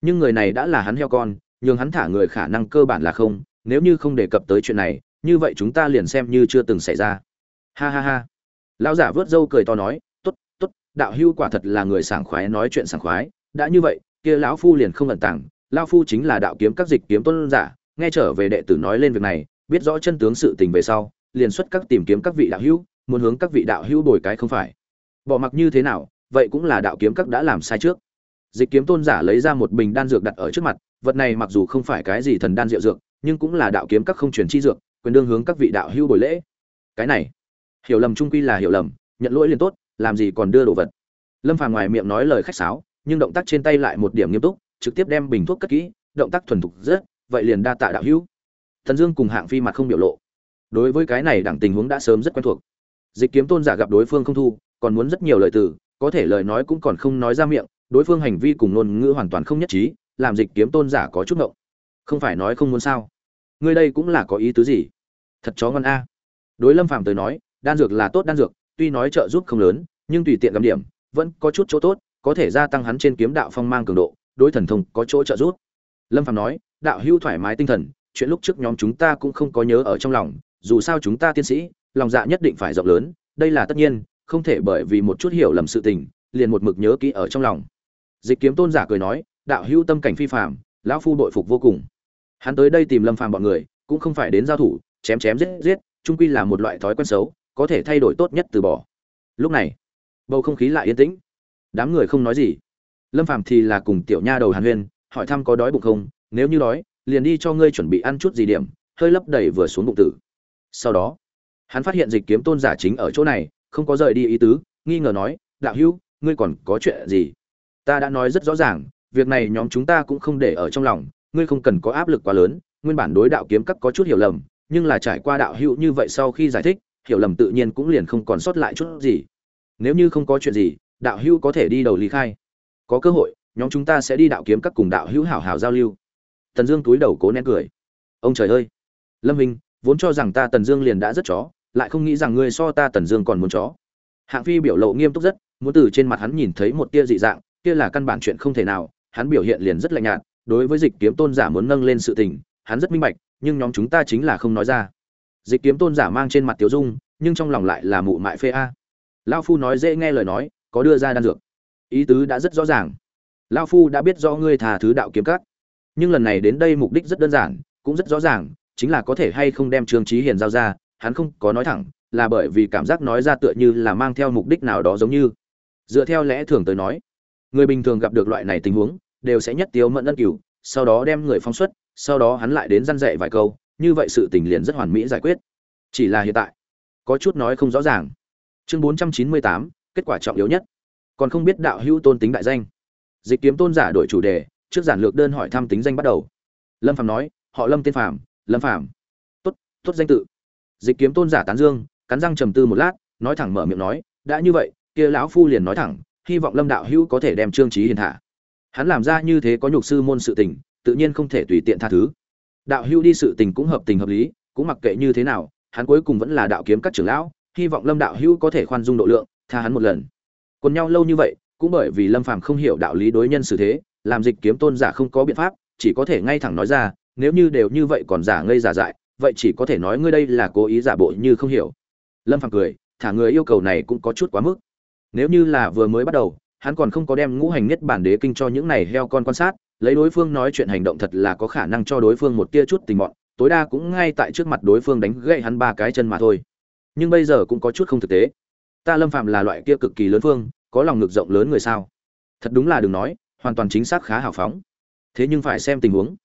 Nhưng người này đã là hắn heo con nhưng hắn thả người khả năng cơ bản là không, nếu như không đề cập tới chuyện này, như vậy chúng ta liền xem như chưa từng xảy ra. Ha ha ha. Lão giả vớt râu cười to nói, tốt tốt, đạo hưu quả thật là người sảng khoái nói chuyện sảng khoái, đã như vậy, kia lão phu liền không ẩn tàng, lão phu chính là đạo kiếm các dịch kiếm tôn giả. Nghe trở về đệ tử nói lên việc này, biết rõ chân tướng sự tình về sau, liền xuất các tìm kiếm các vị đạo hữu muốn hướng các vị đạo hữu bồi cái không phải. Bỏ mặc như thế nào vậy cũng là đạo kiếm các đã làm sai trước. Dịch kiếm tôn giả lấy ra một bình đan dược đặt ở trước mặt, vật này mặc dù không phải cái gì thần đan diệu dược, nhưng cũng là đạo kiếm các không truyền chi dược, quyền đương hướng các vị đạo hữu buổi lễ. Cái này, hiểu lầm trung quy là hiểu lầm, nhận lỗi liền tốt, làm gì còn đưa đồ vật. Lâm phàm ngoài miệng nói lời khách sáo, nhưng động tác trên tay lại một điểm nghiêm túc, trực tiếp đem bình thuốc cất kỹ, động tác thuần thục rất, vậy liền đa tạ đạo hữu. Thần dương cùng hạng phi mặt không biểu lộ. Đối với cái này đẳng tình huống đã sớm rất quen thuộc. Dịch kiếm tôn giả gặp đối phương không thu, còn muốn rất nhiều lời từ có thể lời nói cũng còn không nói ra miệng, đối phương hành vi cùng ngôn ngữ hoàn toàn không nhất trí, làm dịch kiếm tôn giả có chút ngộng. Không phải nói không muốn sao? Ngươi đây cũng là có ý tứ gì? Thật chó ngon a. Đối lâm phàm tới nói, đan dược là tốt đan dược, tuy nói trợ giúp không lớn, nhưng tùy tiện gắm điểm, vẫn có chút chỗ tốt, có thể gia tăng hắn trên kiếm đạo phong mang cường độ, đối thần thông có chỗ trợ giúp. Lâm phàm nói, đạo hưu thoải mái tinh thần, chuyện lúc trước nhóm chúng ta cũng không có nhớ ở trong lòng, dù sao chúng ta tiên sĩ, lòng dạ nhất định phải rộng lớn, đây là tất nhiên không thể bởi vì một chút hiểu lầm sự tình, liền một mực nhớ kỹ ở trong lòng. Dịch kiếm tôn giả cười nói, đạo hữu tâm cảnh phi phàm, lão phu đội phục vô cùng. Hắn tới đây tìm lâm phàm bọn người, cũng không phải đến giao thủ, chém chém giết giết trung quy là một loại thói quen xấu, có thể thay đổi tốt nhất từ bỏ. Lúc này, bầu không khí lại yên tĩnh. Đám người không nói gì. Lâm phàm thì là cùng tiểu nha đầu hàn huyên, hỏi thăm có đói bụng không, nếu như đói, liền đi cho ngươi chuẩn bị ăn chút gì điểm, hơi lấp đầy vừa xuống bụng tử. Sau đó, hắn phát hiện dịch kiếm tôn giả chính ở chỗ này không có rời đi ý tứ, nghi ngờ nói, đạo hữu, ngươi còn có chuyện gì? Ta đã nói rất rõ ràng, việc này nhóm chúng ta cũng không để ở trong lòng, ngươi không cần có áp lực quá lớn, nguyên bản đối đạo kiếm các có chút hiểu lầm, nhưng là trải qua đạo hữu như vậy sau khi giải thích, hiểu lầm tự nhiên cũng liền không còn sót lại chút gì. Nếu như không có chuyện gì, đạo hữu có thể đi đầu lý khai. Có cơ hội, nhóm chúng ta sẽ đi đạo kiếm các cùng đạo hữu hảo hảo giao lưu. Tần dương túi đầu cố nén cười. Ông trời ơi! Lâm minh, vốn cho rằng ta tần dương liền đã rất chó lại không nghĩ rằng ngươi so ta tần dương còn muốn chó. Hạng phi biểu lộ nghiêm túc rất, muốn từ trên mặt hắn nhìn thấy một tia dị dạng, kia là căn bản chuyện không thể nào, hắn biểu hiện liền rất lạnh nhạt, đối với dịch kiếm tôn giả muốn nâng lên sự tình, hắn rất minh bạch, nhưng nhóm chúng ta chính là không nói ra. Dịch kiếm tôn giả mang trên mặt tiểu dung, nhưng trong lòng lại là mụ mại phê a. Lao phu nói dễ nghe lời nói, có đưa ra đan dược. Ý tứ đã rất rõ ràng. Lao phu đã biết do ngươi thà thứ đạo kiếm cắt nhưng lần này đến đây mục đích rất đơn giản, cũng rất rõ ràng, chính là có thể hay không đem trương trí hiền giao ra hắn không có nói thẳng, là bởi vì cảm giác nói ra tựa như là mang theo mục đích nào đó giống như. Dựa theo lẽ thường tới nói, người bình thường gặp được loại này tình huống, đều sẽ nhất tiêu mẫn ân cửu, sau đó đem người phong xuất, sau đó hắn lại đến răn dạy vài câu, như vậy sự tình liền rất hoàn mỹ giải quyết. Chỉ là hiện tại, có chút nói không rõ ràng. Chương bốn trăm chín mươi tám, kết quả trọng yếu nhất. Còn không biết đạo hữu tôn tính đại danh. Dịch kiếm tôn giả đổi chủ đề, trước giản lược đơn hỏi thăm tính danh bắt đầu. Lâm phạm nói, họ lâm tên phạm lâm phạm tốt tốt danh tự dịch kiếm tôn giả tán dương, cắn răng trầm tư một lát, nói thẳng mở miệng nói, đã như vậy, kia lão phu liền nói thẳng, hy vọng lâm đạo hữu có thể đem trương trí hiền thả. Hắn làm ra như thế có nhục sư môn sự tình, tự nhiên không thể tùy tiện tha thứ. Đạo hữu đi sự tình cũng hợp tình hợp lý, cũng mặc kệ như thế nào, hắn cuối cùng vẫn là đạo kiếm các trưởng lão, hy vọng lâm đạo hữu có thể khoan dung độ lượng, tha hắn một lần. Còn nhau lâu như vậy, cũng bởi vì lâm phàm không hiểu đạo lý đối nhân xử thế, làm dịch kiếm tôn giả không có biện pháp, chỉ có thể ngay thẳng nói ra, nếu như đều như vậy còn giả ngây giả dại vậy chỉ có thể nói ngươi đây là cố ý giả bộ như không hiểu. Lâm phàm cười, thả người yêu cầu này cũng có chút quá mức. Nếu như là vừa mới bắt đầu, hắn còn không có đem ngũ hành nhất bản đế kinh cho những này heo con quan sát, lấy đối phương nói chuyện hành động thật là có khả năng cho đối phương một tia chút tình mọn, tối đa cũng ngay tại trước mặt đối phương đánh gậy hắn ba cái chân mà thôi. Nhưng bây giờ cũng có chút không thực tế. Ta lâm phạm là loại kia cực kỳ lớn phương, có lòng ngực rộng lớn người sao? Thật đúng là đừng nói, hoàn toàn chính xác khá hào phóng. Thế nhưng phải xem tình huống.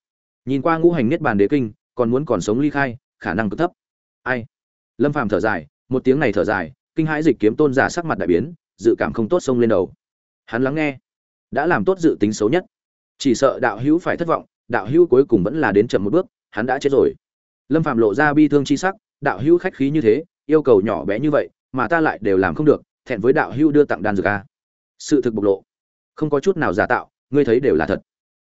Nhìn qua ngũ hành niết bàn đế kinh còn muốn còn sống ly khai, khả năng cực thấp. Ai? Lâm phàm thở dài, một tiếng này thở dài, kinh hãi dịch kiếm tôn giả sắc mặt đại biến, dự cảm không tốt xông lên đầu. Hắn lắng nghe, đã làm tốt dự tính xấu nhất. Chỉ sợ đạo hữu phải thất vọng, đạo hữu cuối cùng vẫn là đến chậm một bước, hắn đã chết rồi. Lâm phạm lộ ra bi thương chi sắc, đạo hữu khách khí như thế, yêu cầu nhỏ bé như vậy, mà ta lại đều làm không được, thẹn với đạo hữu đưa tặng đan dược a. Sự thực bộc lộ, không có chút nào giả tạo, ngươi thấy đều là thật.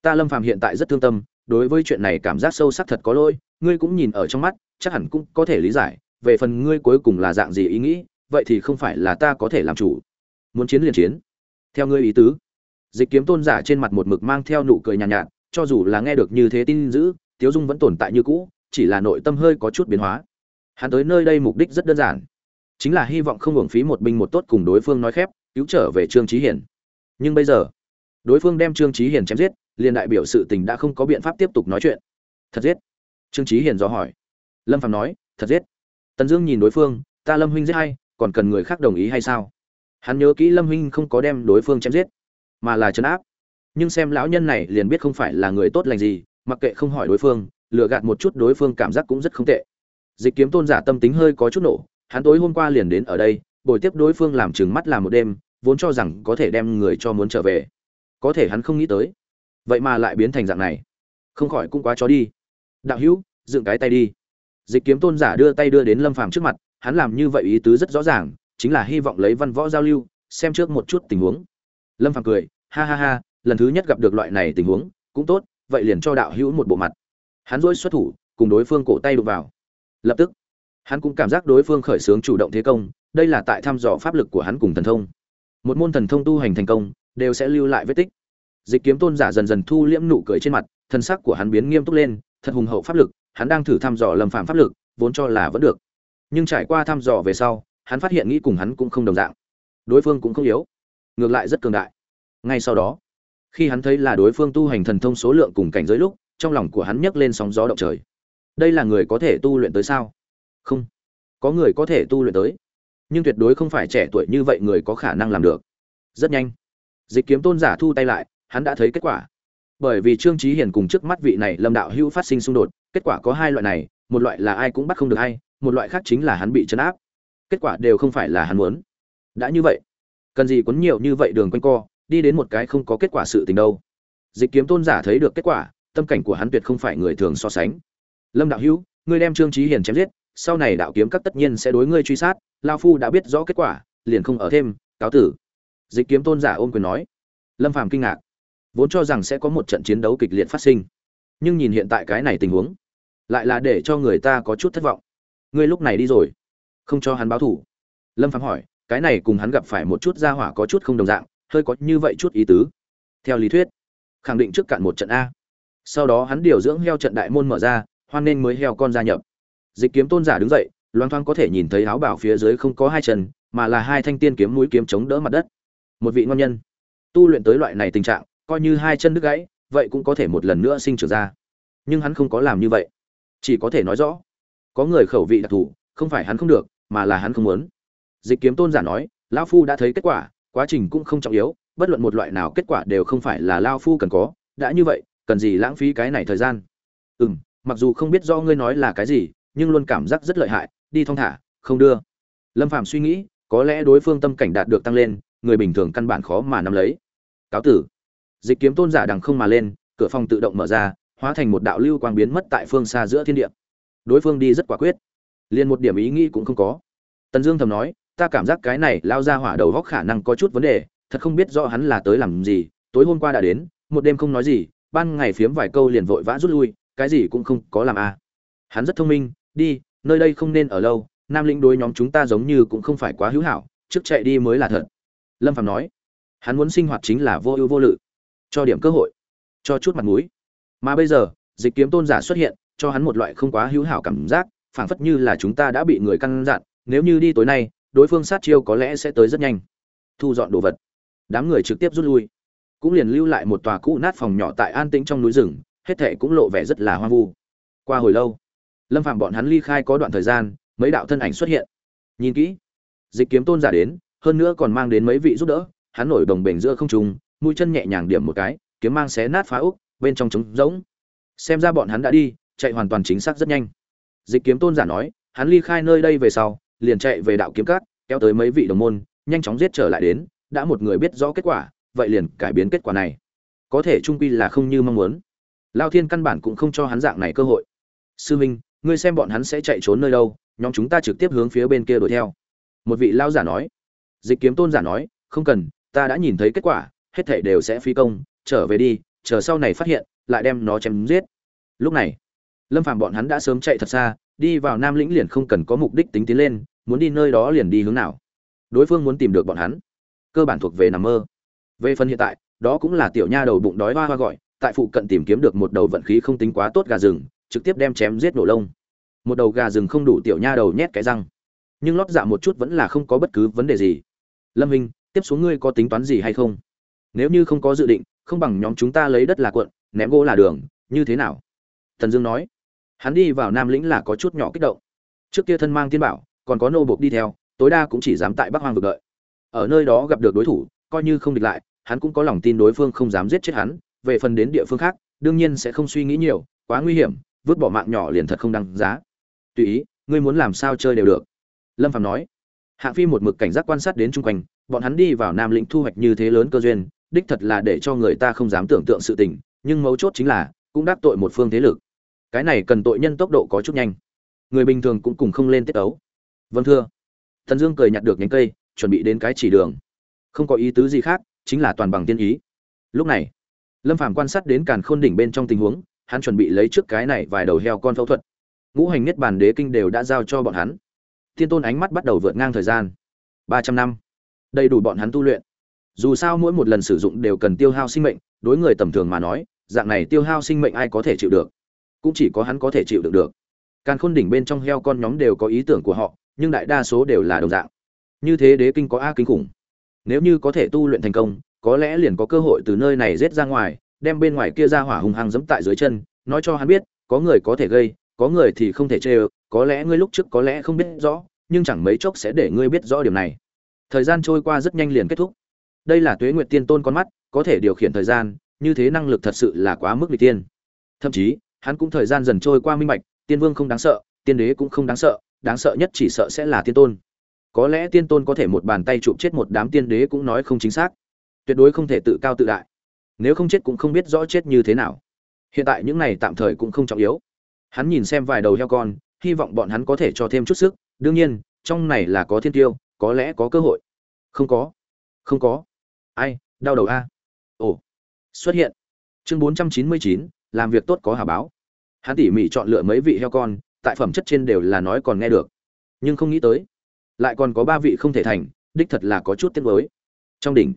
Ta lâm phạm hiện tại rất thương tâm đối với chuyện này cảm giác sâu sắc thật có lỗi ngươi cũng nhìn ở trong mắt chắc hẳn cũng có thể lý giải về phần ngươi cuối cùng là dạng gì ý nghĩ vậy thì không phải là ta có thể làm chủ. Muốn chiến liền chiến. Theo ngươi ý tứ. Dịch kiếm tôn giả trên mặt một mực mang theo nụ cười nhàn nhạt, nhạt cho dù là nghe được như thế tin dữ tiếu dung vẫn tồn tại như cũ chỉ là nội tâm hơi có chút biến hóa. Hắn tới nơi đây mục đích rất đơn giản. Chính là hy vọng không hưởng phí một binh một tốt cùng đối phương nói khép cứu trở về trương trí hiển nhưng bây giờ đối phương đem trương trí hiển chém giết liền đại biểu sự tình đã không có biện pháp tiếp tục nói chuyện. Thật giết. Trương trí hiền do hỏi. Lâm phạm nói, thật giết. Tần dương nhìn đối phương, ta lâm huynh giết hay còn cần người khác đồng ý hay sao? Hắn nhớ kỹ lâm huynh không có đem đối phương chém giết, mà là chấn áp. Nhưng xem lão nhân này liền biết không phải là người tốt lành gì, mặc kệ không hỏi đối phương, lừa gạt một chút đối phương cảm giác cũng rất không tệ. Dịch kiếm tôn giả tâm tính hơi có chút nổ, hắn tối hôm qua liền đến ở đây bồi tiếp đối phương làm chừng mắt làm một đêm, vốn cho rằng có thể đem người cho muốn trở về. Có thể hắn không nghĩ tới vậy mà lại biến thành dạng này. Không khỏi cũng quá chó đi. Đạo hữu, dựng cái tay đi. Dịch kiếm tôn giả đưa tay đưa đến lâm phàm trước mặt, hắn làm như vậy ý tứ rất rõ ràng, chính là hy vọng lấy văn võ giao lưu, xem trước một chút tình huống. Lâm phàm cười, ha ha ha, lần thứ nhất gặp được loại này tình huống, cũng tốt, vậy liền cho đạo hữu một bộ mặt. Hắn dỗi xuất thủ, cùng đối phương cổ tay đụng vào. Lập tức, hắn cũng cảm giác đối phương khởi xướng chủ động thế công, đây là tại thăm dò pháp lực của hắn cùng thần thông. Một môn thần thông tu hành thành công, đều sẽ lưu lại vết tích dịch kiếm tôn giả dần dần thu liễm nụ cười trên mặt, thân sắc của hắn biến nghiêm túc lên, thật hùng hậu pháp lực, hắn đang thử thăm dò lâm phạm pháp lực, vốn cho là vẫn được. Nhưng trải qua thăm dò về sau, hắn phát hiện nghĩ cùng hắn cũng không đồng dạng. Đối phương cũng không yếu, ngược lại rất cường đại. Ngay sau đó, khi hắn thấy là đối phương tu hành thần thông số lượng cùng cảnh giới lúc, trong lòng của hắn nhấc lên sóng gió động trời. Đây là người có thể tu luyện tới sao? Không. Có người có thể tu luyện tới. Nhưng tuyệt đối không phải trẻ tuổi như vậy người có khả năng làm được. Rất nhanh. Dịch kiếm tôn giả thu tay lại hắn đã thấy kết quả. Bởi vì trương trí hiền cùng trước mắt vị này lâm đạo hữu phát sinh xung đột, kết quả có hai loại này, một loại là ai cũng bắt không được hay một loại khác chính là hắn bị chấn áp. Kết quả đều không phải là hắn muốn. Đã như vậy, cần gì quấn nhiều như vậy đường quanh co, đi đến một cái không có kết quả sự tình đâu. Dịch kiếm tôn giả thấy được kết quả, tâm cảnh của hắn tuyệt không phải người thường so sánh. Lâm đạo hữu, ngươi đem trương trí hiền chém giết, sau này đạo kiếm các tất nhiên sẽ đối ngươi truy sát, lao phu đã biết rõ kết quả, liền không ở thêm, cáo tử. Dịch kiếm tôn giả ôm quyền nói. Lâm phàm kinh ngạc vốn cho rằng sẽ có một trận chiến đấu kịch liệt phát sinh. Nhưng nhìn hiện tại cái này tình huống, lại là để cho người ta có chút thất vọng. Ngươi lúc này đi rồi, không cho hắn báo thủ lâm phạm hỏi, cái này cùng hắn gặp phải một chút gia hỏa có chút không đồng dạng, hơi có như vậy chút ý tứ. Theo lý thuyết, khẳng định trước cạn một trận a. Sau đó hắn điều dưỡng heo trận đại môn mở ra, hoan nên mới heo con gia nhập. Dịch kiếm tôn giả đứng dậy, loang thoáng có thể nhìn thấy áo bảo phía dưới không có hai chân, mà là hai thanh tiên kiếm mũi kiếm chống đỡ mặt đất. Một vị ngon nhân. Tu luyện tới loại này tình trạng coi như hai chân đứt gãy, vậy cũng có thể một lần nữa sinh trưởng ra. Nhưng hắn không có làm như vậy. Chỉ có thể nói rõ, có người khẩu vị đặc thù, không phải hắn không được, mà là hắn không muốn. Dịch kiếm tôn giả nói, lão phu đã thấy kết quả, quá trình cũng không trọng yếu, bất luận một loại nào kết quả đều không phải là lao phu cần có. Đã như vậy, cần gì lãng phí cái này thời gian? Ừ m mặc dù không biết do ngươi nói là cái gì, nhưng luôn cảm giác rất lợi hại, đi thong thả, không đưa. Lâm phạm suy nghĩ, có lẽ đối phương tâm cảnh đạt được tăng lên, người bình thường căn bản khó mà nắm lấy. Cáo tử dịch kiếm tôn giả đằng không mà lên, cửa phòng tự động mở ra, hóa thành một đạo lưu quang biến mất tại phương xa giữa thiên địa. Đối phương đi rất quả quyết, liền một điểm ý nghĩ cũng không có. Tần dương thầm nói, ta cảm giác cái này lao ra hỏa đầu góc khả năng có chút vấn đề, thật không biết rõ hắn là tới làm gì, tối hôm qua đã đến, một đêm không nói gì, ban ngày phiếm vài câu liền vội vã rút lui, cái gì cũng không có làm à. hắn rất thông minh, đi, nơi đây không nên ở lâu, nam lĩnh đối nhóm chúng ta giống như cũng không phải quá hữu hảo, trước chạy đi mới là thật. Lâm phạm nói, hắn muốn sinh hoạt chính là vô ưu vô lự cho điểm cơ hội, cho chút mặt mũi. Mà bây giờ, dịch kiếm tôn giả xuất hiện, cho hắn một loại không quá hữu hảo cảm giác, phảng phất như là chúng ta đã bị người căn dặn, nếu như đi tối nay, đối phương sát chiêu có lẽ sẽ tới rất nhanh. Thu dọn đồ vật. Đám người trực tiếp rút lui. Cũng liền lưu lại một tòa cũ nát phòng nhỏ tại an tĩnh trong núi rừng, hết thệ cũng lộ vẻ rất là hoang vu. Qua hồi lâu, lâm phạm bọn hắn ly khai có đoạn thời gian, mấy đạo thân ảnh xuất hiện. Nhìn kỹ, dịch kiếm tôn giả đến, hơn nữa còn mang đến mấy vị giúp đỡ, hắn nổi đồng bình giữa không trung mũi chân nhẹ nhàng điểm một cái, kiếm mang xé nát phá úc bên trong trống rỗng. Xem ra bọn hắn đã đi, chạy hoàn toàn chính xác rất nhanh. Dịch kiếm tôn giả nói, hắn ly khai nơi đây về sau, liền chạy về đạo kiếm cát kéo tới mấy vị đồng môn, nhanh chóng giết trở lại đến, đã một người biết rõ kết quả, vậy liền cải biến kết quả này. Có thể trung quy là không như mong muốn. Lao thiên căn bản cũng không cho hắn dạng này cơ hội. Sư minh, ngươi xem bọn hắn sẽ chạy trốn nơi đâu, nhóm chúng ta trực tiếp hướng phía bên kia đuổi theo. Một vị lao giả nói. Dịch kiếm tôn giả nói, không cần, ta đã nhìn thấy kết quả hết thảy đều sẽ phi công trở về đi chờ sau này phát hiện lại đem nó chém giết. Lúc này lâm phàm bọn hắn đã sớm chạy thật xa đi vào nam lĩnh liền không cần có mục đích tính tiến lên muốn đi nơi đó liền đi hướng nào. Đối phương muốn tìm được bọn hắn. Cơ bản thuộc về nằm mơ. Về phần hiện tại đó cũng là tiểu nha đầu bụng đói hoa hoa gọi tại phụ cận tìm kiếm được một đầu vận khí không tính quá tốt gà rừng trực tiếp đem chém giết nổ lông. Một đầu gà rừng không đủ tiểu nha đầu nhét cái răng. Nhưng lót dạ một chút vẫn là không có bất cứ vấn đề gì. Lâm Hinh, tiếp xuống ngươi có tính toán gì hay không? Nếu như không có dự định, không bằng nhóm chúng ta lấy đất là quận ném gỗ là đường, như thế nào? Thần dương nói. Hắn đi vào nam lĩnh là có chút nhỏ kích động. Trước kia thân mang tiên bảo, còn có nô buộc đi theo, tối đa cũng chỉ dám tại bắc hoang vực đợi. Ở nơi đó gặp được đối thủ, coi như không địch lại, hắn cũng có lòng tin đối phương không dám giết chết hắn, về phần đến địa phương khác, đương nhiên sẽ không suy nghĩ nhiều, quá nguy hiểm, vứt bỏ mạng nhỏ liền thật không đăng giá. Tùy ý, ngươi muốn làm sao chơi đều được. Lâm phạm nói. Hạng phi một mực cảnh giác quan sát đến chung quanh, bọn hắn đi vào nam lĩnh thu hoạch như thế lớn cơ duyên đích thật là để cho người ta không dám tưởng tượng sự tình, nhưng mấu chốt chính là cũng đắc tội một phương thế lực. Cái này cần tội nhân tốc độ có chút nhanh. Người bình thường cũng cùng không lên tiết ấu. Vâng thưa. Thần dương cười nhặt được nhánh cây, chuẩn bị đến cái chỉ đường. Không có ý tứ gì khác, chính là toàn bằng tiên ý. Lúc này, lâm phàm quan sát đến càn khôn đỉnh bên trong tình huống, hắn chuẩn bị lấy trước cái này vài đầu heo con phẫu thuật. Ngũ hành nhất bản đế kinh đều đã giao cho bọn hắn. Thiên tôn ánh mắt bắt đầu vượt ngang thời gian. Ba trăm năm. Đầy đủ bọn hắn tu luyện dù sao mỗi một lần sử dụng đều cần tiêu hao sinh mệnh, đối người tầm thường mà nói, dạng này tiêu hao sinh mệnh ai có thể chịu được? Cũng chỉ có hắn có thể chịu được được. Càng khôn đỉnh bên trong heo con nhóm đều có ý tưởng của họ, nhưng đại đa số đều là đồng dạng. Như thế đế kinh có a kinh khủng. Nếu như có thể tu luyện thành công, có lẽ liền có cơ hội từ nơi này rết ra ngoài, đem bên ngoài kia ra hỏa hùng hăng giẫm tại dưới chân, nói cho hắn biết, có người có thể gây, có người thì không thể chê ơ, có lẽ ngươi lúc trước có lẽ không biết rõ, nhưng chẳng mấy chốc sẽ để ngươi biết rõ điều này. Thời gian trôi qua rất nhanh liền kết thúc đây là tuế nguyệt tiên tôn con mắt, có thể điều khiển thời gian, như thế năng lực thật sự là quá mức vị tiên. Thậm chí, hắn cũng thời gian dần trôi qua minh bạch, tiên vương không đáng sợ, tiên đế cũng không đáng sợ đáng sợ nhất chỉ sợ sẽ là tiên tôn. Có lẽ tiên tôn có thể một bàn tay chụp chết một đám tiên đế cũng nói không chính xác. Tuyệt đối không thể tự cao tự đại. Nếu không chết cũng không biết rõ chết như thế nào. Hiện tại những này tạm thời cũng không trọng yếu. Hắn nhìn xem vài đầu heo con, hy vọng bọn hắn có thể cho thêm chút sức. Đương nhiên, trong này là có thiên tiêu, có lẽ có cơ hội. Không có. Không có ai, đau đầu a. Ồ, xuất hiện. Chương bốn trăm chín mươi chín, làm việc tốt có hà báo. Hắn tỉ mỉ chọn lựa mấy vị heo con, tại phẩm chất trên đều là nói còn nghe được. Nhưng không nghĩ tới, lại còn có ba vị không thể thành, đích thật là có chút tiếc mới trong đỉnh,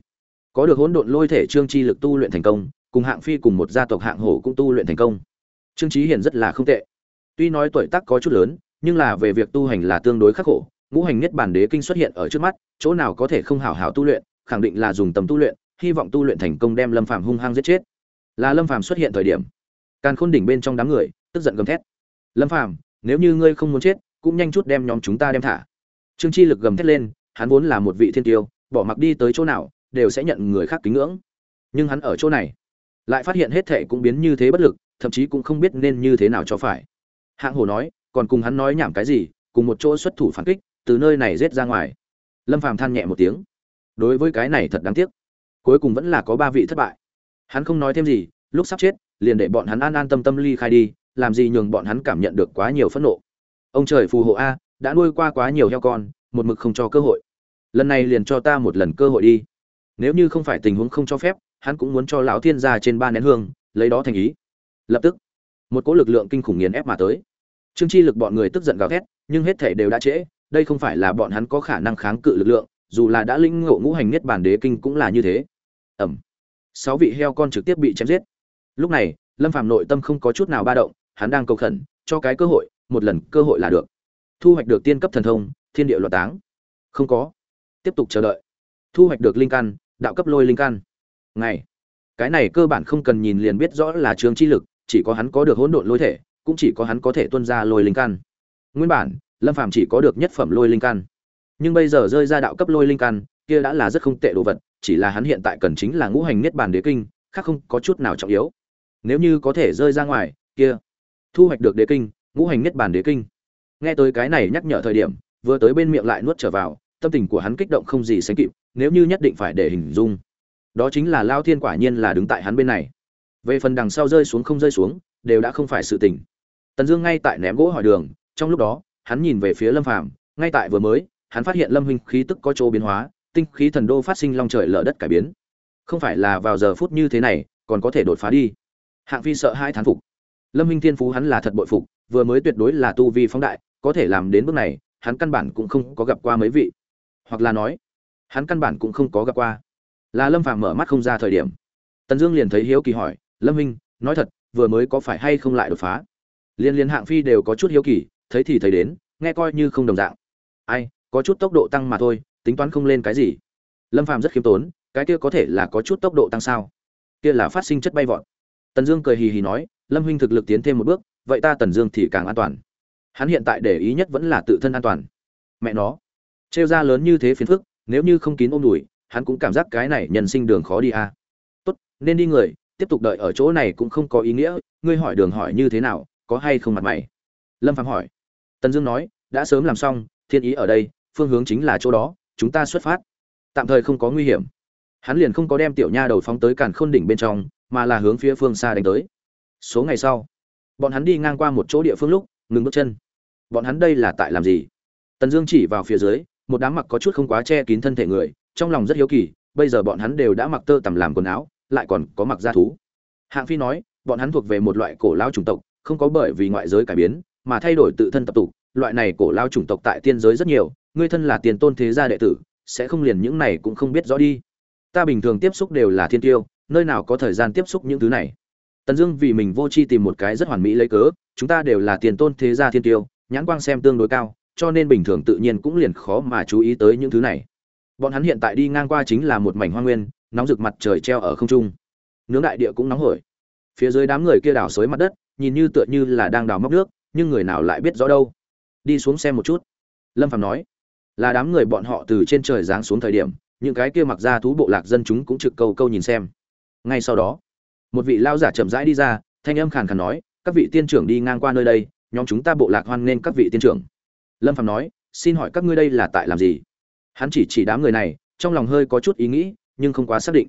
có được hỗn độn lôi thể trương chi lực tu luyện thành công, cùng hạng phi cùng một gia tộc hạng hổ cũng tu luyện thành công. Trương trí hiền rất là không tệ. Tuy nói tuổi tác có chút lớn, nhưng là về việc tu hành là tương đối khắc khổ, ngũ hành nhất bản đế kinh xuất hiện ở trước mắt, chỗ nào có thể không hảo hảo tu luyện khẳng định là dùng tầm tu luyện, hy vọng tu luyện thành công đem lâm phàm hung hăng giết chết. Là lâm phàm xuất hiện thời điểm, càn khôn đỉnh bên trong đám người, tức giận gầm thét. Lâm phàm, nếu như ngươi không muốn chết, cũng nhanh chút đem nhóm chúng ta đem thả. Trương chi lực gầm thét lên, hắn vốn là một vị thiên tiêu, bỏ mặc đi tới chỗ nào, đều sẽ nhận người khác kính ngưỡng. Nhưng hắn ở chỗ này, lại phát hiện hết thệ cũng biến như thế bất lực, thậm chí cũng không biết nên như thế nào cho phải. Hạng hồ nói, còn cùng hắn nói nhảm cái gì, cùng một chỗ xuất thủ phản kích, từ nơi này giết ra ngoài. Lâm phàm than nhẹ một tiếng đối với cái này thật đáng tiếc. Cuối cùng vẫn là có ba vị thất bại. Hắn không nói thêm gì, lúc sắp chết, liền để bọn hắn an an tâm tâm ly khai đi, làm gì nhường bọn hắn cảm nhận được quá nhiều phẫn nộ. Ông trời phù hộ a, đã nuôi qua quá nhiều heo con, một mực không cho cơ hội. Lần này liền cho ta một lần cơ hội đi. Nếu như không phải tình huống không cho phép, hắn cũng muốn cho lão thiên gia trên ba nén hương, lấy đó thành ý. Lập tức, một cỗ lực lượng kinh khủng nghiền ép mà tới. Trương chi lực bọn người tức giận gào thét, nhưng hết thể đều đã trễ, đây không phải là bọn hắn có khả năng kháng cự lực lượng dù là đã linh ngộ ngũ hành niết bản đế kinh cũng là như thế. Ẩm. Sáu vị heo con trực tiếp bị chém giết. Lúc này, lâm phạm nội tâm không có chút nào ba động, hắn đang cầu khẩn, cho cái cơ hội, một lần cơ hội là được. Thu hoạch được tiên cấp thần thông, thiên địa loạt táng. Không có. Tiếp tục chờ đợi. Thu hoạch được linh căn, đạo cấp lôi linh căn. Ngày. Cái này cơ bản không cần nhìn liền biết rõ là trường chi lực, chỉ có hắn có được hỗn độn lôi thể, cũng chỉ có hắn có thể tuân ra lôi linh căn. Nguyên bản, lâm phàm chỉ có được nhất phẩm lôi linh căn nhưng bây giờ rơi ra đạo cấp lôi linh căn, kia đã là rất không tệ đồ vật, chỉ là hắn hiện tại cần chính là ngũ hành niết bàn đế kinh, khác không có chút nào trọng yếu. Nếu như có thể rơi ra ngoài, kia, thu hoạch được đế kinh, ngũ hành niết bàn đế kinh. Nghe tới cái này nhắc nhở thời điểm, vừa tới bên miệng lại nuốt trở vào, tâm tình của hắn kích động không gì sánh kịp, nếu như nhất định phải để hình dung. Đó chính là lao thiên quả nhiên là đứng tại hắn bên này. Về phần đằng sau rơi xuống không rơi xuống, đều đã không phải sự tình. Tần dương ngay tại ném gỗ hỏi đường, trong lúc đó, hắn nhìn về phía lâm phàm, ngay tại vừa mới hắn phát hiện lâm huynh khí tức có chỗ biến hóa, tinh khí thần đô phát sinh long trời lở đất cải biến. Không phải là vào giờ phút như thế này, còn có thể đột phá đi. Hạng phi sợ hai thán phục. Lâm huynh thiên phú hắn là thật bội phục, vừa mới tuyệt đối là tu vi phóng đại, có thể làm đến bước này, hắn căn bản cũng không có gặp qua mấy vị. Hoặc là nói, hắn căn bản cũng không có gặp qua. Là lâm phàm mở mắt không ra thời điểm. Tần dương liền thấy hiếu kỳ hỏi, lâm huynh, nói thật, vừa mới có phải hay không lại đột phá? Liên liên hạng phi đều có chút hiếu kỳ, thấy thì thấy đến, nghe coi như không đồng dạng. Ai có chút tốc độ tăng mà thôi, tính toán không lên cái gì. Lâm phàm rất khiêm tốn, cái kia có thể là có chút tốc độ tăng sao? Kia là phát sinh chất bay vọt. Tần dương cười hì hì nói, lâm huynh thực lực tiến thêm một bước, vậy ta tần dương thì càng an toàn. Hắn hiện tại để ý nhất vẫn là tự thân an toàn. Mẹ nó. Trêu ra lớn như thế phiền phức, nếu như không kín ôm đùi, hắn cũng cảm giác cái này nhân sinh đường khó đi à. tốt, nên đi người, tiếp tục đợi ở chỗ này cũng không có ý nghĩa, ngươi hỏi đường hỏi như thế nào, có hay không mặt mày? Lâm phạm hỏi. Tần dương nói, đã sớm làm xong, thiên ý ở đây phương hướng chính là chỗ đó, chúng ta xuất phát. Tạm thời không có nguy hiểm. Hắn liền không có đem tiểu nha đầu phóng tới càn khôn đỉnh bên trong, mà là hướng phía phương xa đánh tới. Số ngày sau, bọn hắn đi ngang qua một chỗ địa phương lúc, ngừng bước chân. Bọn hắn đây là tại làm gì? Tần dương chỉ vào phía dưới, một đám mặc có chút không quá che kín thân thể người, trong lòng rất hiếu kỳ, bây giờ bọn hắn đều đã mặc tơ tằm làm quần áo, lại còn có mặc da thú. Hạng phi nói, bọn hắn thuộc về một loại cổ lao chủng tộc, không có bởi vì ngoại giới cải biến, mà thay đổi tự thân tập tục, loại này cổ lao chủng tộc tại tiên giới rất nhiều ngươi thân là tiền tôn thế gia đệ tử, sẽ không liền những này cũng không biết rõ đi. Ta bình thường tiếp xúc đều là thiên tiêu, nơi nào có thời gian tiếp xúc những thứ này. Tần dương vì mình vô chi tìm một cái rất hoàn mỹ lấy cớ, chúng ta đều là tiền tôn thế gia thiên tiêu, nhãn quang xem tương đối cao, cho nên bình thường tự nhiên cũng liền khó mà chú ý tới những thứ này. Bọn hắn hiện tại đi ngang qua chính là một mảnh hoa nguyên, nóng rực mặt trời treo ở không trung. Nướng đại địa cũng nóng hổi. Phía dưới đám người kia đào xới mặt đất, nhìn như tựa như là đang đào móc nước, nhưng người nào lại biết rõ đâu. Đi xuống xem một chút. Lâm phạm nói là đám người bọn họ từ trên trời giáng xuống thời điểm, những cái kia mặc ra thú bộ lạc dân chúng cũng trực câu câu nhìn xem. Ngay sau đó, một vị lao giả chậm rãi đi ra, thanh âm khàn khàn nói, các vị tiên trưởng đi ngang qua nơi đây, nhóm chúng ta bộ lạc hoan nghênh các vị tiên trưởng. Lâm phạm nói, xin hỏi các ngươi đây là tại làm gì? Hắn chỉ chỉ đám người này, trong lòng hơi có chút ý nghĩ, nhưng không quá xác định.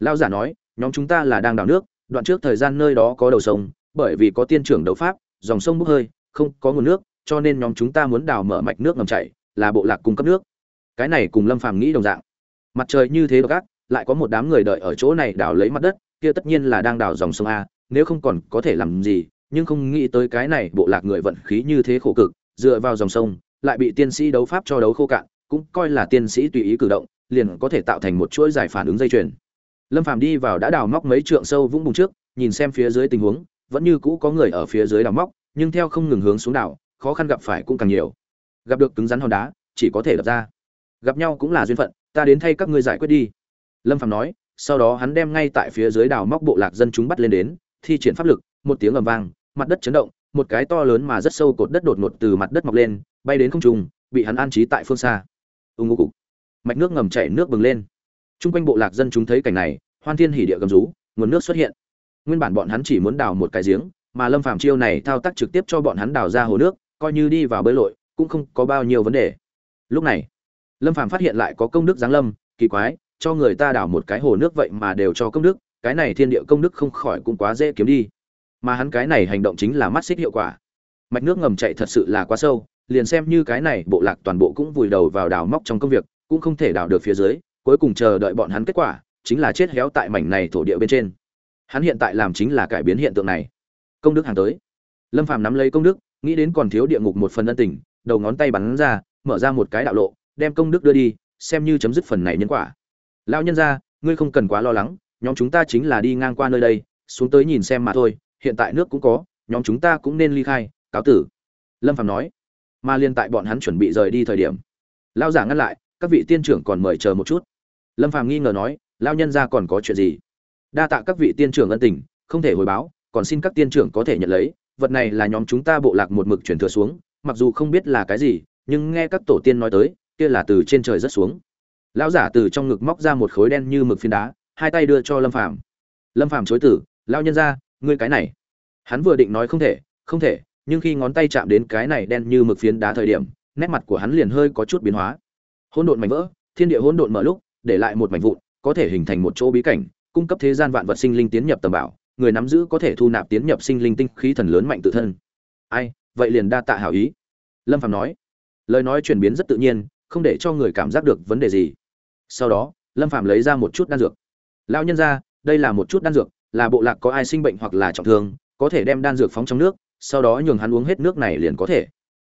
Lao giả nói, nhóm chúng ta là đang đào nước, đoạn trước thời gian nơi đó có đầu sông, bởi vì có tiên trưởng đấu pháp, dòng sông bốc hơi, không có nguồn nước, cho nên nhóm chúng ta muốn đào mở mạch nước ngầm chảy là bộ lạc cung cấp nước. Cái này cùng lâm phàm nghĩ đồng dạng. Mặt trời như thế gác lại có một đám người đợi ở chỗ này đào lấy mặt đất, kia tất nhiên là đang đào dòng sông a, nếu không còn có thể làm gì, nhưng không nghĩ tới cái này bộ lạc người vận khí như thế khổ cực, dựa vào dòng sông, lại bị tiên sĩ đấu pháp cho đấu khô cạn, cũng coi là tiên sĩ tùy ý cử động, liền có thể tạo thành một chuỗi giải phản ứng dây chuyền. Lâm phàm đi vào đã đào móc mấy trượng sâu vũng bùng trước, nhìn xem phía dưới tình huống, vẫn như cũ có người ở phía dưới đào móc, nhưng theo không ngừng hướng xuống đảo, khó khăn gặp phải cũng càng nhiều gặp được cứng rắn hòn đá, chỉ có thể đập ra. Gặp nhau cũng là duyên phận, ta đến thay các ngươi giải quyết đi. Lâm phạm nói, sau đó hắn đem ngay tại phía dưới đào móc bộ lạc dân chúng bắt lên đến, thi triển pháp lực, một tiếng ầm vang, mặt đất chấn động, một cái to lớn mà rất sâu cột đất đột ngột từ mặt đất mọc lên, bay đến không trung, bị hắn an trí tại phương xa. Ưng ngô cục. Mạch nước ngầm chảy nước bừng lên. Chung quanh bộ lạc dân chúng thấy cảnh này, hoan thiên hỉ địa gầm rú, nguồn nước xuất hiện. Nguyên bản bọn hắn chỉ muốn đào một cái giếng, mà lâm phàm chiêu này thao tác trực tiếp cho bọn hắn đào ra hồ nước, coi như đi vào bơi lội cũng không có bao nhiêu vấn đề. Lúc này, lâm phàm phát hiện lại có công đức giáng lâm, kỳ quái, cho người ta đào một cái hồ nước vậy mà đều cho công đức, cái này thiên địa công đức không khỏi cũng quá dễ kiếm đi. Mà hắn cái này hành động chính là mắt xích hiệu quả. Mạch nước ngầm chạy thật sự là quá sâu, liền xem như cái này, bộ lạc toàn bộ cũng vùi đầu vào đào móc trong công việc, cũng không thể đào được phía dưới, cuối cùng chờ đợi bọn hắn kết quả, chính là chết héo tại mảnh này thổ địa bên trên. Hắn hiện tại làm chính là cải biến hiện tượng này. Công đức hàng tới. Lâm phàm nắm lấy công đức, nghĩ đến còn thiếu địa ngục một phần ân tình đầu ngón tay bắn ra, mở ra một cái đạo lộ, đem công đức đưa đi, xem như chấm dứt phần này nhân quả. Lão nhân gia, ngươi không cần quá lo lắng, nhóm chúng ta chính là đi ngang qua nơi đây, xuống tới nhìn xem mà thôi, hiện tại nước cũng có, nhóm chúng ta cũng nên ly khai, cáo tử. Lâm phàm nói. Mà liên tại bọn hắn chuẩn bị rời đi thời điểm lao giả ngăn lại, các vị tiên trưởng còn mời chờ một chút. Lâm phàm nghi ngờ nói lao nhân gia còn có chuyện gì? Đa tạ các vị tiên trưởng ân tình, không thể hồi báo, còn xin các tiên trưởng có thể nhận lấy, vật này là nhóm chúng ta bộ lạc một mực chuyển thừa xuống mặc dù không biết là cái gì, nhưng nghe các tổ tiên nói tới, kia là từ trên trời rất xuống. Lão giả từ trong ngực móc ra một khối đen như mực phiến đá, hai tay đưa cho lâm phàm. Lâm phàm chối tử lao nhân ra ngươi cái này. Hắn vừa định nói không thể không thể, nhưng khi ngón tay chạm đến cái này đen như mực phiến đá thời điểm, nét mặt của hắn liền hơi có chút biến hóa. Hỗn độn mảnh vỡ, thiên địa hỗn độn mở lúc, để lại một mảnh vụn, có thể hình thành một chỗ bí cảnh, cung cấp thế gian vạn vật sinh linh tiến nhập tầm bảo, người nắm giữ có thể thu nạp tiến nhập sinh linh tinh khí thần lớn mạnh tự thân. Ai vậy liền đa tạ hảo ý. Lâm phạm nói. Lời nói chuyển biến rất tự nhiên, không để cho người cảm giác được vấn đề gì. Sau đó, lâm phạm lấy ra một chút đan dược. Lao nhân ra đây là một chút đan dược, là bộ lạc có ai sinh bệnh hoặc là trọng thương, có thể đem đan dược phóng trong nước, sau đó nhường hắn uống hết nước này liền có thể.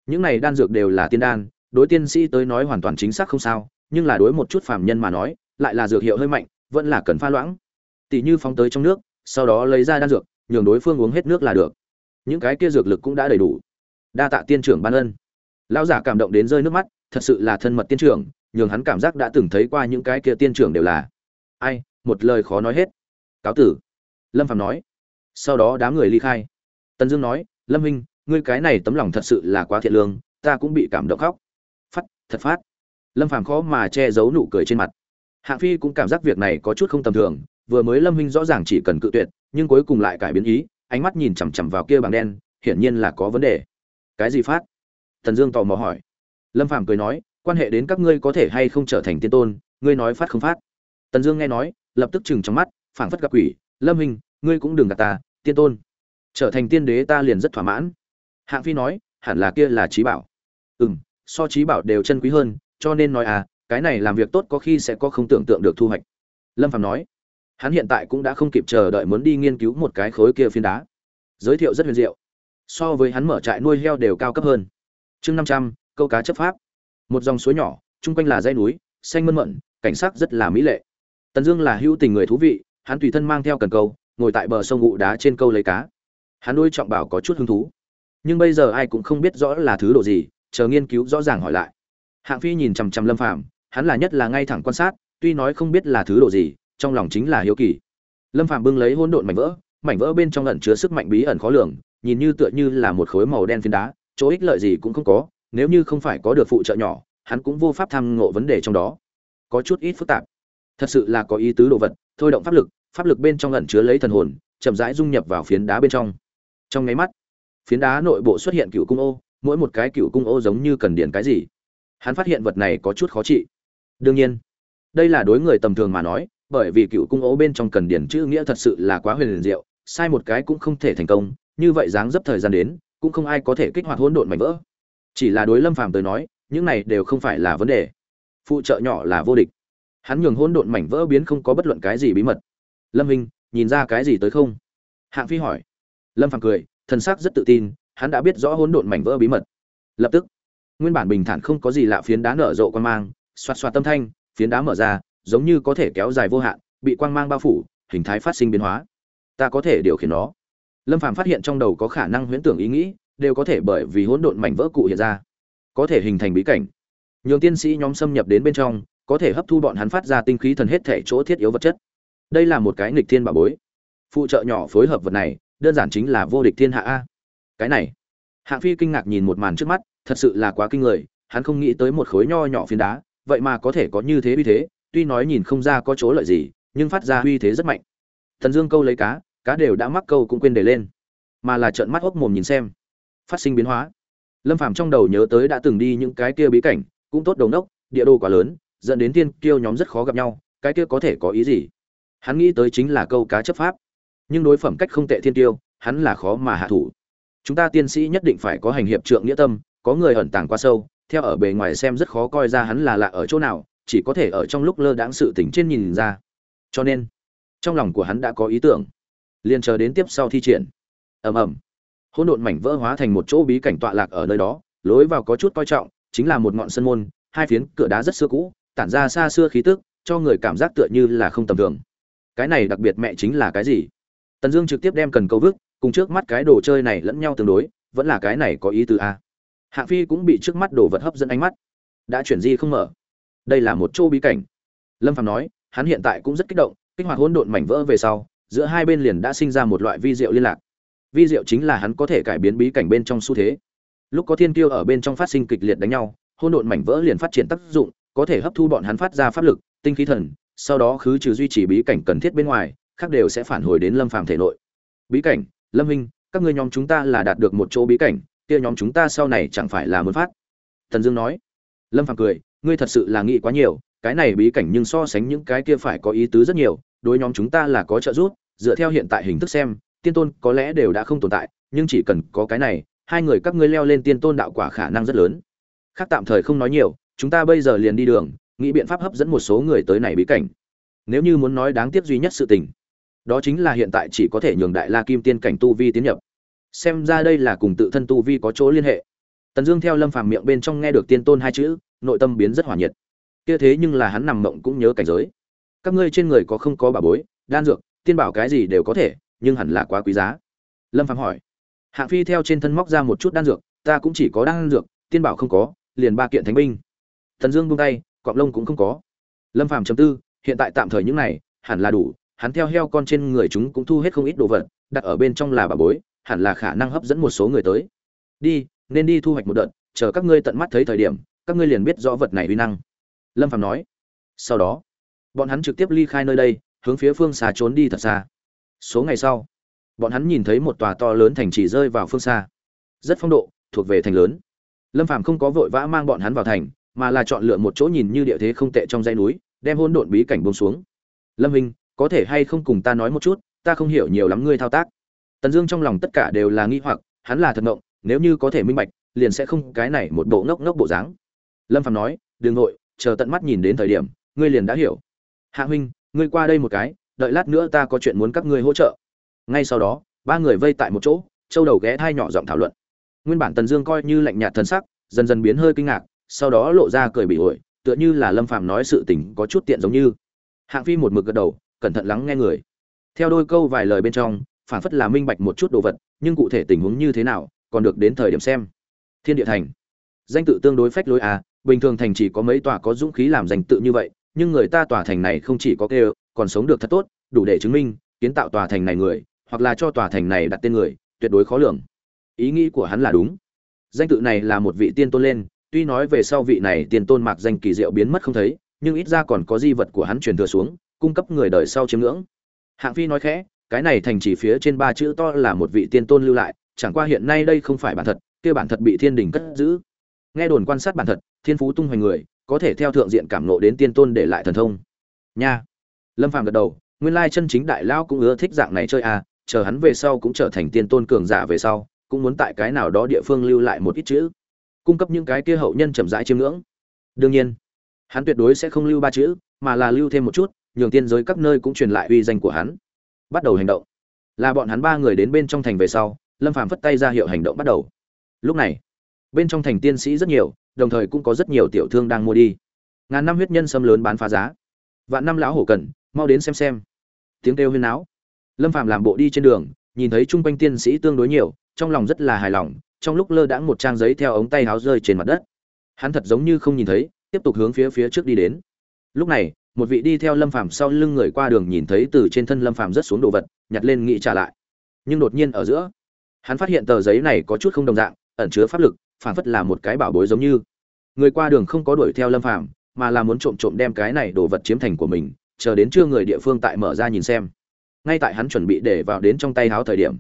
Những này đan dược đều là tiên đan, đối tiên sĩ tới nói hoàn toàn chính xác không sao, nhưng là đối một chút phàm nhân mà nói, lại là dược hiệu hơi mạnh, vẫn là cần pha loãng. Tỷ như phóng tới trong nước, sau đó lấy ra đan dược, nhường đối phương uống hết nước là được. Những cái kia dược lực cũng đã đầy đủ đa tạ tiên trưởng ban ân. Lão giả cảm động đến rơi nước mắt, thật sự là thân mật tiên trưởng, nhường hắn cảm giác đã từng thấy qua những cái kia tiên trưởng đều là. Ai, một lời khó nói hết. Cáo tử. Lâm phạm nói. Sau đó đám người ly khai. Tần dương nói, lâm minh ngươi cái này tấm lòng thật sự là quá thiện lương, ta cũng bị cảm động khóc. Phát thật phát. Lâm phàm khó mà che giấu nụ cười trên mặt. Hạng phi cũng cảm giác việc này có chút không tầm thường, vừa mới lâm huynh rõ ràng chỉ cần cự tuyệt, nhưng cuối cùng lại cải biến ý, ánh mắt nhìn chằm chằm vào kia bằng đen, hiển nhiên là có vấn đề cái gì phát? Thần dương tò mò hỏi. Lâm phàm cười nói, quan hệ đến các ngươi có thể hay không trở thành tiên tôn, ngươi nói phát không phát? Tần dương nghe nói, lập tức chừng trong mắt, phảng phất gặp quỷ. Lâm hình, ngươi cũng đừng gạt ta, tiên tôn. Trở thành tiên đế ta liền rất thỏa mãn. Hạng phi nói, hẳn là kia là trí bảo. Ừ m so trí bảo đều chân quý hơn, cho nên nói à cái này làm việc tốt có khi sẽ có không tưởng tượng được thu hoạch. Lâm phạm nói, hắn hiện tại cũng đã không kịp chờ đợi muốn đi nghiên cứu một cái khối kia phiến đá. Giới thiệu rất huyền diệu so với hắn mở trại nuôi heo đều cao cấp hơn. Chương năm trăm, câu cá chấp pháp. Một dòng suối nhỏ, chung quanh là dãy núi, xanh mơn mận cảnh sắc rất là mỹ lệ. Tần dương là hữu tình người thú vị, hắn tùy thân mang theo cần câu, ngồi tại bờ sông ngụ đá trên câu lấy cá. Hắn nuôi trọng bảo có chút hứng thú. Nhưng bây giờ ai cũng không biết rõ là thứ độ gì, chờ nghiên cứu rõ ràng hỏi lại. Hạng phi nhìn chằm chằm lâm phàm, hắn là nhất là ngay thẳng quan sát, tuy nói không biết là thứ độ gì, trong lòng chính là hiếu kỳ. Lâm phàm bưng lấy hỗn độn mảnh vỡ mảnh vỡ bên trong ẩn chứa sức mạnh bí ẩn khó lường nhìn như tựa như là một khối màu đen phiến đá, chỗ ích lợi gì cũng không có, nếu như không phải có được phụ trợ nhỏ, hắn cũng vô pháp tham ngộ vấn đề trong đó. Có chút ít phức tạp. Thật sự là có ý tứ đồ vật, thôi động pháp lực pháp lực bên trong ẩn chứa lấy thần hồn, chậm rãi dung nhập vào phiến đá bên trong. Trong nháy mắt, phiến đá nội bộ xuất hiện cựu cung ô, mỗi một cái cựu cung ô giống như cần điện cái gì. Hắn phát hiện vật này có chút khó trị. Đương nhiên, đây là đối người tầm thường mà nói, bởi vì cựu cung ô bên trong cần điển chữ nghĩa thật sự là quá huyền diệu, sai một cái cũng không thể thành công như vậy dáng dấp thời gian đến, cũng không ai có thể kích hoạt hỗn độn mảnh vỡ. Chỉ là đối lâm phàm tới nói, những này đều không phải là vấn đề. Phụ trợ nhỏ là vô địch. Hắn nhường hỗn độn mảnh vỡ biến không có bất luận cái gì bí mật. Lâm minh, nhìn ra cái gì tới không? Hạng phi hỏi. Lâm phàm cười, thần sắc rất tự tin, hắn đã biết rõ hỗn độn mảnh vỡ bí mật. Lập tức, nguyên bản bình thản không có gì lạ phiến đá nở rộ quan mang, xoạt xoạt tâm thanh, phiến đá mở ra, giống như có thể kéo dài vô hạn, bị quang mang bao phủ, hình thái phát sinh biến hóa. Ta có thể điều khiển nó lâm phàm phát hiện trong đầu có khả năng huyễn tưởng ý nghĩ, đều có thể bởi vì hỗn độn mảnh vỡ cụ hiện ra. Có thể hình thành bí cảnh. Nhường tiên sĩ nhóm xâm nhập đến bên trong, có thể hấp thu bọn hắn phát ra tinh khí thần hết thể chỗ thiết yếu vật chất. Đây là một cái nghịch thiên bảo bối. Phụ trợ nhỏ phối hợp vật này, đơn giản chính là vô địch thiên hạ a. Cái này. Hạng phi kinh ngạc nhìn một màn trước mắt, thật sự là quá kinh người, hắn không nghĩ tới một khối nho nhỏ phiến đá, vậy mà có thể có như thế uy thế, tuy nói nhìn không ra có chỗ lợi gì, nhưng phát ra uy thế rất mạnh. Thần dương câu lấy cá cá đều đã mắc câu cũng quên để lên, mà là trợn mắt hốc mồm nhìn xem. Phát sinh biến hóa. Lâm phàm trong đầu nhớ tới đã từng đi những cái kia bí cảnh, cũng tốt đầu nốc địa đồ quá lớn, dẫn đến tiên kiêu nhóm rất khó gặp nhau, cái kia có thể có ý gì? Hắn nghĩ tới chính là câu cá chấp pháp. Nhưng đối phẩm cách không tệ thiên tiêu hắn là khó mà hạ thủ. Chúng ta tiên sĩ nhất định phải có hành hiệp trượng nghĩa tâm, có người ẩn tàng quá sâu, theo ở bề ngoài xem rất khó coi ra hắn là lạ ở chỗ nào, chỉ có thể ở trong lúc lơ đãng sự tỉnh trên nhìn ra. Cho nên, trong lòng của hắn đã có ý tưởng liền chờ đến tiếp sau thi triển. Ầm ầm. Hỗn độn mảnh vỡ hóa thành một chỗ bí cảnh tọa lạc ở nơi đó, lối vào có chút coi trọng, chính là một ngọn sân môn, hai phiến cửa đá rất xưa cũ, tản ra xa xưa khí tức, cho người cảm giác tựa như là không tầm thường. Cái này đặc biệt mẹ chính là cái gì? Tần dương trực tiếp đem cần câu vức cùng trước mắt cái đồ chơi này lẫn nhau tương đối, vẫn là cái này có ý tứ a. Hạng phi cũng bị trước mắt đồ vật hấp dẫn ánh mắt. Đã chuyển di không mở. Đây là một chỗ bí cảnh. Lâm phạm nói, hắn hiện tại cũng rất kích động, kích hoạt hỗn độn mảnh vỡ về sau giữa hai bên liền đã sinh ra một loại vi diệu liên lạc. Vi diệu chính là hắn có thể cải biến bí cảnh bên trong xu thế. Lúc có thiên tiêu ở bên trong phát sinh kịch liệt đánh nhau, hỗn độn mảnh vỡ liền phát triển tác dụng, có thể hấp thu bọn hắn phát ra pháp lực, tinh khí thần, sau đó khứ trừ duy trì bí cảnh cần thiết bên ngoài, khác đều sẽ phản hồi đến lâm phàm thể nội. Bí cảnh, lâm minh, các ngươi nhóm chúng ta là đạt được một chỗ bí cảnh, kia nhóm chúng ta sau này chẳng phải là muốn phát? Thần dương nói. Lâm phàm cười, ngươi thật sự là nghĩ quá nhiều, cái này bí cảnh nhưng so sánh những cái kia phải có ý tứ rất nhiều, đối nhóm chúng ta là có trợ giúp dựa theo hiện tại hình thức xem, tiên tôn có lẽ đều đã không tồn tại, nhưng chỉ cần có cái này, hai người các ngươi leo lên tiên tôn đạo quả khả năng rất lớn. Khác tạm thời không nói nhiều, chúng ta bây giờ liền đi đường, nghĩ biện pháp hấp dẫn một số người tới này bí cảnh. Nếu như muốn nói đáng tiếc duy nhất sự tình, đó chính là hiện tại chỉ có thể nhường đại la kim tiên cảnh tu vi tiến nhập. Xem ra đây là cùng tự thân tu vi có chỗ liên hệ. Tần dương theo lâm phàm miệng bên trong nghe được tiên tôn hai chữ, nội tâm biến rất hỏa nhiệt. Kia thế nhưng là hắn nằm mộng cũng nhớ cảnh giới. Các ngươi trên người có không có bà bối, đan dược tiên bảo cái gì đều có thể nhưng hẳn là quá quý giá lâm phàm hỏi hạng phi theo trên thân móc ra một chút đan dược ta cũng chỉ có đan dược tiên bảo không có liền ba kiện thánh binh Thần Dương buông tay, cọp lông cũng không có. Lâm Phàm chấm tư, hiện tại tạm thời những này, hẳn là đủ, hắn theo heo con trên người chúng cũng thu hết không ít đồ vật, đặt ở bên trong là bà bối, hẳn là khả năng hấp dẫn một số người tới. Đi, nên đi thu hoạch một đợt, chờ các ngươi tận mắt thấy thời điểm, các ngươi liền biết rõ vật này uy năng. Lâm Phàm nói. Sau đó, bọn hắn trực tiếp ly khai nơi đây, hướng phía phương xa trốn đi thật xa. Số ngày sau, bọn hắn nhìn thấy một tòa to lớn thành trì rơi vào phương xa. Rất phong độ, thuộc về thành lớn. Lâm Phàm không có vội vã mang bọn hắn vào thành, mà là chọn lựa một chỗ nhìn như địa thế không tệ trong dãy núi, đem hỗn độn bí cảnh buông xuống. Lâm huynh, có thể hay không cùng ta nói một chút, ta không hiểu nhiều lắm ngươi thao tác. Tần Dương trong lòng tất cả đều là nghi hoặc, hắn là thật ngộng, nếu như có thể minh bạch, liền sẽ không cái này một bộ ngốc ngốc bộ dáng. Lâm Phàm nói, đường nội, chờ tận mắt nhìn đến thời điểm, ngươi liền đã hiểu." Hạ huynh, ngươi qua đây một cái, đợi lát nữa ta có chuyện muốn các ngươi hỗ trợ. Ngay sau đó, ba người vây tại một chỗ, châu đầu ghé hai nhỏ giọng thảo luận. Nguyên bản Tần Dương coi như lạnh nhạt thần sắc, dần dần biến hơi kinh ngạc, sau đó lộ ra cười bị ổi, tựa như là Lâm Phàm nói sự tình có chút tiện giống như. Hạng Phi một mực gật đầu, cẩn thận lắng nghe người. Theo đôi câu vài lời bên trong, phản phất là minh bạch một chút đồ vật, nhưng cụ thể tình huống như thế nào, còn được đến thời điểm xem. Thiên địa thành, danh tự tương đối phách lối à, bình thường thành chỉ có mấy tòa có dũng khí làm danh tự như vậy, nhưng người ta tòa thành này không chỉ có kêu, còn sống được thật tốt, đủ để chứng minh kiến tạo tòa thành này người, hoặc là cho tòa thành này đặt tên người, tuyệt đối khó lường. Ý nghĩ của hắn là đúng. Danh tự này là một vị tiên tôn lên, tuy nói về sau vị này tiên tôn mạc danh kỳ diệu biến mất không thấy, nhưng ít ra còn có di vật của hắn truyền thừa xuống, cung cấp người đời sau chiếm ngưỡng. Hạng Phi nói khẽ, cái này thành chỉ phía trên ba chữ to là một vị tiên tôn lưu lại, chẳng qua hiện nay đây không phải bản thật, kia bản thật bị thiên đình cất giữ. Nghe đồn quan sát bản thật, thiên phú tung hoành người, có thể theo thượng diện cảm ngộ đến tiên tôn để lại thần thông. Nha. Lâm Phàm gật đầu, nguyên lai chân chính đại lão cũng ưa thích dạng này chơi à, chờ hắn về sau cũng trở thành tiên tôn cường giả về sau, cũng muốn tại cái nào đó địa phương lưu lại một ít chữ, cung cấp những cái kia hậu nhân chậm rãi chiêm ngưỡng. Đương nhiên, hắn tuyệt đối sẽ không lưu ba chữ, mà là lưu thêm một chút, nhường tiên giới các nơi cũng truyền lại uy danh của hắn. Bắt đầu hành động. Là bọn hắn ba người đến bên trong thành về sau, Lâm Phàm phất tay ra hiệu hành động bắt đầu. Lúc này, bên trong thành tiên sĩ rất nhiều, đồng thời cũng có rất nhiều tiểu thương đang mua đi. Ngàn năm huyết nhân sâm lớn bán phá giá. Vạn năm lão hổ cần, mau đến xem xem. Tiếng kêu huyên náo. Lâm Phàm làm bộ đi trên đường, nhìn thấy trung quanh tiên sĩ tương đối nhiều, trong lòng rất là hài lòng, trong lúc lơ đãng một trang giấy theo ống tay áo rơi trên mặt đất. Hắn thật giống như không nhìn thấy, tiếp tục hướng phía phía trước đi đến. Lúc này, một vị đi theo Lâm Phàm sau lưng người qua đường nhìn thấy từ trên thân Lâm Phàm rất xuống đồ vật, nhặt lên nghĩ trả lại. Nhưng đột nhiên ở giữa, hắn phát hiện tờ giấy này có chút không đồng dạng, ẩn chứa pháp lực, phản phất là một cái bảo bối giống như. Người qua đường không có đuổi theo Lâm Phàm, mà là muốn trộm trộm đem cái này đồ vật chiếm thành của mình, chờ đến trưa người địa phương tại mở ra nhìn xem. Ngay tại hắn chuẩn bị để vào đến trong tay háo thời điểm,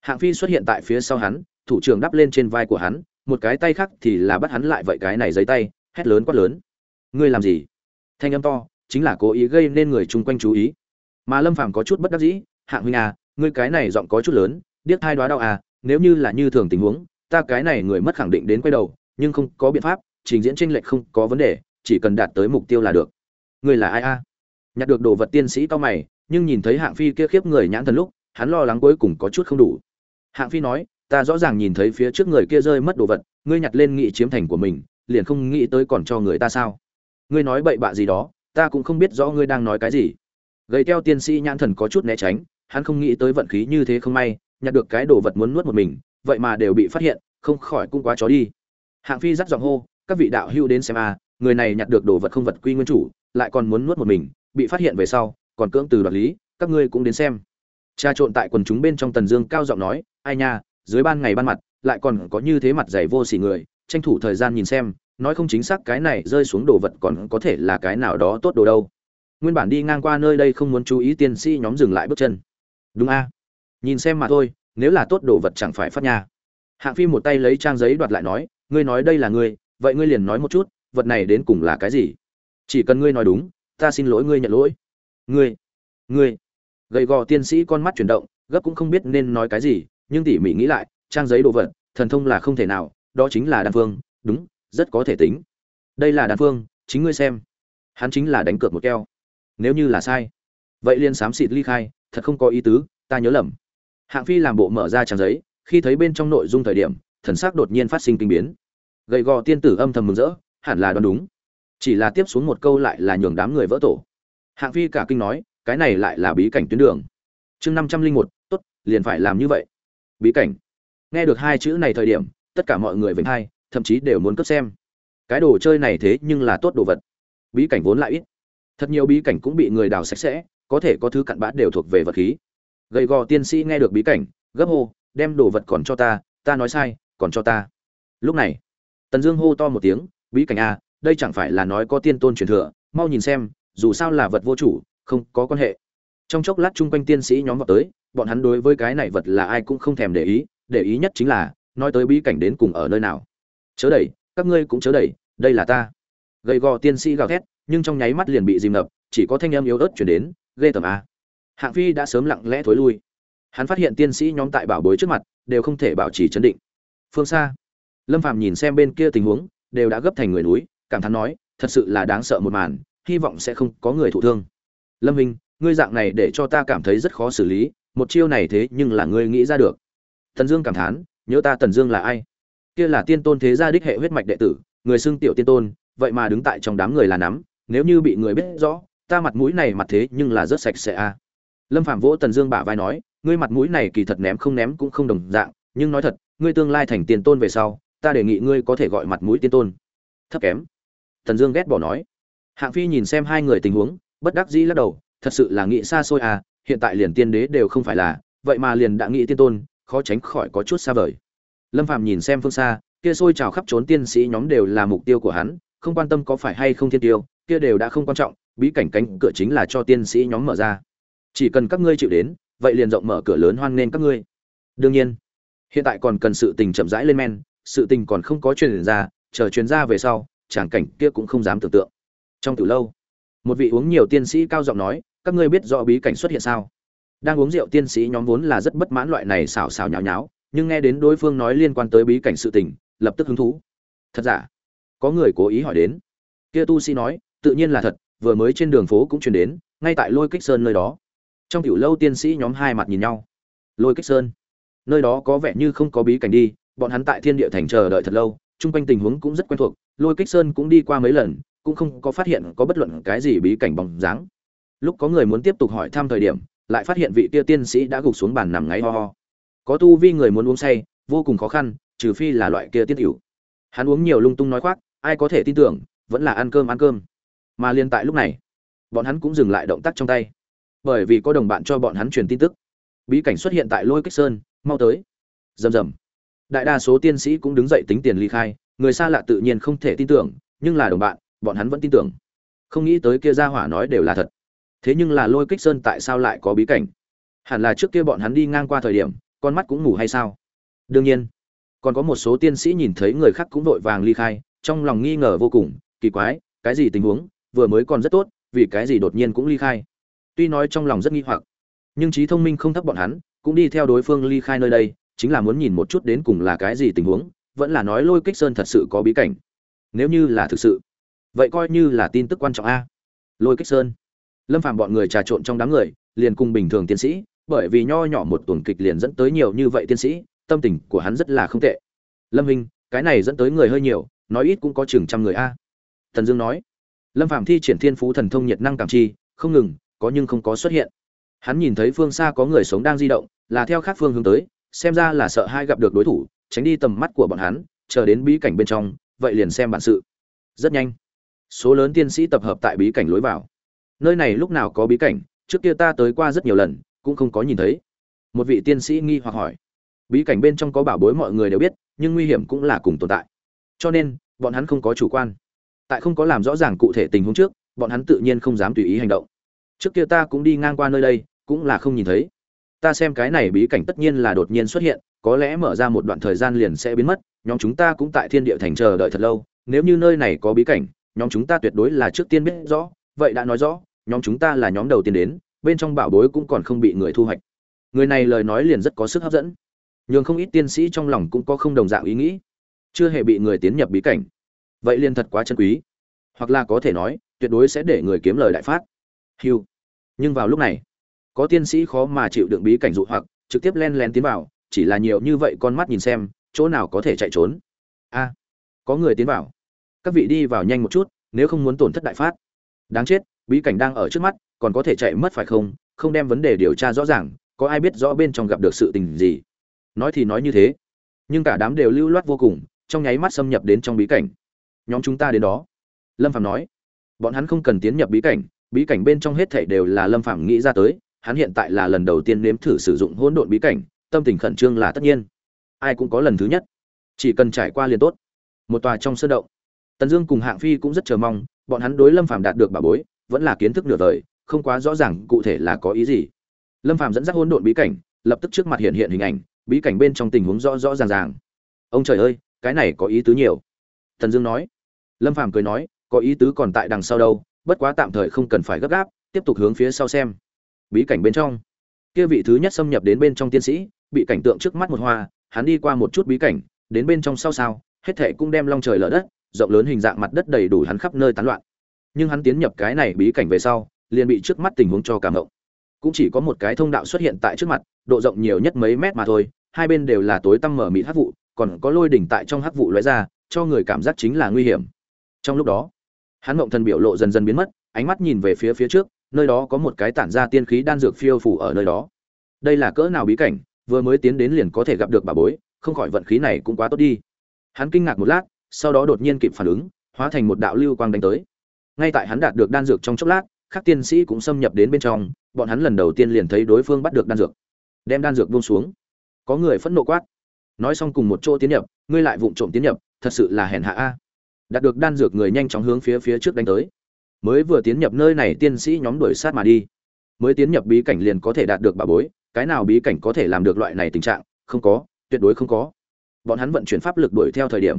Hạng Phi xuất hiện tại phía sau hắn, thủ trưởng đắp lên trên vai của hắn, một cái tay khác thì là bắt hắn lại vậy cái này giấy tay, hét lớn quát lớn. Ngươi làm gì? Thanh âm to, chính là cố ý gây nên người chung quanh chú ý. Mà Lâm Phàm có chút bất đắc dĩ, "Hạng huynh à, ngươi cái này giọng có chút lớn, điếc thai đoá đau à, nếu như là như thường tình huống, ta cái này người mất khẳng định đến quay đầu, nhưng không có biện pháp, trình diễn tranh lệch không có vấn đề, chỉ cần đạt tới mục tiêu là được." Ngươi là ai a? Nhặt được đồ vật tiên sĩ to mày, nhưng nhìn thấy Hạng Phi kia khiếp người nhãn thần lúc, hắn lo lắng cuối cùng có chút không đủ. Hạng Phi nói, ta rõ ràng nhìn thấy phía trước người kia rơi mất đồ vật, ngươi nhặt lên nghị chiếm thành của mình, liền không nghĩ tới còn cho người ta sao? Ngươi nói bậy bạ gì đó, ta cũng không biết rõ ngươi đang nói cái gì. Gầy teo tiên sĩ nhãn thần có chút né tránh, hắn không nghĩ tới vận khí như thế không may, nhặt được cái đồ vật muốn nuốt một mình, vậy mà đều bị phát hiện, không khỏi cũng quá chó đi. Hạng Phi dắt giọng hô, các vị đạo hữu đến xem a, người này nhặt được đồ vật không vật quy nguyên chủ, lại còn muốn nuốt một mình, bị phát hiện về sau, còn cưỡng từ đoạt lý, các ngươi cũng đến xem. Cha trộn tại quần chúng bên trong Tần Dương cao giọng nói, ai nha, dưới ban ngày ban mặt, lại còn có như thế mặt dày vô sỉ người, tranh thủ thời gian nhìn xem, nói không chính xác cái này rơi xuống đồ vật còn có thể là cái nào đó tốt đồ đâu. Nguyên bản đi ngang qua nơi đây không muốn chú ý tiên sĩ nhóm dừng lại bước chân. Đúng a, nhìn xem mà thôi, nếu là tốt đồ vật chẳng phải phát nha. Hạng Phi một tay lấy trang giấy đoạt lại nói, ngươi nói đây là ngươi, vậy ngươi liền nói một chút, vật này đến cùng là cái gì? Chỉ cần ngươi nói đúng, ta xin lỗi ngươi nhận lỗi. Ngươi, ngươi. Gầy gò tiên sĩ con mắt chuyển động, gấp cũng không biết nên nói cái gì, nhưng tỉ mỉ nghĩ lại trang giấy đồ vật thần thông là không thể nào đó chính là đan phương đúng rất có thể tính đây là đan phương chính ngươi xem hắn chính là đánh cược một keo nếu như là sai vậy liền xám xịt ly khai thật không có ý tứ ta nhớ lầm hạng phi làm bộ mở ra trang giấy, khi thấy bên trong nội dung thời điểm, thần sắc đột nhiên phát sinh kinh biến. Gầy gò tiên tử âm thầm mừng rỡ, hẳn là đoán đúng. Chỉ là tiếp xuống một câu lại là nhường đám người vỡ tổ. Hạng phi cả kinh nói, cái này lại là bí cảnh tuyến đường. Chương năm trăm linh một, tốt, liền phải làm như vậy. Bí cảnh. Nghe được hai chữ này thời điểm, tất cả mọi người vĩnh hai, thậm chí đều muốn cấp xem. Cái đồ chơi này thế nhưng là tốt đồ vật. Bí cảnh vốn lại ít. Thật nhiều bí cảnh cũng bị người đào sạch sẽ, có thể có thứ cặn bã đều thuộc về vật khí gầy gò tiên sĩ nghe được bí cảnh, gấp hô, đem đồ vật còn cho ta ta nói sai, còn cho ta. Lúc này, tần dương hô to một tiếng, bí cảnh a đây chẳng phải là nói có tiên tôn truyền thừa, mau nhìn xem, dù sao là vật vô chủ, không có quan hệ. Trong chốc lát chung quanh tiên sĩ nhóm vào tới, bọn hắn đối với cái này vật là ai cũng không thèm để ý để ý nhất chính là, nói tới bí cảnh đến cùng ở nơi nào. Chớ đẩy, các ngươi cũng chớ đẩy, đây là ta. Gầy gò tiên sĩ gào thét, nhưng trong nháy mắt liền bị dìm ngập, chỉ có thanh âm yếu ớt chuyển đến, ghê tởm a hạng phi đã sớm lặng lẽ thối lui. Hắn phát hiện tiên sĩ nhóm tại bảo bối trước mặt đều không thể bảo trì chấn định. Phương xa, lâm Phàm nhìn xem bên kia tình huống, đều đã gấp thành người núi, cảm thán nói, thật sự là đáng sợ một màn, hy vọng sẽ không có người thụ thương. Lâm minh, ngươi dạng này để cho ta cảm thấy rất khó xử lý, một chiêu này thế nhưng là ngươi nghĩ ra được. Tần dương cảm thán, nhớ ta tần dương là ai? Kia là tiên tôn thế gia đích hệ huyết mạch đệ tử, người xưng tiểu tiên tôn, vậy mà đứng tại trong đám người là nắm, nếu như bị người biết rõ, ta mặt mũi này mặt thế nhưng là rất sạch sẽ a lâm phạm vỗ tần dương bả vai nói, ngươi mặt mũi này kỳ thật ném không ném cũng không đồng dạng, nhưng nói thật, ngươi tương lai thành tiên tôn về sau, ta đề nghị ngươi có thể gọi mặt mũi tiên tôn. Thấp kém. Tần dương ghét bỏ nói. Hạng phi nhìn xem hai người tình huống, bất đắc dĩ lắc đầu, thật sự là nghĩ xa xôi à hiện tại liền tiên đế đều không phải là, vậy mà liền đã nghĩ tiên tôn, khó tránh khỏi có chút xa vời. Lâm phạm nhìn xem phương xa, kia xôi trào khắp trốn tiên sĩ nhóm đều là mục tiêu của hắn, không quan tâm có phải hay không thiên tiêu, kia đều đã không quan trọng, bí cảnh cánh cửa chính là cho tiên sĩ nhóm mở ra chỉ cần các ngươi chịu đến, vậy liền rộng mở cửa lớn hoan nghênh các ngươi. Đương nhiên, hiện tại còn cần sự tình chậm rãi lên men, sự tình còn không có truyền ra, chờ truyền ra về sau tràng cảnh kia cũng không dám tưởng tượng. Trong từ lâu, một vị uống nhiều tiên sĩ cao giọng nói, các ngươi biết rõ bí cảnh xuất hiện sao? Đang uống rượu tiên sĩ nhóm vốn là rất bất mãn loại này xào xào nháo nháo, nhưng nghe đến đối phương nói liên quan tới bí cảnh sự tình, lập tức hứng thú. Thật giả? Có người cố ý hỏi đến? Kia tu sĩ nói, tự nhiên là thật, vừa mới trên đường phố cũng truyền đến, ngay tại lôi kích sơn nơi đó trong tiểu lâu tiên sĩ nhóm hai mặt nhìn nhau. Lôi kích sơn. Nơi đó có vẻ như không có bí cảnh đi, bọn hắn tại thiên địa thành chờ đợi thật lâu, chung quanh tình huống cũng rất quen thuộc. Lôi kích sơn cũng đi qua mấy lần, cũng không có phát hiện có bất luận cái gì bí cảnh bóng dáng. Lúc có người muốn tiếp tục hỏi thăm thời điểm, lại phát hiện vị kia tiên sĩ đã gục xuống bàn nằm ngáy ho ho. Có tu vi người muốn uống say, vô cùng khó khăn, trừ phi là loại kia tiết hữu. Hắn uống nhiều lung tung nói khoác, ai có thể tin tưởng, vẫn là ăn cơm ăn cơm. Mà liên tại lúc này, bọn hắn cũng dừng lại động tác trong tay bởi vì có đồng bạn cho bọn hắn truyền tin tức. Bí cảnh xuất hiện tại lôi kích sơn, mau tới. Rầm rầm. Đại đa số tiên sĩ cũng đứng dậy tính tiền ly khai, người xa lạ tự nhiên không thể tin tưởng, nhưng là đồng bạn, bọn hắn vẫn tin tưởng. Không nghĩ tới kia gia hỏa nói đều là thật. Thế nhưng là lôi kích sơn tại sao lại có bí cảnh? Hẳn là trước kia bọn hắn đi ngang qua thời điểm, con mắt cũng ngủ hay sao? Đương nhiên. Còn có một số tiên sĩ nhìn thấy người khác cũng vội vàng ly khai, trong lòng nghi ngờ vô cùng, kỳ quái, cái gì tình huống, vừa mới còn rất tốt, vì cái gì đột nhiên cũng ly khai? Tuy nói trong lòng rất nghi hoặc, nhưng trí thông minh không thấp bọn hắn, cũng đi theo đối phương ly khai nơi đây, chính là muốn nhìn một chút đến cùng là cái gì tình huống, vẫn là nói lôi kích sơn thật sự có bí cảnh. Nếu như là thực sự, vậy coi như là tin tức quan trọng a. Lôi kích sơn. Lâm phạm bọn người trà trộn trong đám người, liền cùng bình thường tiến sĩ, bởi vì nho nhỏ một tuần kịch liền dẫn tới nhiều như vậy tiến sĩ, tâm tình của hắn rất là không tệ. Lâm hình cái này dẫn tới người hơi nhiều, nói ít cũng có chừng trăm người a. Thần dương nói. Lâm phạm thi triển thiên phú thần thông nhiệt năng cảm chi, không ngừng có nhưng không có xuất hiện. Hắn nhìn thấy phương xa có người sống đang di động, là theo khác phương hướng tới, xem ra là sợ hai gặp được đối thủ, tránh đi tầm mắt của bọn hắn, chờ đến bí cảnh bên trong, vậy liền xem bản sự. Rất nhanh, số lớn tiên sĩ tập hợp tại bí cảnh lối vào. Nơi này lúc nào có bí cảnh, trước kia ta tới qua rất nhiều lần, cũng không có nhìn thấy. Một vị tiên sĩ nghi hoặc hỏi. Bí cảnh bên trong có bảo bối mọi người đều biết, nhưng nguy hiểm cũng là cùng tồn tại. Cho nên, bọn hắn không có chủ quan. Tại không có làm rõ ràng cụ thể tình huống trước, bọn hắn tự nhiên không dám tùy ý hành động trước kia ta cũng đi ngang qua nơi đây, cũng là không nhìn thấy. Ta xem cái này bí cảnh tất nhiên là đột nhiên xuất hiện, có lẽ mở ra một đoạn thời gian liền sẽ biến mất, nhóm chúng ta cũng tại thiên địa thành chờ đợi thật lâu. Nếu như nơi này có bí cảnh, nhóm chúng ta tuyệt đối là trước tiên biết rõ, vậy đã nói rõ, nhóm chúng ta là nhóm đầu tiên đến, bên trong bảo bối cũng còn không bị người thu hoạch. Người này lời nói liền rất có sức hấp dẫn. Nhường không ít tiên sĩ trong lòng cũng có không đồng dạng ý nghĩ. Chưa hề bị người tiến nhập bí cảnh. Vậy liền thật quá chân quý. Hoặc là có thể nói, tuyệt đối sẽ để người kiếm lời đại phát. Hưu. nhưng vào lúc này, có tiên sĩ khó mà chịu đựng bí cảnh dụ hoặc, trực tiếp len lén tiến vào, chỉ là nhiều như vậy con mắt nhìn xem, chỗ nào có thể chạy trốn? A, có người tiến vào. Các vị đi vào nhanh một chút, nếu không muốn tổn thất đại phát. Đáng chết, bí cảnh đang ở trước mắt, còn có thể chạy mất phải không? Không đem vấn đề điều tra rõ ràng, có ai biết rõ bên trong gặp được sự tình gì? Nói thì nói như thế, nhưng cả đám đều lưu loát vô cùng, trong nháy mắt xâm nhập đến trong bí cảnh. Nhóm chúng ta đến đó. Lâm Phàm nói, bọn hắn không cần tiến nhập bí cảnh bí cảnh bên trong hết thảy đều là lâm Phàm nghĩ ra tới hắn hiện tại là lần đầu tiên nếm thử sử dụng hỗn độn bí cảnh tâm tình khẩn trương là tất nhiên. Ai cũng có lần thứ nhất. Chỉ cần trải qua liền tốt. Một tòa trong sơn động. Tần dương cùng hạng phi cũng rất chờ mong bọn hắn đối lâm Phàm đạt được bảo bối vẫn là kiến thức nửa vời, không quá rõ ràng cụ thể là có ý gì. Lâm Phàm dẫn dắt hỗn độn bí cảnh lập tức trước mặt hiện hiện hình ảnh bí cảnh bên trong tình huống rõ rõ ràng ràng. Ông trời ơi cái này có ý tứ nhiều. Tần dương nói. Lâm phàm cười nói có ý tứ còn tại đằng sau đâu bất quá tạm thời không cần phải gấp gáp, tiếp tục hướng phía sau xem. Bí cảnh bên trong. Kia vị thứ nhất xâm nhập đến bên trong tiên sĩ, bị cảnh tượng trước mắt một hoa, hắn đi qua một chút bí cảnh, đến bên trong sau sao, hết thệ cũng đem long trời lở đất, rộng lớn hình dạng mặt đất đầy đủ hắn khắp nơi tán loạn. Nhưng hắn tiến nhập cái này bí cảnh về sau, liền bị trước mắt tình huống cho cảm động. Cũng chỉ có một cái thông đạo xuất hiện tại trước mặt, độ rộng nhiều nhất mấy mét mà thôi, hai bên đều là tối tăm mở mịt hắc vụ, còn có lôi đỉnh tại trong hắc vụ lóe ra, cho người cảm giác chính là nguy hiểm. Trong lúc đó hắn mộng thần biểu lộ dần dần biến mất, ánh mắt nhìn về phía phía trước, nơi đó có một cái tản ra tiên khí đan dược phiêu phủ ở nơi đó. Đây là cỡ nào bí cảnh, vừa mới tiến đến liền có thể gặp được bà bối, không khỏi vận khí này cũng quá tốt đi. Hắn kinh ngạc một lát, sau đó đột nhiên kịp phản ứng, hóa thành một đạo lưu quang đánh tới. Ngay tại hắn đạt được đan dược trong chốc lát, các tiên sĩ cũng xâm nhập đến bên trong, bọn hắn lần đầu tiên liền thấy đối phương bắt được đan dược. Đem đan dược buông xuống. Có người phẫn nộ quát. Nói xong cùng một chỗ tiến nhập, ngươi lại vụng trộm tiến nhập, thật sự là hèn hạ a đạt được đan dược người nhanh chóng hướng phía phía trước đánh tới. Mới vừa tiến nhập nơi này tiên sĩ nhóm đuổi sát mà đi. Mới tiến nhập bí cảnh liền có thể đạt được bà bối, cái nào bí cảnh có thể làm được loại này tình trạng, không có, tuyệt đối không có. Bọn hắn vận chuyển pháp lực đuổi theo thời điểm.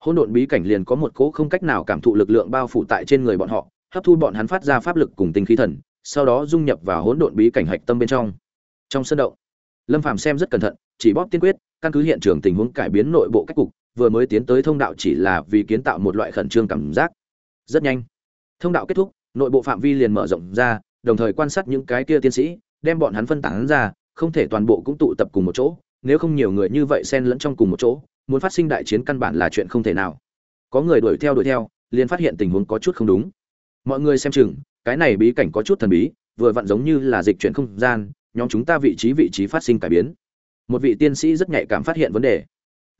Hỗn độn bí cảnh liền có một cỗ không cách nào cảm thụ lực lượng bao phủ tại trên người bọn họ, hấp thu bọn hắn phát ra pháp lực cùng tinh khí thần, sau đó dung nhập vào hỗn độn bí cảnh hạch tâm bên trong. Trong sân động, lâm phàm xem rất cẩn thận, chỉ bóp tiên quyết, căn cứ hiện trường tình huống cải biến nội bộ cách cục vừa mới tiến tới thông đạo chỉ là vì kiến tạo một loại khẩn trương cảm giác. Rất nhanh, thông đạo kết thúc, nội bộ phạm vi liền mở rộng ra, đồng thời quan sát những cái kia tiên sĩ, đem bọn hắn phân tán ra, không thể toàn bộ cũng tụ tập cùng một chỗ, nếu không nhiều người như vậy xen lẫn trong cùng một chỗ, muốn phát sinh đại chiến căn bản là chuyện không thể nào. Có người đuổi theo đuổi theo, liền phát hiện tình huống có chút không đúng. Mọi người xem chừng, cái này bí cảnh có chút thần bí, vừa vặn giống như là dịch chuyển không gian, nhóm chúng ta vị trí vị trí phát sinh cải biến. Một vị tiên sĩ rất nhạy cảm phát hiện vấn đề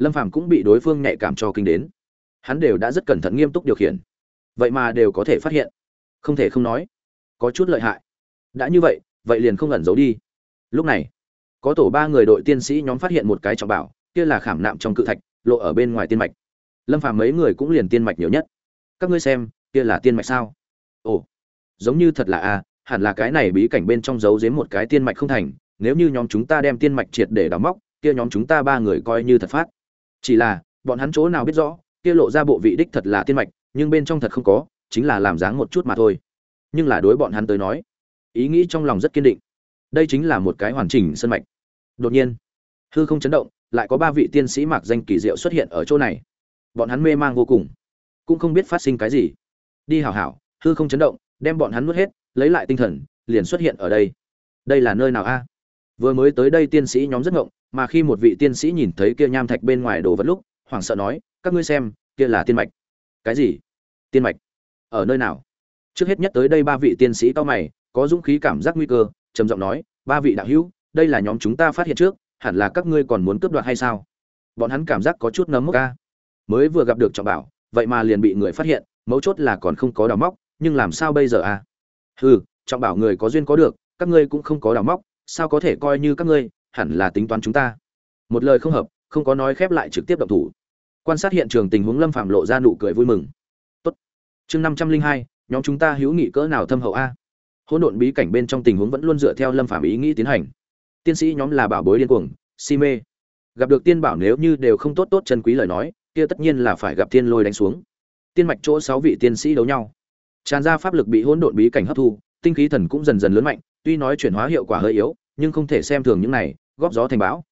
lâm phàm cũng bị đối phương nhạy cảm cho kinh đến. Hắn đều đã rất cẩn thận nghiêm túc điều khiển. Vậy mà đều có thể phát hiện. Không thể không nói, có chút lợi hại. Đã như vậy vậy liền không ẩn giấu đi. Lúc này, có tổ ba người đội tiên sĩ nhóm phát hiện một cái trọng bảo, kia là khảm nạm trong cự thạch, lộ ở bên ngoài tiên mạch. Lâm phàm mấy người cũng liền tiên mạch nhiều nhất. Các ngươi xem, kia là tiên mạch sao? Ồ, giống như thật là a, hẳn là cái này bí cảnh bên trong giấu giếm một cái tiên mạch không thành. Nếu như nhóm chúng ta đem tiên mạch triệt để đào móc, kia nhóm chúng ta ba người coi như thật phát chỉ là, bọn hắn chỗ nào biết rõ, kia lộ ra bộ vị đích thật là tiên mạch, nhưng bên trong thật không có, chính là làm dáng một chút mà thôi. Nhưng là đối bọn hắn tới nói, ý nghĩ trong lòng rất kiên định. Đây chính là một cái hoàn chỉnh sân mạch. Đột nhiên, hư không chấn động, lại có ba vị tiên sĩ mạc danh kỳ diệu xuất hiện ở chỗ này. Bọn hắn mê mang vô cùng, cũng không biết phát sinh cái gì. Đi hảo hảo, hư không chấn động, đem bọn hắn nuốt hết, lấy lại tinh thần, liền xuất hiện ở đây. Đây là nơi nào a? Vừa mới tới đây tiên sĩ nhóm rất ngộng mà khi một vị tiên sĩ nhìn thấy kia nham thạch bên ngoài đồ vật lúc, hoảng sợ nói, các ngươi xem, kia là tiên mạch. Cái gì? Tiên mạch? Ở nơi nào? Trước hết nhất tới đây ba vị tiên sĩ to mày, có dũng khí cảm giác nguy cơ, trầm giọng nói, ba vị đạo hữu, đây là nhóm chúng ta phát hiện trước, hẳn là các ngươi còn muốn cướp đoạt hay sao? Bọn hắn cảm giác có chút nấm mốc ca mới vừa gặp được trọng bảo, vậy mà liền bị người phát hiện, mấu chốt là còn không có đào móc, nhưng làm sao bây giờ à hừ, trọng bảo người có duyên có được, các ngươi cũng không có đào móc, sao có thể coi như các ngươi hẳn là tính toán chúng ta. Một lời không hợp, không có nói khép lại trực tiếp động thủ. Quan sát hiện trường tình huống lâm phạm lộ ra nụ cười vui mừng. Tốt. Chương năm trăm linh hai, nhóm chúng ta hữu nghị cỡ nào thâm hậu a? Hỗn độn bí cảnh bên trong tình huống vẫn luôn dựa theo lâm phạm ý nghĩ tiến hành. Tiên sĩ nhóm là bảo bối điên cuồng, si mê. Gặp được tiên bảo nếu như đều không tốt tốt chân quý lời nói, kia tất nhiên là phải gặp tiên lôi đánh xuống. Tiên mạch chỗ sáu vị tiên sĩ đấu nhau. Tràn ra pháp lực bị hỗn độn bí cảnh hấp thu, tinh khí thần cũng dần dần lớn mạnh, tuy nói chuyển hóa hiệu quả hơi yếu nhưng không thể xem thường những này, góp gió thành bão.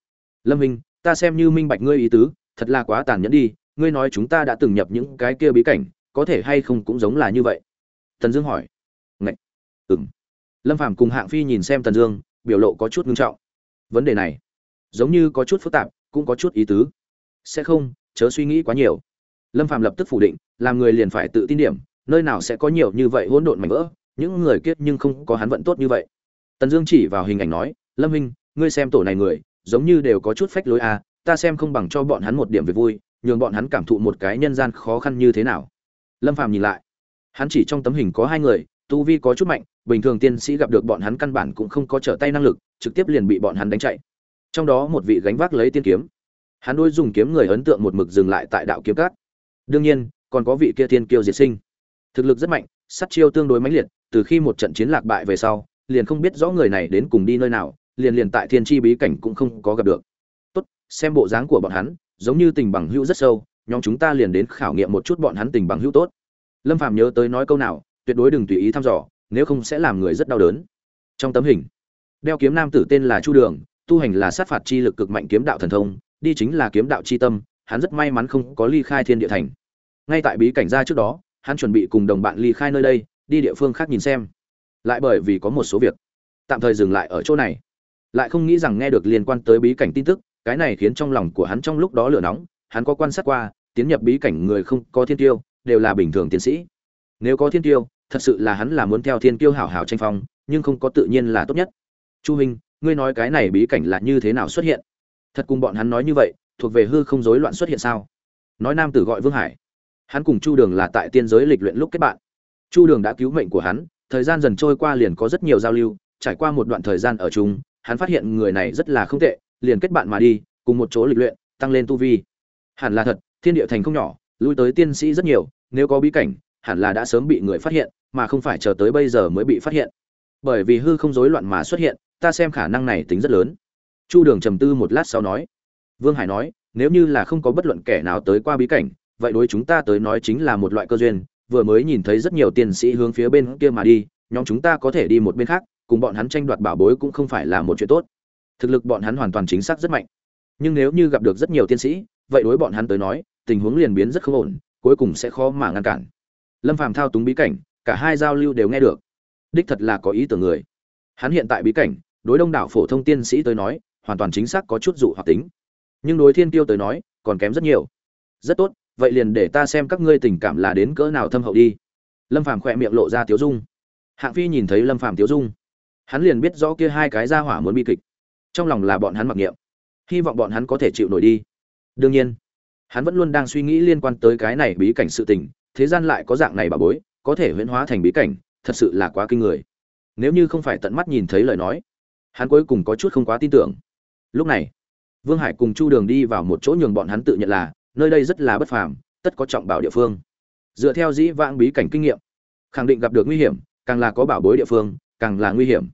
Lâm minh, ta xem như minh bạch ngươi ý tứ, thật là quá tàn nhẫn đi, ngươi nói chúng ta đã từng nhập những cái kia bí cảnh, có thể hay không cũng giống là như vậy. Tần dương hỏi. Ngậy. ừng lâm phàm cùng hạng phi nhìn xem tần dương, biểu lộ có chút ngưng trọng. Vấn đề này, giống như có chút phức tạp, cũng có chút ý tứ. Sẽ không, chớ suy nghĩ quá nhiều. Lâm phàm lập tức phủ định, làm người liền phải tự tin điểm, nơi nào sẽ có nhiều như vậy hỗn độn mảnh vỡ, những người kiết nhưng không có hắn vận tốt như vậy tần dương chỉ vào hình ảnh nói lâm huynh, ngươi xem tổ này người giống như đều có chút phách lối à ta xem không bằng cho bọn hắn một điểm về vui nhường bọn hắn cảm thụ một cái nhân gian khó khăn như thế nào. Lâm phàm nhìn lại hắn chỉ trong tấm hình có hai người tu vi có chút mạnh bình thường tiên sĩ gặp được bọn hắn căn bản cũng không có trở tay năng lực trực tiếp liền bị bọn hắn đánh chạy. Trong đó một vị gánh vác lấy tiên kiếm. Hắn đôi dùng kiếm người ấn tượng một mực dừng lại tại đạo kiếm cát đương nhiên còn có vị kia tiên kiêu diệt sinh. Thực lực rất mạnh sát chiêu tương đối mãnh liệt từ khi một trận chiến lạc bại về sau liền không biết rõ người này đến cùng đi nơi nào, liền liền tại thiên chi bí cảnh cũng không có gặp được. Tốt, xem bộ dáng của bọn hắn, giống như tình bằng hữu rất sâu, nhóm chúng ta liền đến khảo nghiệm một chút bọn hắn tình bằng hữu tốt. Lâm phạm nhớ tới nói câu nào, tuyệt đối đừng tùy ý thăm dò, nếu không sẽ làm người rất đau đớn. Trong tấm hình, đeo kiếm nam tử tên là chu đường, tu hành là sát phạt chi lực cực mạnh kiếm đạo thần thông, đi chính là kiếm đạo chi tâm, hắn rất may mắn không có ly khai thiên địa thành. Ngay tại bí cảnh ra trước đó, hắn chuẩn bị cùng đồng bạn ly khai nơi đây, đi địa phương khác nhìn xem lại bởi vì có một số việc. Tạm thời dừng lại ở chỗ này. Lại không nghĩ rằng nghe được liên quan tới bí cảnh tin tức, cái này khiến trong lòng của hắn trong lúc đó lửa nóng, hắn có quan sát qua, tiến nhập bí cảnh người không có thiên tiêu, đều là bình thường tiến sĩ. Nếu có thiên tiêu, thật sự là hắn là muốn theo thiên tiêu hảo hảo tranh phong, nhưng không có tự nhiên là tốt nhất. Chu huynh ngươi nói cái này bí cảnh là như thế nào xuất hiện? Thật cùng bọn hắn nói như vậy, thuộc về hư không rối loạn xuất hiện sao? Nói nam tử gọi vương hải. Hắn cùng chu đường là tại tiên giới lịch luyện lúc kết bạn. Chu đường đã cứu mệnh của hắn thời gian dần trôi qua liền có rất nhiều giao lưu, trải qua một đoạn thời gian ở chung, hắn phát hiện người này rất là không tệ, liền kết bạn mà đi, cùng một chỗ lịch luyện, tăng lên tu vi. Hẳn là thật, thiên địa thành không nhỏ, lui tới tiên sĩ rất nhiều, nếu có bí cảnh, hẳn là đã sớm bị người phát hiện, mà không phải chờ tới bây giờ mới bị phát hiện. Bởi vì hư không rối loạn mà xuất hiện, ta xem khả năng này tính rất lớn. Chu đường trầm tư một lát sau nói, vương hải nói, nếu như là không có bất luận kẻ nào tới qua bí cảnh, vậy đối chúng ta tới nói chính là một loại cơ duyên vừa mới nhìn thấy rất nhiều tiên sĩ hướng phía bên kia mà đi, nhóm chúng ta có thể đi một bên khác, cùng bọn hắn tranh đoạt bảo bối cũng không phải là một chuyện tốt. Thực lực bọn hắn hoàn toàn chính xác rất mạnh. Nhưng nếu như gặp được rất nhiều tiên sĩ, vậy đối bọn hắn tới nói, tình huống liền biến rất không ổn, cuối cùng sẽ khó mà ngăn cản. Lâm phàm thao túng bí cảnh, cả hai giao lưu đều nghe được. Đích thật là có ý tưởng người. Hắn hiện tại bí cảnh, đối đông đảo phổ thông tiên sĩ tới nói, hoàn toàn chính xác có chút dụ hoặc tính. Nhưng đối thiên tiêu tới nói, còn kém rất nhiều. Rất tốt vậy liền để ta xem các ngươi tình cảm là đến cỡ nào thâm hậu đi. Lâm phàm khỏe miệng lộ ra tiếu dung. Hạng phi nhìn thấy lâm phàm tiếu dung, hắn liền biết rõ kia hai cái ra hỏa muốn bi kịch. Trong lòng là bọn hắn mặc niệm, hy vọng bọn hắn có thể chịu nổi đi. Đương nhiên, hắn vẫn luôn đang suy nghĩ liên quan tới cái này bí cảnh sự tình, thế gian lại có dạng này bà bối, có thể huyễn hóa thành bí cảnh, thật sự là quá kinh người. Nếu như không phải tận mắt nhìn thấy lời nói, hắn cuối cùng có chút không quá tin tưởng. Lúc này, vương hải cùng chu đường đi vào một chỗ nhường bọn hắn tự nhận là nơi đây rất là bất phàm, tất có trọng bảo địa phương. Dựa theo dĩ vãng bí cảnh kinh nghiệm, khẳng định gặp được nguy hiểm, càng là có bảo bối địa phương, càng là nguy hiểm.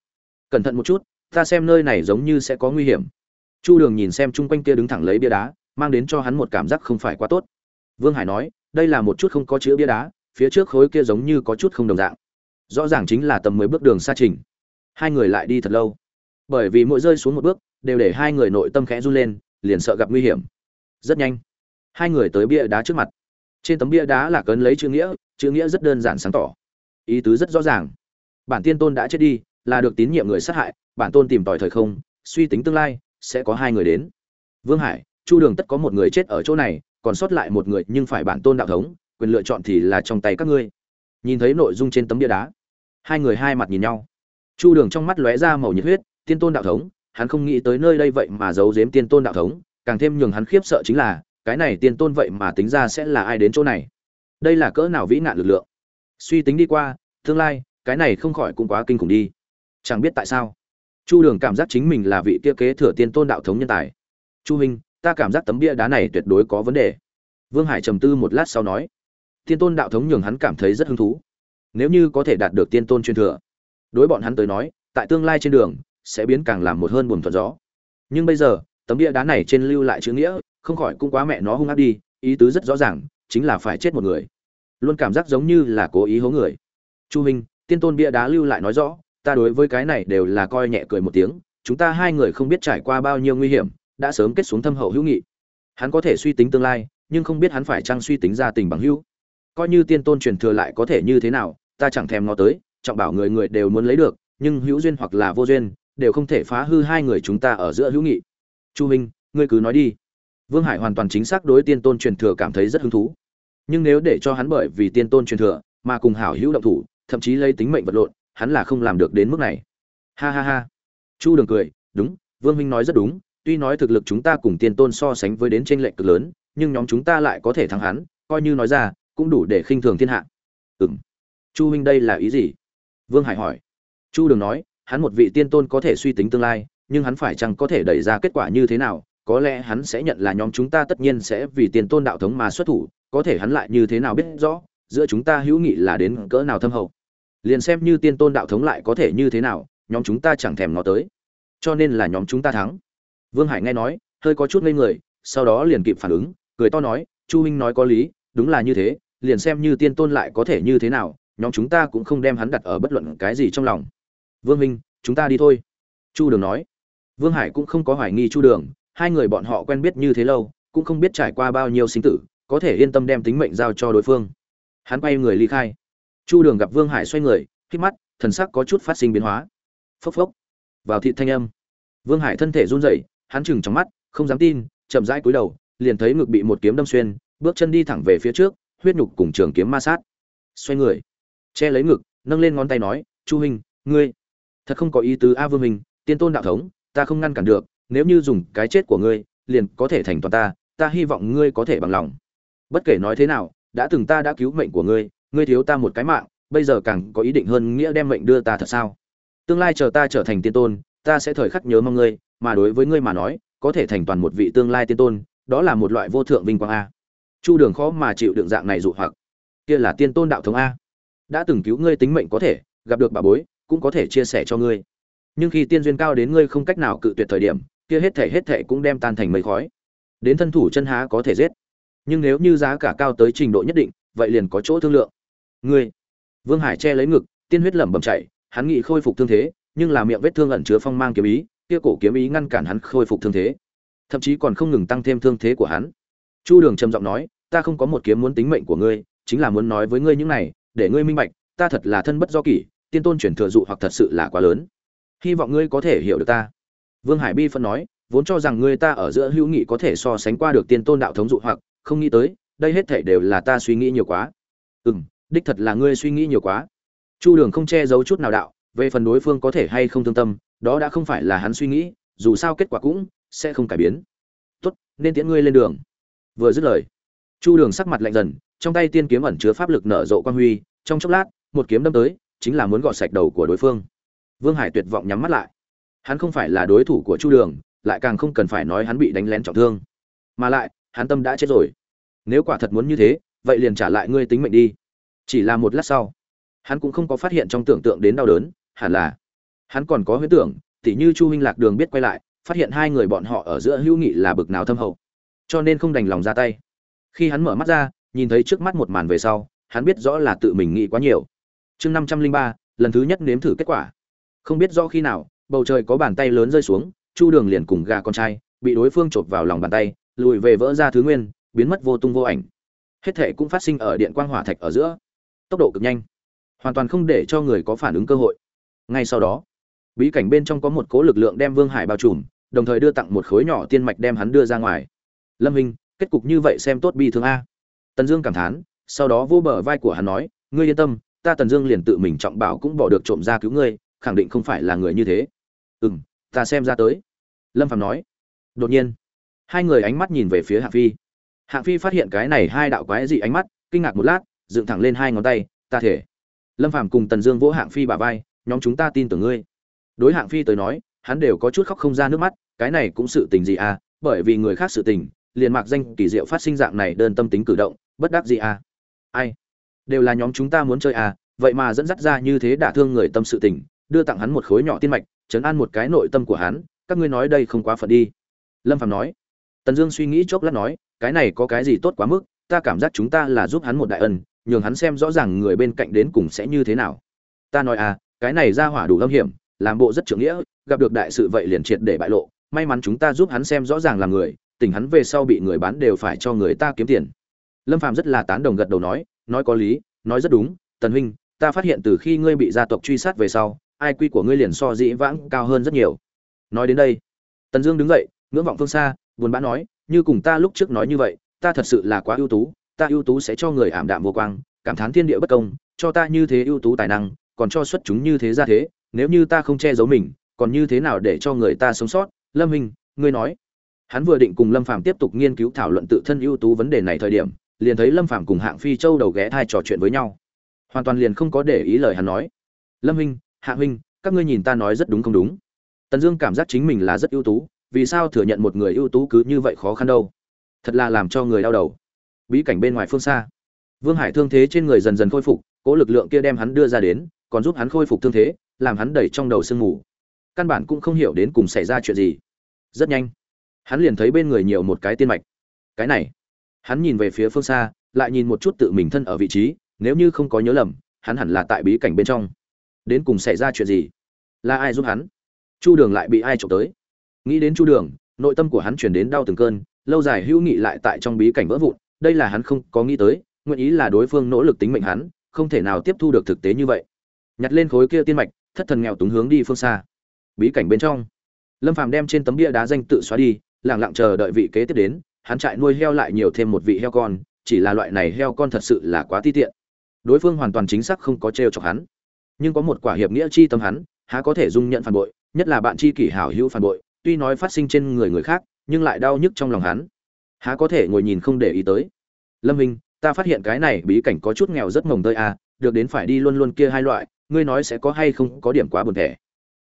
Cẩn thận một chút, ta xem nơi này giống như sẽ có nguy hiểm. Chu đường nhìn xem chung quanh kia đứng thẳng lấy bia đá, mang đến cho hắn một cảm giác không phải quá tốt. Vương hải nói, đây là một chút không có chữ bia đá, phía trước khối kia giống như có chút không đồng dạng. Rõ ràng chính là tầm mười bước đường xa trình. Hai người lại đi thật lâu. Bởi vì mỗi rơi xuống một bước, đều để hai người nội tâm khẽ run lên, liền sợ gặp nguy hiểm. Rất nhanh hai người tới bia đá trước mặt. Trên tấm bia đá là cấn lấy chữ nghĩa chữ nghĩa rất đơn giản sáng tỏ. Ý tứ rất rõ ràng. Bản tiên tôn đã chết đi, là được tín nhiệm người sát hại, bản tôn tìm tòi thời không, suy tính tương lai, sẽ có hai người đến. Vương hải, chu đường tất có một người chết ở chỗ này, còn sót lại một người nhưng phải bản tôn đạo thống, quyền lựa chọn thì là trong tay các ngươi. Nhìn thấy nội dung trên tấm bia đá, hai người hai mặt nhìn nhau. Chu đường trong mắt lóe ra màu nhiệt huyết, tiên tôn đạo thống, hắn không nghĩ tới nơi đây vậy mà giấu giếm tiên tôn đạo thống, càng thêm nhường hắn khiếp sợ chính là cái này tiên tôn vậy mà tính ra sẽ là ai đến chỗ này? Đây là cỡ nào vĩ nạn lực lượng? Suy tính đi qua, tương lai, cái này không khỏi cũng quá kinh khủng đi. Chẳng biết tại sao, chu đường cảm giác chính mình là vị kia kế thừa tiên tôn đạo thống nhân tài. Chu huynh, ta cảm giác tấm bia đá này tuyệt đối có vấn đề. Vương hải trầm tư một lát sau nói, tiên tôn đạo thống nhường hắn cảm thấy rất hứng thú. Nếu như có thể đạt được tiên tôn truyền thừa, đối bọn hắn tới nói, tại tương lai trên đường, sẽ biến càng làm một hơn buồn thuận gió. Nhưng bây giờ, tấm bia đá này trên lưu lại chữ nghĩa không khỏi cũng quá mẹ nó hung ác đi, ý tứ rất rõ ràng, chính là phải chết một người. Luôn cảm giác giống như là cố ý hố người. Chu minh, tiên tôn bia đá lưu lại nói rõ, ta đối với cái này đều là coi nhẹ cười một tiếng, chúng ta hai người không biết trải qua bao nhiêu nguy hiểm, đã sớm kết xuống thâm hậu hữu nghị. Hắn có thể suy tính tương lai, nhưng không biết hắn phải chăng suy tính ra tình bằng hữu. Coi như tiên tôn truyền thừa lại có thể như thế nào, ta chẳng thèm ngó tới, trọng bảo người người đều muốn lấy được, nhưng hữu duyên hoặc là vô duyên, đều không thể phá hư hai người chúng ta ở giữa hữu nghị. Chu minh, ngươi cứ nói đi vương hải hoàn toàn chính xác đối tiên tôn truyền thừa cảm thấy rất hứng thú. Nhưng nếu để cho hắn bởi vì tiên tôn truyền thừa mà cùng hảo hữu động thủ, thậm chí lấy tính mệnh vật lộn, hắn là không làm được đến mức này. Ha ha ha. Chu đường cười, đúng, vương minh nói rất đúng, tuy nói thực lực chúng ta cùng tiên tôn so sánh với đến chênh lệch cực lớn, nhưng nhóm chúng ta lại có thể thắng hắn, coi như nói ra, cũng đủ để khinh thường thiên hạ. Ừm. chu huynh đây là ý gì? Vương hải hỏi. Chu đường nói, hắn một vị tiên tôn có thể suy tính tương lai, nhưng hắn phải chăng có thể đẩy ra kết quả như thế nào có lẽ hắn sẽ nhận là nhóm chúng ta tất nhiên sẽ vì tiền tôn đạo thống mà xuất thủ, có thể hắn lại như thế nào biết rõ, giữa chúng ta hữu nghị là đến cỡ nào thâm hậu. Liền xem như tiên tôn đạo thống lại có thể như thế nào, nhóm chúng ta chẳng thèm nó tới. Cho nên là nhóm chúng ta thắng. Vương hải nghe nói, hơi có chút ngây người, sau đó liền kịp phản ứng, cười to nói, chu huynh nói có lý, đúng là như thế, liền xem như tiên tôn lại có thể như thế nào, nhóm chúng ta cũng không đem hắn đặt ở bất luận cái gì trong lòng. Vương minh chúng ta đi thôi. Chu đường nói. Vương hải cũng không có hoài nghi chu đường hai người bọn họ quen biết như thế lâu, cũng không biết trải qua bao nhiêu sinh tử, có thể yên tâm đem tính mệnh giao cho đối phương. Hắn quay người ly khai. Chu đường gặp vương hải xoay người, hít mắt, thần sắc có chút phát sinh biến hóa. Phốc phốc. Vào thị thanh âm. Vương hải thân thể run rẩy, hắn chừng trong mắt, không dám tin, chậm rãi cúi đầu, liền thấy ngực bị một kiếm đâm xuyên, bước chân đi thẳng về phía trước, huyết nhục cùng trường kiếm ma sát. Xoay người. Che lấy ngực, nâng lên ngón tay nói, chu huynh, ngươi, thật không có ý tứ a vương huynh, tiên tôn đạo thống, ta không ngăn cản được nếu như dùng cái chết của ngươi, liền có thể thành toàn ta ta hy vọng ngươi có thể bằng lòng. Bất kể nói thế nào, đã từng ta đã cứu mệnh của ngươi ngươi thiếu ta một cái mạng, bây giờ càng có ý định hơn nghĩa đem mệnh đưa ta thật sao? Tương lai chờ ta trở thành tiên tôn, ta sẽ thời khắc nhớ mong ngươi, mà đối với ngươi mà nói, có thể thành toàn một vị tương lai tiên tôn, đó là một loại vô thượng vinh quang a. Chu đường khó mà chịu đựng dạng này dụ hoặc. Kia là tiên tôn đạo thống a. Đã từng cứu ngươi tính mệnh có thể, gặp được bà bối, cũng có thể chia sẻ cho ngươi. Nhưng khi tiên duyên cao đến ngươi không cách nào cự tuyệt thời điểm kia hết thể hết thể cũng đem tan thành mây khói. Đến thân thủ chân há có thể giết. Nhưng nếu như giá cả cao tới trình độ nhất định, vậy liền có chỗ thương lượng. Ngươi. Vương hải che lấy ngực, tiên huyết lẩm bẩm chảy hắn nghĩ khôi phục thương thế, nhưng là miệng vết thương ẩn chứa phong mang kiếm ý, kia cổ kiếm ý ngăn cản hắn khôi phục thương thế. Thậm chí còn không ngừng tăng thêm thương thế của hắn. Chu đường trầm giọng nói, ta không có một kiếm muốn tính mệnh của ngươi, chính là muốn nói với ngươi những này, để ngươi minh bạch, ta thật là thân bất do kỷ, tiên tôn chuyển thừa dụ hoặc thật sự là quá lớn. Hy vọng ngươi có thể hiểu được ta vương hải bi phân nói, vốn cho rằng người ta ở giữa hữu nghị có thể so sánh qua được tiên tôn đạo thống dụ hoặc, không nghĩ tới, đây hết thảy đều là ta suy nghĩ nhiều quá. Ừ đích thật là ngươi suy nghĩ nhiều quá. Chu đường không che giấu chút nào đạo, về phần đối phương có thể hay không thương tâm, đó đã không phải là hắn suy nghĩ, dù sao kết quả cũng sẽ không cải biến. Tốt, nên tiễn ngươi lên đường. Vừa dứt lời, chu đường sắc mặt lạnh dần, trong tay tiên kiếm ẩn chứa pháp lực nở rộ quang huy, trong chốc lát, một kiếm đâm tới, chính là muốn gọt sạch đầu của đối phương. Vương hải tuyệt vọng nhắm mắt lại hắn không phải là đối thủ của chu đường, lại càng không cần phải nói hắn bị đánh lén trọng thương. Mà lại, hắn tâm đã chết rồi. Nếu quả thật muốn như thế, vậy liền trả lại ngươi tính mệnh đi. Chỉ là một lát sau, hắn cũng không có phát hiện trong tưởng tượng đến đau đớn, hẳn là hắn còn có huyễn tưởng, tỉ như chu huynh lạc đường biết quay lại, phát hiện hai người bọn họ ở giữa hữu nghị là bực nào thâm hậu. Cho nên không đành lòng ra tay. Khi hắn mở mắt ra, nhìn thấy trước mắt một màn về sau, hắn biết rõ là tự mình nghĩ quá nhiều. Chương năm trăm linh ba, lần thứ nhất nếm thử kết quả. Không biết rõ khi nào bầu trời có bàn tay lớn rơi xuống, chu đường liền cùng gà con trai bị đối phương chộp vào lòng bàn tay, lùi về vỡ ra thứ nguyên, biến mất vô tung vô ảnh. Hết thệ cũng phát sinh ở điện quang hỏa thạch ở giữa. Tốc độ cực nhanh, hoàn toàn không để cho người có phản ứng cơ hội. Ngay sau đó, bí cảnh bên trong có một cố lực lượng đem vương hải bao trùm, đồng thời đưa tặng một khối nhỏ tiên mạch đem hắn đưa ra ngoài. Lâm hình kết cục như vậy xem tốt bi thương a. Tần dương cảm thán, sau đó vô bờ vai của hắn nói, ngươi yên tâm, ta tần dương liền tự mình trọng bảo cũng bỏ được trộm ra cứu ngươi, khẳng định không phải là người như thế ừ m ta xem ra tới. Lâm phạm nói. Đột nhiên, hai người ánh mắt nhìn về phía hạng phi. Hạng phi phát hiện cái này hai đạo quái dị ánh mắt, kinh ngạc một lát, dựng thẳng lên hai ngón tay. Ta thể. Lâm phạm cùng tần dương vỗ hạng phi bà vai, nhóm chúng ta tin tưởng ngươi. Đối hạng phi tới nói, hắn đều có chút khóc không ra nước mắt, cái này cũng sự tình gì à? Bởi vì người khác sự tình, liền mạc danh kỳ diệu phát sinh dạng này đơn tâm tính cử động, bất đắc gì à? Ai? Đều là nhóm chúng ta muốn chơi à? Vậy mà dẫn dắt ra như thế đả thương người tâm sự tình, đưa tặng hắn một khối nhỏ tiên mạch chấn an một cái nội tâm của hắn, các ngươi nói đây không quá phận đi. Lâm phạm nói. Tần dương suy nghĩ chốc lát nói, cái này có cái gì tốt quá mức, ta cảm giác chúng ta là giúp hắn một đại ân, nhường hắn xem rõ ràng người bên cạnh đến cùng sẽ như thế nào. Ta nói à cái này ra hỏa đủ âm hiểm, làm bộ rất trưởng nghĩa, gặp được đại sự vậy liền triệt để bại lộ, may mắn chúng ta giúp hắn xem rõ ràng là người, tình hắn về sau bị người bán đều phải cho người ta kiếm tiền. Lâm phàm rất là tán đồng gật đầu nói nói có lý, nói rất đúng, tần huynh, ta phát hiện từ khi ngươi bị gia tộc truy sát về sau ai quy của ngươi liền so dĩ vãng cao hơn rất nhiều. Nói đến đây, tần dương đứng dậy, ngưỡng vọng phương xa, buồn bã nói, như cùng ta lúc trước nói như vậy, ta thật sự là quá ưu tú, ta ưu tú sẽ cho người ảm đạm vô quang, cảm thán thiên địa bất công, cho ta như thế ưu tú tài năng, còn cho xuất chúng như thế ra thế, nếu như ta không che giấu mình, còn như thế nào để cho người ta sống sót? Lâm hình ngươi nói. Hắn vừa định cùng lâm phàm tiếp tục nghiên cứu thảo luận tự thân ưu tú vấn đề này thời điểm, liền thấy lâm phàm cùng hạng phi châu đầu ghé thai trò chuyện với nhau. Hoàn toàn liền không có để ý lời hắn nói. Lâm huynh hạ huynh, các ngươi nhìn ta nói rất đúng không đúng? Tần dương cảm giác chính mình là rất ưu tú, vì sao thừa nhận một người ưu tú cứ như vậy khó khăn đâu? Thật là làm cho người đau đầu. Bí cảnh bên ngoài phương xa. Vương hải thương thế trên người dần dần khôi phục, cố lực lượng kia đem hắn đưa ra đến, còn giúp hắn khôi phục thương thế, làm hắn đẩy trong đầu sương mù. Căn bản cũng không hiểu đến cùng xảy ra chuyện gì. Rất nhanh, hắn liền thấy bên người nhiều một cái tiên mạch. Cái này, hắn nhìn về phía phương xa, lại nhìn một chút tự mình thân ở vị trí, nếu như không có nhớ lầm, hắn hẳn là tại bí cảnh bên trong đến cùng xảy ra chuyện gì? Là ai giúp hắn? Chu đường lại bị ai trộm tới? Nghĩ đến chu đường, nội tâm của hắn chuyển đến đau từng cơn, lâu dài hữu nghị lại tại trong bí cảnh vỡ vụn, đây là hắn không có nghĩ tới, nguyện ý là đối phương nỗ lực tính mệnh hắn, không thể nào tiếp thu được thực tế như vậy. Nhặt lên khối kia tiên mạch, thất thần nghèo túng hướng đi phương xa. Bí cảnh bên trong, lâm phàm đem trên tấm bia đá danh tự xóa đi lẳng lặng chờ đợi vị kế tiếp đến, hắn trại nuôi heo lại nhiều thêm một vị heo con, chỉ là loại này heo con thật sự là quá ti tiện. Đối phương hoàn toàn chính xác không có trêu chọc hắn nhưng có một quả hiệp nghĩa chi tâm hắn, há có thể dung nhận phản bội, nhất là bạn chi kỷ hảo hữu phản bội, tuy nói phát sinh trên người người khác, nhưng lại đau nhức trong lòng hắn. Há có thể ngồi nhìn không để ý tới. Lâm minh, ta phát hiện cái này bí cảnh có chút nghèo rất mồng tơi à được đến phải đi luôn luôn kia hai loại, ngươi nói sẽ có hay không có điểm quá buồn thẻ.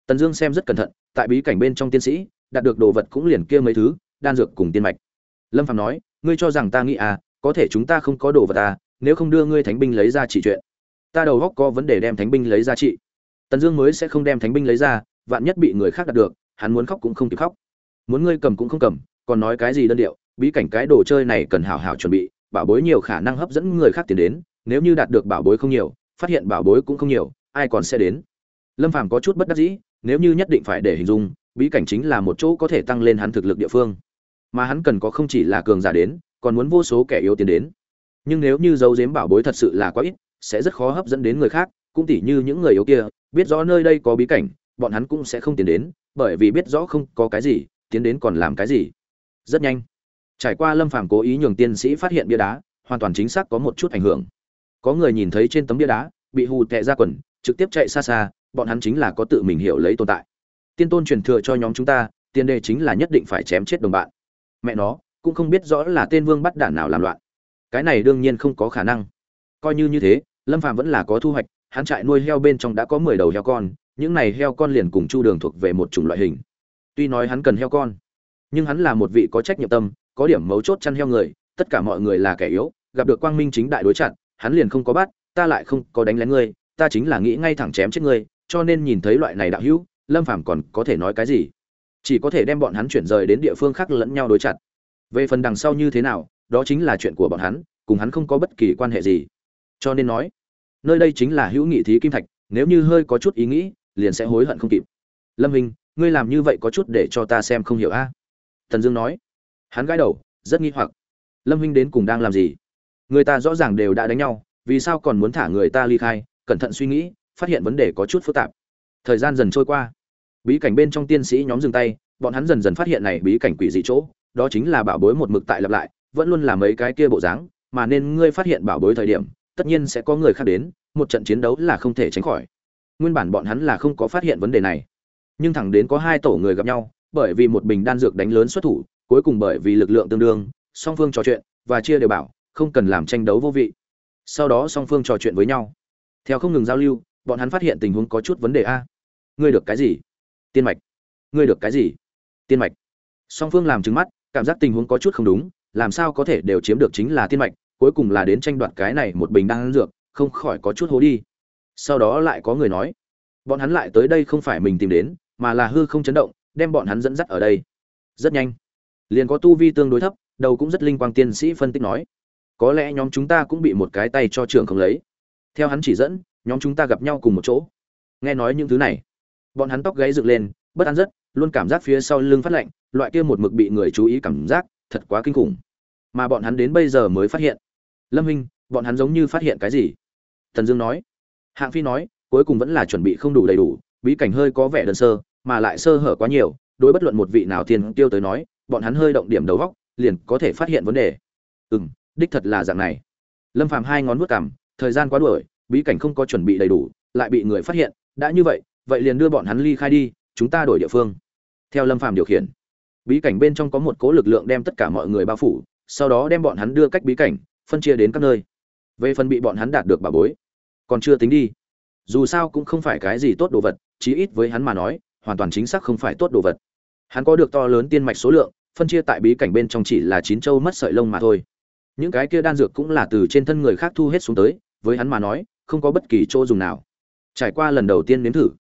Tần dương xem rất cẩn thận, tại bí cảnh bên trong tiên sĩ, đạt được đồ vật cũng liền kia mấy thứ, đan dược cùng tiên mạch. Lâm phạm nói, ngươi cho rằng ta nghĩ à có thể chúng ta không có đồ vật à nếu không đưa ngươi thánh binh lấy ra chỉ chuyện ta đầu góc có vấn đề đem thánh binh lấy ra trị tần dương mới sẽ không đem thánh binh lấy ra, vạn nhất bị người khác đạt được, hắn muốn khóc cũng không kịp khóc. Muốn ngươi cầm cũng không cầm, còn nói cái gì đơn điệu, bí cảnh cái đồ chơi này cần hảo hảo chuẩn bị, bảo bối nhiều khả năng hấp dẫn người khác tiền đến, nếu như đạt được bảo bối không nhiều, phát hiện bảo bối cũng không nhiều, ai còn sẽ đến? Lâm phàm có chút bất đắc dĩ, nếu như nhất định phải để hình dung, bí cảnh chính là một chỗ có thể tăng lên hắn thực lực địa phương. Mà hắn cần có không chỉ là cường giả đến, còn muốn vô số kẻ yếu tiến đến. Nhưng nếu như dấu dếm bảo bối thật sự là quá ít sẽ rất khó hấp dẫn đến người khác, cũng tỉ như những người yếu kia, biết rõ nơi đây có bí cảnh, bọn hắn cũng sẽ không tiến đến, bởi vì biết rõ không có cái gì, tiến đến còn làm cái gì. Rất nhanh. Trải qua lâm phàm cố ý nhường tiên sĩ phát hiện bia đá, hoàn toàn chính xác có một chút ảnh hưởng. Có người nhìn thấy trên tấm bia đá, bị hù tệ ra quần, trực tiếp chạy xa xa, bọn hắn chính là có tự mình hiểu lấy tồn tại. Tiên tôn truyền thừa cho nhóm chúng ta, tiền đề chính là nhất định phải chém chết đồng bạn. Mẹ nó, cũng không biết rõ là tên vương bắt đản nào làm loạn. Cái này đương nhiên không có khả năng. Coi như như thế lâm phàm vẫn là có thu hoạch, hắn trại nuôi heo bên trong đã có mười đầu heo con, những này heo con liền cùng chu đường thuộc về một chủng loại hình. Tuy nói hắn cần heo con, nhưng hắn là một vị có trách nhiệm tâm, có điểm mấu chốt chăn heo người, tất cả mọi người là kẻ yếu, gặp được quang minh chính đại đối chặn hắn liền không có bắt, ta lại không có đánh lén ngươi, ta chính là nghĩ ngay thẳng chém chết ngươi, cho nên nhìn thấy loại này đạo hữu, lâm phàm còn có thể nói cái gì? Chỉ có thể đem bọn hắn chuyển rời đến địa phương khác lẫn nhau đối chặt. Về phần đằng sau như thế nào, đó chính là chuyện của bọn hắn, cùng hắn không có bất kỳ quan hệ gì cho nên nói, nơi đây chính là hữu nghị thí kim thạch, nếu như hơi có chút ý nghĩ, liền sẽ hối hận không kịp. Lâm hình, ngươi làm như vậy có chút để cho ta xem không hiểu a. À? thần dương nói, hắn gãi đầu, rất nghi hoặc. Lâm huynh đến cùng đang làm gì? Người ta rõ ràng đều đã đánh nhau, vì sao còn muốn thả người ta ly khai? Cẩn thận suy nghĩ, phát hiện vấn đề có chút phức tạp. Thời gian dần trôi qua. Bí cảnh bên trong tiên sĩ nhóm dừng tay, bọn hắn dần dần phát hiện này bí cảnh quỷ dị chỗ, đó chính là bảo bối một mực tại lặp lại, vẫn luôn là mấy cái kia bộ dáng, mà nên ngươi phát hiện bảo bối thời điểm tất nhiên sẽ có người khác đến, một trận chiến đấu là không thể tránh khỏi. Nguyên bản bọn hắn là không có phát hiện vấn đề này. Nhưng thẳng đến có hai tổ người gặp nhau, bởi vì một bình đan dược đánh lớn xuất thủ, cuối cùng bởi vì lực lượng tương đương, song phương trò chuyện và chia đều bảo, không cần làm tranh đấu vô vị. Sau đó song phương trò chuyện với nhau. Theo không ngừng giao lưu, bọn hắn phát hiện tình huống có chút vấn đề a. Ngươi được cái gì? Tiên mạch. Ngươi được cái gì? Tiên mạch. Song phương làm trứng mắt, cảm giác tình huống có chút không đúng, làm sao có thể đều chiếm được chính là tiên mạch cuối cùng là đến tranh đoạt cái này một bình đan dược, không khỏi có chút hố đi. Sau đó lại có người nói, bọn hắn lại tới đây không phải mình tìm đến, mà là hư không chấn động, đem bọn hắn dẫn dắt ở đây. Rất nhanh, liền có tu vi tương đối thấp, đầu cũng rất linh quang tiên sĩ phân tích nói, có lẽ nhóm chúng ta cũng bị một cái tay cho trưởng không lấy. Theo hắn chỉ dẫn, nhóm chúng ta gặp nhau cùng một chỗ. Nghe nói những thứ này, bọn hắn tóc gáy dựng lên, bất an rất, luôn cảm giác phía sau lưng phát lạnh, loại kia một mực bị người chú ý cảm giác, thật quá kinh khủng. Mà bọn hắn đến bây giờ mới phát hiện lâm hình bọn hắn giống như phát hiện cái gì? Thần dương nói. Hạng phi nói, cuối cùng vẫn là chuẩn bị không đủ đầy đủ, bí cảnh hơi có vẻ đơn sơ, mà lại sơ hở quá nhiều, đối bất luận một vị nào thiên tiêu tới nói, bọn hắn hơi động điểm đầu góc, liền có thể phát hiện vấn đề. Ừ m đích thật là dạng này. Lâm phàm hai ngón vuốt cằm, thời gian quá đuổi, bí cảnh không có chuẩn bị đầy đủ, lại bị người phát hiện, đã như vậy vậy liền đưa bọn hắn ly khai đi, chúng ta đổi địa phương. Theo lâm phàm điều khiển, bí cảnh bên trong có một cố lực lượng đem tất cả mọi người bao phủ, sau đó đem bọn hắn đưa cách bí cảnh phân chia đến các nơi. Về phần bị bọn hắn đạt được bà bối, còn chưa tính đi. Dù sao cũng không phải cái gì tốt đồ vật, chí ít với hắn mà nói, hoàn toàn chính xác không phải tốt đồ vật. Hắn có được to lớn tiên mạch số lượng, phân chia tại bí cảnh bên trong chỉ là chín châu mất sợi lông mà thôi. Những cái kia đan dược cũng là từ trên thân người khác thu hết xuống tới, với hắn mà nói, không có bất kỳ chỗ dùng nào. Trải qua lần đầu tiên nếm thử,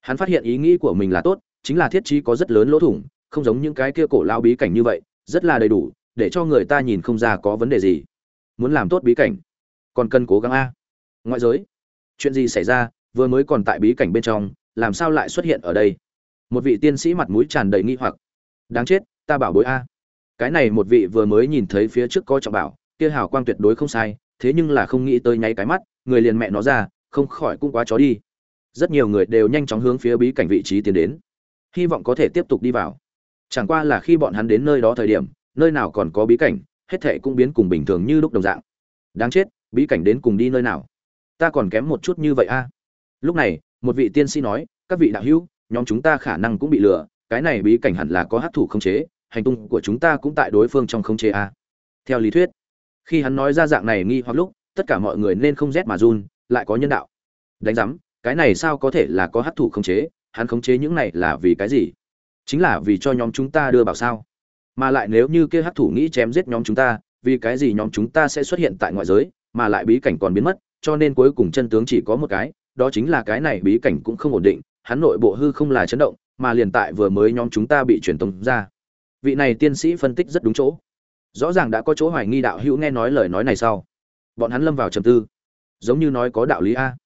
hắn phát hiện ý nghĩ của mình là tốt, chính là thiết trí có rất lớn lỗ thủng, không giống những cái kia cổ lao bí cảnh như vậy, rất là đầy đủ, để cho người ta nhìn không ra có vấn đề gì muốn làm tốt bí cảnh. Còn cần cố gắng a. Ngoại giới, chuyện gì xảy ra, vừa mới còn tại bí cảnh bên trong, làm sao lại xuất hiện ở đây? Một vị tiên sĩ mặt mũi tràn đầy nghi hoặc. Đáng chết, ta bảo bối a. Cái này một vị vừa mới nhìn thấy phía trước có trọng bảo, kia hào quang tuyệt đối không sai, thế nhưng là không nghĩ tới nháy cái mắt, người liền mẹ nó ra, không khỏi cũng quá chó đi. Rất nhiều người đều nhanh chóng hướng phía bí cảnh vị trí tiến đến. Hy vọng có thể tiếp tục đi vào. Chẳng qua là khi bọn hắn đến nơi đó thời điểm, nơi nào còn có bí cảnh hết thệ cũng biến cùng bình thường như lúc đồng dạng. Đáng chết, bí cảnh đến cùng đi nơi nào? Ta còn kém một chút như vậy a. Lúc này, một vị tiên sĩ nói, các vị đạo hữu, nhóm chúng ta khả năng cũng bị lừa, cái này bí cảnh hẳn là có hát thủ khống chế, hành tung của chúng ta cũng tại đối phương trong khống chế a. Theo lý thuyết, khi hắn nói ra dạng này nghi hoặc lúc, tất cả mọi người nên không rét mà run, lại có nhân đạo. Đánh giám, cái này sao có thể là có hát thủ khống chế? Hắn khống chế những này là vì cái gì? Chính là vì cho nhóm chúng ta đưa bảo sao? Mà lại nếu như kia hắc thủ nghĩ chém giết nhóm chúng ta, vì cái gì nhóm chúng ta sẽ xuất hiện tại ngoại giới, mà lại bí cảnh còn biến mất, cho nên cuối cùng chân tướng chỉ có một cái, đó chính là cái này bí cảnh cũng không ổn định, hắn nội bộ hư không là chấn động, mà liền tại vừa mới nhóm chúng ta bị truyền tống ra. Vị này tiên sĩ phân tích rất đúng chỗ. Rõ ràng đã có chỗ hoài nghi đạo hữu nghe nói lời nói này sau. Bọn hắn lâm vào trầm tư. Giống như nói có đạo lý a.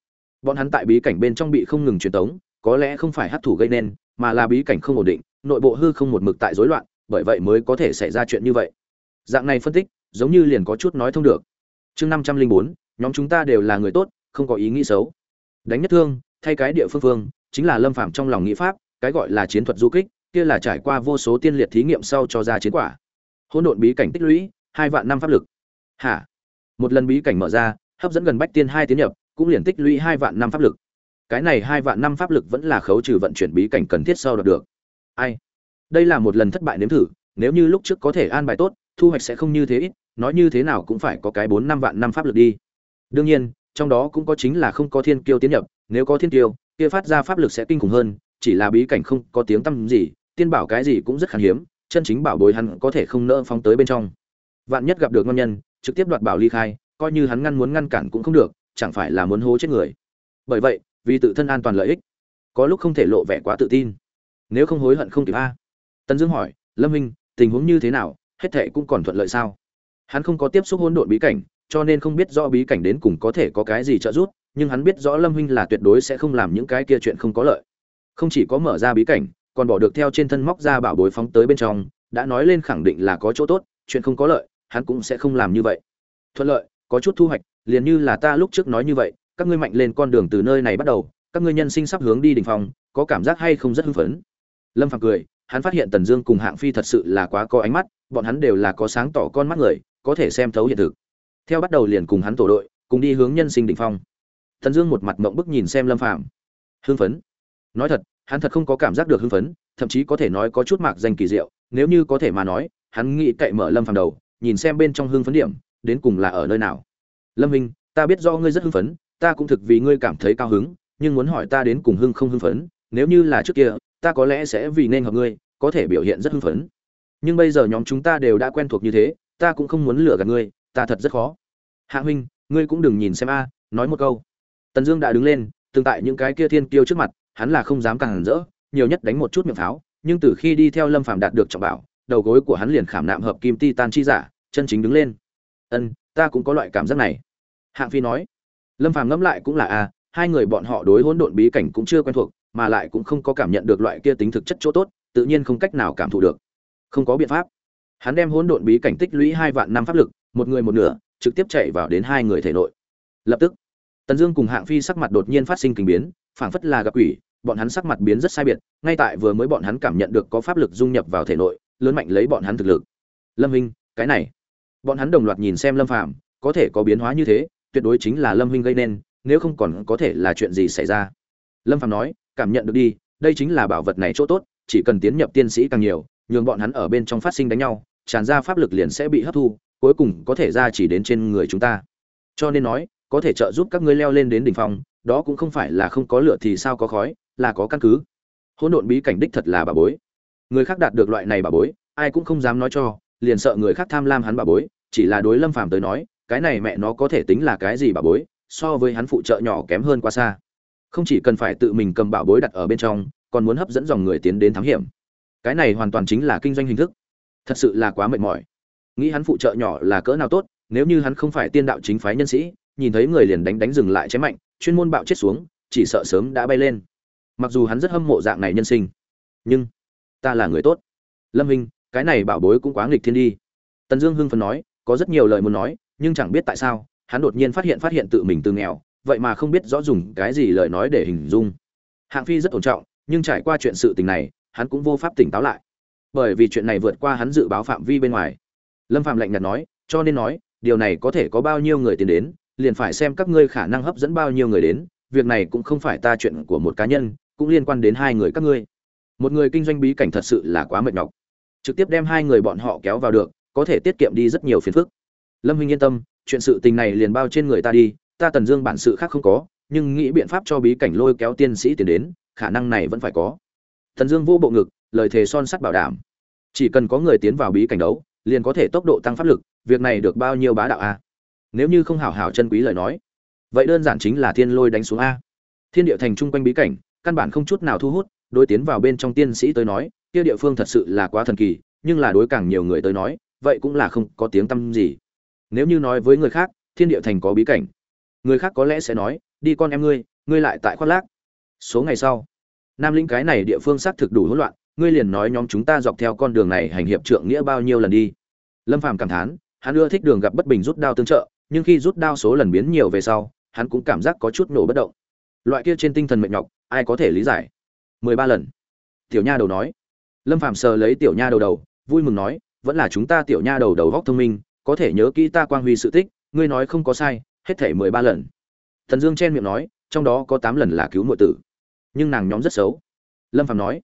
Bọn hắn tại bí cảnh bên trong bị không ngừng truyền tống, có lẽ không phải hấp thủ gây nên, mà là bí cảnh không ổn định, nội bộ hư không một mực tại rối loạn bởi vậy mới có thể xảy ra chuyện như vậy. Dạng này phân tích, giống như liền có chút nói thông được. Chương năm trăm linh bốn, nhóm chúng ta đều là người tốt, không có ý nghĩ xấu. Đánh nhất thương, thay cái địa phương phương, chính là lâm phạm trong lòng nghĩ pháp, cái gọi là chiến thuật du kích, kia là trải qua vô số tiên liệt thí nghiệm sau cho ra chiến quả. Hỗn độn bí cảnh tích lũy, hai vạn năm pháp lực. Hả? Một lần bí cảnh mở ra, hấp dẫn gần bách tiên hai tiến nhập, cũng liền tích lũy hai vạn năm pháp lực. Cái này hai vạn năm pháp lực vẫn là khấu trừ vận chuyển bí cảnh cần thiết sau đạt được. Ai? Đây là một lần thất bại nếm thử, nếu như lúc trước có thể an bài tốt, thu hoạch sẽ không như thế ít, nói như thế nào cũng phải có cái bốn năm vạn năm pháp lực đi. Đương nhiên, trong đó cũng có chính là không có thiên kiêu tiến nhập, nếu có thiên kiêu, kia phát ra pháp lực sẽ kinh khủng hơn, chỉ là bí cảnh không có tiếng tăm gì, tiên bảo cái gì cũng rất khan hiếm, chân chính bảo bối hắn có thể không nỡ phóng tới bên trong. Vạn nhất gặp được ngon nhân, trực tiếp đoạt bảo ly khai, coi như hắn ngăn muốn ngăn cản cũng không được, chẳng phải là muốn hố chết người. Bởi vậy, vì tự thân an toàn lợi ích, có lúc không thể lộ vẻ quá tự tin. Nếu không hối hận không kịp a tần dương hỏi, lâm minh tình huống như thế nào? Hết thệ cũng còn thuận lợi sao? Hắn không có tiếp xúc hỗn độn bí cảnh, cho nên không biết rõ bí cảnh đến cùng có thể có cái gì trợ giúp, nhưng hắn biết rõ lâm huynh là tuyệt đối sẽ không làm những cái kia chuyện không có lợi. Không chỉ có mở ra bí cảnh, còn bỏ được theo trên thân móc ra bảo bối phóng tới bên trong, đã nói lên khẳng định là có chỗ tốt, chuyện không có lợi, hắn cũng sẽ không làm như vậy. Thuận lợi, có chút thu hoạch, liền như là ta lúc trước nói như vậy, các ngươi mạnh lên con đường từ nơi này bắt đầu, các ngươi nhân sinh sắp hướng đi đỉnh phòng có cảm giác hay không rất hưng phấn? Lâm phàm cười hắn phát hiện tần dương cùng hạng phi thật sự là quá có ánh mắt, bọn hắn đều là có sáng tỏ con mắt người, có thể xem thấu hiện thực. Theo bắt đầu liền cùng hắn tổ đội, cùng đi hướng nhân sinh đ ỉ n h phong. Tần dương một mặt mộng bức nhìn xem lâm phàm. Hưng phấn. Nói thật, hắn thật không có cảm giác được hưng phấn, thậm chí có thể nói có chút mạc danh kỳ diệu, nếu như có thể mà nói, hắn nghĩ cậy mở lâm phàm đầu, nhìn xem bên trong hưng phấn điểm, đến cùng là ở nơi nào. Lâm minh, ta biết do ngươi rất hưng phấn, ta cũng thực vì ngươi cảm thấy cao hứng, nhưng muốn hỏi ta đến cùng hưng không hưng phấn, nếu như là trước kia ta có lẽ sẽ vì nên hợp ngươi, có thể biểu hiện rất hưng phấn. Nhưng bây giờ nhóm chúng ta đều đã quen thuộc như thế, ta cũng không muốn lừa gạt ngươi, ta thật rất khó. Hạ huynh, ngươi cũng đừng nhìn xem a, nói một câu. Tần dương đã đứng lên, từng tại những cái kia thiên kiêu trước mặt, hắn là không dám càng rỡ, nhiều nhất đánh một chút miệng pháo, nhưng từ khi đi theo lâm phàm đạt được trọng bảo, đầu gối của hắn liền khảm nạm hợp kim ti tan chi giả, chân chính đứng lên. Ân, ta cũng có loại cảm giác này. Hạng phi nói. Lâm phàm ngẫm lại cũng là a, hai người bọn họ đối hỗn độn bí cảnh cũng chưa quen thuộc mà lại cũng không có cảm nhận được loại kia tính thực chất chỗ tốt, tự nhiên không cách nào cảm thụ được. Không có biện pháp. Hắn đem hỗn độn bí cảnh tích lũy hai vạn năm pháp lực, một người một nửa, trực tiếp chạy vào đến hai người thể nội. Lập tức, tần dương cùng hạng phi sắc mặt đột nhiên phát sinh kinh biến, phảng phất là gặp quỷ, bọn hắn sắc mặt biến rất sai biệt, ngay tại vừa mới bọn hắn cảm nhận được có pháp lực dung nhập vào thể nội, lớn mạnh lấy bọn hắn thực lực. Lâm hinh, cái này. Bọn hắn đồng loạt nhìn xem lâm phàm, có thể có biến hóa như thế, tuyệt đối chính là lâm hinh gây nên, nếu không còn có thể là chuyện gì xảy ra. Lâm phàm nói cảm nhận được đi, đây chính là bảo vật này chỗ tốt, chỉ cần tiến nhập tiên sĩ càng nhiều, nhường bọn hắn ở bên trong phát sinh đánh nhau, tràn ra pháp lực liền sẽ bị hấp thu, cuối cùng có thể ra chỉ đến trên người chúng ta. Cho nên nói, có thể trợ giúp các ngươi leo lên đến đỉnh phong, đó cũng không phải là không có lửa thì sao có khói, là có căn cứ. Hỗn độn bí cảnh đích thật là bà bối. Người khác đạt được loại này bà bối, ai cũng không dám nói cho, liền sợ người khác tham lam hắn bà bối, chỉ là đối lâm phàm tới nói, cái này mẹ nó có thể tính là cái gì bà bối, so với hắn phụ trợ nhỏ kém hơn quá xa không chỉ cần phải tự mình cầm bảo bối đặt ở bên trong, còn muốn hấp dẫn dòng người tiến đến thám hiểm. Cái này hoàn toàn chính là kinh doanh hình thức. Thật sự là quá mệt mỏi. Nghĩ hắn phụ trợ nhỏ là cỡ nào tốt, nếu như hắn không phải tiên đạo chính phái nhân sĩ, nhìn thấy người liền đánh đánh dừng lại chém mạnh, chuyên môn bạo chết xuống, chỉ sợ sớm đã bay lên. Mặc dù hắn rất hâm mộ dạng này nhân sinh, nhưng ta là người tốt. Lâm hình cái này bảo bối cũng quá nghịch thiên đi. Tần dương hưng phấn nói, có rất nhiều lời muốn nói, nhưng chẳng biết tại sao, hắn đột nhiên phát hiện phát hiện tự mình từ nghèo vậy mà không biết rõ dùng cái gì lời nói để hình dung. Hạng phi rất ổn trọng, nhưng trải qua chuyện sự tình này, hắn cũng vô pháp tỉnh táo lại. Bởi vì chuyện này vượt qua hắn dự báo phạm vi bên ngoài. Lâm phạm lạnh nhạt nói, cho nên nói, điều này có thể có bao nhiêu người tiến đến, liền phải xem các ngươi khả năng hấp dẫn bao nhiêu người đến, việc này cũng không phải ta chuyện của một cá nhân, cũng liên quan đến hai người các ngươi. Một người kinh doanh bí cảnh thật sự là quá mệt nhọc. Trực tiếp đem hai người bọn họ kéo vào được, có thể tiết kiệm đi rất nhiều phiền phức. Lâm huynh yên tâm, chuyện sự tình này liền bao trên người ta đi ta tần dương bản sự khác không có, nhưng nghĩ biện pháp cho bí cảnh lôi kéo tiên sĩ tiến đến, khả năng này vẫn phải có. Tần dương vô bộ ngực, lời thề son sắt bảo đảm. Chỉ cần có người tiến vào bí cảnh đấu, liền có thể tốc độ tăng pháp lực, việc này được bao nhiêu bá đạo a? Nếu như không hảo hảo chân quý lời nói, vậy đơn giản chính là thiên lôi đánh xuống a. Thiên địa thành chung quanh bí cảnh, căn bản không chút nào thu hút, đối tiến vào bên trong tiên sĩ tới nói, kia địa phương thật sự là quá thần kỳ, nhưng là đối càng nhiều người tới nói, vậy cũng là không có tiếng tăm gì. Nếu như nói với người khác, thiên địa thành có bí cảnh người khác có lẽ sẽ nói, đi con em ngươi ngươi lại tại khoác lác. Số ngày sau, nam lĩnh cái này địa phương xác thực đủ hỗn loạn, ngươi liền nói nhóm chúng ta dọc theo con đường này hành hiệp trượng nghĩa bao nhiêu lần đi. Lâm phàm cảm thán, hắn ưa thích đường gặp bất bình rút đao tương trợ, nhưng khi rút đao số lần biến nhiều về sau, hắn cũng cảm giác có chút nổ bất động. Loại kia trên tinh thần mệt nhọc, ai có thể lý giải? Mười ba lần. Tiểu nha đầu nói. Lâm phàm sờ lấy tiểu nha đầu đầu, vui mừng nói, vẫn là chúng ta tiểu nha đầu đầu góc thông minh, có thể nhớ kỹ ta quang huy sự tích, ngươi nói không có sai hết thể mười ba lần. Thần dương chen miệng nói, trong đó có tám lần là cứu nội tử. Nhưng nàng nhóm rất xấu. Lâm phạm nói,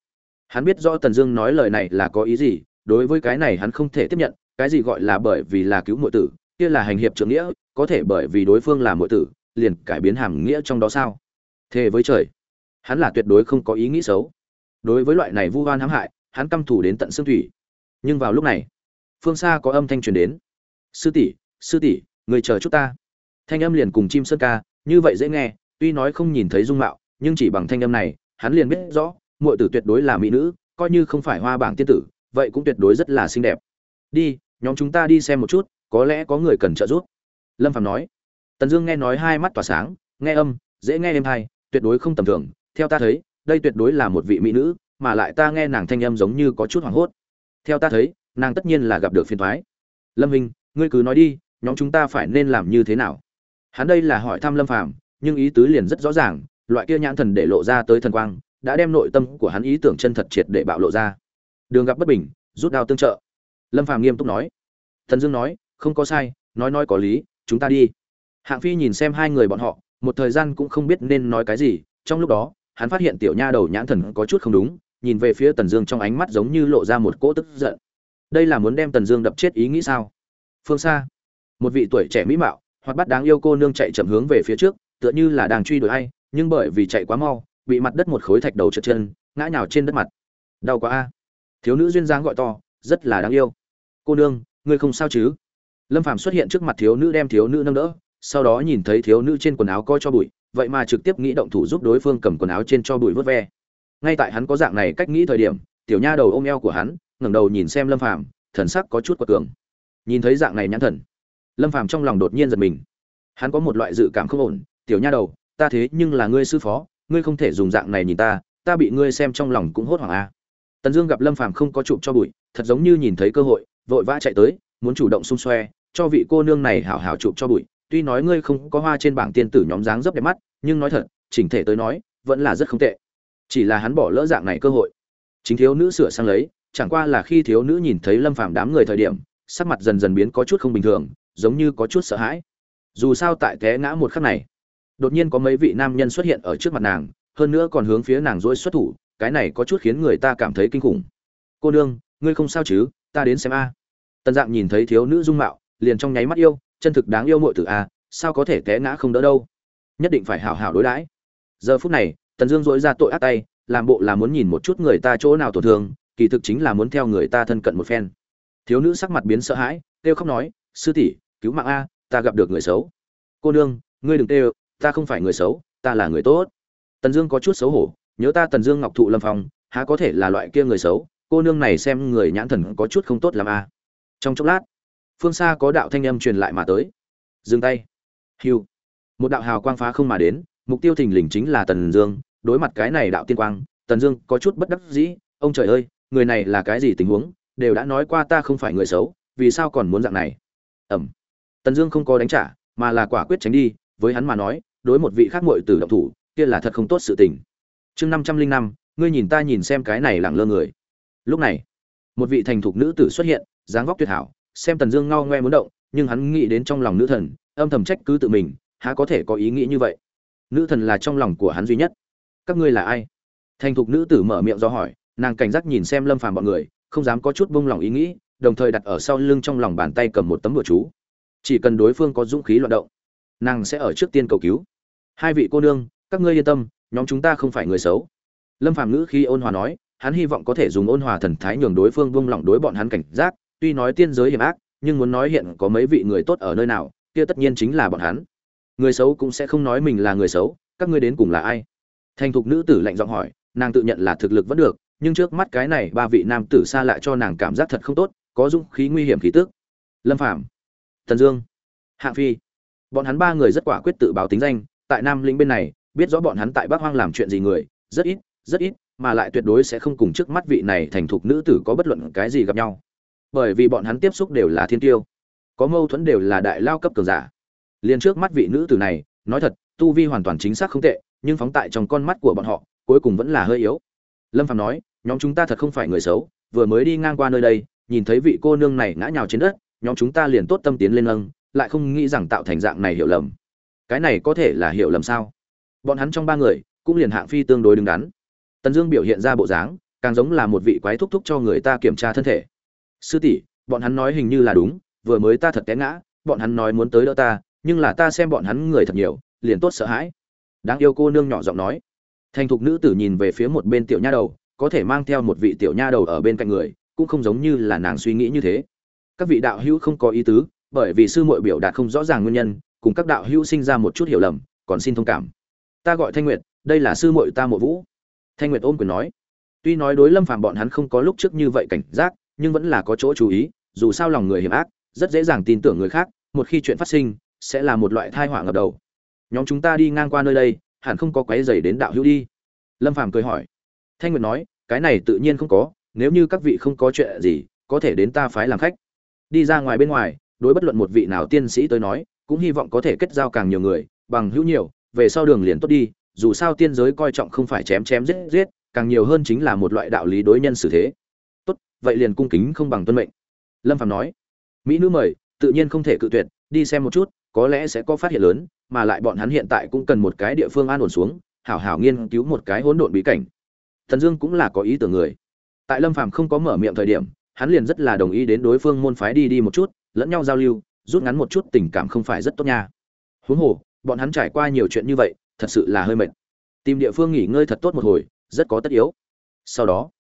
hắn biết rõ tần dương nói lời này là có ý gì, đối với cái này hắn không thể tiếp nhận, cái gì gọi là bởi vì là cứu nội tử, kia là hành hiệp trưởng nghĩa, có thể bởi vì đối phương là nội tử, liền cải biến hàm nghĩa trong đó sao? Thề với trời, hắn là tuyệt đối không có ý nghĩ xấu. Đối với loại này vu oan hãm hại, hắn căm thủ đến tận xương thủy. Nhưng vào lúc này, phương xa có âm thanh truyền đến. Sư tỷ sư tỷ, người chờ chút ta thanh âm liền cùng chim sơn ca, như vậy dễ nghe, tuy nói không nhìn thấy dung mạo, nhưng chỉ bằng thanh âm này, hắn liền biết rõ, muội tử tuyệt đối là mỹ nữ, coi như không phải hoa bảng tiên tử, vậy cũng tuyệt đối rất là xinh đẹp. Đi, nhóm chúng ta đi xem một chút, có lẽ có người cần trợ giúp. Lâm phạm nói. Tần dương nghe nói hai mắt tỏa sáng, nghe âm, dễ nghe êm hay tuyệt đối không tầm thường. Theo ta thấy, đây tuyệt đối là một vị mỹ nữ, mà lại ta nghe nàng thanh âm giống như có chút hoảng hốt. Theo ta thấy, nàng tất nhiên là gặp được phiền thoái lâm hình ngươi cứ nói đi, nhóm chúng ta phải nên làm như thế nào? Hắn đây là hỏi thăm lâm phàm, nhưng ý tứ liền rất rõ ràng, loại kia nhãn thần để lộ ra tới thần quang, đã đem nội tâm của hắn ý tưởng chân thật triệt để bạo lộ ra. Đường gặp bất bình, rút đao tương trợ. Lâm phàm nghiêm túc nói. Thần dương nói, không có sai, nói nói có lý, chúng ta đi. Hạng phi nhìn xem hai người bọn họ, một thời gian cũng không biết nên nói cái gì, trong lúc đó, hắn phát hiện tiểu nha đầu nhãn thần có chút không đúng, nhìn về phía tần dương trong ánh mắt giống như lộ ra một cỗ tức giận. Đây là muốn đem tần dương đập chết ý nghĩ sao? Phương xa. Một vị tuổi trẻ mỹ mạo hoặc bắt đáng yêu cô nương chạy chậm hướng về phía trước, tựa như là đang truy đuổi ai, nhưng bởi vì chạy quá mau, bị mặt đất một khối thạch đầu trượt chân, ngã nhào trên đất mặt. Đau quá a. Thiếu nữ duyên dáng gọi to, rất là đáng yêu. Cô nương, ngươi không sao chứ? Lâm phàm xuất hiện trước mặt thiếu nữ đem thiếu nữ nâng đỡ, sau đó nhìn thấy thiếu nữ trên quần áo coi cho bụi, vậy mà trực tiếp nghĩ động thủ giúp đối phương cầm quần áo trên cho bụi vớt ve. Ngay tại hắn có dạng này cách nghĩ thời điểm, tiểu nha đầu ôm eo của hắn, ngẩng đầu nhìn xem lâm phàm, thần sắc có chút quật cường. Nhìn thấy dạng này nhãn thần lâm phàm trong lòng đột nhiên giật mình. Hắn có một loại dự cảm không ổn, tiểu nha đầu, ta thế nhưng là ngươi sư phó, ngươi không thể dùng dạng này nhìn ta ta bị ngươi xem trong lòng cũng hốt hoảng a tần dương gặp lâm phàm không có chụp cho bụi, thật giống như nhìn thấy cơ hội, vội vã chạy tới, muốn chủ động xung xoe, cho vị cô nương này hảo hảo chụp cho bụi. Tuy nói ngươi không có hoa trên bảng tiên tử nhóm dáng dấp đẹp mắt, nhưng nói thật, chỉnh thể tới nói, vẫn là rất không tệ. Chỉ là hắn bỏ lỡ dạng này cơ hội. Chính thiếu nữ sửa sang lấy, chẳng qua là khi thiếu nữ nhìn thấy lâm phàm đám người thời điểm, sắc mặt dần dần biến có chút không bình thường giống như có chút sợ hãi. Dù sao tại té ngã một khắc này, đột nhiên có mấy vị nam nhân xuất hiện ở trước mặt nàng, hơn nữa còn hướng phía nàng dỗi xuất thủ, cái này có chút khiến người ta cảm thấy kinh khủng. Cô nương, ngươi không sao chứ? Ta đến xem a. Tần dạng nhìn thấy thiếu nữ dung mạo, liền trong nháy mắt yêu, chân thực đáng yêu muội tử a, sao có thể té ngã không đỡ đâu? Nhất định phải hảo hảo đối đãi. Giờ phút này, tần dương dỗi ra tội ác tay, làm bộ là muốn nhìn một chút người ta chỗ nào tổn thương, kỳ thực chính là muốn theo người ta thân cận một phen. Thiếu nữ sắc mặt biến sợ hãi, kêu khóc nói, sư tỷ cứu mạng a, ta gặp được người xấu. Cô nương, ngươi đừng kêu, ta không phải người xấu, ta là người tốt. Tần dương có chút xấu hổ, nhớ ta tần dương ngọc thụ lâm phong, há có thể là loại kia người xấu, cô nương này xem người nhãn thần có chút không tốt làm a. Trong chốc lát, phương xa có đạo thanh âm truyền lại mà tới. Dừng tay. Hiu một đạo hào quang phá không mà đến, mục tiêu thình lình chính là tần dương, đối mặt cái này đạo tiên quang, tần dương có chút bất đắc dĩ, ông trời ơi, người này là cái gì tình huống, đều đã nói qua ta không phải người xấu, vì sao còn muốn dạng này? Ẩm tần dương không có đánh trả, mà là quả quyết tránh đi, với hắn mà nói, đối một vị khác muội tử động thủ, kia là thật không tốt sự tình. Chương năm trăm linh năm, ngươi nhìn ta nhìn xem cái này lẳng lơ người. Lúc này, một vị thành thục nữ tử xuất hiện, dáng vóc tuyệt hảo, xem tần dương ngao ngoe muốn động, nhưng hắn nghĩ đến trong lòng nữ thần, âm thầm trách cứ tự mình, há có thể có ý nghĩ như vậy? Nữ thần là trong lòng của hắn duy nhất. Các ngươi là ai? Thành thục nữ tử mở miệng do hỏi, nàng cảnh giác nhìn xem lâm phàm bọn người, không dám có chút bông lòng ý nghĩ, đồng thời đặt ở sau lưng trong lòng bàn tay cầm một tấm bừa chú chỉ cần đối phương có dũng khí loạn động, nàng sẽ ở trước tiên cầu cứu. Hai vị cô nương, các ngươi yên tâm, nhóm chúng ta không phải người xấu. Lâm phàm ngữ khi ôn hòa nói, hắn hy vọng có thể dùng ôn hòa thần thái nhường đối phương buông lỏng đối bọn hắn cảnh giác, tuy nói tiên giới hiểm ác, nhưng muốn nói hiện có mấy vị người tốt ở nơi nào, kia tất nhiên chính là bọn hắn. Người xấu cũng sẽ không nói mình là người xấu, các ngươi đến cùng là ai? Thành thục nữ tử lạnh giọng hỏi, nàng tự nhận là thực lực vẫn được, nhưng trước mắt cái này ba vị nam tử xa lại cho nàng cảm giác thật không tốt, có dũng khí nguy hiểm khí tức. Lâm phạm thần dương. Hạng phi. Bọn hắn ba người rất quả quyết tự báo tính danh, tại nam lĩnh bên này, biết rõ bọn hắn tại bắc hoang làm chuyện gì người, rất ít rất ít, mà lại tuyệt đối sẽ không cùng trước mắt vị này thành thục nữ tử có bất luận cái gì gặp nhau. Bởi vì bọn hắn tiếp xúc đều là thiên tiêu, có mâu thuẫn đều là đại lao cấp cường giả. Liên trước mắt vị nữ tử này, nói thật, tu vi hoàn toàn chính xác không tệ, nhưng phóng tại trong con mắt của bọn họ, cuối cùng vẫn là hơi yếu. Lâm Phàm nói, nhóm chúng ta thật không phải người xấu, vừa mới đi ngang qua nơi đây, nhìn thấy vị cô nương này ngã nhào trên đất nhóm chúng ta liền tốt tâm tiến lên lưng, lại không nghĩ rằng tạo thành dạng này hiểu lầm. Cái này có thể là hiểu lầm sao? Bọn hắn trong ba người cũng liền hạng phi tương đối đứng đắn. Tần dương biểu hiện ra bộ dáng càng giống là một vị quái thúc thúc cho người ta kiểm tra thân thể. Sư tỷ bọn hắn nói hình như là đúng vừa mới ta thật té ngã bọn hắn nói muốn tới đỡ ta nhưng là ta xem bọn hắn người thật nhiều liền tốt sợ hãi. Đáng yêu cô nương nhỏ giọng nói. Thành thục nữ tử nhìn về phía một bên tiểu nha đầu có thể mang theo một vị tiểu nha đầu ở bên cạnh người cũng không giống như là nàng suy nghĩ như thế các vị đạo hữu không có ý tứ, bởi vì sư muội biểu đạt không rõ ràng nguyên nhân, cùng các đạo hữu sinh ra một chút hiểu lầm, còn xin thông cảm. Ta gọi thanh nguyệt, đây là sư muội ta mộ vũ. Thanh nguyệt ôm quyền nói. Tuy nói đối lâm phàm bọn hắn không có lúc trước như vậy cảnh giác, nhưng vẫn là có chỗ chú ý, dù sao lòng người hiểm ác, rất dễ dàng tin tưởng người khác, một khi chuyện phát sinh, sẽ là một loại thai họa ngập đầu. Nhóm chúng ta đi ngang qua nơi đây, hẳn không có quấy dày đến đạo hữu đi. Lâm phàm cười hỏi. Thanh nguyệt nói, cái này tự nhiên không có, nếu như các vị không có chuyện gì, có thể đến ta phái làm khách đi ra ngoài bên ngoài, đối bất luận một vị nào tiên sĩ tới nói, cũng hy vọng có thể kết giao càng nhiều người, bằng hữu nhiều, về sau đường liền tốt đi, dù sao tiên giới coi trọng không phải chém chém giết giết, càng nhiều hơn chính là một loại đạo lý đối nhân xử thế. Tốt, vậy liền cung kính không bằng tuân mệnh. Lâm phạm nói. Mỹ nữ mời, tự nhiên không thể cự tuyệt, đi xem một chút, có lẽ sẽ có phát hiện lớn, mà lại bọn hắn hiện tại cũng cần một cái địa phương an ổn xuống, hảo hảo nghiên cứu một cái hỗn độn bí cảnh. Thần dương cũng là có ý tưởng người. Tại lâm phàm không có mở miệng thời điểm hắn liền rất là đồng ý đến đối phương môn phái đi đi một chút, lẫn nhau giao lưu, rút ngắn một chút tình cảm không phải rất tốt nha. Huống hồ, bọn hắn trải qua nhiều chuyện như vậy, thật sự là hơi mệt. Tìm địa phương nghỉ ngơi thật tốt một hồi, rất có tất yếu. Sau đó,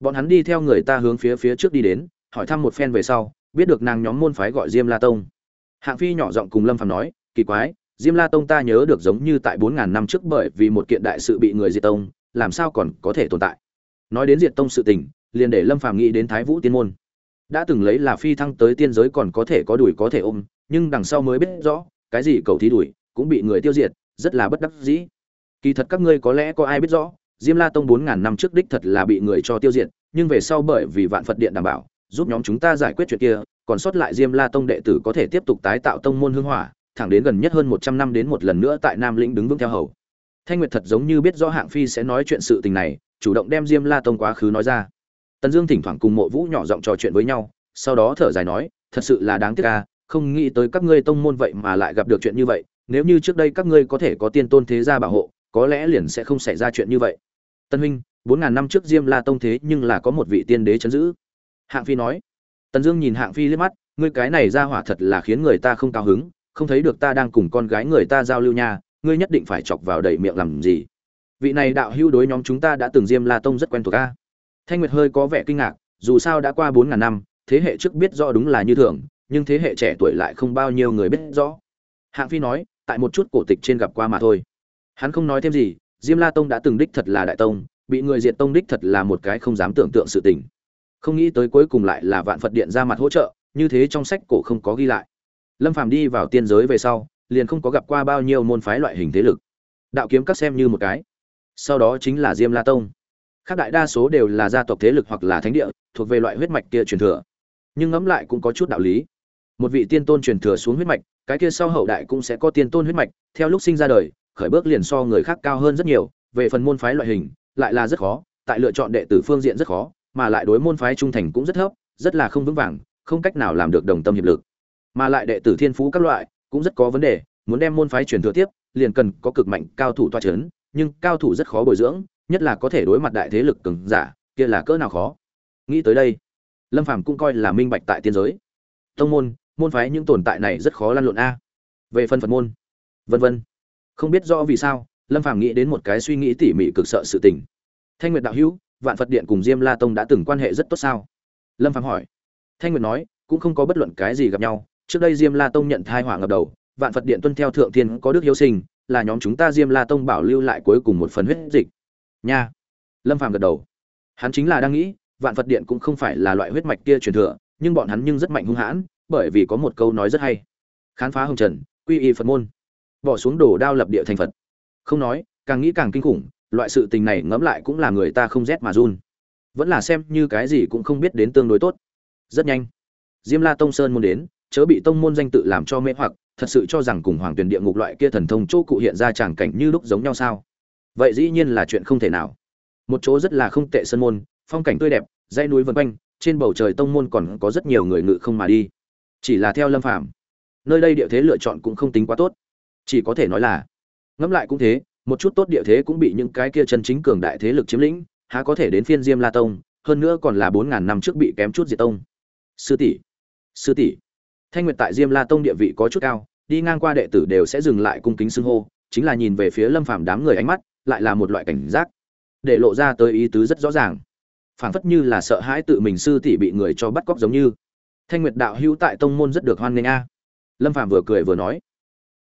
bọn hắn đi theo người ta hướng phía phía trước đi đến, hỏi thăm một phen về sau, biết được nàng nhóm môn phái gọi diêm la tông. Hạng phi nhỏ giọng cùng lâm phàm nói, kỳ quái, diêm la tông ta nhớ được giống như tại bốn ngàn năm trước bởi vì một kiện đại sự bị người diệt tông, làm sao còn có thể tồn tại? Nói đến diệt tông sự tình liền để lâm phàm nghĩ đến thái vũ tiên môn. Đã từng lấy là phi thăng tới tiên giới còn có thể có đuổi có thể ôm, nhưng đằng sau mới biết rõ, cái gì cầu thí đuổi cũng bị người tiêu diệt, rất là bất đắc dĩ. Kỳ thật các ngươi có lẽ có ai biết rõ, diêm la tông bốn ngàn năm trước đích thật là bị người cho tiêu diệt, nhưng về sau bởi vì vạn phật điện đảm bảo, giúp nhóm chúng ta giải quyết chuyện kia, còn sót lại diêm la tông đệ tử có thể tiếp tục tái tạo tông môn hương hỏa, thẳng đến gần nhất hơn một trăm năm đến một lần nữa tại nam lĩnh đứng vững theo hầu. Thanh nguyệt thật giống như biết rõ hạng phi sẽ nói chuyện sự tình này, chủ động đem diêm la tông quá khứ nói ra tần dương thỉnh thoảng cùng mộ vũ nhỏ giọng trò chuyện với nhau, sau đó thở dài nói, thật sự là đáng tiếc ca không nghĩ tới các ngươi tông môn vậy mà lại gặp được chuyện như vậy, nếu như trước đây các ngươi có thể có tiên tôn thế gia bảo hộ, có lẽ liền sẽ không xảy ra chuyện như vậy. Tân huynh, bốn ngàn năm trước diêm la tông thế nhưng là có một vị tiên đế chấn giữ. Hạng phi nói. Tần dương nhìn hạng phi liếc mắt, ngươi cái này ra hỏa thật là khiến người ta không cao hứng, không thấy được ta đang cùng con gái người ta giao lưu nha, ngươi nhất định phải chọc vào đầy miệng làm gì? Vị này đạo hữu đối nhóm chúng ta đã từng diêm la tông rất quen thuộc a thanh nguyệt hơi có vẻ kinh ngạc, dù sao đã qua bốn ngàn năm, thế hệ trước biết rõ đúng là như thường, nhưng thế hệ trẻ tuổi lại không bao nhiêu người biết rõ. Hạng phi nói, tại một chút cổ tịch trên gặp qua mà thôi. Hắn không nói thêm gì, diêm la tông đã từng đích thật là đại tông, bị người diệt tông đích thật là một cái không dám tưởng tượng sự tình. Không nghĩ tới cuối cùng lại là vạn phật điện ra mặt hỗ trợ, như thế trong sách cổ không có ghi lại. Lâm phàm đi vào tiên giới về sau, liền không có gặp qua bao nhiêu môn phái loại hình thế lực. Đạo kiếm các xem như một cái. Sau đó chính là diêm la tông khác đại đa số đều là gia tộc thế lực hoặc là thánh địa, thuộc về loại huyết mạch kia truyền thừa. Nhưng ngẫm lại cũng có chút đạo lý. Một vị tiên tôn truyền thừa xuống huyết mạch, cái kia sau hậu đại cũng sẽ có tiên tôn huyết mạch, theo lúc sinh ra đời, khởi bước liền so người khác cao hơn rất nhiều, về phần môn phái loại hình, lại là rất khó, tại lựa chọn đệ tử phương diện rất khó, mà lại đối môn phái trung thành cũng rất thấp, rất là không vững vàng, không cách nào làm được đồng tâm hiệp lực. Mà lại đệ tử thiên phú các loại cũng rất có vấn đề, muốn đem môn phái truyền thừa tiếp, liền cần có cực mạnh cao thủ toa chấn, nhưng cao thủ rất khó bồi dưỡng nhất là có thể đối mặt đại thế lực cường giả, kia là cỡ nào khó. Nghĩ tới đây, lâm phàm cũng coi là minh bạch tại tiên giới. Tông môn môn phái những tồn tại này rất khó lăn lộn a. Về phân phật môn, vân vân. Không biết rõ vì sao, lâm phàm nghĩ đến một cái suy nghĩ tỉ mỉ cực sợ sự tình. Thanh nguyệt đạo hữu, vạn phật điện cùng diêm la tông đã từng quan hệ rất tốt sao? Lâm phàm hỏi. Thanh nguyệt nói, cũng không có bất luận cái gì gặp nhau. Trước đây diêm la tông nhận thai hỏa ngập đầu, vạn phật điện tuân theo thượng thiên có đức hiếu sinh, là nhóm chúng ta diêm la tông bảo lưu lại cuối cùng một phần huyết dịch nha. Lâm phàm gật đầu. Hắn chính là đang nghĩ, vạn phật điện cũng không phải là loại huyết mạch kia truyền thừa, nhưng bọn hắn nhưng rất mạnh hung hãn, bởi vì có một câu nói rất hay. Khán phá hồng trần, quy y phật môn. Bỏ xuống đồ đao lập địa thành phật. Không nói, càng nghĩ càng kinh khủng, loại sự tình này ngẫm lại cũng là người ta không rét mà run. Vẫn là xem như cái gì cũng không biết đến tương đối tốt. Rất nhanh. Diêm la tông sơn muốn đến, chớ bị tông môn danh tự làm cho mê hoặc, thật sự cho rằng cùng hoàng tuyển địa ngục loại kia thần thông chỗ cụ hiện ra tràng cảnh như lúc giống nhau sao? Vậy dĩ nhiên là chuyện không thể nào. Một chỗ rất là không tệ sân môn, phong cảnh tươi đẹp, dãy núi vân quanh, trên bầu trời tông môn còn có rất nhiều người ngự không mà đi. Chỉ là theo lâm phàm, nơi đây địa thế lựa chọn cũng không tính quá tốt. Chỉ có thể nói là, ngẫm lại cũng thế, một chút tốt địa thế cũng bị những cái kia chân chính cường đại thế lực chiếm lĩnh, há có thể đến phiên diêm la tông, hơn nữa còn là bốn ngàn năm trước bị kém chút diệt tông. Sư tỷ sư tỷ. Thanh nguyệt tại diêm la tông địa vị có chút cao, đi ngang qua đệ tử đều sẽ dừng lại cung kính xưng hô, chính là nhìn về phía lâm phàm đám người ánh mắt lại là một loại cảnh giác, để lộ ra tới ý tứ rất rõ ràng. Phảng phất như là sợ hãi tự mình sư tỷ bị người cho bắt cóc giống như. Thanh nguyệt đạo hữu tại tông môn rất được hoan nghênh a. Lâm phàm vừa cười vừa nói